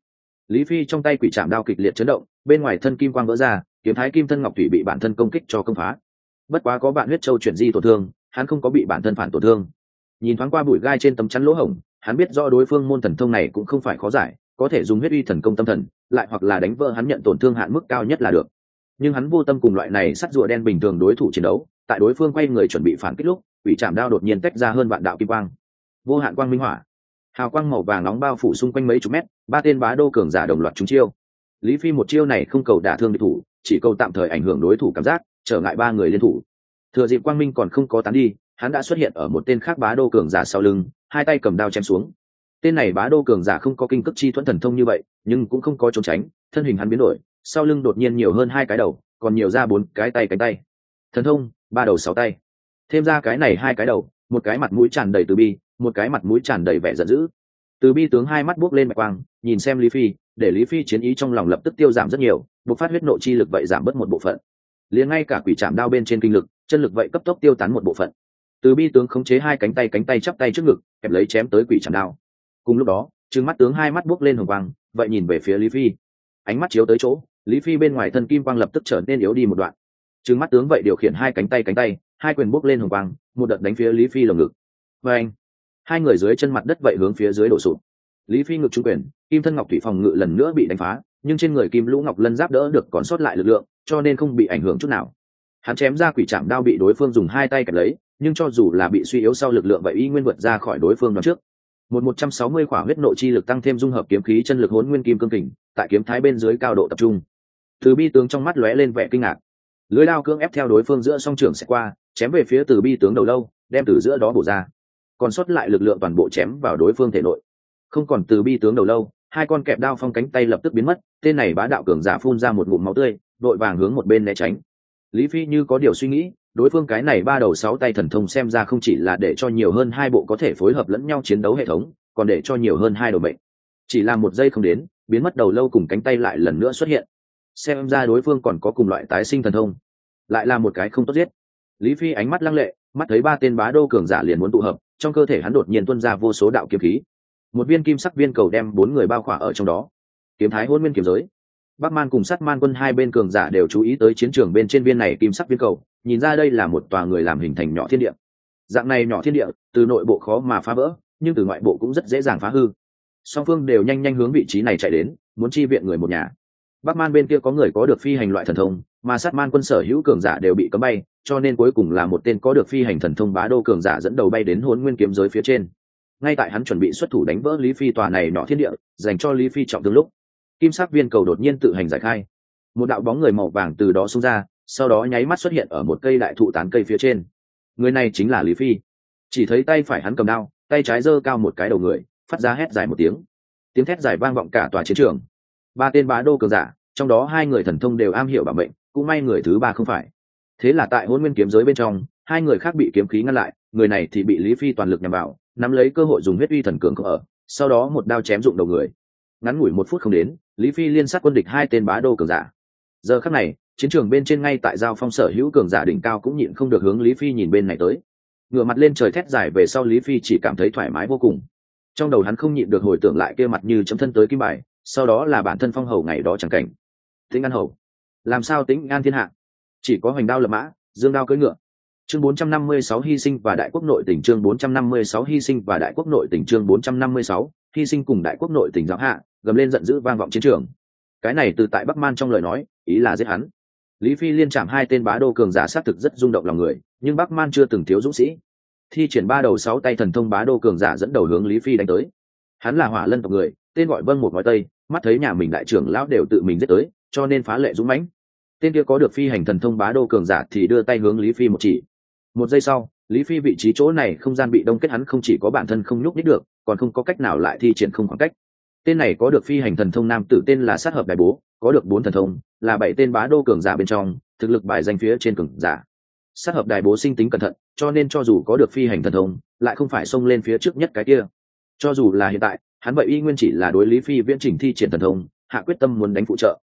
Lý phi trong tay quỷ chạm đao kịch liệt chấn động, bên ngoài thân kim quang vỡ ra, kiếm thái kim thân ngọc thủy bị bản thân công kích cho công phá. Bất quá có bạn huyết châu chuyển di tổn thương, hắn không có bị bản thân phản tổn thương. Nhìn thoáng qua bụi gai trên tấm chắn lỗ hổng, hắn biết do đối phương môn thần thông này cũng không phải khó giải, có thể dùng huyết uy thần công tâm thần, lại hoặc là đánh vỡ hắn nhận tổn thương hạn mức cao nhất là được nhưng hắn vô tâm cùng loại này sắt rùa đen bình thường đối thủ chiến đấu, tại đối phương quay người chuẩn bị phản kích lúc ủy trạm đao đột nhiên tách ra hơn vạn đạo kim quang. Vô hạn quang minh hỏa. Hào quang màu vàng nóng bao phủ xung quanh mấy chục mét, ba tên bá đô cường giả đồng loạt trúng chiêu. Lý phi một chiêu này không cầu đả thương địch thủ, chỉ cầu tạm thời ảnh hưởng đối thủ cảm giác, trở ngại ba người liên thủ. Thừa dịp quang minh còn không có tán đi, hắn đã xuất hiện ở một tên khác bá đô cường giả sau lưng, hai tay cầm đao chém xuống. Tên này bá đô cường giả không có kinh cấp chi thuẫn thần thông như vậy, nhưng cũng không có trốn tránh, thân hình hắn biến đổi sau lưng đột nhiên nhiều hơn hai cái đầu, còn nhiều ra bốn cái tay cánh tay. Thần thông, ba đầu sáu tay. Thêm ra cái này hai cái đầu, một cái mặt mũi tràn đầy từ bi, một cái mặt mũi tràn đầy vẻ giận dữ. Từ bi tướng hai mắt buốc lên mạch quang, nhìn xem lý phi, để lý phi chiến ý trong lòng lập tức tiêu giảm rất nhiều, bộc phát huyết nộ chi lực vậy giảm bớt một bộ phận. Liền ngay cả quỷ chạm đao bên trên kinh lực, chân lực vậy cấp tốc tiêu tán một bộ phận. Từ bi tướng khống chế hai cánh tay cánh tay chắp tay trước ngực, kẹp lấy chém tới quỷ chạm đao. Cùng lúc đó, trừng mắt tướng hai mắt buốc lên hồng quang, vậy nhìn về phía lý phi. Ánh mắt chiếu tới chỗ lý phi bên ngoài thân kim quang lập tức trở nên yếu đi một đoạn. Trừng mắt tướng vậy điều khiển hai cánh tay cánh tay, hai quyền bốc lên hồng quang, một đợt đánh phía lý phi lồng ngực. Và anh, hai người dưới chân mặt đất vậy hướng phía dưới đổ sụp. Lý phi ngực trung quyền, kim thân ngọc thủy phòng ngự lần nữa bị đánh phá, nhưng trên người kim lũ ngọc lân giáp đỡ được còn sót lại lực lượng, cho nên không bị ảnh hưởng chút nào. Hắn chém ra quỷ trạm đao bị đối phương dùng hai tay kẹp lấy, nhưng cho dù là bị suy yếu sau lực lượng vậy y nguyên vượt ra khỏi đối phương đón trước. Một một trăm sáu mươi khỏa huyết nội chi lực tăng thêm dung hợp kiếm khí chân lực hốn nguyên kim cương kình, tại kiếm thái bên dưới cao độ tập trung từ bi tướng trong mắt lóe lên vẻ kinh ngạc. Lưới đao cưỡng ép theo đối phương giữa song trường sẽ qua, chém về phía từ bi tướng đầu lâu, đem từ giữa đó bổ ra. Còn sót lại lực lượng toàn bộ chém vào đối phương thể nội. Không còn từ bi tướng đầu lâu, hai con kẹp đao phong cánh tay lập tức biến mất, tên này bá đạo cường giả phun ra một ngụm máu tươi, đội vàng hướng một bên né tránh. Lý phi như có điều suy nghĩ, đối phương cái này ba đầu sáu tay thần thông xem ra không chỉ là để cho nhiều hơn hai bộ có thể phối hợp lẫn nhau chiến đấu hệ thống, còn để cho nhiều hơn hai đầu mệnh. Chỉ là một giây không đến, biến mất đầu lâu cùng cánh tay lại lần nữa xuất hiện xem ra đối phương còn có cùng loại tái sinh thần thông. Lại là một cái không tốt giết. Lý phi ánh mắt lăng lệ, mắt thấy ba tên bá đô cường giả liền muốn tụ hợp, trong cơ thể hắn đột nhiên tuân ra vô số đạo kiếm khí. Một viên kim sắc viên cầu đem bốn người bao khỏa ở trong đó. Kiếm thái hôn nguyên kiếm giới. Bắc man cùng sát man quân hai bên cường giả đều chú ý tới chiến trường bên trên viên này kim sắc viên cầu, nhìn ra đây là một tòa người làm hình thành nhỏ thiên địa. Dạng này nhỏ thiên địa, từ nội bộ khó mà phá vỡ, nhưng từ ngoại bộ cũng rất dễ dàng phá hư. Song phương đều nhanh nhanh hướng vị trí này chạy đến, muốn chi viện người một nhà bắc man bên kia có người có được phi hành loại thần thông, mà sát man quân sở hữu cường giả đều bị cấm bay, cho nên cuối cùng là một tên có được phi hành thần thông bá đô cường giả dẫn đầu bay đến hôn nguyên kiếm giới phía trên. Ngay tại hắn chuẩn bị xuất thủ đánh vỡ lý phi tòa này nọ thiên địa, dành cho lý phi trọng tương lúc, kim sắc viên cầu đột nhiên tự hành giải khai. Một đạo bóng người màu vàng từ đó xông ra, sau đó nháy mắt xuất hiện ở một cây đại thụ tán cây phía trên. Người này chính là lý phi. Chỉ thấy tay phải hắn cầm đao, tay trái giơ cao một cái đầu người, phát ra hét dài một tiếng. Tiếng thét dài vang vọng cả tòa chiến trường ba tên bá đô cường giả, trong đó hai người thần thông đều am hiểu bảo mệnh, cũng may người thứ ba không phải. Thế là tại hôn nguyên kiếm giới bên trong, hai người khác bị kiếm khí ngăn lại, người này thì bị lý phi toàn lực nhằm vào, nắm lấy cơ hội dùng huyết uy thần cường không ở, sau đó một đao chém rụng đầu người. Ngắn ngủi một phút không đến, lý phi liên sát quân địch hai tên bá đô cường giả. Giờ khắc này, chiến trường bên trên ngay tại giao phong sở hữu cường giả đỉnh cao cũng nhịn không được hướng lý phi nhìn bên này tới. Ngửa mặt lên trời thét dài về sau lý phi chỉ cảm thấy thoải mái vô cùng. Trong đầu hắn không nhịn được hồi tưởng lại kia mặt như chấm thân tới kim bài sau đó là bản thân phong hầu ngày đó chẳng cảnh. Tĩnh an hầu. Làm sao tĩnh an thiên hạ? Chỉ có hoành đao lập mã, dương đao cưỡi ngựa. Chương 456 hy sinh và đại quốc nội tỉnh chương 456 hy sinh và đại quốc nội tỉnh chương 456 hy sinh cùng đại quốc nội tỉnh giáo hạ, gầm lên giận dữ vang vọng chiến trường. Cái này từ tại bắc man trong lời nói, ý là giết hắn. Lý phi liên chạm hai tên bá đô cường giả xác thực rất rung động lòng người, nhưng bắc man chưa từng thiếu dũng sĩ. Thi triển ba đầu sáu tay thần thông bá đô cường giả dẫn đầu hướng lý phi đánh tới. Hắn là hỏa lân tộc người tên gọi vâng một ngói tây, mắt thấy nhà mình đại trưởng lão đều tự mình giết tới, cho nên phá lệ dũng mãnh. Tên kia có được phi hành thần thông bá đô cường giả thì đưa tay hướng lý phi một chỉ. Một giây sau, lý phi vị trí chỗ này không gian bị đông kết hắn không chỉ có bản thân không nhúc nhích được, còn không có cách nào lại thi triển không khoảng cách. Tên này có được phi hành thần thông nam tử tên là sát hợp đại bố, có được bốn thần thông, là bảy tên bá đô cường giả bên trong, thực lực bài danh phía trên cường giả. Sát hợp đại bố sinh tính cẩn thận, cho nên cho dù có được phi hành thần thông, lại không phải xông lên phía trước nhất cái kia. Cho dù là hiện tại hắn vậy y nguyên chỉ là đối lý phi viễn trình thi triển thần thông, hạ quyết tâm muốn đánh phụ trợ.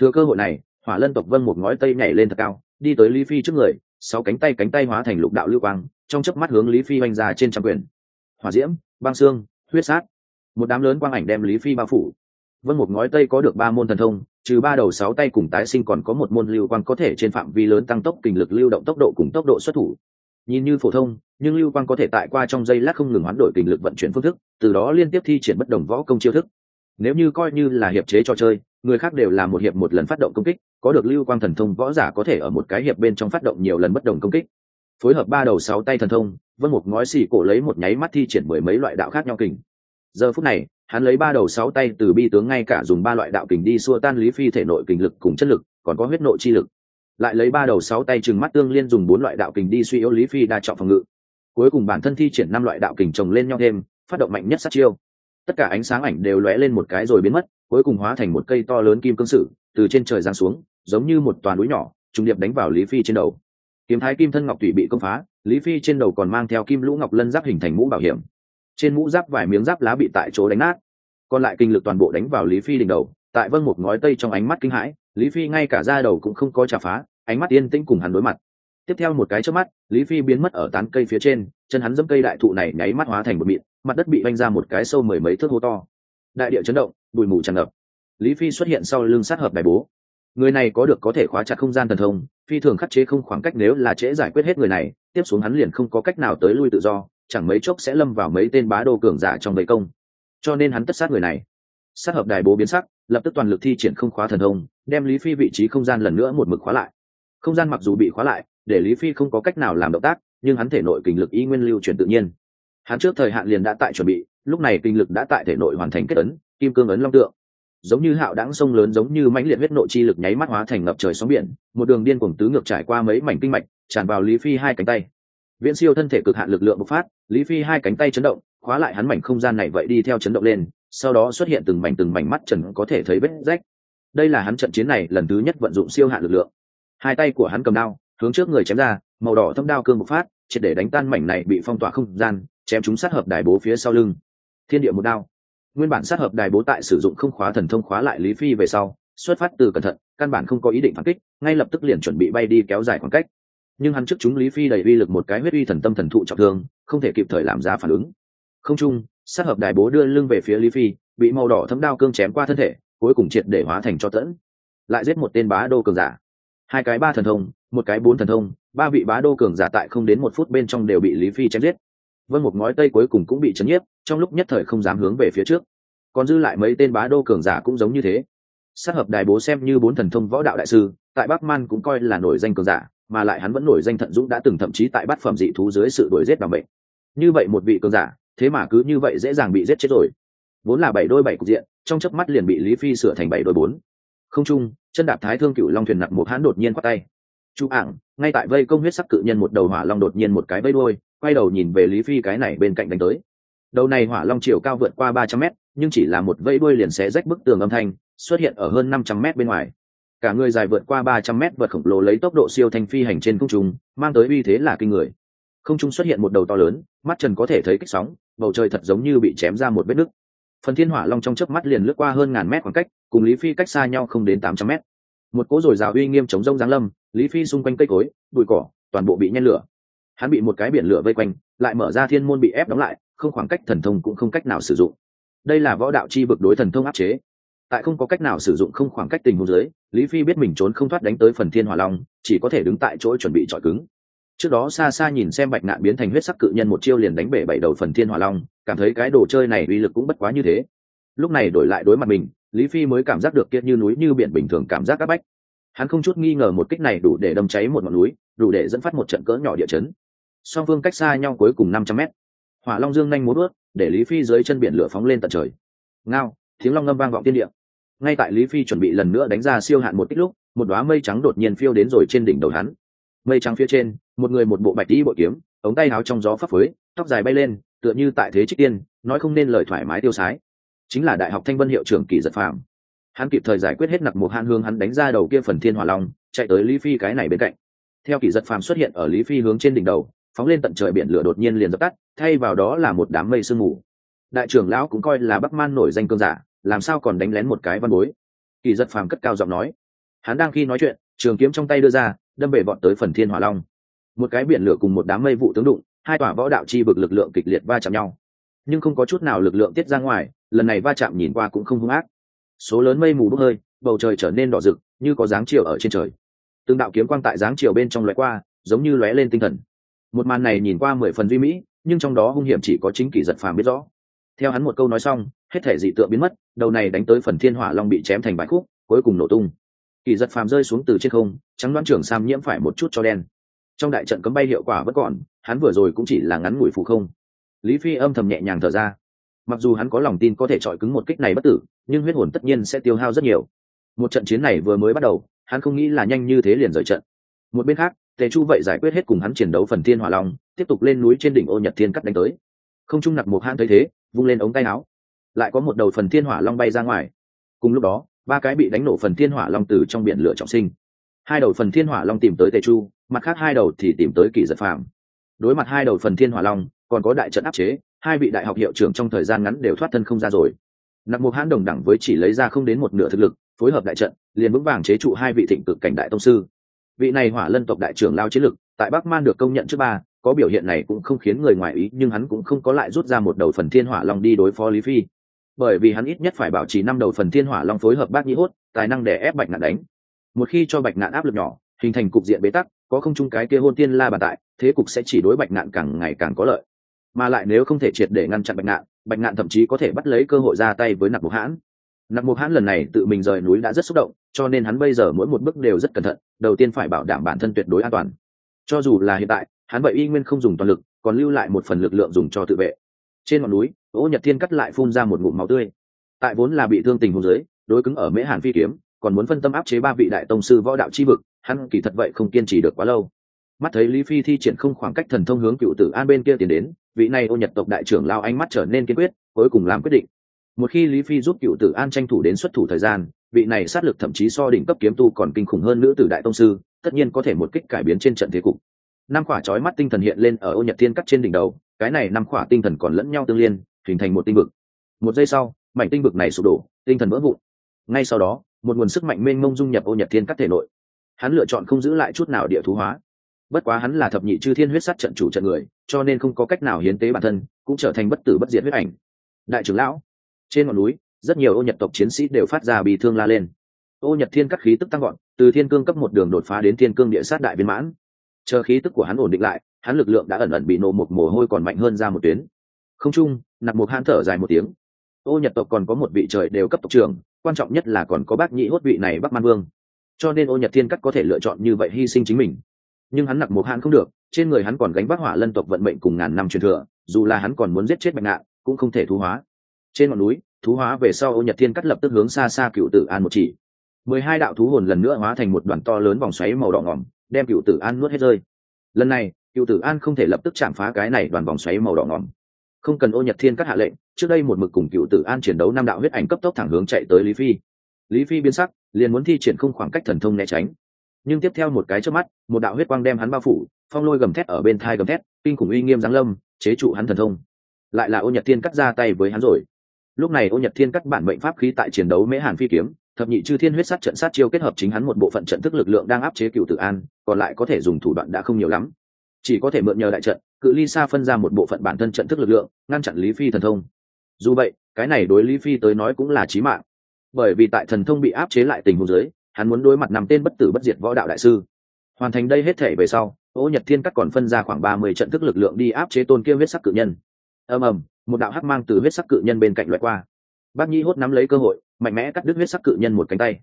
Thừa cơ hội này, hỏa lân tộc vân một ngói tây nhảy lên thật cao, đi tới lý phi trước người, sáu cánh tay cánh tay hóa thành lục đạo lưu quang, trong chớp mắt hướng lý phi oanh ra trên trăm quyền. Hỏa diễm, băng xương, huyết sát. Một đám lớn quang ảnh đem lý phi bao phủ. Vân một ngói tây có được ba môn thần thông, trừ ba đầu sáu tay cùng tái sinh còn có một môn lưu quang có thể trên phạm vi lớn tăng tốc kinh lực lưu động tốc độ cùng tốc độ xuất thủ nhìn như phổ thông, nhưng lưu quang có thể tại qua trong giây lát không ngừng hoán đổi kình lực vận chuyển phương thức, từ đó liên tiếp thi triển bất đồng võ công chiêu thức. Nếu như coi như là hiệp chế trò chơi, người khác đều là một hiệp một lần phát động công kích, có được lưu quang thần thông võ giả có thể ở một cái hiệp bên trong phát động nhiều lần bất đồng công kích. Phối hợp ba đầu sáu tay thần thông, vân một ngói xì cổ lấy một nháy mắt thi triển mười mấy loại đạo khác nhau kình. Giờ phút này, hắn lấy ba đầu sáu tay từ bi tướng ngay cả dùng ba loại đạo kình đi xua tan lý phi thể nội kình lực cùng chất lực, còn có huyết nội chi lực lại lấy ba đầu sáu tay chừng mắt tương liên dùng bốn loại đạo kình đi suy yếu lý phi đa trọng phòng ngự. Cuối cùng bản thân thi triển năm loại đạo kình chồng lên nhau thêm, phát động mạnh nhất sát chiêu. Tất cả ánh sáng ảnh đều lóe lên một cái rồi biến mất, cuối cùng hóa thành một cây to lớn kim cương sử, từ trên trời giáng xuống, giống như một toàn núi nhỏ, trùng điệp đánh vào lý phi trên đầu. Kiếm thái kim thân ngọc tủy bị công phá, lý phi trên đầu còn mang theo kim lũ ngọc lân giáp hình thành mũ bảo hiểm. Trên mũ giáp vài miếng giáp lá bị tại chỗ đánh nát. Còn lại kinh lực toàn bộ đánh vào lý phi đỉnh đầu, tại vân một ngói tây trong ánh mắt kinh hãi lý phi ngay cả da đầu cũng không có trả phá, ánh mắt yên tĩnh cùng hắn đối mặt. Tiếp theo một cái trước mắt, lý phi biến mất ở tán cây phía trên, chân hắn dẫm cây đại thụ này nháy mắt hóa thành một mịn, mặt đất bị vanh ra một cái sâu mười mấy thước hô to. Đại địa chấn động, bụi mù tràn ngập. Lý phi xuất hiện sau lưng sát hợp đại bố. Người này có được có thể khóa chặt không gian thần thông, phi thường khắc chế không khoảng cách nếu là trễ giải quyết hết người này, tiếp xuống hắn liền không có cách nào tới lui tự do, chẳng mấy chốc sẽ lâm vào mấy tên bá đô cường giả trong vây công. Cho nên hắn tất sát người này. Sát hợp đài bố biến sắc lập tức toàn lực thi triển không khóa thần thông, đem lý phi vị trí không gian lần nữa một mực khóa lại. Không gian mặc dù bị khóa lại, để lý phi không có cách nào làm động tác, nhưng hắn thể nội kinh lực y nguyên lưu chuyển tự nhiên. Hắn trước thời hạn liền đã tại chuẩn bị, lúc này kinh lực đã tại thể nội hoàn thành kết ấn, kim cương ấn long tượng. Giống như hạo đáng sông lớn giống như mãnh liệt huyết nội chi lực nháy mắt hóa thành ngập trời sóng biển, một đường điên cuồng tứ ngược trải qua mấy mảnh kinh mạch, tràn vào lý phi hai cánh tay. Viễn siêu thân thể cực hạn lực lượng bộc phát, lý phi hai cánh tay chấn động, khóa lại hắn mảnh không gian này vậy đi theo chấn động lên sau đó xuất hiện từng mảnh từng mảnh mắt trần có thể thấy vết rách. Đây là hắn trận chiến này lần thứ nhất vận dụng siêu hạn lực lượng. Hai tay của hắn cầm đao, hướng trước người chém ra, màu đỏ thâm đao cương bộc phát, triệt để đánh tan mảnh này bị phong tỏa không gian, chém chúng sát hợp đài bố phía sau lưng. Thiên địa một đao. Nguyên bản sát hợp đài bố tại sử dụng không khóa thần thông khóa lại lý phi về sau, xuất phát từ cẩn thận, căn bản không có ý định phản kích, ngay lập tức liền chuẩn bị bay đi kéo dài khoảng cách. Nhưng hắn trước chúng lý phi đầy uy lực một cái huyết uy thần tâm thần thụ trọng thương, không thể kịp thời làm ra phản ứng không chung, sát hợp đài bố đưa lưng về phía lý phi, bị màu đỏ thấm đao cương chém qua thân thể, cuối cùng triệt để hóa thành cho tẫn. Lại giết một tên bá đô cường giả. Hai cái ba thần thông, một cái bốn thần thông, ba vị bá đô cường giả tại không đến một phút bên trong đều bị lý phi chém giết. Vân một ngói tây cuối cùng cũng bị chấn nhiếp, trong lúc nhất thời không dám hướng về phía trước. Còn dư lại mấy tên bá đô cường giả cũng giống như thế. Sát hợp đài bố xem như bốn thần thông võ đạo đại sư, tại bắc man cũng coi là nổi danh cường giả, mà lại hắn vẫn nổi danh thận dũng đã từng thậm chí tại bát phẩm dị thú dưới sự đuổi giết bằng bệnh như vậy một vị cường giả thế mà cứ như vậy dễ dàng bị giết chết rồi. Vốn là bảy đôi bảy cục diện, trong chớp mắt liền bị lý phi sửa thành bảy đôi bốn. Không trung chân đạp thái thương cựu long thuyền nặng một hãn đột nhiên khoác tay. Chú ảng, ngay tại vây công huyết sắc cự nhân một đầu hỏa long đột nhiên một cái vây đôi quay đầu nhìn về lý phi cái này bên cạnh đánh tới. Đầu này hỏa long chiều cao vượt qua ba trăm mét, nhưng chỉ là một vây đuôi liền xé rách bức tường âm thanh, xuất hiện ở hơn năm trăm mét bên ngoài. Cả người dài vượt qua ba trăm mét vật khổng lồ lấy tốc độ siêu thanh phi hành trên không trung, mang tới uy thế là kinh người không trung xuất hiện một đầu to lớn, mắt trần có thể thấy kích sóng, bầu trời thật giống như bị chém ra một vết nứt. Phần thiên hỏa long trong chớp mắt liền lướt qua hơn ngàn mét khoảng cách, cùng lý phi cách xa nhau không đến tám trăm mét. Một cỗ rồi rào uy nghiêm chống rông giáng lâm, lý phi xung quanh cây cối, bụi cỏ, toàn bộ bị nhen lửa. Hắn bị một cái biển lửa vây quanh, lại mở ra thiên môn bị ép đóng lại, không khoảng cách thần thông cũng không cách nào sử dụng. Đây là võ đạo chi vực đối thần thông áp chế. Tại không có cách nào sử dụng không khoảng cách tình huống dưới, lý phi biết mình trốn không thoát đánh tới phần thiên hỏa long, chỉ có thể đứng tại chỗ chuẩn bị trọi cứng trước đó xa xa nhìn xem bạch nạn biến thành huyết sắc cự nhân một chiêu liền đánh bể bảy đầu phần thiên hỏa long, cảm thấy cái đồ chơi này uy lực cũng bất quá như thế. Lúc này đổi lại đối mặt mình, lý phi mới cảm giác được kiệt như núi như biển bình thường cảm giác áp bách. Hắn không chút nghi ngờ một kích này đủ để đâm cháy một ngọn núi, đủ để dẫn phát một trận cỡ nhỏ địa chấn. Song phương cách xa nhau cuối cùng năm trăm mét. Hỏa long dương nhanh muốn ướt để lý phi dưới chân biển lửa phóng lên tận trời. Ngao, tiếng long ngâm vang vọng tiên địa. Ngay tại lý phi chuẩn bị lần nữa đánh ra siêu hạn một kích lúc, một đoá mây trắng đột nhiên phiêu đến rồi trên đỉnh đầu hắn mây trắng phía trên, một người một bộ bạch đi bội kiếm, ống tay áo trong gió phấp phới, tóc dài bay lên, tựa như tại thế trích tiên, nói không nên lời thoải mái tiêu sái. Chính là đại học thanh vân hiệu trưởng kỳ giật phạm hắn kịp thời giải quyết hết nặc một hạn hương, hắn đánh ra đầu kia phần thiên hỏa long, chạy tới lý phi cái này bên cạnh. Theo kỳ giật phàm xuất hiện ở lý phi hướng trên đỉnh đầu, phóng lên tận trời biển lửa đột nhiên liền dập tắt, thay vào đó là một đám mây sương mù. Đại trưởng lão cũng coi là bắc man nổi danh cương giả, làm sao còn đánh lén một cái văn bối? Kỳ giật phàm cất cao giọng nói. Hắn đang khi nói chuyện trường kiếm trong tay đưa ra, đâm bể bọn tới phần thiên hỏa long. Một cái biển lửa cùng một đám mây vụ tướng đụng, hai tòa võ đạo chi vực lực lượng kịch liệt va chạm nhau. Nhưng không có chút nào lực lượng tiết ra ngoài, lần này va chạm nhìn qua cũng không hung ác. Số lớn mây mù bốc hơi, bầu trời trở nên đỏ rực, như có dáng chiều ở trên trời. Tương đạo kiếm quang tại dáng chiều bên trong lóe qua, giống như lóe lên tinh thần. Một màn này nhìn qua mười phần duy mỹ, nhưng trong đó hung hiểm chỉ có chính kỷ giật phàm biết rõ. Theo hắn một câu nói xong, hết thể dị tượng biến mất, đầu này đánh tới phần thiên hỏa long bị chém thành bãi khúc, cuối cùng nổ tung kỳ giật phàm rơi xuống từ trên không, trắng đoán trưởng sam nhiễm phải một chút cho đen. Trong đại trận cấm bay hiệu quả vẫn còn, hắn vừa rồi cũng chỉ là ngắn ngủi phù không. Lý phi âm thầm nhẹ nhàng thở ra. Mặc dù hắn có lòng tin có thể chọi cứng một kích này bất tử, nhưng huyết hồn tất nhiên sẽ tiêu hao rất nhiều. Một trận chiến này vừa mới bắt đầu, hắn không nghĩ là nhanh như thế liền rời trận. Một bên khác, tề chu vậy giải quyết hết cùng hắn chiến đấu phần thiên hỏa long, tiếp tục lên núi trên đỉnh ô nhật thiên cắt đánh tới. Không trung nặc một hãn thấy thế, vung lên ống tay áo. Lại có một đầu phần thiên hỏa long bay ra ngoài. Cùng lúc đó ba cái bị đánh nổ phần thiên hỏa long từ trong biển lửa trọng sinh. Hai đầu phần thiên hỏa long tìm tới tề chu, mặt khác hai đầu thì tìm tới kỳ giật phàm. Đối mặt hai đầu phần thiên hỏa long, còn có đại trận áp chế, hai vị đại học hiệu trưởng trong thời gian ngắn đều thoát thân không ra rồi. Nặc mục hãn đồng đẳng với chỉ lấy ra không đến một nửa thực lực, phối hợp đại trận, liền vững vàng chế trụ hai vị thịnh cực cảnh đại tông sư. Vị này hỏa lân tộc đại trưởng lao chiến lực, tại bắc man được công nhận trước ba, có biểu hiện này cũng không khiến người ngoài ý, nhưng hắn cũng không có lại rút ra một đầu phần thiên hỏa long đi đối phó lý phi bởi vì hắn ít nhất phải bảo trì năm đầu phần thiên hỏa long phối hợp bác nhĩ hốt, tài năng để ép bạch nạn đánh. Một khi cho bạch nạn áp lực nhỏ, hình thành cục diện bế tắc, có không chung cái kia hôn tiên la bàn tại, thế cục sẽ chỉ đối bạch nạn càng ngày càng có lợi. Mà lại nếu không thể triệt để ngăn chặn bạch nạn bạch nạn thậm chí có thể bắt lấy cơ hội ra tay với nặc mục hãn. Nặc mục hãn lần này tự mình rời núi đã rất xúc động, cho nên hắn bây giờ mỗi một bước đều rất cẩn thận, đầu tiên phải bảo đảm bản thân tuyệt đối an toàn. Cho dù là hiện tại, hắn vậy y nguyên không dùng toàn lực, còn lưu lại một phần lực lượng dùng cho tự vệ. Trên ngọn núi ô nhật thiên cắt lại phun ra một ngụm máu tươi. Tại vốn là bị thương tình hôn giới đối cứng ở mễ hàn phi kiếm, còn muốn phân tâm áp chế ba vị đại tông sư võ đạo chi vực, hắn kỳ thật vậy không kiên trì được quá lâu. Mắt thấy lý phi thi triển không khoảng cách thần thông hướng cựu tử an bên kia tiến đến, vị này ô nhật tộc đại trưởng lao ánh mắt trở nên kiên quyết, cuối cùng làm quyết định. Một khi lý phi giúp cựu tử an tranh thủ đến xuất thủ thời gian, vị này sát lực thậm chí so đỉnh cấp kiếm tu còn kinh khủng hơn nữ tử đại tông sư, tất nhiên có thể một kích cải biến trên trận thế cục. Năm khỏa trói mắt tinh thần hiện lên ở ô nhật thiên cắt trên đỉnh đầu, cái này năm khỏa tinh thần còn lẫn nhau tương liên hình thành một tinh vực. Một giây sau, mảnh tinh vực này sụp đổ, tinh thần vỡ vụn. Ngay sau đó, một nguồn sức mạnh mênh mông dung nhập ô nhật thiên cắt thể nội. Hắn lựa chọn không giữ lại chút nào địa thú hóa. Bất quá hắn là thập nhị chư thiên huyết sát trận chủ trận người, cho nên không có cách nào hiến tế bản thân, cũng trở thành bất tử bất diệt huyết ảnh. Đại trưởng lão, trên ngọn núi, rất nhiều ô nhật tộc chiến sĩ đều phát ra bị thương la lên. Ô nhật thiên cắt khí tức tăng gọn từ thiên cương cấp một đường đột phá đến thiên cương địa sát đại viên mãn. Chờ khí tức của hắn ổn định lại, hắn lực lượng đã ẩn ẩn bị nổ một mồ hôi còn mạnh hơn ra một tuyến. Không chung nặc một hãn thở dài một tiếng. Ô nhật tộc còn có một vị trời đều cấp tộc trưởng, quan trọng nhất là còn có bác nhĩ hốt vị này bắc man vương. Cho nên ô nhật thiên cắt có thể lựa chọn như vậy hy sinh chính mình. Nhưng hắn nặc một hãn không được, trên người hắn còn gánh vác hỏa lân tộc vận mệnh cùng ngàn năm truyền thừa, dù là hắn còn muốn giết chết bạch ngạn, cũng không thể thú hóa. Trên ngọn núi, thú hóa về sau ô nhật thiên cắt lập tức hướng xa xa cựu tử an một chỉ. Mười hai đạo thú hồn lần nữa hóa thành một đoàn to lớn vòng xoáy màu đỏ ngỏm, đem cựu tử an nuốt hết rơi. Lần này cựu tử an không thể lập tức chạm phá cái này đoàn vòng xoáy màu đỏ ngỏm không cần ô nhật thiên cắt hạ lệnh, trước đây một mực cùng cựu tử an chiến đấu năm đạo huyết ảnh cấp tốc thẳng hướng chạy tới lý phi. Lý phi biến sắc, liền muốn thi triển không khoảng cách thần thông né tránh. Nhưng tiếp theo một cái trước mắt, một đạo huyết quang đem hắn bao phủ, phong lôi gầm thét ở bên thai gầm thét, kinh khủng uy nghiêm giáng lâm, chế trụ hắn thần thông. Lại là ô nhật thiên cắt ra tay với hắn rồi. Lúc này ô nhật thiên cắt bản mệnh pháp khí tại chiến đấu mễ hàn phi kiếm, thập nhị chư thiên huyết sát trận sát chiêu kết hợp chính hắn một bộ phận trận thức lực lượng đang áp chế cựu tử an, còn lại có thể dùng thủ đoạn đã không nhiều lắm chỉ có thể mượn nhờ đại trận, cự ly xa phân ra một bộ phận bản thân trận thức lực lượng, ngăn chặn lý phi thần thông. Dù vậy, cái này đối lý phi tới nói cũng là chí mạng. Bởi vì tại thần thông bị áp chế lại tình huống dưới, hắn muốn đối mặt nằm tên bất tử bất diệt võ đạo đại sư. Hoàn thành đây hết thể về sau, ô nhật thiên cắt còn phân ra khoảng ba mươi trận thức lực lượng đi áp chế tôn kia huyết sắc cự nhân. Ầm ầm, một đạo hắc mang từ huyết sắc cự nhân bên cạnh loại qua. Bác nhi hốt nắm lấy cơ hội, mạnh mẽ cắt đứt huyết sắc cự nhân một cánh tay.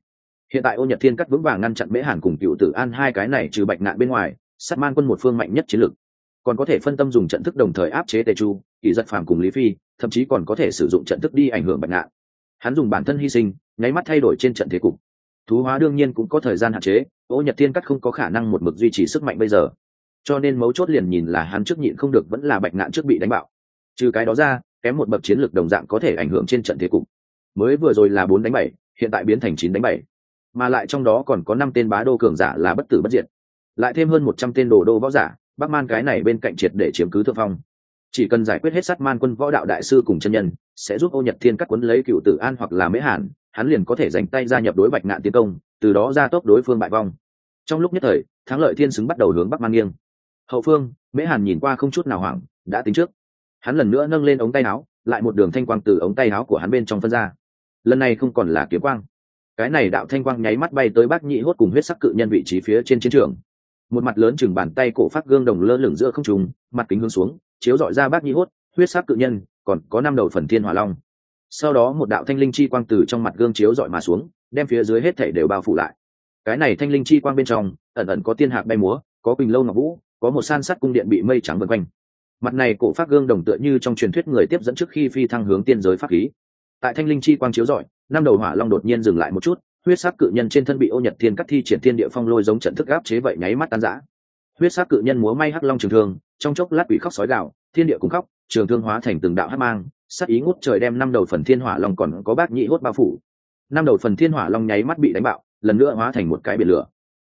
Hiện tại ô nhật thiên cắt vững vàng ngăn chặn mễ hàn cùng cựu tử an hai cái này trừ bạch nạn bên ngoài sát man quân một phương mạnh nhất chiến lược, còn có thể phân tâm dùng trận thức đồng thời áp chế tề chu kỷ giật phàm cùng lý phi thậm chí còn có thể sử dụng trận thức đi ảnh hưởng bạch ngạn. Hắn dùng bản thân hy sinh nháy mắt thay đổi trên trận thế cục. Thú hóa đương nhiên cũng có thời gian hạn chế ô nhật thiên cắt không có khả năng một mực duy trì sức mạnh bây giờ. Cho nên mấu chốt liền nhìn là hắn trước nhịn không được vẫn là bạch ngạn trước bị đánh bạo. Trừ cái đó ra kém một bậc chiến lược đồng dạng có thể ảnh hưởng trên trận thế cục. Mới vừa rồi là bốn đánh bảy hiện tại biến thành chín đánh bảy. Mà lại trong đó còn có năm tên bá đô cường giả là bất tử bất diệt lại thêm hơn một trăm tên đồ đô võ giả, bắc man cái này bên cạnh triệt để chiếm cứ thượng phong. Chỉ cần giải quyết hết sát man quân võ đạo đại sư cùng chân nhân, sẽ giúp ô nhật thiên cắt quấn lấy cựu tử an hoặc là mễ hàn, hắn liền có thể dành tay gia nhập đối bạch ngạn tiến công, từ đó ra tốc đối phương bại vong. Trong lúc nhất thời, thắng lợi thiên xứng bắt đầu hướng bắc man nghiêng. Hậu phương, mễ hàn nhìn qua không chút nào hoảng, đã tính trước. Hắn lần nữa nâng lên ống tay áo, lại một đường thanh quang từ ống tay áo của hắn bên trong phân ra. Lần này không còn là kiếm quang. Cái này đạo thanh quang nháy mắt bay tới bác nhị hốt cùng huyết sắc cự nhân vị trí phía trên chiến trường một mặt lớn chừng bàn tay cổ phát gương đồng lơ lửng giữa không trùng mặt kính hướng xuống, chiếu dọi ra bác nhi hốt, huyết sắc cự nhân, còn có năm đầu phần thiên hỏa long. Sau đó một đạo thanh linh chi quang từ trong mặt gương chiếu dọi mà xuống, đem phía dưới hết thể đều bao phủ lại. Cái này thanh linh chi quang bên trong, ẩn ẩn có tiên hạc bay múa, có quỳnh lâu ngọc vũ, có một san sắt cung điện bị mây trắng vân quanh. Mặt này cổ phát gương đồng tựa như trong truyền thuyết người tiếp dẫn trước khi phi thăng hướng tiên giới pháp khí. Tại thanh linh chi quang chiếu rọi, năm đầu hỏa long đột nhiên dừng lại một chút huyết sắc cự nhân trên thân bị ô nhật thiên cắt thi triển thiên địa phong lôi giống trận thức áp chế vậy nháy mắt tan rã. Huyết sắc cự nhân múa may hắc long trường thương, trong chốc lát bị khóc sói gạo thiên địa cùng khóc, trường thương hóa thành từng đạo hắc mang, sắc ý ngút trời đem năm đầu phần thiên hỏa long còn có bác nhị hốt bao phủ. Năm đầu phần thiên hỏa long nháy mắt bị đánh bạo, lần nữa hóa thành một cái biển lửa.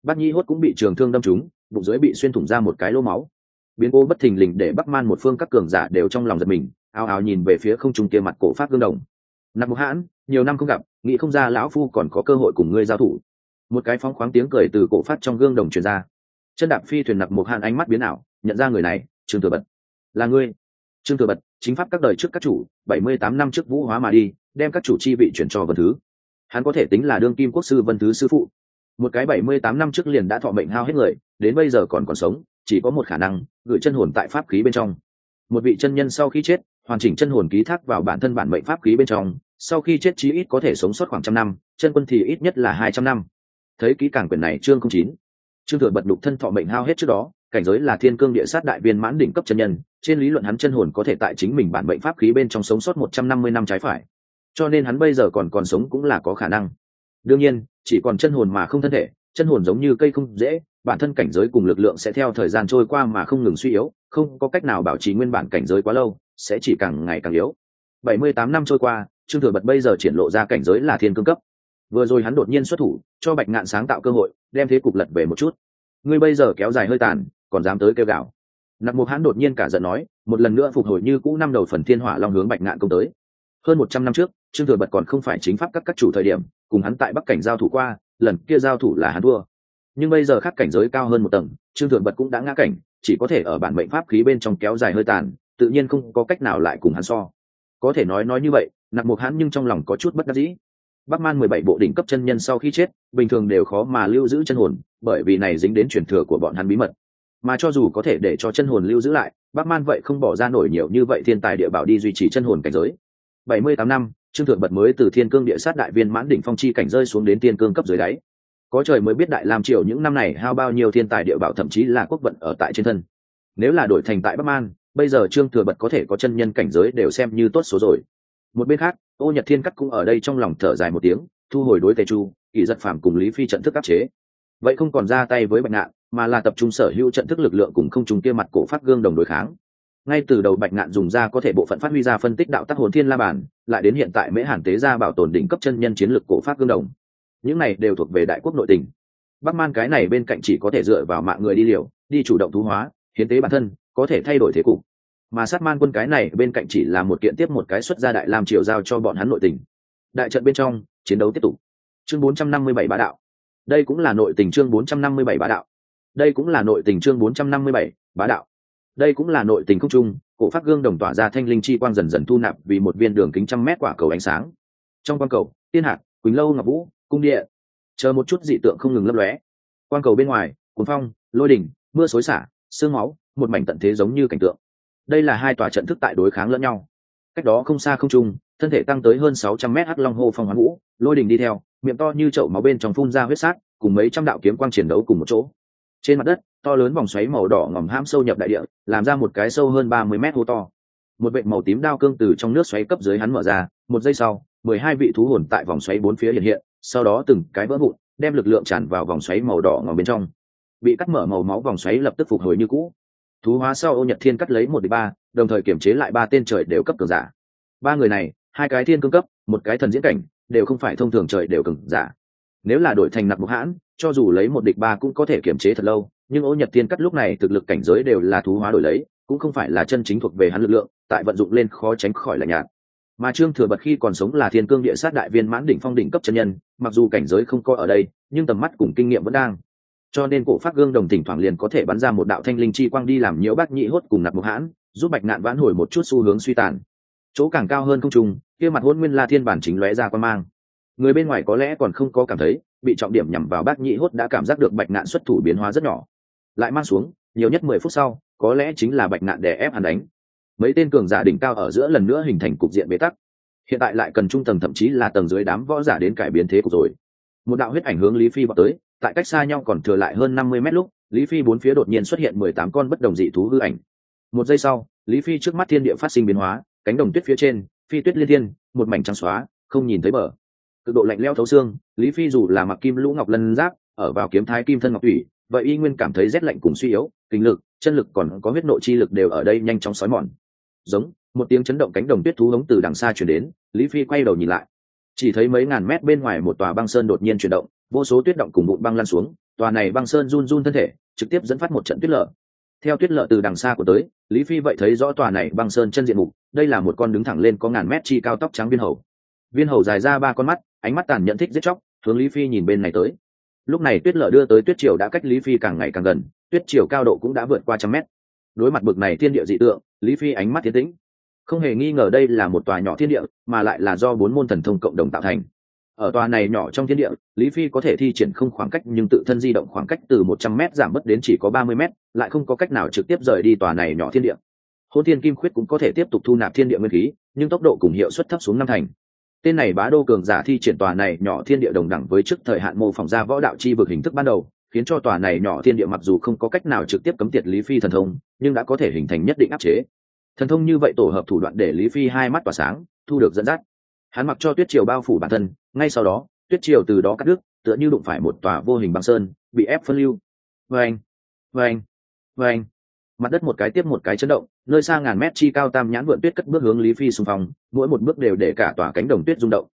Bác nhị hốt cũng bị trường thương đâm trúng, bụng dưới bị xuyên thủng ra một cái lỗ máu. Biến cố bất thình lình để bắc man một phương các cường giả đều trong lòng giật mình ao ao nhìn về phía không trung kia mặt cổ phát gương đồng nạp mục hãn, nhiều năm không gặp, nghĩ không ra lão phu còn có cơ hội cùng ngươi giao thủ. Một cái phóng khoáng tiếng cười từ cổ phát trong gương đồng truyền ra. Chân đạp phi thuyền nạp mục hãn ánh mắt biến ảo, nhận ra người này, trương thừa bật. Là ngươi. Trương thừa bật, chính pháp các đời trước các chủ, bảy mươi tám năm trước vũ hóa mà đi, đem các chủ chi vị chuyển cho vân thứ. Hắn có thể tính là đương kim quốc sư vân thứ sư phụ. Một cái bảy mươi tám năm trước liền đã thọ mệnh hao hết người, đến bây giờ còn còn sống, chỉ có một khả năng, gửi chân hồn tại pháp khí bên trong. Một vị chân nhân sau khi chết, hoàn chỉnh chân hồn ký thác vào bản thân bản mệnh pháp khí bên trong sau khi chết chí ít có thể sống sót khoảng trăm năm, chân quân thì ít nhất là hai trăm năm. Thấy kỹ càng quyền này chương không chín. Chương thừa bật đục thân thọ mệnh hao hết trước đó, cảnh giới là thiên cương địa sát đại viên mãn đỉnh cấp chân nhân, trên lý luận hắn chân hồn có thể tại chính mình bản mệnh pháp khí bên trong sống sót một trăm năm mươi năm trái phải. Cho nên hắn bây giờ còn còn sống cũng là có khả năng. Đương nhiên, chỉ còn chân hồn mà không thân thể, chân hồn giống như cây không dễ, bản thân cảnh giới cùng lực lượng sẽ theo thời gian trôi qua mà không ngừng suy yếu, không có cách nào bảo trì nguyên bản cảnh giới quá lâu, sẽ chỉ càng ngày càng yếu. Bảy mươi tám năm trôi qua trương thừa bật bây giờ triển lộ ra cảnh giới là thiên cương cấp. Vừa rồi hắn đột nhiên xuất thủ, cho bạch ngạn sáng tạo cơ hội, đem thế cục lật về một chút. Ngươi bây giờ kéo dài hơi tàn, còn dám tới kêu gạo nặc mục hắn đột nhiên cả giận nói, một lần nữa phục hồi như cũ năm đầu phần thiên hỏa long hướng bạch ngạn công tới. Hơn một trăm năm trước, trương thừa bật còn không phải chính pháp các các chủ thời điểm, cùng hắn tại bắc cảnh giao thủ qua, lần kia giao thủ là hắn thua. Nhưng bây giờ khác cảnh giới cao hơn một tầng, trương thừa bật cũng đã ngã cảnh, chỉ có thể ở bản mệnh pháp khí bên trong kéo dài hơi tàn, tự nhiên không có cách nào lại cùng hắn so. Có thể nói nói như vậy nặc mục hắn nhưng trong lòng có chút bất đắc dĩ. Bắc man mười bảy bộ đỉnh cấp chân nhân sau khi chết, bình thường đều khó mà lưu giữ chân hồn, bởi vì này dính đến truyền thừa của bọn hắn bí mật. Mà cho dù có thể để cho chân hồn lưu giữ lại, bắc man vậy không bỏ ra nổi nhiều như vậy thiên tài địa bảo đi duy trì chân hồn cảnh giới. Bảy mươi tám năm, trương thượng bật mới từ thiên cương địa sát đại viên mãn đỉnh phong chi cảnh rơi xuống đến tiên cương cấp dưới đáy. Có trời mới biết đại lam triều những năm này hao bao nhiêu thiên tài địa bảo thậm chí là quốc vận ở tại trên thân. Nếu là đổi thành tại bắc man, bây giờ trương thừa bật có thể có chân nhân cảnh giới đều xem như tốt số rồi một bên khác, ô nhật thiên cắt cũng ở đây trong lòng thở dài một tiếng, thu hồi đối tề chu kỷ giật phàm cùng lý phi trận thức áp chế. Vậy không còn ra tay với bạch ngạn, mà là tập trung sở hữu trận thức lực lượng cùng không trùng kia mặt cổ phát gương đồng đối kháng. Ngay từ đầu bạch ngạn dùng ra có thể bộ phận phát huy ra phân tích đạo tác hồn thiên la bản lại đến hiện tại mễ hàn tế ra bảo tồn đỉnh cấp chân nhân chiến lược cổ phát gương đồng. Những này đều thuộc về đại quốc nội tình. Bắc man cái này bên cạnh chỉ có thể dựa vào mạng người đi liều, đi chủ động thú hóa, hiến tế bản thân, có thể thay đổi thế cục mà sát man quân cái này bên cạnh chỉ là một kiện tiếp một cái xuất gia đại làm triều giao cho bọn hắn nội tình. Đại trận bên trong, chiến đấu tiếp tục. Chương 457 bá đạo. Đây cũng là nội tình chương 457 bá đạo. Đây cũng là nội tình chương 457 bá đạo. Đây cũng là nội tình không trung cổ phát gương đồng tỏa ra thanh linh chi quang dần dần thu nạp vì một viên đường kính trăm mét quả cầu ánh sáng. Trong quang cầu, tiên hạt, quỳnh lâu ngọc vũ, cung địa chờ một chút dị tượng không ngừng lấp lóe. Quang cầu bên ngoài, cuốn phong, lôi đỉnh, mưa xối xả, sương máu, một mảnh tận thế giống như cảnh tượng đây là hai tòa trận thức tại đối kháng lẫn nhau. Cách đó không xa không trung, thân thể tăng tới hơn sáu trăm mét hắc long hô phong hoán vũ, lôi đình đi theo, miệng to như chậu máu bên trong phun ra huyết sát, cùng mấy trăm đạo kiếm quang chiến đấu cùng một chỗ. Trên mặt đất, to lớn vòng xoáy màu đỏ ngòm hãm sâu nhập đại địa, làm ra một cái sâu hơn ba mươi mét hô to. Một vệ màu tím đao cương từ trong nước xoáy cấp dưới hắn mở ra, một giây sau, mười hai vị thú hồn tại vòng xoáy bốn phía hiện hiện, sau đó từng cái vỡ vụn, đem lực lượng tràn vào vòng xoáy màu đỏ ngòm bên trong. Bị cắt mở màu máu vòng xoáy lập tức phục hồi như cũ thú hóa sau ô nhật thiên cắt lấy một đ ba, đồng thời kiểm chế lại ba tên trời đều cấp cường giả. Ba người này, hai cái thiên cương cấp, một cái thần diễn cảnh, đều không phải thông thường trời đều cường giả. Nếu là đổi thành nặc mục hãn, cho dù lấy một địch ba cũng có thể kiểm chế thật lâu, nhưng ô nhật thiên cắt lúc này thực lực cảnh giới đều là thú hóa đổi lấy, cũng không phải là chân chính thuộc về hắn lực lượng, tại vận dụng lên khó tránh khỏi là nhạt. Mà trương thừa bật khi còn sống là thiên cương địa sát đại viên mãn đỉnh phong đỉnh cấp chân nhân, mặc dù cảnh giới không coi ở đây, nhưng tầm mắt cùng kinh nghiệm vẫn đang cho nên cổ phát gương đồng thỉnh thoảng liền có thể bắn ra một đạo thanh linh chi quang đi làm nhiễu bác nhị hốt cùng nạp mục hãn, giúp bạch nạn vãn hồi một chút xu hướng suy tàn. Chỗ càng cao hơn không trùng kia mặt hôn nguyên la thiên bản chính lóe ra quan mang. Người bên ngoài có lẽ còn không có cảm thấy, bị trọng điểm nhằm vào bác nhị hốt đã cảm giác được bạch nạn xuất thủ biến hóa rất nhỏ. Lại mang xuống, nhiều nhất mười phút sau, có lẽ chính là bạch nạn để ép hắn đánh. Mấy tên cường giả đỉnh cao ở giữa lần nữa hình thành cục diện bế tắc. Hiện tại lại cần trung tầng thậm chí là tầng dưới đám võ giả đến cải biến thế cục rồi. Một đạo huyết ảnh hướng lý phi vào tới tại cách xa nhau còn thừa lại hơn năm mươi mét lúc, lý phi bốn phía đột nhiên xuất hiện mười tám con bất đồng dị thú hư ảnh. Một giây sau, lý phi trước mắt thiên địa phát sinh biến hóa, cánh đồng tuyết phía trên, phi tuyết liên thiên, một mảnh trắng xóa, không nhìn thấy bờ. Cực độ lạnh leo thấu xương, lý phi dù là mặc kim lũ ngọc lân giáp, ở vào kiếm thái kim thân ngọc thủy vậy y nguyên cảm thấy rét lạnh cùng suy yếu, kinh lực, chân lực còn có huyết nội chi lực đều ở đây nhanh chóng xói mòn. Giống, một tiếng chấn động cánh đồng tuyết thú hống từ đằng xa chuyển đến, lý phi quay đầu nhìn lại. Chỉ thấy mấy ngàn mét bên ngoài một tòa băng sơn đột nhiên chuyển động vô số tuyết động cùng bụi băng lan xuống, tòa này băng sơn run run thân thể, trực tiếp dẫn phát một trận tuyết lở. Theo tuyết lở từ đằng xa của tới, lý phi vậy thấy rõ tòa này băng sơn chân diện mục, đây là một con đứng thẳng lên có ngàn mét chi cao tóc trắng viên hầu. Viên hầu dài ra ba con mắt, ánh mắt tàn nhận thích giết chóc, hướng lý phi nhìn bên này tới. Lúc này tuyết lở đưa tới tuyết triều đã cách lý phi càng ngày càng gần, tuyết triều cao độ cũng đã vượt qua trăm mét. Đối mặt bực này thiên địa dị tượng, lý phi ánh mắt thiên tĩnh. Không hề nghi ngờ đây là một tòa nhỏ thiên địa, mà lại là do bốn môn thần thông cộng đồng tạo thành ở tòa này nhỏ trong thiên địa, lý phi có thể thi triển không khoảng cách nhưng tự thân di động khoảng cách từ một trăm m giảm mất đến chỉ có ba mươi m lại không có cách nào trực tiếp rời đi tòa này nhỏ thiên địa. Hôn thiên kim khuyết cũng có thể tiếp tục thu nạp thiên địa nguyên khí, nhưng tốc độ cùng hiệu suất thấp xuống năm thành. Tên này bá đô cường giả thi triển tòa này nhỏ thiên địa đồng đẳng với trước thời hạn mô phỏng ra võ đạo chi vực hình thức ban đầu, khiến cho tòa này nhỏ thiên địa mặc dù không có cách nào trực tiếp cấm tiệt lý phi thần thông, nhưng đã có thể hình thành nhất định áp chế. Thần thông như vậy tổ hợp thủ đoạn để lý phi hai mắt tỏa sáng, thu được dẫn dắt hắn mặc cho tuyết triều bao phủ bản thân, ngay sau đó, tuyết triều từ đó cắt đứt, tựa như đụng phải một tòa vô hình băng sơn, bị ép phân lưu. Vâng vâng vâng. Mặt đất một cái tiếp một cái chấn động, nơi xa ngàn mét chi cao tam nhãn vượn tuyết cất bước hướng lý phi xung phong, mỗi một bước đều để cả tòa cánh đồng tuyết rung động.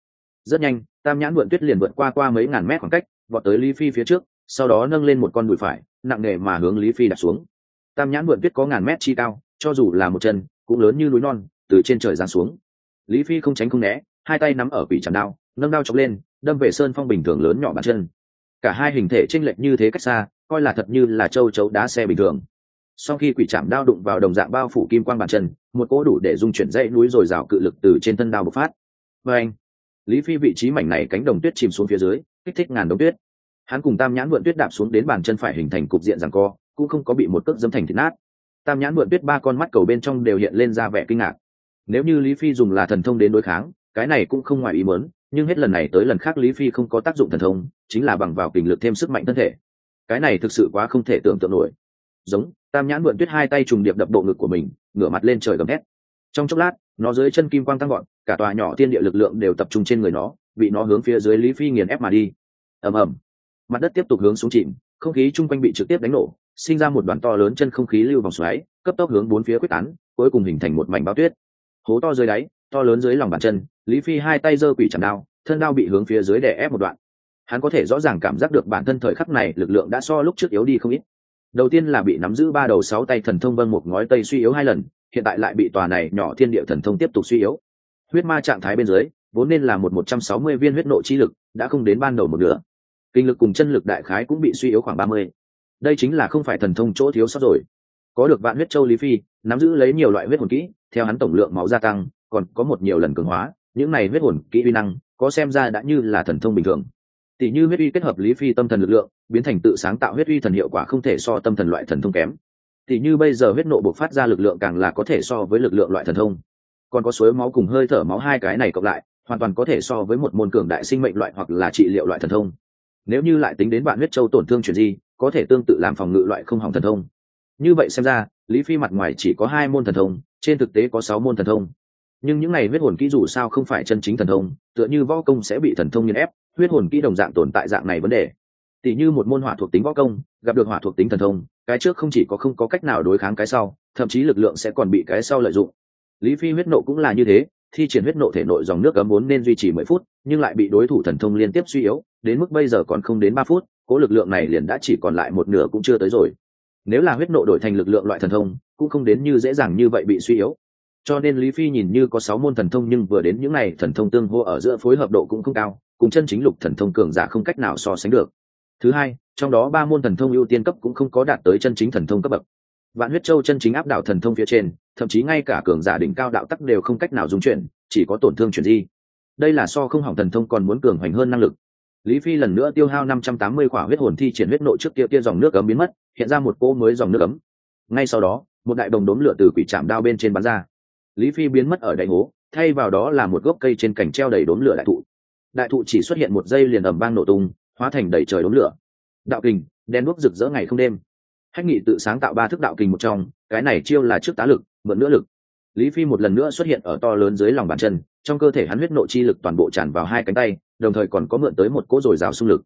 Rất nhanh, tam nhãn vượn tuyết liền vượt qua qua mấy ngàn mét khoảng cách, vọt tới lý phi phía trước, sau đó nâng lên một con đùi phải, nặng nề mà hướng lý phi đặt xuống. Tam nhãn vượn tuyết có ngàn mét chi cao, cho dù là một chân, cũng lớn như núi non, từ trên trời giáng xuống. Lý phi không tránh không né hai tay nắm ở quỷ chạm đao, nâng đao chọc lên, đâm về sơn phong bình thường lớn nhỏ bàn chân. Cả hai hình thể chênh lệch như thế cách xa, coi là thật như là châu chấu đá xe bình thường. Sau khi quỷ chạm đao đụng vào đồng dạng bao phủ kim quang bàn chân, một cỗ đủ để dung chuyển dãy núi rồi rào cự lực từ trên thân đao bộc phát. Và anh, lý phi vị trí mảnh này cánh đồng tuyết chìm xuống phía dưới, kích thích ngàn đống tuyết. Hắn cùng tam nhãn vượn tuyết đạp xuống đến bàn chân phải hình thành cục diện rằng co, cũng không có bị một cước dâm thành thịt nát. Tam nhãn vượn tuyết ba con mắt cầu bên trong đều hiện lên ra vẻ kinh ngạc. Nếu như lý phi dùng là thần thông đến đối kháng cái này cũng không ngoài ý muốn, nhưng hết lần này tới lần khác lý phi không có tác dụng thần thông chính là bằng vào kình lực thêm sức mạnh thân thể. Cái này thực sự quá không thể tưởng tượng nổi. Giống tam nhãn mượn tuyết hai tay trùng điệp đập bộ ngực của mình ngửa mặt lên trời gầm hét trong chốc lát nó dưới chân kim quang tăng gọn cả tòa nhỏ tiên địa lực lượng đều tập trung trên người nó bị nó hướng phía dưới lý phi nghiền ép mà đi. Ầm ầm. Mặt đất tiếp tục hướng xuống chìm không khí chung quanh bị trực tiếp đánh nổ sinh ra một đoàn to lớn chân không khí lưu vòng xoáy cấp tốc hướng bốn phía quyết tán cuối cùng hình thành một mảnh bao tuyết. Hố to dưới đáy to lớn dưới lòng bàn chân lý phi hai tay giơ quỷ chạm đao, thân đao bị hướng phía dưới đè ép một đoạn. Hắn có thể rõ ràng cảm giác được bản thân thời khắc này lực lượng đã so lúc trước yếu đi không ít. Đầu tiên là bị nắm giữ ba đầu sáu tay thần thông vân một ngói tây suy yếu hai lần, hiện tại lại bị tòa này nhỏ thiên địa thần thông tiếp tục suy yếu. Huyết ma trạng thái bên dưới, vốn nên là một một trăm sáu mươi viên huyết nộ chi lực, đã không đến ban đầu một nửa. Kinh lực cùng chân lực đại khái cũng bị suy yếu khoảng ba mươi. Đây chính là không phải thần thông chỗ thiếu sót rồi. Có được vạn huyết châu lý phi, nắm giữ lấy nhiều loại huyết hồn kỹ, theo hắn tổng lượng máu gia tăng, còn có một nhiều lần cường hóa những này huyết hồn, kỹ uy năng, có xem ra đã như là thần thông bình thường. Tỷ như huyết uy kết hợp lý phi tâm thần lực lượng, biến thành tự sáng tạo huyết uy thần hiệu quả không thể so tâm thần loại thần thông kém. Tỷ như bây giờ huyết nộ bộc phát ra lực lượng càng là có thể so với lực lượng loại thần thông. Còn có suối máu cùng hơi thở máu hai cái này cộng lại, hoàn toàn có thể so với một môn cường đại sinh mệnh loại hoặc là trị liệu loại thần thông. Nếu như lại tính đến bạn huyết châu tổn thương chuyển di, có thể tương tự làm phòng ngự loại không hỏng thần thông. Như vậy xem ra, lý phi mặt ngoài chỉ có hai môn thần thông, trên thực tế có sáu môn thần thông nhưng những này huyết hồn kỹ dù sao không phải chân chính thần thông, tựa như võ công sẽ bị thần thông nghiền ép, huyết hồn kỹ đồng dạng tồn tại dạng này vấn đề. Tỷ như một môn hỏa thuộc tính võ công, gặp được hỏa thuộc tính thần thông, cái trước không chỉ có không có cách nào đối kháng cái sau, thậm chí lực lượng sẽ còn bị cái sau lợi dụng. Lý phi huyết nộ cũng là như thế, thi triển huyết nộ thể nội dòng nước ấm vốn nên duy trì mười phút, nhưng lại bị đối thủ thần thông liên tiếp suy yếu, đến mức bây giờ còn không đến ba phút, cố lực lượng này liền đã chỉ còn lại một nửa cũng chưa tới rồi. Nếu là huyết nộ đổi thành lực lượng loại thần thông, cũng không đến như dễ dàng như vậy bị suy yếu cho nên lý phi nhìn như có sáu môn thần thông nhưng vừa đến những n à y thần thông tương hô ở giữa phối hợp độ cũng không cao, cùng chân chính lục thần thông cường giả không cách nào so sánh được. Thứ hai, trong đó ba môn thần thông ưu tiên cấp cũng không có đạt tới chân chính thần thông cấp bậc. Vạn huyết châu chân chính áp đảo thần thông phía trên, thậm chí ngay cả cường giả đỉnh cao đạo tắc đều không cách nào dung chuyển, chỉ có tổn thương chuyển di. Đây là so không hỏng thần thông còn muốn cường hoành hơn năng lực. Lý phi lần nữa tiêu hao năm trăm tám mươi khỏa huyết hồn thi triển huyết nội trước kia kia dòng nước ấm biến mất, hiện ra một cỗ mới dòng nước ấm. ngay sau đó, một đại đồng đốm lửa từ quỷ chạm đao bên trên bắn ra lý phi biến mất ở đại hố, thay vào đó là một gốc cây trên cành treo đầy đốm lửa đại thụ. Đại thụ chỉ xuất hiện một giây liền ầm vang nổ tung, hóa thành đầy trời đốm lửa. Đạo kình, đen đuốc rực rỡ ngày không đêm. Hách nghị tự sáng tạo ba thức đạo kình một trong, cái này chiêu là trước tá lực, mượn nữa lực. Lý phi một lần nữa xuất hiện ở to lớn dưới lòng bàn chân, trong cơ thể hắn huyết nội chi lực toàn bộ tràn vào hai cánh tay, đồng thời còn có mượn tới một cỗ dồi dào xung lực.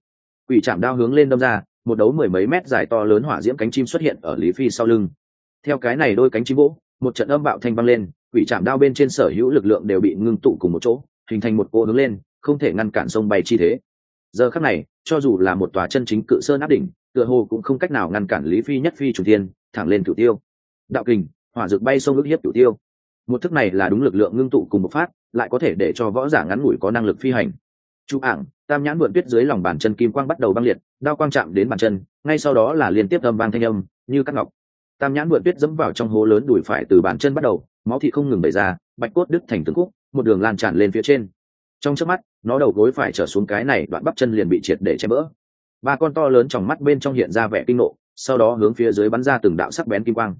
Quỷ chạm đao hướng lên đâm ra, một đấu mười mấy mét dài to lớn hỏa diễm cánh chim xuất hiện ở lý phi sau lưng. Theo cái này đôi cánh chim vỗ một trận âm bạo thanh băng lên, quỷ chạm đao bên trên sở hữu lực lượng đều bị ngưng tụ cùng một chỗ, hình thành một cô hướng lên, không thể ngăn cản sông bay chi thế. Giờ khắc này, cho dù là một tòa chân chính cự sơn áp đỉnh, tựa hồ cũng không cách nào ngăn cản lý phi nhất phi chủ tiên thẳng lên cửu tiêu. Đạo kình, hỏa dược bay sông ước hiếp cửu tiêu. Một thức này là đúng lực lượng ngưng tụ cùng một phát, lại có thể để cho võ giả ngắn ngủi có năng lực phi hành. Chú ảng, tam nhãn mượn tuyết dưới lòng bàn chân kim quang bắt đầu băng liệt, đao quang chạm đến bàn chân, ngay sau đó là liên tiếp âm vang thanh âm, như cắt ngọc tam nhãn vượn tuyết dẫm vào trong hố lớn đùi phải từ bàn chân bắt đầu, máu thị không ngừng bày ra, bạch cốt đứt thành từng khúc, một đường lan tràn lên phía trên. Trong trước mắt, nó đầu gối phải trở xuống cái này, đoạn bắp chân liền bị triệt để chém bỡ. Ba con to lớn trong mắt bên trong hiện ra vẻ kinh nộ sau đó hướng phía dưới bắn ra từng đạo sắc bén kim quang.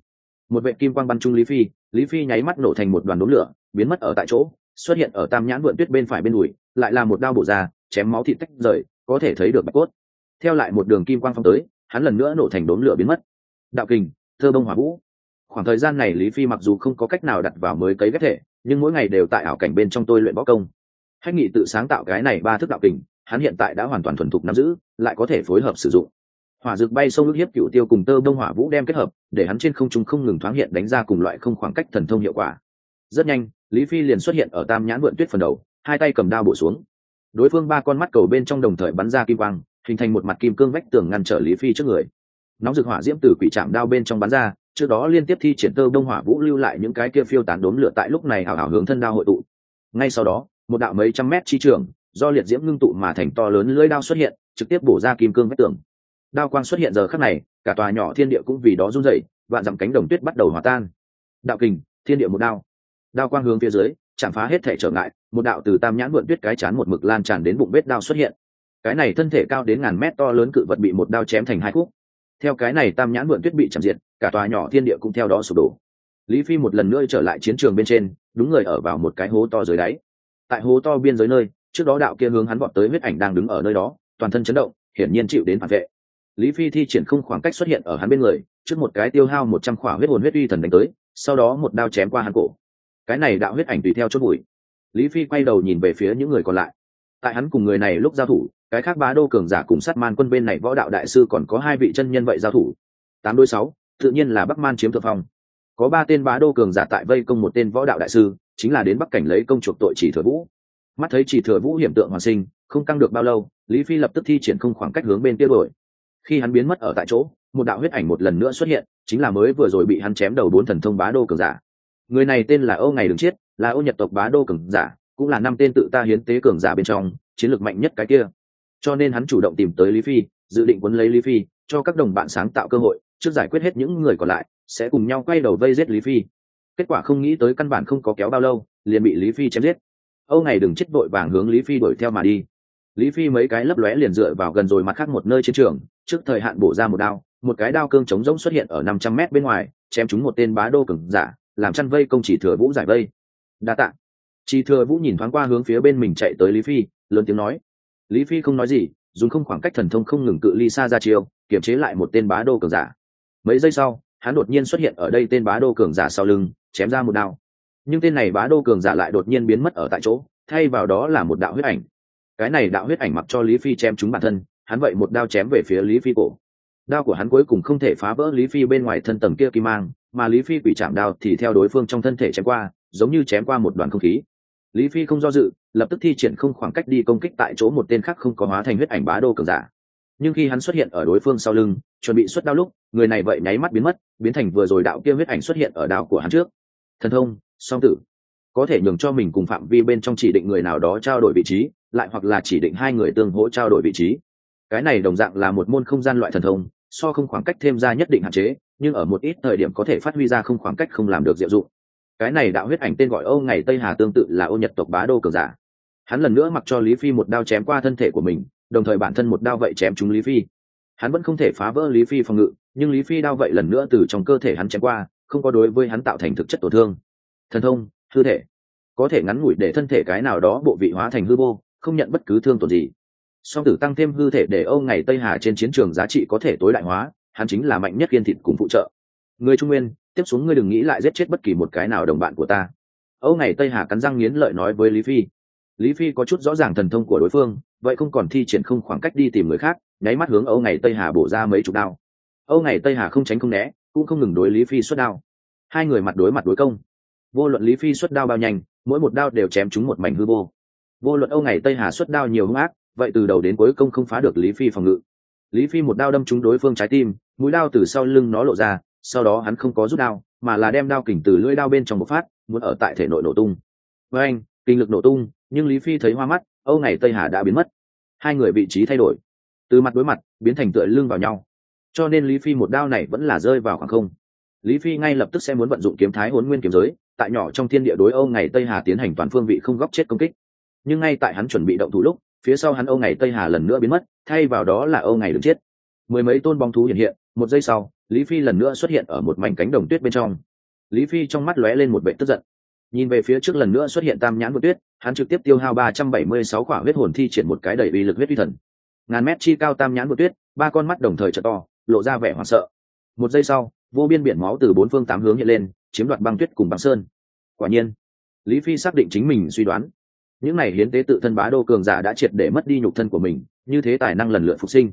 Một vệ kim quang bắn chung lý phi lý phi nháy mắt nổ thành một đoàn đốm lửa, biến mất ở tại chỗ, xuất hiện ở tam nhãn vượn tuyết bên phải bên đùi, lại là một đao bổ ra, chém máu thịt tách rời, có thể thấy được bạch cốt. Theo lại một đường kim quang phong tới, hắn lần nữa nổ thành đốm lửa biến mất. Đạo kình thơ bông hỏa vũ. Khoảng thời gian này lý phi mặc dù không có cách nào đặt vào mới cấy ghép thể, nhưng mỗi ngày đều tại ảo cảnh bên trong tôi luyện võ công. Hách nghị tự sáng tạo cái này ba thức đạo kình, hắn hiện tại đã hoàn toàn thuần thục nắm giữ, lại có thể phối hợp sử dụng. Hỏa dược bay sông ước hiếp cựu tiêu cùng tơ bông hỏa vũ đem kết hợp, để hắn trên không trung không ngừng thoáng hiện đánh ra cùng loại không khoảng cách thần thông hiệu quả. Rất nhanh, lý phi liền xuất hiện ở tam nhãn vượn tuyết phần đầu, hai tay cầm đao bổ xuống. Đối phương ba con mắt cầu bên trong đồng thời bắn ra kim quang, hình thành một mặt kim cương vách tường ngăn trở lý phi trước người nóng rực hỏa diễm từ quỷ trạm đao bên trong bắn ra, trước đó liên tiếp thi triển tơ đông hỏa vũ lưu lại những cái kia phiêu tán đốm lửa tại lúc này hào hào hướng thân đao hội tụ. Ngay sau đó, một đạo mấy trăm mét chi trường, do liệt diễm ngưng tụ mà thành to lớn lưỡi đao xuất hiện, trực tiếp bổ ra kim cương vách tường. Đao quang xuất hiện giờ khắc này, cả tòa nhỏ thiên địa cũng vì đó run rẩy, vạn dặm cánh đồng tuyết bắt đầu hòa tan. Đạo kình, thiên địa một đao. Đao quang hướng phía dưới, chạm phá hết thể trở ngại, một đạo từ tam nhãn vượn tuyết cái chán một mực lan tràn đến bụng vết đao xuất hiện. Cái này thân thể cao đến ngàn mét to lớn cự vật bị một đao chém thành hai khúc theo cái này tam nhãn mượn tuyết bị chạm diệt, cả tòa nhỏ thiên địa cũng theo đó sụp đổ. Lý phi một lần nữa trở lại chiến trường bên trên, đúng người ở vào một cái hố to dưới đáy. Tại hố to biên giới nơi, trước đó đạo kia hướng hắn vọt tới huyết ảnh đang đứng ở nơi đó, toàn thân chấn động, hiển nhiên chịu đến phản vệ. Lý phi thi triển không khoảng cách xuất hiện ở hắn bên người, trước một cái tiêu hao một trăm khỏa huyết hồn huyết uy thần đánh tới, sau đó một đao chém qua hắn cổ. Cái này đạo huyết ảnh tùy theo chốt bụi. Lý phi quay đầu nhìn về phía những người còn lại. Tại hắn cùng người này lúc giao thủ cái khác bá đô cường giả cùng sát man quân bên này võ đạo đại sư còn có hai vị chân nhân vậy giao thủ. Tám đôi sáu, tự nhiên là bắc man chiếm thượng phong. Có ba tên bá đô cường giả tại vây công một tên võ đạo đại sư, chính là đến bắc cảnh lấy công chuộc tội chỉ thừa vũ. Mắt thấy chỉ thừa vũ hiểm tượng hoàn sinh, không căng được bao lâu, lý phi lập tức thi triển không khoảng cách hướng bên tiêu đổi khi hắn biến mất ở tại chỗ, một đạo huyết ảnh một lần nữa xuất hiện, chính là mới vừa rồi bị hắn chém đầu bốn thần thông bá đô cường giả. Người này tên là âu ngày đứng chiết, là âu nhật tộc bá đô cường giả, cũng là năm tên tự ta hiến tế cường giả bên trong, chiến lược mạnh nhất cái kia cho nên hắn chủ động tìm tới lý phi, dự định quấn lấy lý phi, cho các đồng bạn sáng tạo cơ hội, trước giải quyết hết những người còn lại, sẽ cùng nhau quay đầu vây giết lý phi. Kết quả không nghĩ tới căn bản không có kéo bao lâu, liền bị lý phi chém giết. Âu ngày đừng chết vội vàng hướng lý phi đuổi theo mà đi. Lý phi mấy cái lấp lóe liền dựa vào gần rồi mặt khác một nơi chiến trường, trước thời hạn bổ ra một đao, một cái đao cương chống rỗng xuất hiện ở năm trăm mét bên ngoài, chém chúng một tên bá đô cừng giả, làm chăn vây công chỉ thừa vũ giải vây. Đa tạ. Chỉ thừa vũ nhìn thoáng qua hướng phía bên mình chạy tới lý phi, lớn tiếng nói lý phi không nói gì, dùng không khoảng cách thần thông không ngừng cự ly xa ra chiêu kiểm chế lại một tên bá đô cường giả. Mấy giây sau, hắn đột nhiên xuất hiện ở đây tên bá đô cường giả sau lưng, chém ra một đao. Nhưng tên này bá đô cường giả lại đột nhiên biến mất ở tại chỗ, thay vào đó là một đạo huyết ảnh. Cái này đạo huyết ảnh mặc cho lý phi chém chúng bản thân, hắn vậy một đao chém về phía lý phi cổ. Đao của hắn cuối cùng không thể phá vỡ lý phi bên ngoài thân tầng kia kim mang, mà lý phi bị chạm đao thì theo đối phương trong thân thể chém qua, giống như chém qua một đoàn không khí lý phi không do dự, lập tức thi triển không khoảng cách đi công kích tại chỗ một tên khác không có hóa thành huyết ảnh bá đô cường giả. Nhưng khi hắn xuất hiện ở đối phương sau lưng, chuẩn bị xuất đao lúc, người này vậy nháy mắt biến mất, biến thành vừa rồi đạo kia huyết ảnh xuất hiện ở đao của hắn trước. Thần thông, song tử. Có thể nhường cho mình cùng phạm vi bên trong chỉ định người nào đó trao đổi vị trí, lại hoặc là chỉ định hai người tương hỗ trao đổi vị trí. Cái này đồng dạng là một môn không gian loại thần thông, so không khoảng cách thêm ra nhất định hạn chế, nhưng ở một ít thời điểm có thể phát huy ra không khoảng cách không làm được diệu dụng cái này đạo huyết ảnh tên gọi âu ngày tây hà tương tự là ô nhật tộc bá đô cường giả. Hắn lần nữa mặc cho lý phi một đao chém qua thân thể của mình, đồng thời bản thân một đao vậy chém trúng lý phi. Hắn vẫn không thể phá vỡ lý phi phòng ngự, nhưng lý phi đao vậy lần nữa từ trong cơ thể hắn chém qua, không có đối với hắn tạo thành thực chất tổn thương. Thần thông, hư thể. Có thể ngắn ngủi để thân thể cái nào đó bộ vị hóa thành hư vô, không nhận bất cứ thương tổn gì. Song tử tăng thêm hư thể để âu ngày tây hà trên chiến trường giá trị có thể tối đại hóa, hắn chính là mạnh nhất kiên thịt cùng phụ trợ. Người trung nguyên tiếp xuống ngươi đừng nghĩ lại giết chết bất kỳ một cái nào đồng bạn của ta. Âu ngày tây hà cắn răng nghiến lợi nói với lý phi. Lý phi có chút rõ ràng thần thông của đối phương, vậy không còn thi triển không khoảng cách đi tìm người khác, nháy mắt hướng âu ngày tây hà bổ ra mấy chục đao. Âu ngày tây hà không tránh không né, cũng không ngừng đối lý phi xuất đao. Hai người mặt đối mặt đối công. Vô luận lý phi xuất đao bao nhanh, mỗi một đao đều chém chúng một mảnh hư vô. Vô luận âu ngày tây hà xuất đao nhiều hung ác, vậy từ đầu đến cuối công không phá được lý phi phòng ngự. Lý phi một đao đâm trúng đối phương trái tim, mũi đao từ sau lưng nó lộ ra sau đó hắn không có rút đao, mà là đem đao kình từ lưỡi đao bên trong một phát, muốn ở tại thể nội nổ tung. Với anh, kinh lực nổ tung, nhưng lý phi thấy hoa mắt, âu ngày tây hà đã biến mất. Hai người vị trí thay đổi. Từ mặt đối mặt, biến thành tựa lưng vào nhau. Cho nên lý phi một đao này vẫn là rơi vào khoảng không. Lý phi ngay lập tức sẽ muốn vận dụng kiếm thái huấn nguyên kiếm giới, tại nhỏ trong thiên địa đối âu ngày tây hà tiến hành toàn phương vị không góc chết công kích. Nhưng ngay tại hắn chuẩn bị động thủ lúc, phía sau hắn âu ngày tây hà lần nữa biến mất, thay vào đó là âu ngày đứng chết. Mười mấy tôn bóng thú hiện hiện, một giây sau lý phi lần nữa xuất hiện ở một mảnh cánh đồng tuyết bên trong. Lý phi trong mắt lóe lên một vệ tức giận. Nhìn về phía trước lần nữa xuất hiện tam nhãn vượt tuyết, hắn trực tiếp tiêu hao ba trăm bảy mươi sáu quả huyết hồn thi triển một cái đầy uy lực huyết vi thần. Ngàn mét chi cao tam nhãn vượt tuyết, ba con mắt đồng thời t to, lộ ra vẻ hoảng sợ. Một giây sau, vô biên biển máu từ bốn phương tám hướng hiện lên, chiếm đoạt băng tuyết cùng băng sơn. Quả nhiên, lý phi xác định chính mình suy đoán. Những n à y hiến tế tự thân bá đô cường giả đã triệt để mất đi nhục thân của mình, như thế tài năng lần lượt phục sinh.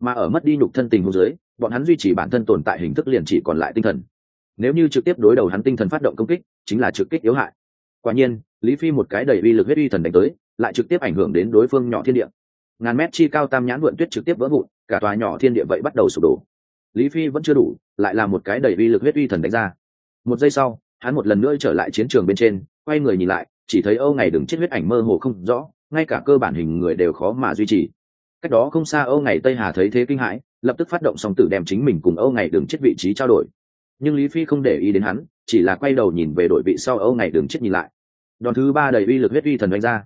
Mà ở mất đi nhục thân tình hồ dưới bọn hắn duy trì bản thân tồn tại hình thức liền chỉ còn lại tinh thần. Nếu như trực tiếp đối đầu hắn tinh thần phát động công kích, chính là trực kích yếu hại. Quả nhiên, lý phi một cái đầy uy lực huyết uy thần đánh tới, lại trực tiếp ảnh hưởng đến đối phương nhỏ thiên địa. Ngàn mét chi cao tam nhãn vượn tuyết trực tiếp vỡ vụn, cả tòa nhỏ thiên địa vậy bắt đầu sụp đổ. Lý phi vẫn chưa đủ, lại là một cái đầy uy lực huyết uy thần đánh ra. Một giây sau, hắn một lần nữa trở lại chiến trường bên trên, quay người nhìn lại, chỉ thấy âu ngày đứng chết huyết ảnh mơ hồ không rõ, ngay cả cơ bản hình người đều khó mà duy trì. Cách đó không xa âu ngày tây hà thấy thế kinh hãi lập tức phát động song tử đem chính mình cùng âu ngày đường chết vị trí trao đổi. Nhưng lý phi không để ý đến hắn, chỉ là quay đầu nhìn về đội vị sau âu ngày đường chết nhìn lại. Đòn thứ ba đầy uy lực huyết uy thần đánh ra.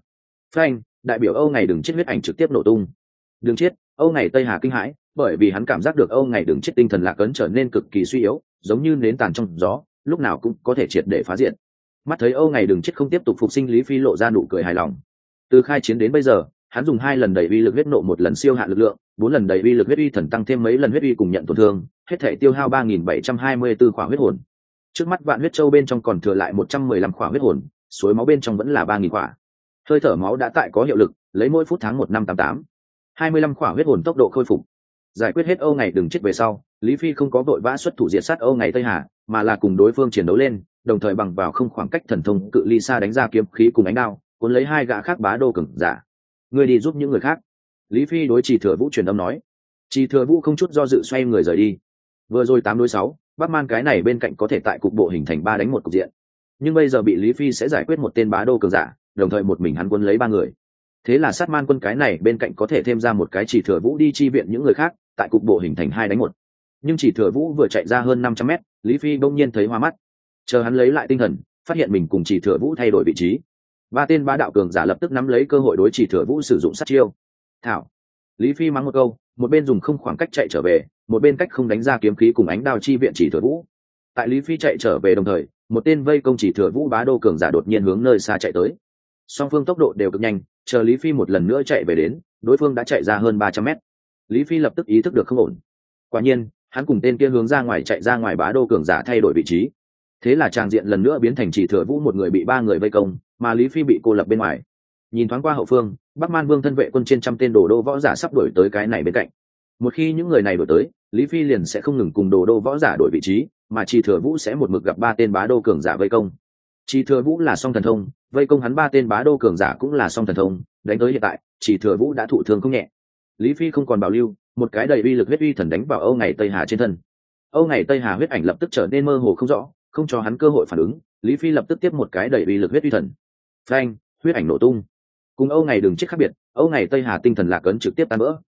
Phanh, đại biểu âu ngày đường chết huyết ảnh trực tiếp nổ tung. Đường chết, âu ngày tây hà kinh hãi, bởi vì hắn cảm giác được âu ngày đường chết tinh thần lạc ấn trở nên cực kỳ suy yếu, giống như nến tàn trong gió, lúc nào cũng có thể triệt để phá diện. Mắt thấy âu ngày đường chết không tiếp tục phục sinh, lý phi lộ ra nụ cười hài lòng. Từ khai chiến đến bây giờ, hắn dùng hai lần đầy uy lực huyết nộ một lần siêu hạn lực lượng bốn lần đầy uy lực huyết uy thần tăng thêm mấy lần huyết uy cùng nhận tổn thương, hết thể tiêu hao ba nghìn bảy trăm hai mươi b ố khỏa huyết hồn. Trước mắt vạn huyết châu bên trong còn thừa lại một trăm mười lăm khỏa huyết hồn, suối máu bên trong vẫn là ba nghìn khỏa. Hơi thở máu đã tại có hiệu lực, lấy mỗi phút tháng một năm tám tám. hai mươi lăm khỏa huyết hồn tốc độ khôi phục. Giải quyết hết âu ngày đừng chết về sau, lý phi không có vội vã xuất thủ diệt sát âu ngày tây hà, mà là cùng đối phương chiến đấu lên, đồng thời bằng vào không khoảng cách thần thông cự ly xa đánh ra kiếm khí cùng ánh đao, cuốn lấy hai gã khác bá đô cừng giả. Người đi giúp những người khác lý phi đối chỉ thừa vũ truyền âm nói chỉ thừa vũ không chút do dự xoay người rời đi. Vừa rồi tám đối sáu, bắc man cái này bên cạnh có thể tại cục bộ hình thành ba đánh một cục diện. Nhưng bây giờ bị lý phi sẽ giải quyết một tên bá đô cường giả, đồng thời một mình hắn quân lấy ba người. Thế là sát man quân cái này bên cạnh có thể thêm ra một cái chỉ thừa vũ đi chi viện những người khác, tại cục bộ hình thành hai đánh một. Nhưng chỉ thừa vũ vừa chạy ra hơn năm trăm mét, lý phi bỗng nhiên thấy hoa mắt. Chờ hắn lấy lại tinh thần, phát hiện mình cùng chỉ thừa vũ thay đổi vị trí. Ba tên ba đạo cường giả lập tức nắm lấy cơ hội đối chỉ thừa vũ sử dụng sát chiêu thảo. Lý phi mắng một câu, một bên dùng không khoảng cách chạy trở về, một bên cách không đánh ra kiếm khí cùng ánh đao chi viện chỉ thừa vũ. Tại lý phi chạy trở về đồng thời, một tên vây công chỉ thừa vũ bá đô cường giả đột nhiên hướng nơi xa chạy tới. Song phương tốc độ đều cực nhanh, chờ lý phi một lần nữa chạy về đến, đối phương đã chạy ra hơn ba trăm mét. Lý phi lập tức ý thức được không ổn. Quả nhiên, hắn cùng tên kia hướng ra ngoài chạy ra ngoài bá đô cường giả thay đổi vị trí. Thế là tràng diện lần nữa biến thành chỉ thừa vũ một người bị ba người vây công, mà lý phi bị cô lập bên ngoài nhìn thoáng qua hậu phương, bắc man vương thân vệ quân trên trăm tên đồ đô võ giả sắp đổi tới cái này bên cạnh. Một khi những người này đổi tới, lý phi liền sẽ không ngừng cùng đồ đô võ giả đổi vị trí, mà chỉ thừa vũ sẽ một mực gặp ba tên bá đô cường giả vây công. Chỉ thừa vũ là song thần thông, vây công hắn ba tên bá đô cường giả cũng là song thần thông, đánh tới hiện tại chỉ thừa vũ đã thụ thương không nhẹ. Lý phi không còn bảo lưu, một cái đầy uy lực huyết uy thần đánh vào âu ngày tây hà trên thân. Âu ngày tây hà huyết ảnh lập tức trở nên mơ hồ không rõ, không cho hắn cơ hội phản ứng, lý phi lập tức tiếp một cái đầy uy lực huyết uy thần. Phanh, huyết ảnh nổ tung cùng âu ngày đường chết khác biệt, âu ngày tây hà tinh thần lạc ấn trực tiếp tan vỡ.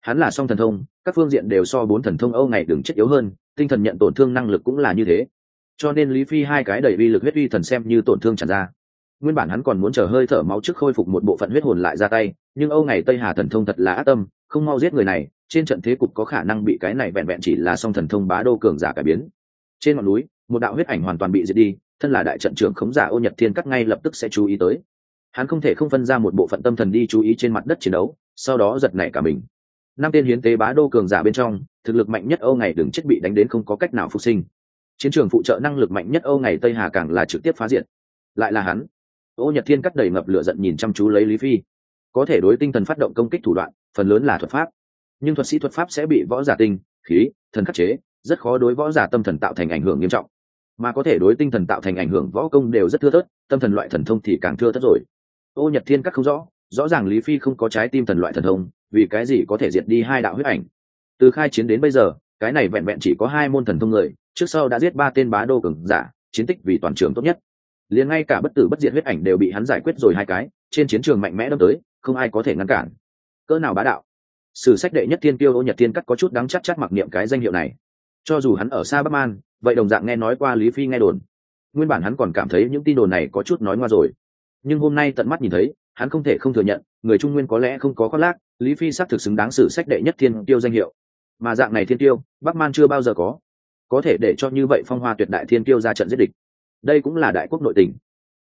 Hắn là song thần thông, các phương diện đều so bốn thần thông âu ngày đường chết yếu hơn, tinh thần nhận tổn thương năng lực cũng là như thế. Cho nên lý phi hai cái đầy vi lực huyết uy thần xem như tổn thương tràn ra. Nguyên bản hắn còn muốn chờ hơi thở máu trước khôi phục một bộ phận huyết hồn lại ra tay, nhưng âu ngày tây hà thần thông thật là ác tâm, không mau giết người này, trên trận thế cục có khả năng bị cái này vẹn vẹn chỉ là song thần thông bá đô cường giả cải biến. Trên ngọn núi, một đạo huyết ảnh hoàn toàn bị diệt đi, thân là đại trận trưởng khống giả ô nhật thiên cắt ngay lập tức sẽ chú ý tới hắn không thể không phân ra một bộ phận tâm thần đi chú ý trên mặt đất chiến đấu, sau đó giật nảy cả mình. Năm tên hiến tế bá đô cường giả bên trong, thực lực mạnh nhất âu ngày đừng chết bị đánh đến không có cách nào phục sinh. Chiến trường phụ trợ năng lực mạnh nhất âu ngày tây hà càng là trực tiếp phá diện lại là hắn. Ô nhật thiên cắt đầy ngập lửa giận nhìn chăm chú lấy lý phi. Có thể đối tinh thần phát động công kích thủ đoạn, phần lớn là thuật pháp. Nhưng thuật sĩ thuật pháp sẽ bị võ giả tinh, khí, thần khắc chế, rất khó đối võ giả tâm thần tạo thành ảnh hưởng nghiêm trọng. Mà có thể đối tinh thần tạo thành ảnh hưởng võ công đều rất thưa thớt, tâm thần loại thần thông thì càng thưa thớt rồi ô nhật thiên cắt không rõ rõ ràng lý phi không có trái tim thần loại thần thông, vì cái gì có thể diệt đi hai đạo huyết ảnh? Từ khai chiến đến bây giờ, cái này vẹn vẹn chỉ có hai môn thần thông người, trước sau đã giết ba tên bá đô cường giả, chiến tích vì toàn trường tốt nhất. Liền ngay cả bất tử bất diệt huyết ảnh đều bị hắn giải quyết rồi hai cái, trên chiến trường mạnh mẽ đâm tới, không ai có thể ngăn cản. Cỡ nào bá đạo? Sử sách đệ nhất thiên tiêu ô nhật thiên cắt có chút đáng chắc chắc mặc niệm cái danh hiệu này. Cho dù hắn ở xa bắc man, vậy đồng dạng nghe nói qua lý phi nghe đồn. Nguyên bản hắn còn cảm thấy những tin đồn này có chút nói ngoa rồi nhưng hôm nay tận mắt nhìn thấy, hắn không thể không thừa nhận, người trung nguyên có lẽ không có khoác lác, lý phi xác thực xứng đáng sử sách đệ nhất thiên tiêu danh hiệu. Mà dạng này thiên tiêu, bắc man chưa bao giờ có. Có thể để cho như vậy phong hoa tuyệt đại thiên tiêu ra trận giết địch. Đây cũng là đại quốc nội tình.